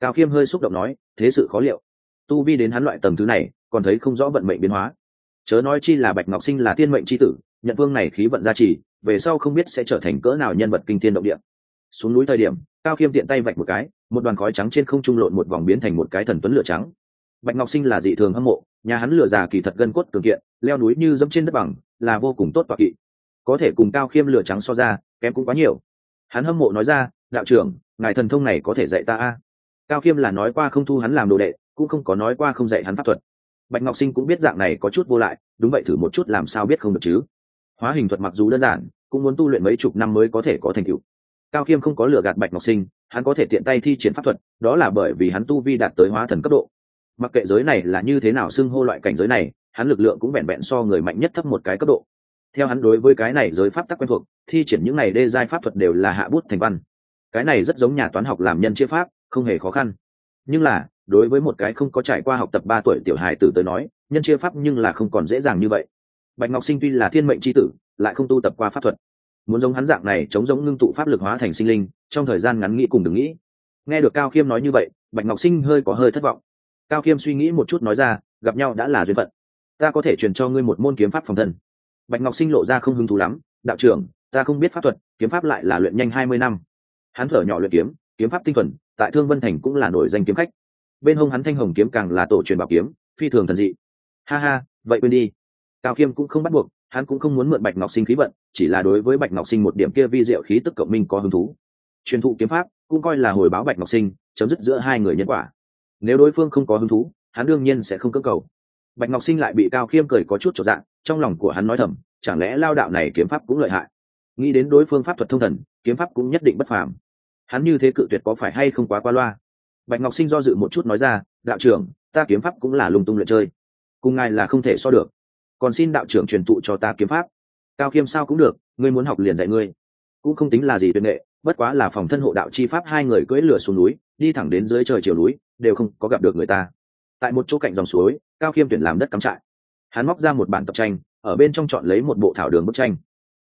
Cao khiêm hơi xúc động nói, thế sự khó liệu. Tu vi đến hắn loại tầng thứ này, còn thấy không rõ vận mệnh biến hóa chớ nói chi là bạch ngọc sinh là tiên mệnh c h i tử, nhận vương này khí vận gia trì, về sau không biết sẽ trở thành cỡ nào nhân vật kinh thiên động địa. Xuống núi thời điểm, cao khiêm tiện tay vạch một cái, một đoàn khói trắng trên không trung lộn một vòng biến thành một cái thần tuấn lửa trắng. Bạch ngọc sinh là dị thường hâm mộ, nhà hắn lửa già kỳ thật gân cốt cường kiện, leo núi như dẫm trên đất bằng, là vô cùng tốt và kỵ. Có thể cùng cao khiêm lửa trắng so ra, kém cũng quá nhiều. Hắn hâm mộ nói ra, đạo trưởng, ngài thần thông này có thể dạy ta a? Cao khiêm là nói qua không thu hắn làm đồ đệ, cũng không có nói qua không dạy hắn pháp thuật bạch ngọc sinh cũng biết dạng này có chút vô lại, đúng vậy thử một chút làm sao biết không được chứ. Hóa hình thuật mặc dù đơn giản, cũng muốn tu luyện mấy chục năm mới có thể có thành tựu. Cao khiêm không có lừa gạt bạch ngọc sinh, hắn có thể tiện tay thi triển pháp thuật, đó là bởi vì hắn tu vi đạt tới hóa thần cấp độ. Mặc kệ giới này là như thế nào xưng hô loại cảnh giới này, hắn lực lượng cũng vẹn vẹn so người mạnh nhất thấp một cái cấp độ. Theo hắn đối với cái này giới pháp tắc quen thuộc, thi triển những này đê giai pháp thuật đều là hạ bút thành văn. Cái này rất giống nhà toán học làm nhân chia pháp, không hề khó khăn. Nhưng là đối với một cái không có trải qua học tập ba tuổi tiểu hài tử tới nói, nhân chia pháp nhưng là không còn dễ dàng như vậy. Bạch ngọc sinh tuy là thiên mệnh c h i tử, lại không tu tập qua pháp thuật. Muốn giống hắn dạng này chống giống ngưng tụ pháp lực hóa thành sinh linh, trong thời gian ngắn nghĩ cùng đừng nghĩ. Nghe được cao khiêm nói như vậy, bạch ngọc sinh hơi có hơi thất vọng. Cao khiêm suy nghĩ một chút nói ra, gặp nhau đã là duyên phận. Ta có thể truyền cho ngươi một môn kiếm pháp phòng thân. Bạch ngọc sinh lộ ra không hứng thú lắm, đạo trưởng, ta không biết pháp thuật, kiếm pháp lại là luyện nhanh hai mươi năm. Hắn thở nhỏ luyện kiếm kiếm pháp tinh thuần, tại thương vân thành cũng là nổi danh kiếm khách bên hông hắn thanh hồng kiếm càng là tổ truyền bảo kiếm, phi thường thần dị. Ha ha, vậy quên đi. Cao khiêm cũng không bắt buộc, hắn cũng không muốn mượn bạch ngọc sinh khí vận, chỉ là đối với bạch ngọc sinh một điểm kia vi diệu khí tức cộng minh có hứng thú. Truyền thụ kiếm pháp, cũng coi là hồi báo bạch ngọc sinh, chấm dứt giữa hai người nhân quả. Nếu đối phương không có hứng thú, hắn đương nhiên sẽ không cơ cầu. Bạch ngọc sinh lại bị cao khiêm cười có chút trọn dạng, trong lòng của hắn nói thầm, chẳng lẽ lao đạo này kiếm pháp cũng lợi hại? Nghĩ đến đối phương pháp thuật thông thần, kiếm pháp cũng nhất định bất phàm. Hắn như thế cự tuyệt có phải hay không quá qua loa? Bạch ngọc sinh do dự một chút nói ra, đạo trưởng, ta kiếm pháp cũng là lung tung lượt chơi. Cùng ngài là không thể so được. Còn xin đạo trưởng truyền thụ cho ta kiếm pháp. Cao khiêm sao cũng được, ngươi muốn học liền dạy ngươi. Cũng không tính là gì tuyệt nghệ, bất quá là phòng thân hộ đạo chi pháp hai người cưỡi lửa xuống núi, đi thẳng đến dưới trời chiều núi, đều không có gặp được người ta. Tại một chỗ cạnh dòng suối, cao khiêm tuyển làm đất cắm trại. Hắn móc ra một bản tập tranh, ở bên trong chọn lấy một bộ thảo đường bức tranh.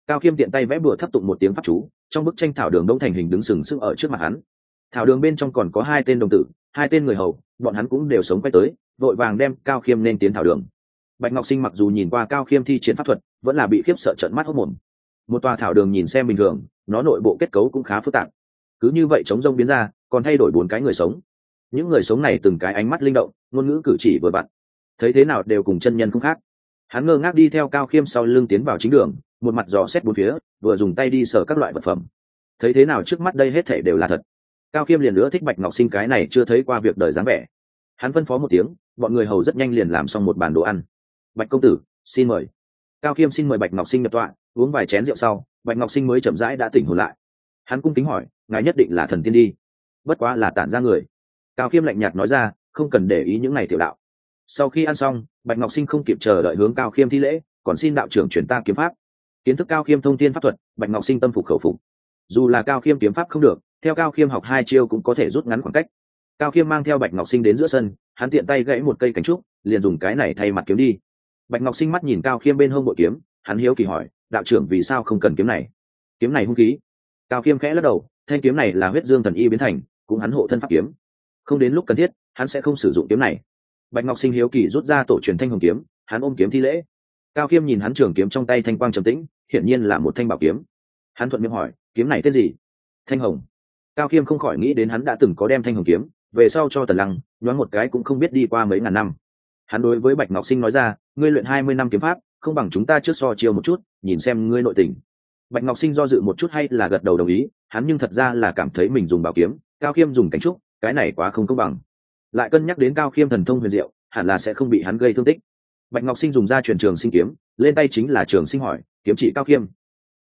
Cao khiêm tiện tay vẽ bừa thấp tụng một tiếng pháp chú, trong bức tranh thảo đường đông thành hình đứng sừng sững ở trước mặt hắn thảo đường bên trong còn có hai tên đồng tử, hai tên người hầu, bọn hắn cũng đều sống quay tới, vội vàng đem cao khiêm nên tiến thảo đường. Bạch ngọc sinh mặc dù nhìn qua cao khiêm thi chiến pháp thuật, vẫn là bị khiếp sợ trận mắt hốc mồm. Một tòa thảo đường nhìn xem bình thường, nó nội bộ kết cấu cũng khá phức tạp. Cứ như vậy chống rông biến ra, còn thay đổi bốn cái người sống. Những người sống này từng cái ánh mắt linh động, ngôn ngữ cử chỉ vừa vặn. Thấy thế nào đều cùng chân nhân không khác. Hắn ngơ ngác đi theo cao khiêm sau lưng tiến vào chính đường, một mặt dò xét bốn phía, vừa dùng tay đi sờ các loại vật phẩm. Thấy thế nào trước mắt đây hết thể đều là thật cao khiêm liền nữa thích bạch ngọc sinh cái này chưa thấy qua việc đời dáng vẻ. Hắn phân phó một tiếng, bọn người hầu rất nhanh liền làm xong một bàn đồ ăn. Bạch công tử, xin mời. Cao khiêm xin mời bạch ngọc sinh nhập tọa, uống vài chén rượu sau, bạch ngọc sinh mới chậm rãi đã tỉnh hồn lại. Hắn cung kính hỏi, ngài nhất định là thần tiên đi. Bất quá là tản ra người. Cao khiêm lạnh nhạt nói ra, không cần để ý những ngày tiểu đạo. Sau khi ăn xong, bạch ngọc sinh không kịp chờ đợi hướng cao khiêm thi lễ, còn xin đạo trưởng chuyển ta kiếm pháp. Kiến thức cao khiêm thông tin pháp thuật, bạch ngọc sinh tâm phục khẩu phục. Dù là cao khiêm kiếm pháp không được theo cao khiêm học hai chiêu cũng có thể rút ngắn khoảng cách. Cao khiêm mang theo bạch ngọc sinh đến giữa sân, hắn tiện tay gãy một cây cánh trúc, liền dùng cái này thay mặt kiếm đi. Bạch ngọc sinh mắt nhìn cao khiêm bên hông bội kiếm, hắn hiếu kỳ hỏi, đạo trưởng, vì sao không cần kiếm này? Kiếm này hung khí. Cao khiêm khẽ lắc đầu, thanh kiếm này là huyết dương thần y biến thành, cũng hắn hộ thân pháp kiếm. Không đến lúc cần thiết, hắn sẽ không sử dụng kiếm này. Bạch ngọc sinh hiếu kỳ rút ra tổ truyền thanh hồng kiếm, hắn ôm kiếm thi lễ. Cao khiêm nhìn hắn trường kiếm trong tay thanh quang trầm tĩnh, hiển nhiên là một thanh bảo kiếm. Hắn thuận miệng hỏi, kiếm này tên gì? Thanh hồng cao khiêm không khỏi nghĩ đến hắn đã từng có đem thanh hồng kiếm, về sau cho tần lăng, nhoáng một cái cũng không biết đi qua mấy ngàn năm. Hắn đối với bạch ngọc sinh nói ra, ngươi luyện hai mươi năm kiếm pháp, không bằng chúng ta trước so chiêu một chút, nhìn xem ngươi nội tình. Bạch ngọc sinh do dự một chút hay là gật đầu đồng ý, hắn nhưng thật ra là cảm thấy mình dùng bảo kiếm, cao khiêm dùng cánh trúc, cái này quá không công bằng. Lại cân nhắc đến cao khiêm thần thông huyền diệu, hẳn là sẽ không bị hắn gây thương tích. Bạch ngọc sinh dùng ra truyền trường sinh kiếm, lên tay chính là trường sinh hỏi, kiếm chỉ cao khiêm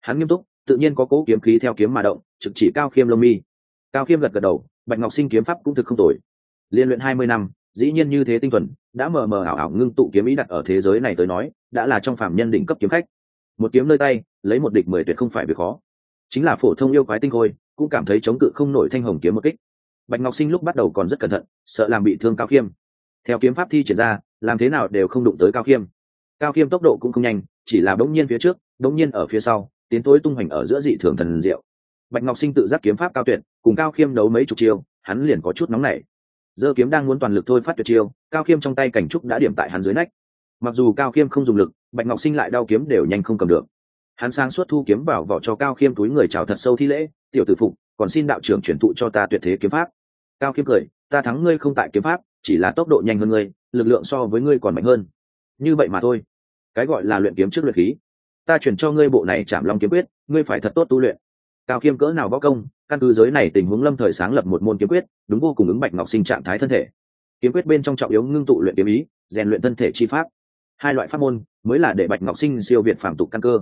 hắn nghiêm túc, tự nhiên có cố kiếm khí theo kiếm mà động, trực chỉ cao khiêm lông mi cao khiêm gật gật đầu, bạch ngọc sinh kiếm pháp cũng thực không tồi. Liên luyện hai mươi năm, dĩ nhiên như thế tinh thuần, đã mờ mờ ảo ảo ngưng tụ kiếm ý đặt ở thế giới này tới nói, đã là trong phạm nhân đỉnh cấp kiếm khách. Một kiếm nơi tay, lấy một địch mười tuyệt không phải việc khó. Chính là phổ thông yêu quái tinh khôi, cũng cảm thấy chống cự không nổi thanh hồng kiếm một kích. Bạch ngọc sinh lúc bắt đầu còn rất cẩn thận, sợ làm bị thương cao khiêm. Theo kiếm pháp thi triển ra, làm thế nào đều không đụng tới cao khiêm. Cao khiêm tốc độ cũng không nhanh, chỉ là bỗng nhiên phía trước, bỗng nhiên ở phía sau, tiến tối tung hoành ở giữa dị thường thần diệu bạch ngọc sinh tự giác kiếm pháp cao tuyệt, cùng cao khiêm đấu mấy chục chiêu, hắn liền có chút nóng nảy. Dơ kiếm đang muốn toàn lực thôi phát tuyệt chiêu, cao khiêm trong tay cảnh trúc đã điểm tại hắn dưới nách. Mặc dù cao khiêm không dùng lực, bạch ngọc sinh lại đau kiếm đều nhanh không cầm được. Hắn sang suốt thu kiếm vào vỏ cho cao khiêm túi người chào thật sâu thi lễ, tiểu tử phục, còn xin đạo trưởng chuyển thụ cho ta tuyệt thế kiếm pháp. Cao khiêm cười, ta thắng ngươi không tại kiếm pháp, chỉ là tốc độ nhanh hơn ngươi, lực lượng so với ngươi còn mạnh hơn. Như vậy mà thôi. Cái gọi là luyện kiếm trước luyện khí. Ta chuyển cho ngươi bộ này chạm long kiếm quyết, ngươi phải thật tốt tu luyện cao khiêm cỡ nào võ công căn cứ giới này tình huống lâm thời sáng lập một môn kiếm quyết đúng vô cùng ứng bạch ngọc sinh trạng thái thân thể. Kiếm quyết bên trong trọng yếu ngưng tụ luyện kiếm ý rèn luyện thân thể chi pháp. Hai loại pháp môn mới là để bạch ngọc sinh siêu việt phạm tục căn cơ.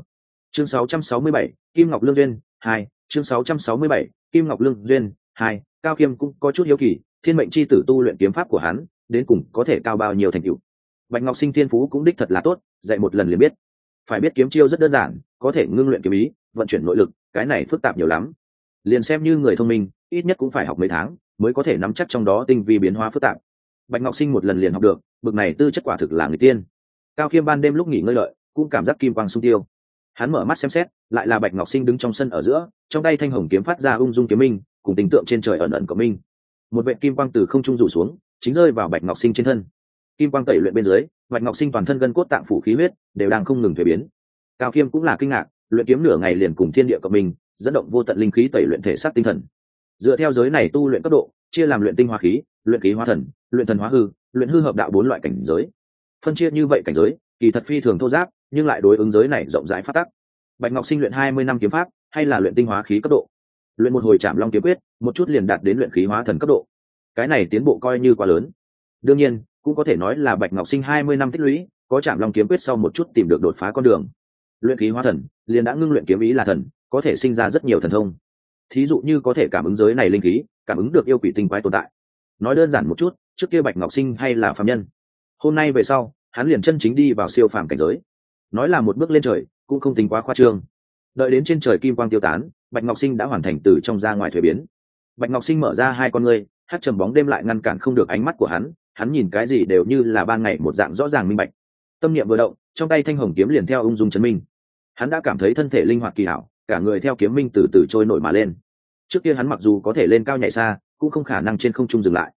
Chương 667, kim ngọc lương duyên hai chương 667, kim ngọc lương duyên hai cao khiêm cũng có chút hiếu kỳ thiên mệnh c h i tử tu luyện kiếm pháp của hắn đến cùng có thể cao bao nhiêu thành tựu. Bạch ngọc sinh thiên phú cũng đích thật là tốt dạy một lần liền biết phải biết kiếm chiêu rất đơn giản, có thể ngưng luyện kiếm ý, vận chuyển nội lực, cái này phức tạp nhiều lắm. Liền xem như người thông minh, ít nhất cũng phải học mấy tháng mới có thể nắm chắc trong đó tinh vi biến hóa phức tạp. Bạch ngọc sinh một lần liền học được, bực này tư chất quả thực là người tiên. Cao khiêm ban đêm lúc nghỉ ngơi lợi, cũng cảm giác kim quang sung tiêu. Hắn mở mắt xem xét, lại là bạch ngọc sinh đứng trong sân ở giữa, trong tay thanh hồng kiếm phát ra ung dung kiếm minh, cùng tình tượng trên trời ẩn ẩn của minh. Một vệ kim quang từ không trung rủ xuống, chính rơi vào bạch ngọc sinh trên thân kim quang tẩy luyện bên dưới, bạch ngọc sinh toàn thân gân cốt tạng phủ khí huyết, đều đang không ngừng thuế biến. Cao khiêm cũng là kinh ngạc, luyện kiếm nửa ngày liền cùng thiên địa cộng minh, dẫn động vô tận linh khí tẩy luyện thể xác tinh thần. Dựa theo giới này tu luyện cấp độ, chia làm luyện tinh hóa khí, luyện khí hóa thần, luyện thần hóa hư, luyện hư hợp đạo bốn loại cảnh giới. Phân chia như vậy cảnh giới, kỳ thật phi thường thô giáp, nhưng lại đối ứng giới này rộng rãi phát tắc. Bạch ngọc sinh luyện hai mươi năm kiếm pháp, hay là luyện tinh hóa khí cấp độ? Luyện một hồi chạm long kiếm quyết, một chút liền đạt đến luyện khí hóa thần cấp độ. Cái này tiến bộ coi như quá lớn. Đương nhiên cũng có thể nói là bạch ngọc sinh hai mươi năm tích lũy, có chạm long kiếm quyết sau một chút tìm được đột phá con đường. Luyện khí hóa thần, liền đã ngưng luyện kiếm ý là thần, có thể sinh ra rất nhiều thần thông. Thí dụ như có thể cảm ứng giới này linh khí, cảm ứng được yêu quỷ tinh quái tồn tại. Nói đơn giản một chút, trước kia bạch ngọc sinh hay là phạm nhân, hôm nay về sau, hắn liền chân chính đi vào siêu phàm cảnh giới. Nói là một bước lên trời, cũng không tính quá khoa trương. Đợi đến trên trời kim quang tiêu tán, bạch ngọc sinh đã hoàn thành từ trong ra ngoài thuế biến. Bạch ngọc sinh mở ra hai con ngươi hát trầm bóng đêm lại ngăn cản không được ánh mắt của hắn hắn nhìn cái gì đều như là ban ngày một dạng rõ ràng minh bạch. Tâm niệm vừa động, trong tay thanh hồng kiếm liền theo ung dung chấn minh. Hắn đã cảm thấy thân thể linh hoạt kỳ hảo, cả người theo kiếm minh từ từ trôi nổi mà lên. Trước kia hắn mặc dù có thể lên cao nhảy xa, cũng không khả năng trên không trung dừng lại.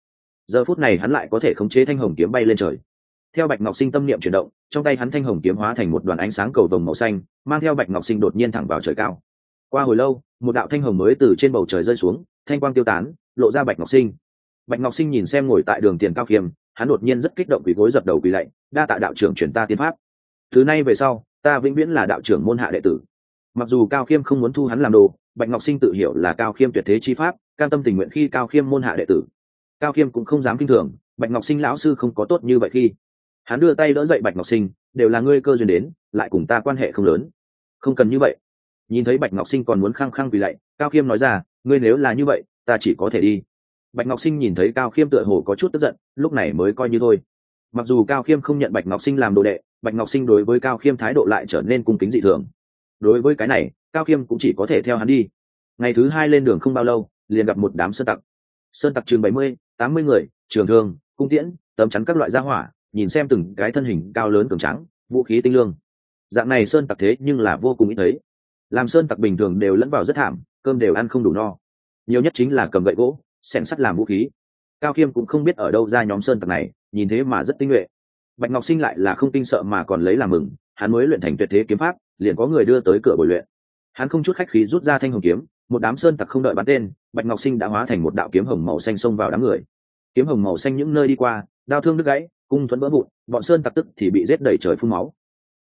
Giờ phút này hắn lại có thể khống chế thanh hồng kiếm bay lên trời. Theo bạch ngọc sinh tâm niệm chuyển động, trong tay hắn thanh hồng kiếm hóa thành một đoàn ánh sáng cầu vồng màu xanh, mang theo bạch ngọc sinh đột nhiên thẳng vào trời cao. Qua hồi lâu, một đạo thanh hồng mới từ trên bầu trời rơi xuống, thanh quang tiêu tán, lộ ra bạch ngọc sinh bạch ngọc sinh nhìn xem ngồi tại đường tiền cao khiêm hắn đột nhiên rất kích động vì gối dập đầu vì lạy, đa tạ đạo trưởng chuyển ta tiến pháp. Thứ này về sau, ta vĩnh viễn là đạo trưởng môn hạ đệ tử. Mặc dù cao khiêm không muốn thu hắn làm đồ, bạch ngọc sinh tự hiểu là cao khiêm tuyệt thế chi pháp, cam tâm tình nguyện khi cao khiêm môn hạ đệ tử. Cao khiêm cũng không dám kinh thường, bạch ngọc sinh lão sư không có tốt như vậy khi hắn đưa tay đỡ dậy bạch ngọc sinh, đều là ngươi cơ duyên đến, lại cùng ta quan hệ không lớn. Không cần như vậy. Nhìn thấy bạch ngọc sinh còn muốn khăng khăng vì lạy, cao khiêm nói ra, ngươi nếu là như vậy, ta chỉ có thể đi bạch ngọc sinh nhìn thấy cao khiêm tựa hồ có chút tức giận, lúc này mới coi như thôi. Mặc dù cao khiêm không nhận bạch ngọc sinh làm đồ đệ, bạch ngọc sinh đối với cao khiêm thái độ lại trở nên cung kính dị thường. Đối với cái này, cao khiêm cũng chỉ có thể theo hắn đi. Ngày thứ hai lên đường không bao lâu, liền gặp một đám sơn tặc. Sơn tặc chừng bảy mươi, tám mươi người, trường thương, cung tiễn, tấm chắn các loại gia hỏa, nhìn xem từng cái thân hình cao lớn cường trắng vũ khí tinh lương. Dạng này sơn tặc thế nhưng là vô cùng ít thấy. Làm sơn tặc bình thường đều lẫn vào rất thảm, cơm đều ăn không đủ no. Nhiều nhất chính là cầm gậy gỗ sẻn sắt làm vũ khí. Cao khiêm cũng không biết ở đâu ra nhóm sơn tặc này, nhìn thế mà rất tinh nhuệ. Bạch ngọc sinh lại là không kinh sợ mà còn lấy làm mừng, hắn mới luyện thành tuyệt thế kiếm pháp, liền có người đưa tới cửa bồi luyện. Hắn không chút khách khí rút ra thanh hồng kiếm, một đám sơn tặc không đợi bắn tên, bạch ngọc sinh đã hóa thành một đạo kiếm hồng màu xanh xông vào đám người. Kiếm hồng màu xanh những nơi đi qua đao thương đứt gãy, cung thuẫn vỡ vụn, bọn sơn tặc tức thì bị giết đẩy trời phun máu.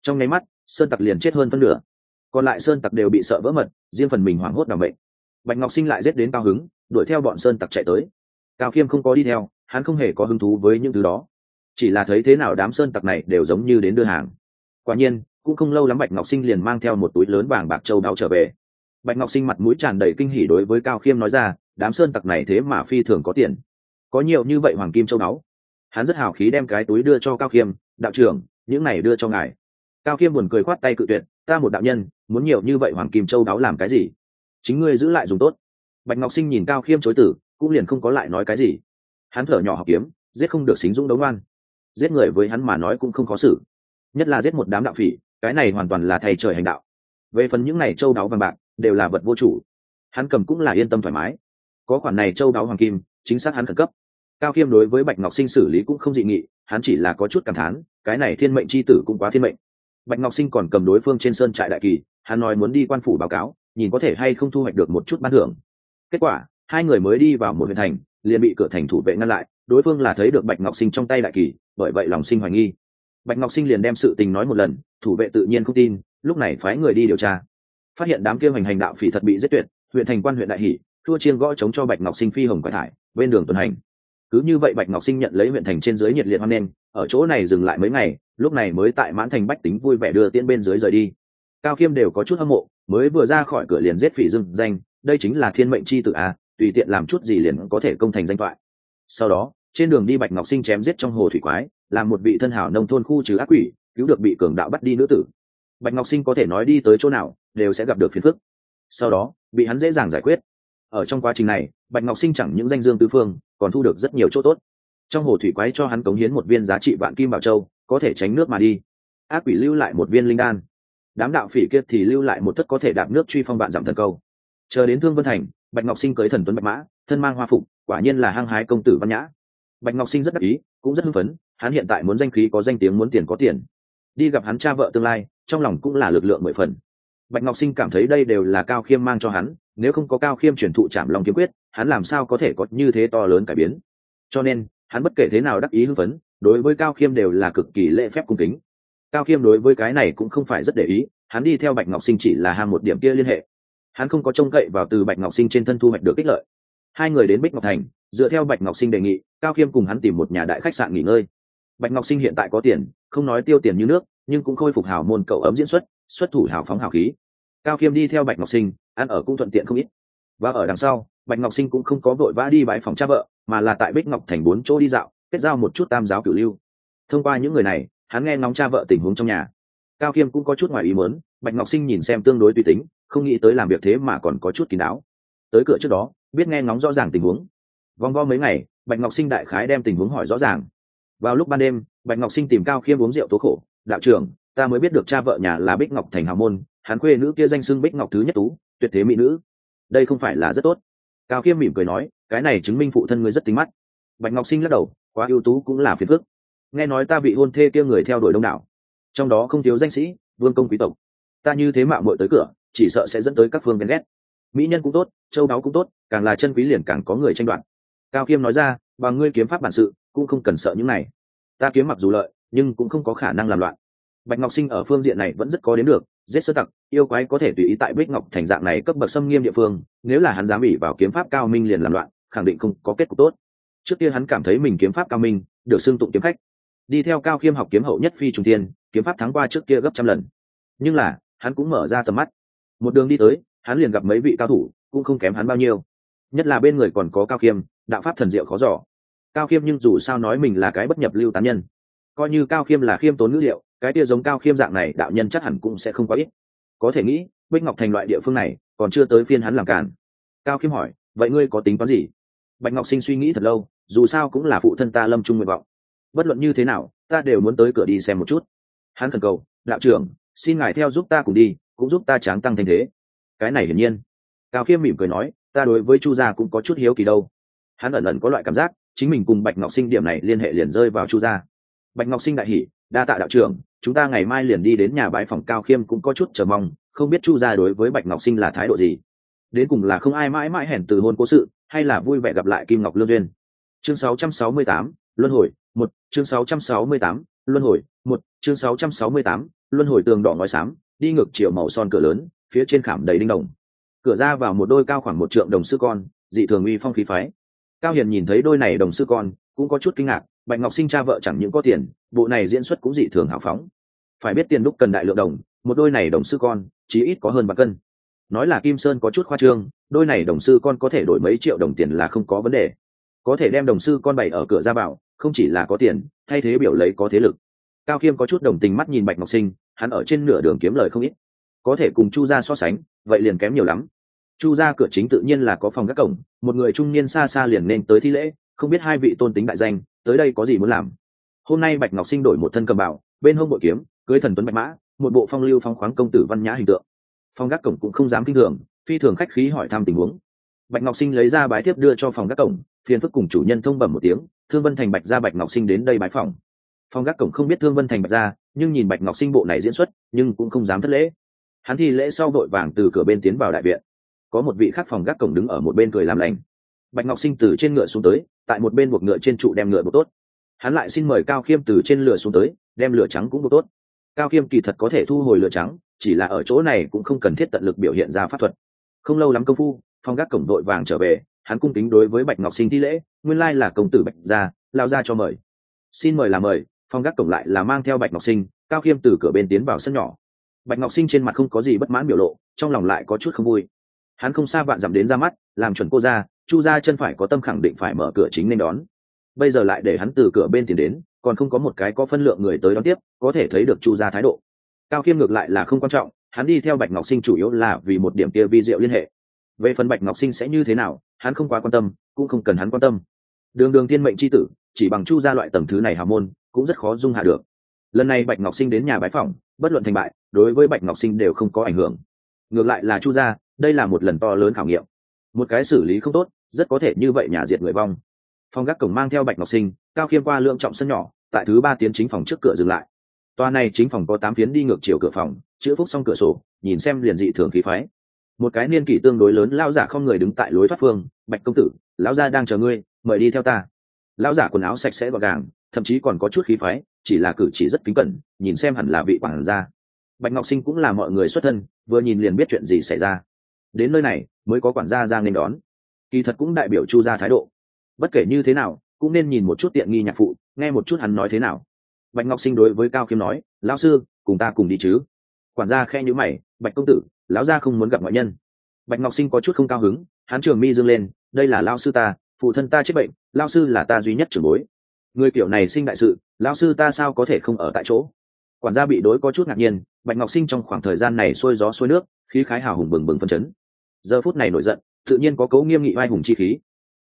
Trong nháy mắt, sơn tặc liền chết hơn phân nửa. Còn lại sơn tặc đều bị sợ vỡ mật, riêng phần mình hoảng hốt đảm bệnh bạch ngọc sinh lại giết đến cao hứng, đuổi theo bọn sơn tặc chạy tới. Cao khiêm không có đi theo, hắn không hề có hứng thú với những thứ đó. Chỉ là thấy thế nào đám sơn tặc này đều giống như đến đưa hàng. Quả nhiên, cũng không lâu lắm bạch ngọc sinh liền mang theo một túi lớn vàng bạc châu đáo trở về. Bạch ngọc sinh mặt mũi tràn đầy kinh hỉ đối với cao khiêm nói ra, đám sơn tặc này thế mà phi thường có tiền. Có nhiều như vậy hoàng kim châu đáo. Hắn rất hào khí đem cái túi đưa cho cao khiêm, đạo trưởng, những này đưa cho ngài. Cao khiêm buồn cười khoát tay cự tuyệt, ta một đạo nhân, muốn nhiều như vậy hoàng kim châu đáo làm cái gì? Chính ngươi giữ lại dùng tốt. Bạch ngọc sinh nhìn cao khiêm chối tử, cũng liền không có lại nói cái gì. Hắn thở nhỏ học kiếm, giết không được xính dũng đấu ngoan giết người với hắn mà nói cũng không khó xử. Nhất là giết một đám đạo phỉ, cái này hoàn toàn là thầy trời hành đạo. Về phần những này châu đáo vàng bạc, đều là vật vô chủ. Hắn cầm cũng là yên tâm thoải mái. Có khoản này châu đáo hoàng kim, chính xác hắn khẩn cấp. Cao khiêm đối với bạch ngọc sinh xử lý cũng không dị nghị, hắn chỉ là có chút cảm thán, cái này thiên mệnh c h i tử cũng quá thiên mệnh. Bạch ngọc sinh còn cầm đối phương trên sơn trại đại kỳ, hắn nói muốn đi quan phủ báo cáo nhìn có thể hay không thu hoạch được một chút ban thưởng. Kết quả, hai người mới đi vào một huyện thành, liền bị cửa thành thủ vệ ngăn lại, đối phương là thấy được bạch ngọc sinh trong tay đại kỳ, bởi vậy lòng sinh hoài nghi. Bạch ngọc sinh liền đem sự tình nói một lần, thủ vệ tự nhiên không tin, lúc này phái người đi điều tra. Phát hiện đám kia hành hành đạo phỉ thật bị giết tuyệt, huyện thành quan huyện đại hỷ, thua chiên gõ chống cho bạch ngọc sinh phi hồng quải thải, bên đường tuần hành. Cứ như vậy bạch ngọc sinh nhận lấy huyện thành trên dưới nhiệt liệt hoan nghênh, ở chỗ này dừng lại mấy ngày, lúc này mới tại mãn thành bách tính vui vẻ đưa tiễn bên dưới rời đi. Cao khiêm đều có chút hâm mộ mới vừa ra khỏi cửa liền giết phỉ dưng danh, đây chính là thiên mệnh c h i tự à tùy tiện làm chút gì liền có thể công thành danh thoại. Sau đó, trên đường đi bạch ngọc sinh chém giết trong hồ thủy quái, làm một vị thân hảo nông thôn khu trừ ác quỷ, cứu được bị cường đạo bắt đi nữ tử. Bạch ngọc sinh có thể nói đi tới chỗ nào, đều sẽ gặp được phiền phức. Sau đó, bị hắn dễ dàng giải quyết. Ở trong quá trình này, bạch ngọc sinh chẳng những danh dương tứ phương, còn thu được rất nhiều chỗ tốt. Trong hồ thủy quái cho hắn cống hiến một viên giá trị vạn kim bảo châu, có thể tránh nước mà đi. Ác quỷ lưu lại một viên linh đan đám đạo phỉ kia thì lưu lại một thất có thể đạp nước truy phong vạn giảm thần câu. Chờ đến thương vân thành, bạch ngọc sinh cưới thần tuấn bạch mã, thân mang hoa phục, quả nhiên là hăng hái công tử văn nhã. Bạch ngọc sinh rất đắc ý, cũng rất hưng phấn, hắn hiện tại muốn danh khí có danh tiếng muốn tiền có tiền. Đi gặp hắn cha vợ tương lai, trong lòng cũng là lực lượng mười phần. Bạch ngọc sinh cảm thấy đây đều là cao khiêm mang cho hắn, nếu không có cao khiêm truyền thụ trảm lòng kiếm quyết, hắn làm sao có thể có như thế to lớn cải biến. Cho nên, hắn bất kể thế nào đắc ý hưng phấn, đối với cao khiêm đều là cực kỳ lễ phép cung kính cao khiêm đối với cái này cũng không phải rất để ý, hắn đi theo bạch ngọc sinh chỉ là ham một điểm kia liên hệ. Hắn không có trông cậy vào từ bạch ngọc sinh trên thân thu hoạch được ích lợi. Hai người đến bích ngọc thành, dựa theo bạch ngọc sinh đề nghị, cao khiêm cùng hắn tìm một nhà đại khách sạn nghỉ ngơi. Bạch ngọc sinh hiện tại có tiền, không nói tiêu tiền như nước, nhưng cũng khôi phục hào môn cậu ấm diễn xuất xuất thủ hào phóng hào khí. Cao khiêm đi theo bạch ngọc sinh, ăn ở cũng thuận tiện không ít. Và ở đằng sau, bạch ngọc sinh cũng không có vội vã đi bãi phòng cha vợ, mà là tại bích ngọc thành bốn chỗ đi dạo, kết giao một chút tam giáo cửu lưu. Thông qua những người này hắn nghe ngóng cha vợ tình huống trong nhà. Cao khiêm cũng có chút ngoài ý mớn bạch ngọc sinh nhìn xem tương đối tùy tính, không nghĩ tới làm việc thế mà còn có chút kín đáo. Tới cửa trước đó, biết nghe ngóng rõ ràng tình huống. Vòng vo mấy ngày, bạch ngọc sinh đại khái đem tình huống hỏi rõ ràng. Vào lúc ban đêm, bạch ngọc sinh tìm cao khiêm uống rượu tố khổ, đạo trưởng, ta mới biết được cha vợ nhà là bích ngọc thành hào môn, hắn quê nữ kia danh xưng bích ngọc thứ nhất tú, tuyệt thế mỹ nữ. Đây không phải là rất tốt. Cao khiêm mỉm cười nói, cái này chứng minh phụ thân ngươi rất tính mắt. Bạch ngọc sinh lắc đầu, quá ưu tú cũng là phiền phức nghe nói ta bị hôn thê kia người theo đuổi đông đảo. Trong đó không thiếu danh sĩ, vương công quý tộc. Ta như thế mạo muội tới cửa, chỉ sợ sẽ dẫn tới các phương ghen ghét. Mỹ nhân cũng tốt, châu đáo cũng tốt, càng là chân quý liền càng có người tranh đoạt. Cao khiêm nói ra và ngươi kiếm pháp bản sự, cũng không cần sợ những này. Ta kiếm mặc dù lợi, nhưng cũng không có khả năng làm loạn. Bạch ngọc sinh ở phương diện này vẫn rất có đến được, giết sơ tặc, yêu quái có thể tùy ý tại bích ngọc thành dạng này cấp bậc xâm nghiêm địa phương, nếu là hắn dám ủy vào kiếm pháp cao minh liền làm loạn, khẳng định không có kết cục tốt. Trước kia hắn cảm thấy mình kiếm pháp cao minh, được xưng tụng kiếm khách đi theo cao khiêm học kiếm hậu nhất phi trung tiên kiếm pháp thắng qua trước kia gấp trăm lần. Nhưng là, hắn cũng mở ra tầm mắt. Một đường đi tới, hắn liền gặp mấy vị cao thủ, cũng không kém hắn bao nhiêu. Nhất là bên người còn có cao khiêm, đạo pháp thần diệu khó giỏ cao khiêm nhưng dù sao nói mình là cái bất nhập lưu tán nhân. Coi như cao khiêm là khiêm tốn ngữ liệu, cái tia giống cao khiêm dạng này, đạo nhân chắc hẳn cũng sẽ không có ít. Có thể nghĩ, bích ngọc thành loại địa phương này, còn chưa tới phiên hắn làm cản cao khiêm hỏi, vậy ngươi có tính toán gì? Bạch ngọc sinh suy nghĩ thật lâu, dù sao cũng là phụ thân ta lâm trung nguyện vọng bất luận như thế nào ta đều muốn tới cửa đi xem một chút. Hắn thần cầu đạo trưởng xin ngài theo giúp ta cùng đi cũng giúp ta tráng tăng thành thế. Cái này hiển nhiên. Cao khiêm mỉm cười nói ta đối với chu gia cũng có chút hiếu kỳ đâu. Hắn ẩn ẩn có loại cảm giác chính mình cùng bạch ngọc sinh điểm này liên hệ liền rơi vào chu gia. Bạch ngọc sinh đại hỷ đa tạ đạo trưởng chúng ta ngày mai liền đi đến nhà bãi phòng cao khiêm cũng có chút chờ mong không biết chu gia đối với bạch ngọc sinh là thái độ gì. Đến cùng là không ai mãi mãi hẹn từ hôn cố sự hay là vui vẻ gặp lại kim ngọc lương duyên. Chương 668, luân hồi một chương 668, luân hồi. Một chương 668, luân hồi tường đỏ ngói xám đi ngược chiều màu son cửa lớn phía trên khảm đầy đinh đồng. Cửa ra vào một đôi cao khoảng một trượng đồng sư con dị thường uy phong khí phái. Cao hiền nhìn thấy đôi này đồng sư con cũng có chút kinh ngạc bạch ngọc sinh cha vợ chẳng những có tiền bộ này diễn xuất cũng dị thường hào phóng. Phải biết tiền đúc cần đại lượng đồng một đôi này đồng sư con chí ít có hơn ba cân. Nói là kim sơn có chút khoa trương đôi này đồng sư con có thể đổi mấy triệu đồng tiền là không có vấn đề. Có thể đem đồng sư con bày ở cửa ra vào không chỉ là có tiền, thay thế biểu lấy có thế lực. Cao khiêm có chút đồng tình mắt nhìn bạch ngọc sinh, hắn ở trên nửa đường kiếm lời không ít. Có thể cùng chu gia so sánh, vậy liền kém nhiều lắm. Chu gia cửa chính tự nhiên là có phòng các cổng, một người trung niên xa xa liền nên tới thi lễ, không biết hai vị tôn tính đại danh, tới đây có gì muốn làm. Hôm nay bạch ngọc sinh đổi một thân cầm bảo bên hông bội kiếm, cưới thần tuấn bạch mã, một bộ phong lưu phong khoáng công tử văn nhã hình tượng. Phong gác cổng cũng không dám kinh thường, phi thường khách khí hỏi thăm tình huống bạch ngọc sinh lấy ra bái thiếp đưa cho phòng gác cổng, phiền phức cùng chủ nhân thông bẩm một tiếng, thương vân thành bạch ra bạch ngọc sinh đến đây bái phòng. Phòng gác cổng không biết thương vân thành bạch ra, nhưng nhìn bạch ngọc sinh bộ này diễn xuất, nhưng cũng không dám thất lễ. Hắn thi lễ sau vội vàng từ cửa bên tiến vào đại viện. Có một vị khác phòng gác cổng đứng ở một bên cười làm lành. Bạch ngọc sinh từ trên ngựa xuống tới, tại một bên buộc ngựa trên trụ đem ngựa buộc tốt. Hắn lại xin mời cao khiêm từ trên lửa xuống tới, đem lửa trắng cũng buộc tốt. Cao khiêm kỳ thật có thể thu hồi lửa trắng, chỉ là ở chỗ này cũng không cần thiết tận lực biểu hiện ra pháp thuật. Không lâu lắm công phu phong gác cổng đội vàng trở về, hắn cung kính đối với bạch ngọc sinh thi lễ, nguyên lai là công tử bạch gia, lao ra cho mời. Xin mời là mời, phong gác cổng lại là mang theo bạch ngọc sinh, cao khiêm từ cửa bên tiến vào sân nhỏ. Bạch ngọc sinh trên mặt không có gì bất mãn biểu lộ, trong lòng lại có chút không vui. Hắn không xa vạn dặm đến ra mắt, làm chuẩn cô ra chu ra chân phải có tâm khẳng định phải mở cửa chính nên đón. Bây giờ lại để hắn từ cửa bên tiến đến, còn không có một cái có phân lượng người tới đón tiếp, có thể thấy được chu ra thái độ. Cao khiêm ngược lại là không quan trọng, hắn đi theo bạch ngọc sinh chủ yếu là vì một điểm kia vi diệu liên hệ về phần bạch ngọc sinh sẽ như thế nào, hắn không quá quan tâm, cũng không cần hắn quan tâm. Đường đường tiên mệnh c h i tử, chỉ bằng chu ra loại tầm thứ này hào môn, cũng rất khó dung hạ được. Lần này bạch ngọc sinh đến nhà bái phòng bất luận thành bại, đối với bạch ngọc sinh đều không có ảnh hưởng. Ngược lại là chu gia, đây là một lần to lớn khảo nghiệm. Một cái xử lý không tốt, rất có thể như vậy nhà diệt người vong. Phòng gác cổng mang theo bạch ngọc sinh, cao khiêm qua lượng trọng sân nhỏ, tại thứ ba tiến chính phòng trước cửa dừng lại. Toa này chính phòng có tám phiến đi ngược chiều cửa phòng, chữ phúc xong cửa sổ, nhìn xem liền dị thường khí phái một cái niên kỷ tương đối lớn lao giả không người đứng tại lối thoát phương, bạch công tử, lão gia đang chờ ngươi, mời đi theo ta. Lão giả quần áo sạch sẽ gọn gàng, thậm chí còn có chút khí phái, chỉ là cử chỉ rất kính cẩn, nhìn xem hẳn là vị quản gia. Bạch ngọc sinh cũng là mọi người xuất thân, vừa nhìn liền biết chuyện gì xảy ra. Đến nơi này, mới có quản gia ra nên đón. Kỳ thật cũng đại biểu chu ra thái độ. Bất kể như thế nào, cũng nên nhìn một chút tiện nghi nhạc phụ, nghe một chút hắn nói thế nào. Bạch ngọc sinh đối với cao kiếm nói, lão sư, cùng ta cùng đi chứ. Quản gia khe nhữ mày bạch công tử, lão gia không muốn gặp ngoại nhân. Bạch ngọc sinh có chút không cao hứng, Hán trường mi dương lên, đây là lao sư ta, phụ thân ta chết bệnh, lao sư là ta duy nhất trưởng bối. Người kiểu này sinh đại sự, lao sư ta sao có thể không ở tại chỗ? Quản gia bị đối có chút ngạc nhiên, bạch ngọc sinh trong khoảng thời gian này sôi gió sôi nước, khí khái hào hùng bừng bừng phân chấn. Giờ phút này nổi giận, tự nhiên có cấu nghiêm nghị oai hùng chi khí.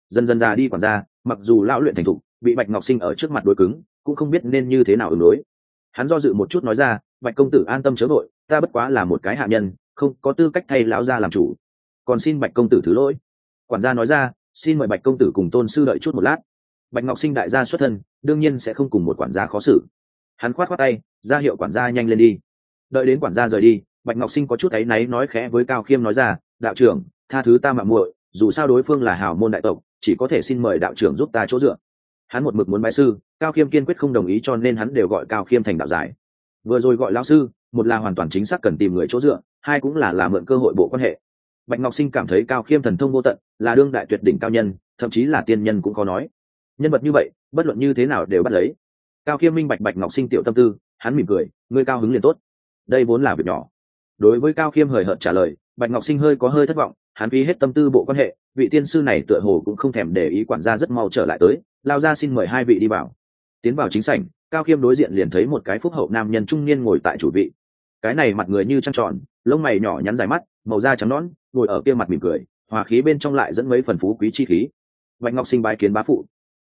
Dần dần già đi quản gia, mặc dù lão luyện thành thục, bị bạch ngọc sinh ở trước mặt đối cứng, cũng không biết nên như thế nào ứng đối hắn do dự một chút nói ra, bạch công tử an tâm chớ vội, ta bất quá là một cái hạ nhân, không có tư cách thay lão gia làm chủ. Còn xin bạch công tử thứ lỗi. Quản gia nói ra, xin mời bạch công tử cùng tôn sư đợi chút một lát. Bạch ngọc sinh đại gia xuất thân, đương nhiên sẽ không cùng một quản gia khó xử. Hắn khoát khoát tay, ra hiệu quản gia nhanh lên đi. Đợi đến quản gia rời đi, bạch ngọc sinh có chút áy náy nói khẽ với cao khiêm nói ra, đạo trưởng, tha thứ ta mạng muội, dù sao đối phương là hào môn đại tộc, chỉ có thể xin mời đạo trưởng giúp ta chỗ dựa hắn một mực muốn bái sư, cao khiêm kiên quyết không đồng ý cho nên hắn đều gọi cao khiêm thành đạo giải. Vừa rồi gọi lao sư, một là hoàn toàn chính xác cần tìm người chỗ dựa, hai cũng là làm mượn cơ hội bộ quan hệ. Bạch ngọc sinh cảm thấy cao khiêm thần thông vô tận, là đương đại tuyệt đỉnh cao nhân, thậm chí là tiên nhân cũng khó nói. Nhân vật như vậy, bất luận như thế nào đều bắt lấy. Cao khiêm minh bạch bạch ngọc sinh tiểu tâm tư, hắn mỉm cười, ngươi cao hứng liền tốt. Đây vốn là việc nhỏ. Đối với cao khiêm hời hợt trả lời, bạch ngọc sinh hơi có hơi thất vọng hắn phí hết tâm tư bộ quan hệ, vị tiên sư này tựa hồ cũng không thèm để ý quản gia rất mau trở lại tới, lao ra xin mời hai vị đi vào. Tiến vào chính sảnh, cao khiêm đối diện liền thấy một cái phúc hậu nam nhân trung niên ngồi tại chủ vị. Cái này mặt người như trăng tròn, lông mày nhỏ nhắn dài mắt, màu da trắng nõn, ngồi ở kia mặt mỉm cười, hòa khí bên trong lại dẫn mấy phần phú quý chi khí. Bạch ngọc sinh bái kiến bá phụ.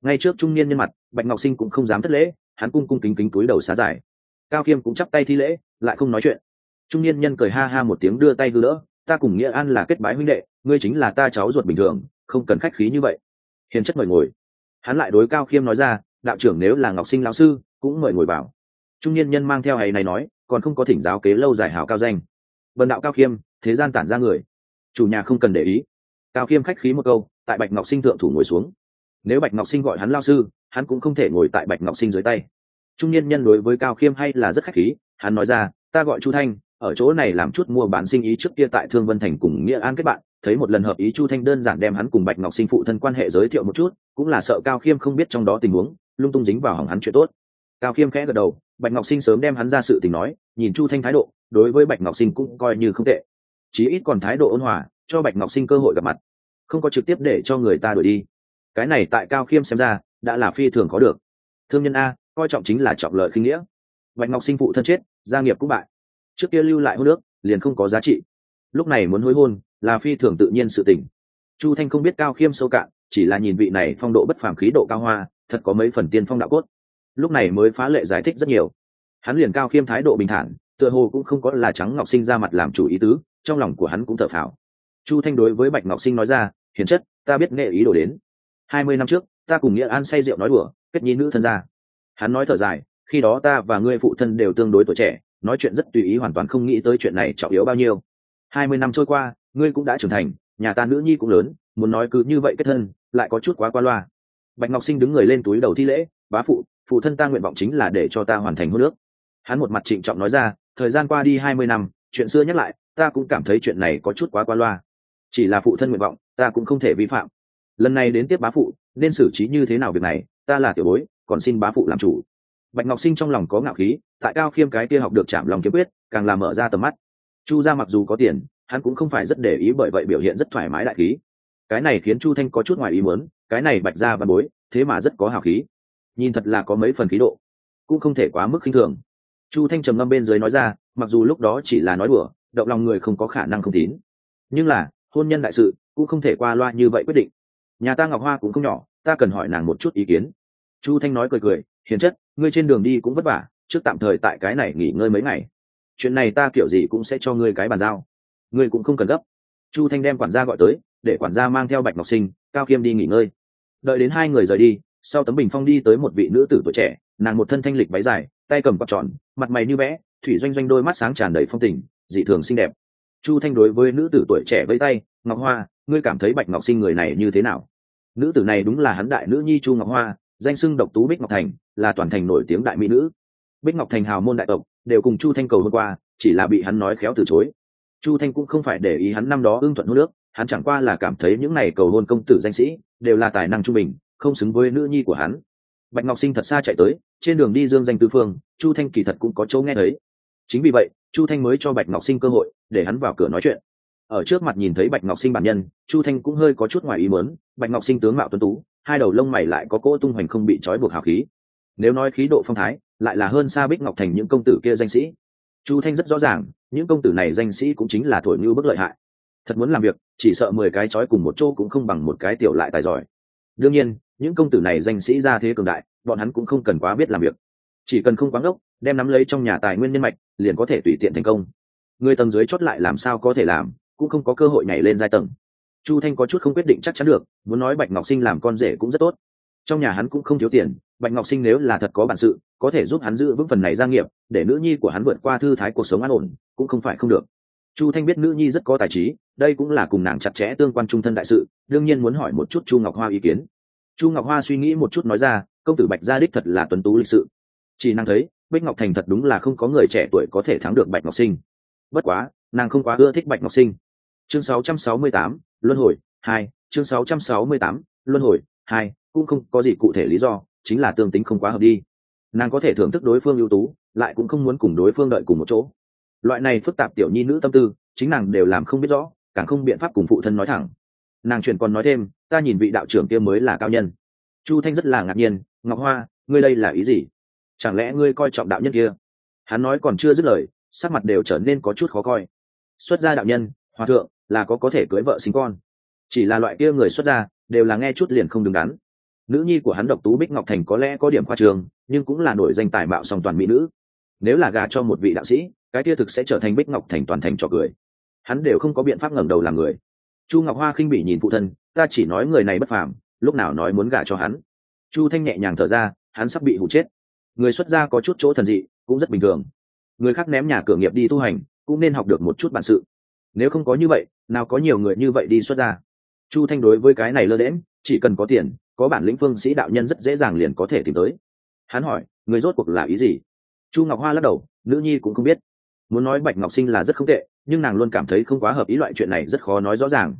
Ngay trước trung niên nhân mặt, bạch ngọc sinh cũng không dám thất lễ, hắn cung cung kính kính túi đầu xá giải. Cao khiêm cũng chắp tay thi lễ, lại không nói chuyện. Trung niên nhân cười ha ha một tiếng đưa tay gư đỡ ta cùng nghĩa an là kết bái huynh đệ, ngươi chính là ta cháu ruột bình thường, không cần khách khí như vậy. Hiền chất mời ngồi. Hắn lại đối cao khiêm nói ra, đạo trưởng nếu là ngọc sinh lão sư, cũng mời ngồi vào. Trung niên nhân mang theo hay này nói, còn không có thỉnh giáo kế lâu dài hảo cao danh. Vần đạo cao khiêm, thế gian tản ra người. Chủ nhà không cần để ý. Cao khiêm khách khí một câu, tại bạch ngọc sinh thượng thủ ngồi xuống. Nếu bạch ngọc sinh gọi hắn lao sư, hắn cũng không thể ngồi tại bạch ngọc sinh dưới tay. Trung niên nhân đối với cao khiêm hay là rất khách khí, hắn nói ra, ta gọi chu thanh ở chỗ này làm chút mua bán sinh ý trước kia tại thương vân thành cùng nghĩa an kết bạn, thấy một lần hợp ý chu thanh đơn giản đem hắn cùng bạch ngọc sinh phụ thân quan hệ giới thiệu một chút, cũng là sợ cao khiêm không biết trong đó tình huống, lung tung dính vào hỏng hắn chuyện tốt. Cao khiêm khẽ gật đầu, bạch ngọc sinh sớm đem hắn ra sự tình nói, nhìn chu thanh thái độ, đối với bạch ngọc sinh cũng coi như không tệ. Chí ít còn thái độ ôn hòa, cho bạch ngọc sinh cơ hội gặp mặt. Không có trực tiếp để cho người ta đuổi đi. Cái này tại cao khiêm xem ra, đã là phi thường có được. Thương nhân a, coi trọng chính là trọng lợi khinh nghĩa. Bạch ngọc sinh phụ thân chết, gia nghiệp cũng bại trước kia lưu lại hôn nước liền không có giá trị. Lúc này muốn hối hôn, là phi thường tự nhiên sự tình. Chu thanh không biết cao khiêm sâu cạn, chỉ là nhìn vị này phong độ bất phàm khí độ cao hoa, thật có mấy phần tiên phong đạo cốt. Lúc này mới phá lệ giải thích rất nhiều. Hắn liền cao khiêm thái độ bình thản, tựa hồ cũng không có là trắng ngọc sinh ra mặt làm chủ ý tứ, trong lòng của hắn cũng thở phào. Chu thanh đối với bạch ngọc sinh nói ra, hiền chất, ta biết nghệ ý đồ đến. Hai mươi năm trước, ta cùng nghĩa an say rượu nói đùa, kết nhi nữ thân ra hắn nói thở dài, khi đó ta và ngươi phụ thân đều tương đối tuổi trẻ nói chuyện rất tùy ý, hoàn toàn không nghĩ tới chuyện này trọng yếu bao nhiêu. Hai mươi năm trôi qua, ngươi cũng đã trưởng thành, nhà ta nữ nhi cũng lớn, muốn nói cứ như vậy kết thân, lại có chút quá qua loa. Bạch ngọc sinh đứng người lên túi đầu thi lễ, bá phụ phụ thân ta nguyện vọng chính là để cho ta hoàn thành hôn nước hắn một mặt trịnh trọng nói ra, thời gian qua đi hai mươi năm, chuyện xưa nhắc lại, ta cũng cảm thấy chuyện này có chút quá qua loa. Chỉ là phụ thân nguyện vọng, ta cũng không thể vi phạm. Lần này đến tiếp bá phụ, nên xử trí như thế nào việc này, ta là tiểu bối, còn xin bá phụ làm chủ bạch ngọc sinh trong lòng có ngạo khí, tại cao khiêm cái kia học được chạm lòng kiếm quyết, càng làm mở ra tầm mắt. Chu ra mặc dù có tiền, hắn cũng không phải rất để ý bởi vậy biểu hiện rất thoải mái đại khí. Cái này khiến chu thanh có chút ngoài ý muốn, cái này bạch ra văn bối, thế mà rất có hào khí. Nhìn thật là có mấy phần khí độ, cũng không thể quá mức khinh thường. Chu thanh trầm ngâm bên dưới nói ra, mặc dù lúc đó chỉ là nói đùa, động lòng người không có khả năng không tín. Nhưng là, hôn nhân đại sự, cũng không thể qua loa như vậy quyết định. Nhà ta ngọc hoa cũng không nhỏ, ta cần hỏi nàng một chút ý kiến. Chu thanh nói cười cười hiền chất, ngươi trên đường đi cũng vất vả, trước tạm thời tại cái này nghỉ ngơi mấy ngày. Chuyện này ta kiểu gì cũng sẽ cho ngươi cái bàn giao. Ngươi cũng không cần gấp. Chu thanh đem quản gia gọi tới, để quản gia mang theo bạch ngọc sinh, cao kiêm đi nghỉ ngơi. Đợi đến hai người rời đi, sau tấm bình phong đi tới một vị nữ tử tuổi trẻ, nàng một thân thanh lịch váy dài, tay cầm quạt tròn, mặt mày như vẽ, thủy doanh doanh đôi mắt sáng tràn đầy phong tình, dị thường xinh đẹp. Chu thanh đối với nữ tử tuổi trẻ với tay, ngọc hoa, ngươi cảm thấy bạch ngọc sinh người này như thế nào? Nữ tử này đúng là hắn đại nữ nhi chu ngọc hoa danh sưng độc tú bích ngọc thành, là toàn thành nổi tiếng đại mỹ nữ. Bích ngọc thành hào môn đại tộc, đều cùng chu thanh cầu hôm qua, chỉ là bị hắn nói khéo từ chối. Chu thanh cũng không phải để ý hắn năm đó ưng thuận hôn nước hắn chẳng qua là cảm thấy những n à y cầu hôn công tử danh sĩ, đều là tài năng trung bình, không xứng với nữ nhi của hắn. Bạch ngọc sinh thật xa chạy tới, trên đường đi dương danh tư phương, chu thanh kỳ thật cũng có chỗ nghe thấy. Chính vì vậy, chu thanh mới cho bạch ngọc sinh cơ hội, để hắn vào cửa nói chuyện. Ở trước mặt nhìn thấy bạch ngọc sinh bản nhân, chu thanh cũng hơi có chút ngoài ý mớn bạch ngọc sinh tướng mạo tuấn tú hai đầu lông mày lại có cỗ tung hoành không bị trói buộc hào khí. Nếu nói khí độ phong thái, lại là hơn xa bích ngọc thành những công tử kia danh sĩ. Chu thanh rất rõ ràng, những công tử này danh sĩ cũng chính là thổi như bức lợi hại. Thật muốn làm việc, chỉ sợ mười cái trói cùng một chỗ cũng không bằng một cái tiểu lại tài giỏi. Đương nhiên, những công tử này danh sĩ ra thế cường đại, bọn hắn cũng không cần quá biết làm việc. Chỉ cần không quá ngốc, đem nắm lấy trong nhà tài nguyên nhân mạch, liền có thể tùy tiện thành công. Người tầng dưới chốt lại làm sao có thể làm, cũng không có cơ hội nhảy lên giai tầng chu thanh có chút không quyết định chắc chắn được, muốn nói bạch ngọc sinh làm con rể cũng rất tốt. Trong nhà hắn cũng không thiếu tiền, bạch ngọc sinh nếu là thật có bản sự, có thể giúp hắn giữ vững phần này gia nghiệp, để nữ nhi của hắn vượt qua thư thái cuộc sống an ổn, cũng không phải không được. Chu thanh biết nữ nhi rất có tài trí, đây cũng là cùng nàng chặt chẽ tương quan trung thân đại sự, đương nhiên muốn hỏi một chút chu ngọc hoa ý kiến. Chu ngọc hoa suy nghĩ một chút nói ra, công tử bạch gia đích thật là tuấn tú lịch sự. Chỉ năng thấy, bích ngọc thành thật đúng là không có người trẻ tuổi có thể thắng được bạch ngọc sinh. Bất quá, nàng không quá ưa thích bạch ngọc sinh chương 668, luân hồi 2. chương 668, luân hồi 2. cũng không có gì cụ thể lý do chính là tương tính không quá hợp đi. Nàng có thể thưởng thức đối phương ưu tú lại cũng không muốn cùng đối phương đợi cùng một chỗ. Loại này phức tạp tiểu nhi nữ tâm tư chính nàng đều làm không biết rõ càng không biện pháp cùng phụ thân nói thẳng. Nàng truyền còn nói thêm ta nhìn vị đạo trưởng kia mới là cao nhân. Chu thanh rất là ngạc nhiên ngọc hoa ngươi đây là ý gì? Chẳng lẽ ngươi coi trọng đạo nhân kia? Hắn nói còn chưa dứt lời sắc mặt đều trở nên có chút khó coi. Xuất gia đạo nhân hòa thượng là có có thể cưới vợ sinh con. Chỉ là loại kia người xuất gia, đều là nghe chút liền không đứng đắn. Nữ nhi của hắn độc tú bích ngọc thành có lẽ có điểm khoa trường, nhưng cũng là nổi danh tài mạo song toàn mỹ nữ. Nếu là gà cho một vị đạo sĩ, cái kia thực sẽ trở thành bích ngọc thành toàn thành trò cười. Hắn đều không có biện pháp ngẩng đầu làm người. Chu ngọc hoa khinh bị nhìn phụ thân, ta chỉ nói người này bất phàm, lúc nào nói muốn gả cho hắn. Chu thanh nhẹ nhàng thở ra, hắn sắp bị hụ chết. Người xuất gia có chút chỗ thần dị, cũng rất bình thường. Người khác ném nhà cửa nghiệp đi tu hành, cũng nên học được một chút bản sự nếu không có như vậy, nào có nhiều người như vậy đi xuất ra. chu thanh đối với cái này lơ đễm chỉ cần có tiền, có bản lĩnh phương sĩ đạo nhân rất dễ dàng liền có thể tìm tới. Hắn hỏi, người rốt cuộc là ý gì? Chu ngọc hoa lắc đầu, nữ nhi cũng không biết. Muốn nói bạch ngọc sinh là rất không tệ, nhưng nàng luôn cảm thấy không quá hợp ý loại chuyện này rất khó nói rõ ràng.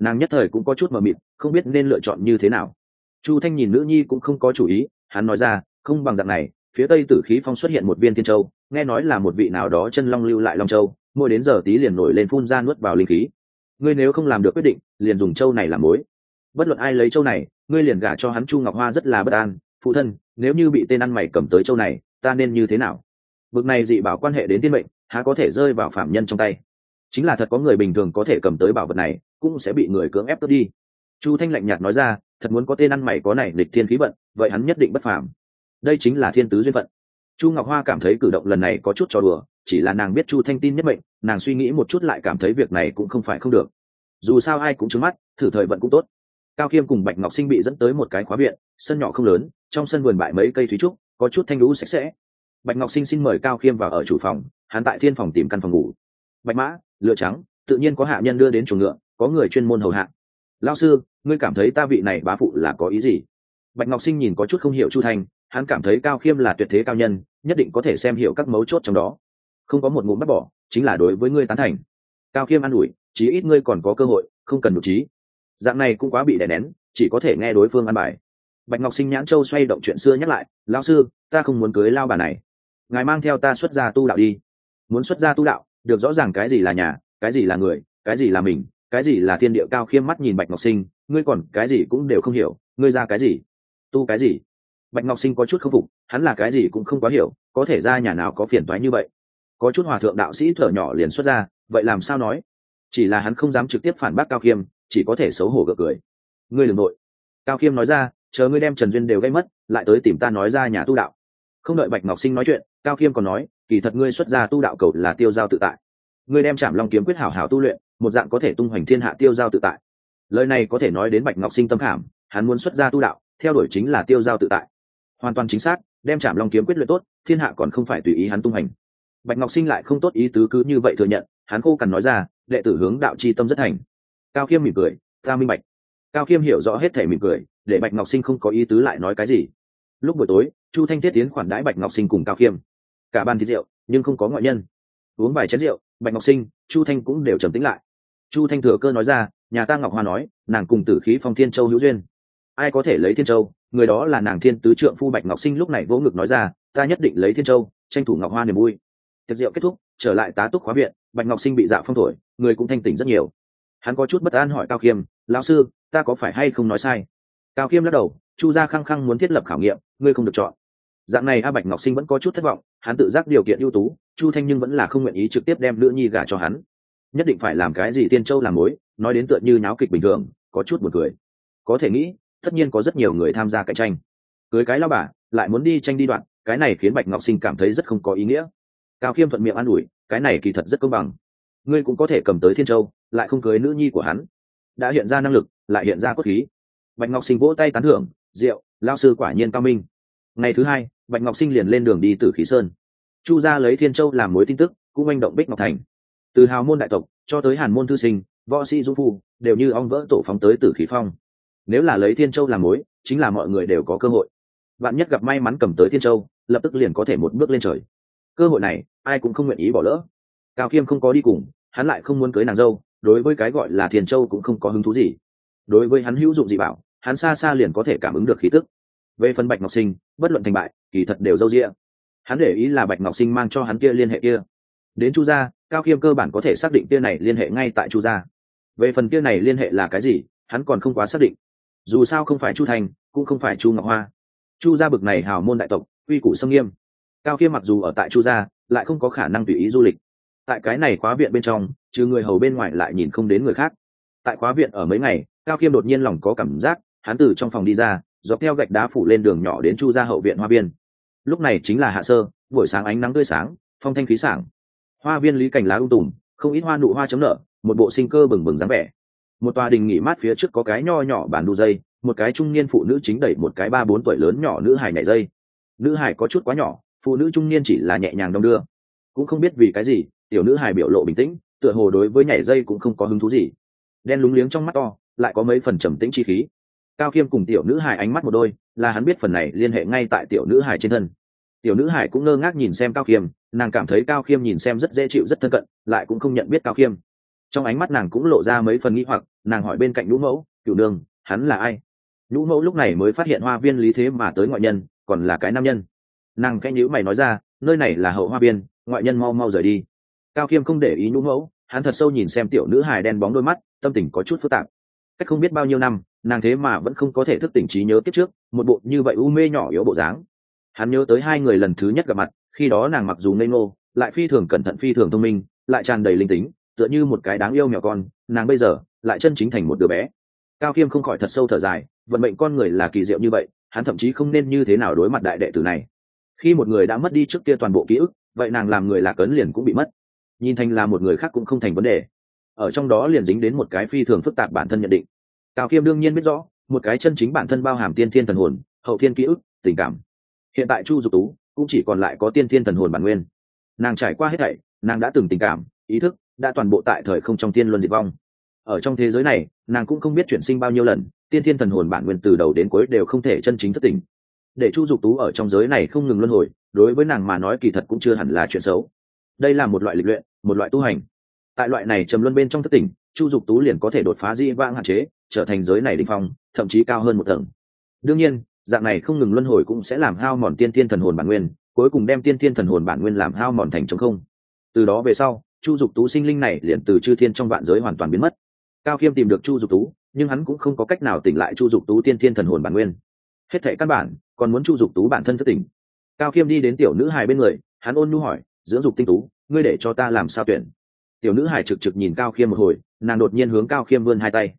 Nàng nhất thời cũng có chút mờ mịt, không biết nên lựa chọn như thế nào. Chu thanh nhìn nữ nhi cũng không có chủ ý, hắn nói ra, không bằng dạng này, phía tây tử khí phong xuất hiện một viên thiên châu nghe nói là một vị nào đó chân long lưu lại long châu, mỗi đến giờ tí liền nổi lên phun ra nuốt vào linh khí. Ngươi nếu không làm được quyết định, liền dùng châu này làm mối. Bất luận ai lấy châu này, ngươi liền gả cho hắn chu ngọc hoa rất là bất an. Phụ thân, nếu như bị tên ăn mày cầm tới châu này, ta nên như thế nào? Bực này dị bảo quan hệ đến tiên mệnh, há có thể rơi vào phạm nhân trong tay? Chính là thật có người bình thường có thể cầm tới bảo vật này, cũng sẽ bị người cưỡng ép tước đi. Chu thanh lạnh nhạt nói ra, thật muốn có tên ăn mày có này lịch thiên khí vận, vậy hắn nhất định bất phàm. Đây chính là thiên tứ duyên phận chu ngọc hoa cảm thấy cử động lần này có chút trò đùa, chỉ là nàng biết chu thanh tin nhất mệnh, nàng suy nghĩ một chút lại cảm thấy việc này cũng không phải không được. Dù sao ai cũng trứng mắt, thử thời vận cũng tốt. Cao khiêm cùng bạch ngọc sinh bị dẫn tới một cái khóa viện, sân nhỏ không lớn, trong sân vườn bại mấy cây thúy trúc, có chút thanh lũ sạch sẽ. Bạch ngọc sinh xin mời cao khiêm vào ở chủ phòng, hắn tại thiên phòng tìm căn phòng ngủ. Bạch mã, lựa trắng, tự nhiên có hạ nhân đưa đến chuồng ngựa, có người chuyên môn hầu hạ. Lao sư, ngươi cảm thấy ta vị này bá phụ là có ý gì? Bạch ngọc sinh nhìn có chút không hiểu chu thanh hắn cảm thấy cao khiêm là tuyệt thế cao nhân, nhất định có thể xem hiểu các mấu chốt trong đó. Không có một ngụm bắt bỏ, chính là đối với ngươi tán thành. Cao khiêm an ủi, chí ít ngươi còn có cơ hội, không cần đủ trí dạng này cũng quá bị đè nén, chỉ có thể nghe đối phương ăn bài. Bạch ngọc sinh nhãn châu xoay động chuyện xưa nhắc lại lao sư, ta không muốn cưới lao bà này. Ngài mang theo ta xuất gia tu đạo đi. Muốn xuất gia tu đạo? Được, rõ ràng cái gì là nhà, cái gì là người, cái gì là mình, cái gì là thiên địa? Cao khiêm mắt nhìn bạch ngọc sinh, ngươi còn cái gì cũng đều không hiểu, ngươi ra cái gì? Tu cái gì? Bạch ngọc sinh có chút k phục, hắn là cái gì cũng không quá hiểu, có thể ra nhà nào có phiền toái như vậy. Có chút hòa thượng đạo sĩ thở nhỏ liền xuất ra, vậy làm sao nói? Chỉ là hắn không dám trực tiếp phản bác cao khiêm, chỉ có thể xấu hổ gượng cười. Ngươi đ ừ n g nội. Cao khiêm nói ra, chờ ngươi đem trần duyên đều gây mất, lại tới tìm ta nói ra nhà tu đạo. Không đợi bạch ngọc sinh nói chuyện, cao khiêm còn nói, kỳ thật ngươi xuất gia tu đạo cầu là tiêu giao tự tại. Ngươi đem chạm long kiếm quyết hảo hảo tu luyện, một dạng có thể tung hoành thiên hạ tiêu giao tự tại. Lời này có thể nói đến bạch ngọc sinh tâm khảm, hắn muốn xuất gia tu đạo, theo đuổi chính là tiêu giao tự tại hoàn toàn chính xác, đem chạm long kiếm quyết luyện tốt, thiên hạ còn không phải tùy ý hắn tung hành. Bạch ngọc sinh lại không tốt ý tứ cứ như vậy thừa nhận, hắn khô cằn nói ra, đệ tử hướng đạo c h i tâm rất hành. cao khiêm mỉm cười, ta minh bạch. Cao khiêm hiểu rõ hết thể mỉm cười, để bạch ngọc sinh không có ý tứ lại nói cái gì. Lúc buổi tối, chu thanh thiết tiến khoản đãi bạch ngọc sinh cùng cao khiêm. Cả bàn thịt rượu, nhưng không có ngoại nhân. Uống vài chén rượu, bạch ngọc sinh, chu thanh cũng đều trầm tính lại. Chu thanh thừa cơ nói ra, nhà ta ngọc hoa nói, nàng cùng tử khí phong thiên châu hữu duyên. Ai có thể lấy thiên châu? Người đó là nàng thiên tứ trượng phu bạch ngọc sinh lúc này vỗ ngực nói ra, ta nhất định lấy thiên châu, tranh thủ ngọc hoa niềm vui. Tiệc rượu kết thúc, trở lại tá túc khóa viện, bạch ngọc sinh bị dạ phong thổi, người cũng thanh tỉnh rất nhiều. Hắn có chút bất an hỏi cao khiêm, lão sư, ta có phải hay không nói sai? Cao khiêm lắc đầu, chu gia khăng khăng muốn thiết lập khảo nghiệm, ngươi không được chọn. Dạng này a bạch ngọc sinh vẫn có chút thất vọng, hắn tự giác điều kiện ưu tú, chu thanh nhưng vẫn là không nguyện ý trực tiếp đem nữ nhi gả cho hắn. Nhất định phải làm cái gì tiên châu làm mối, nói đến tựa như nháo kịch bình thường, có chút buồn cười. Có thể nghĩ tất nhiên có rất nhiều người tham gia cạnh tranh. Cưới cái lao bà, lại muốn đi tranh đi đoạn, cái này khiến bạch ngọc sinh cảm thấy rất không có ý nghĩa. Cao khiêm thuận miệng an ủi, cái này kỳ thật rất công bằng. Ngươi cũng có thể cầm tới thiên châu, lại không cưới nữ nhi của hắn. Đã hiện ra năng lực, lại hiện ra cốt khí. Bạch ngọc sinh vỗ tay tán thưởng rượu lao sư quả nhiên cao minh. Ngày thứ hai, bạch ngọc sinh liền lên đường đi từ khí sơn. Chu gia lấy thiên châu làm mối tin tức, cũng manh động bích ngọc thành. Từ hào môn đại tộc cho tới hàn môn thư sinh, võ sĩ du phu, đều như ong vỡ tổ phóng tới tử khí phong nếu là lấy thiên châu làm mối, chính là mọi người đều có cơ hội. Bạn nhất gặp may mắn cầm tới thiên châu, lập tức liền có thể một bước lên trời. Cơ hội này, ai cũng không nguyện ý bỏ lỡ. Cao khiêm không có đi cùng, hắn lại không muốn cưới nàng dâu, đối với cái gọi là thiên châu cũng không có hứng thú gì. Đối với hắn hữu dụng gì bảo, hắn xa xa liền có thể cảm ứng được khí tức. Về phần bạch ngọc sinh, bất luận thành bại, kỳ thật đều d â u d ị a hắn để ý là bạch ngọc sinh mang cho hắn kia liên hệ kia. Đến chu gia, cao khiêm cơ bản có thể xác định kia này liên hệ ngay tại chu gia. Về phần kia này liên hệ là cái gì, hắn còn không quá xác định dù sao không phải chu thành, cũng không phải chu ngọc hoa. Chu gia bực này hào môn đại tộc uy củ sâm nghiêm. Cao khiêm mặc dù ở tại chu gia, lại không có khả năng tùy ý du lịch. Tại cái này khóa viện bên trong, trừ người hầu bên ngoài lại nhìn không đến người khác. Tại khóa viện ở mấy ngày, cao khiêm đột nhiên lòng có cảm giác, hắn từ trong phòng đi ra, dọc theo gạch đá phủ lên đường nhỏ đến chu gia hậu viện hoa biên. Lúc này chính là hạ sơ, buổi sáng ánh nắng tươi sáng, phong thanh khí sảng. Hoa viên lý cảnh lá ung tùm, không ít hoa nụ hoa chấm nở, một bộ sinh cơ bừng bừng dáng vẻ một tòa đình nghỉ mát phía trước có cái nho nhỏ bàn đu dây, một cái trung niên phụ nữ chính đẩy một cái ba bốn tuổi lớn nhỏ nữ hải nhảy dây. Nữ hải có chút quá nhỏ, phụ nữ trung niên chỉ là nhẹ nhàng đong đưa. Cũng không biết vì cái gì, tiểu nữ hải biểu lộ bình tĩnh, tựa hồ đối với nhảy dây cũng không có hứng thú gì. Đen lúng liếng trong mắt to, lại có mấy phần trầm tĩnh chi khí. Cao khiêm cùng tiểu nữ hải ánh mắt một đôi, là hắn biết phần này liên hệ ngay tại tiểu nữ hải trên thân. Tiểu nữ hải cũng ngơ ngác nhìn xem cao khiêm nàng cảm thấy cao khiêm nhìn xem rất dễ chịu, rất thân cận, lại cũng không nhận biết cao khiêm trong ánh mắt nàng cũng lộ ra mấy phần nghĩ hoặc nàng hỏi bên cạnh nhũ mẫu cựu nương, hắn là ai? Nhũ mẫu lúc này mới phát hiện hoa viên lý thế mà tới ngoại nhân, còn là cái nam nhân. Nàng cái nhữ mày nói ra, nơi này là hậu hoa viên, ngoại nhân mau mau rời đi. Cao khiêm không để ý nhũ mẫu, hắn thật sâu nhìn xem tiểu nữ hài đen bóng đôi mắt, tâm tình có chút phức tạp. Cách không biết bao nhiêu năm, nàng thế mà vẫn không có thể thức tỉnh trí nhớ tiếp trước, một bộ như vậy u mê nhỏ yếu bộ dáng. Hắn nhớ tới hai người lần thứ nhất gặp mặt, khi đó nàng mặc dù ngây ngô, lại phi thường cẩn thận phi thường thông minh, lại tràn đầy linh tính, tựa như một cái đáng yêu mèo con, nàng bây giờ lại chân chính thành một đứa bé. Cao khiêm không khỏi thật sâu thở dài, vận mệnh con người là kỳ diệu như vậy, hắn thậm chí không nên như thế nào đối mặt đại đệ tử này. Khi một người đã mất đi trước kia toàn bộ ký ức, vậy nàng làm người lạc ấn liền cũng bị mất. Nhìn thành là một người khác cũng không thành vấn đề. Ở trong đó liền dính đến một cái phi thường phức tạp bản thân nhận định. Cao khiêm đương nhiên biết rõ, một cái chân chính bản thân bao hàm tiên thiên thần hồn, hậu thiên ký ức, tình cảm. Hiện tại chu dục tú cũng chỉ còn lại có tiên thiên thần hồn bản nguyên. Nàng trải qua hết thảy, nàng đã từng tình cảm, ý thức đã toàn bộ tại thời không trong tiên luân diệt vong ở trong thế giới này, nàng cũng không biết chuyển sinh bao nhiêu lần, tiên thiên thần hồn bản nguyên từ đầu đến cuối đều không thể chân chính thất tình để chu dục tú ở trong giới này không ngừng luân hồi, đối với nàng mà nói kỳ thật cũng chưa hẳn là chuyện xấu. Đây là một loại lịch luyện, một loại tu hành. Tại loại này trầm luân bên trong thất tình chu dục tú liền có thể đột phá di vãng hạn chế, trở thành giới này đ phong, thậm chí cao hơn một tầng. Đương nhiên, dạng này không ngừng luân hồi cũng sẽ làm hao mòn tiên thiên thần hồn bản nguyên, cuối cùng đem tiên thiên thần hồn bản nguyên làm hao mòn thành trống không. Từ đó về sau, chu dục tú sinh linh này liền từ chư thiên trong vạn giới hoàn toàn biến mất cao khiêm tìm được chu dục tú, nhưng hắn cũng không có cách nào tỉnh lại chu dục tú tiên thiên thần hồn bản nguyên. Hết thể căn bản, còn muốn chu dục tú bản thân thất tỉnh. Cao khiêm đi đến tiểu nữ hài bên người, hắn ôn nhu hỏi, dưỡng dục tinh tú, ngươi để cho ta làm sao tuyển? Tiểu nữ hài trực trực nhìn cao khiêm một hồi, nàng đột nhiên hướng cao khiêm vươn hai tay.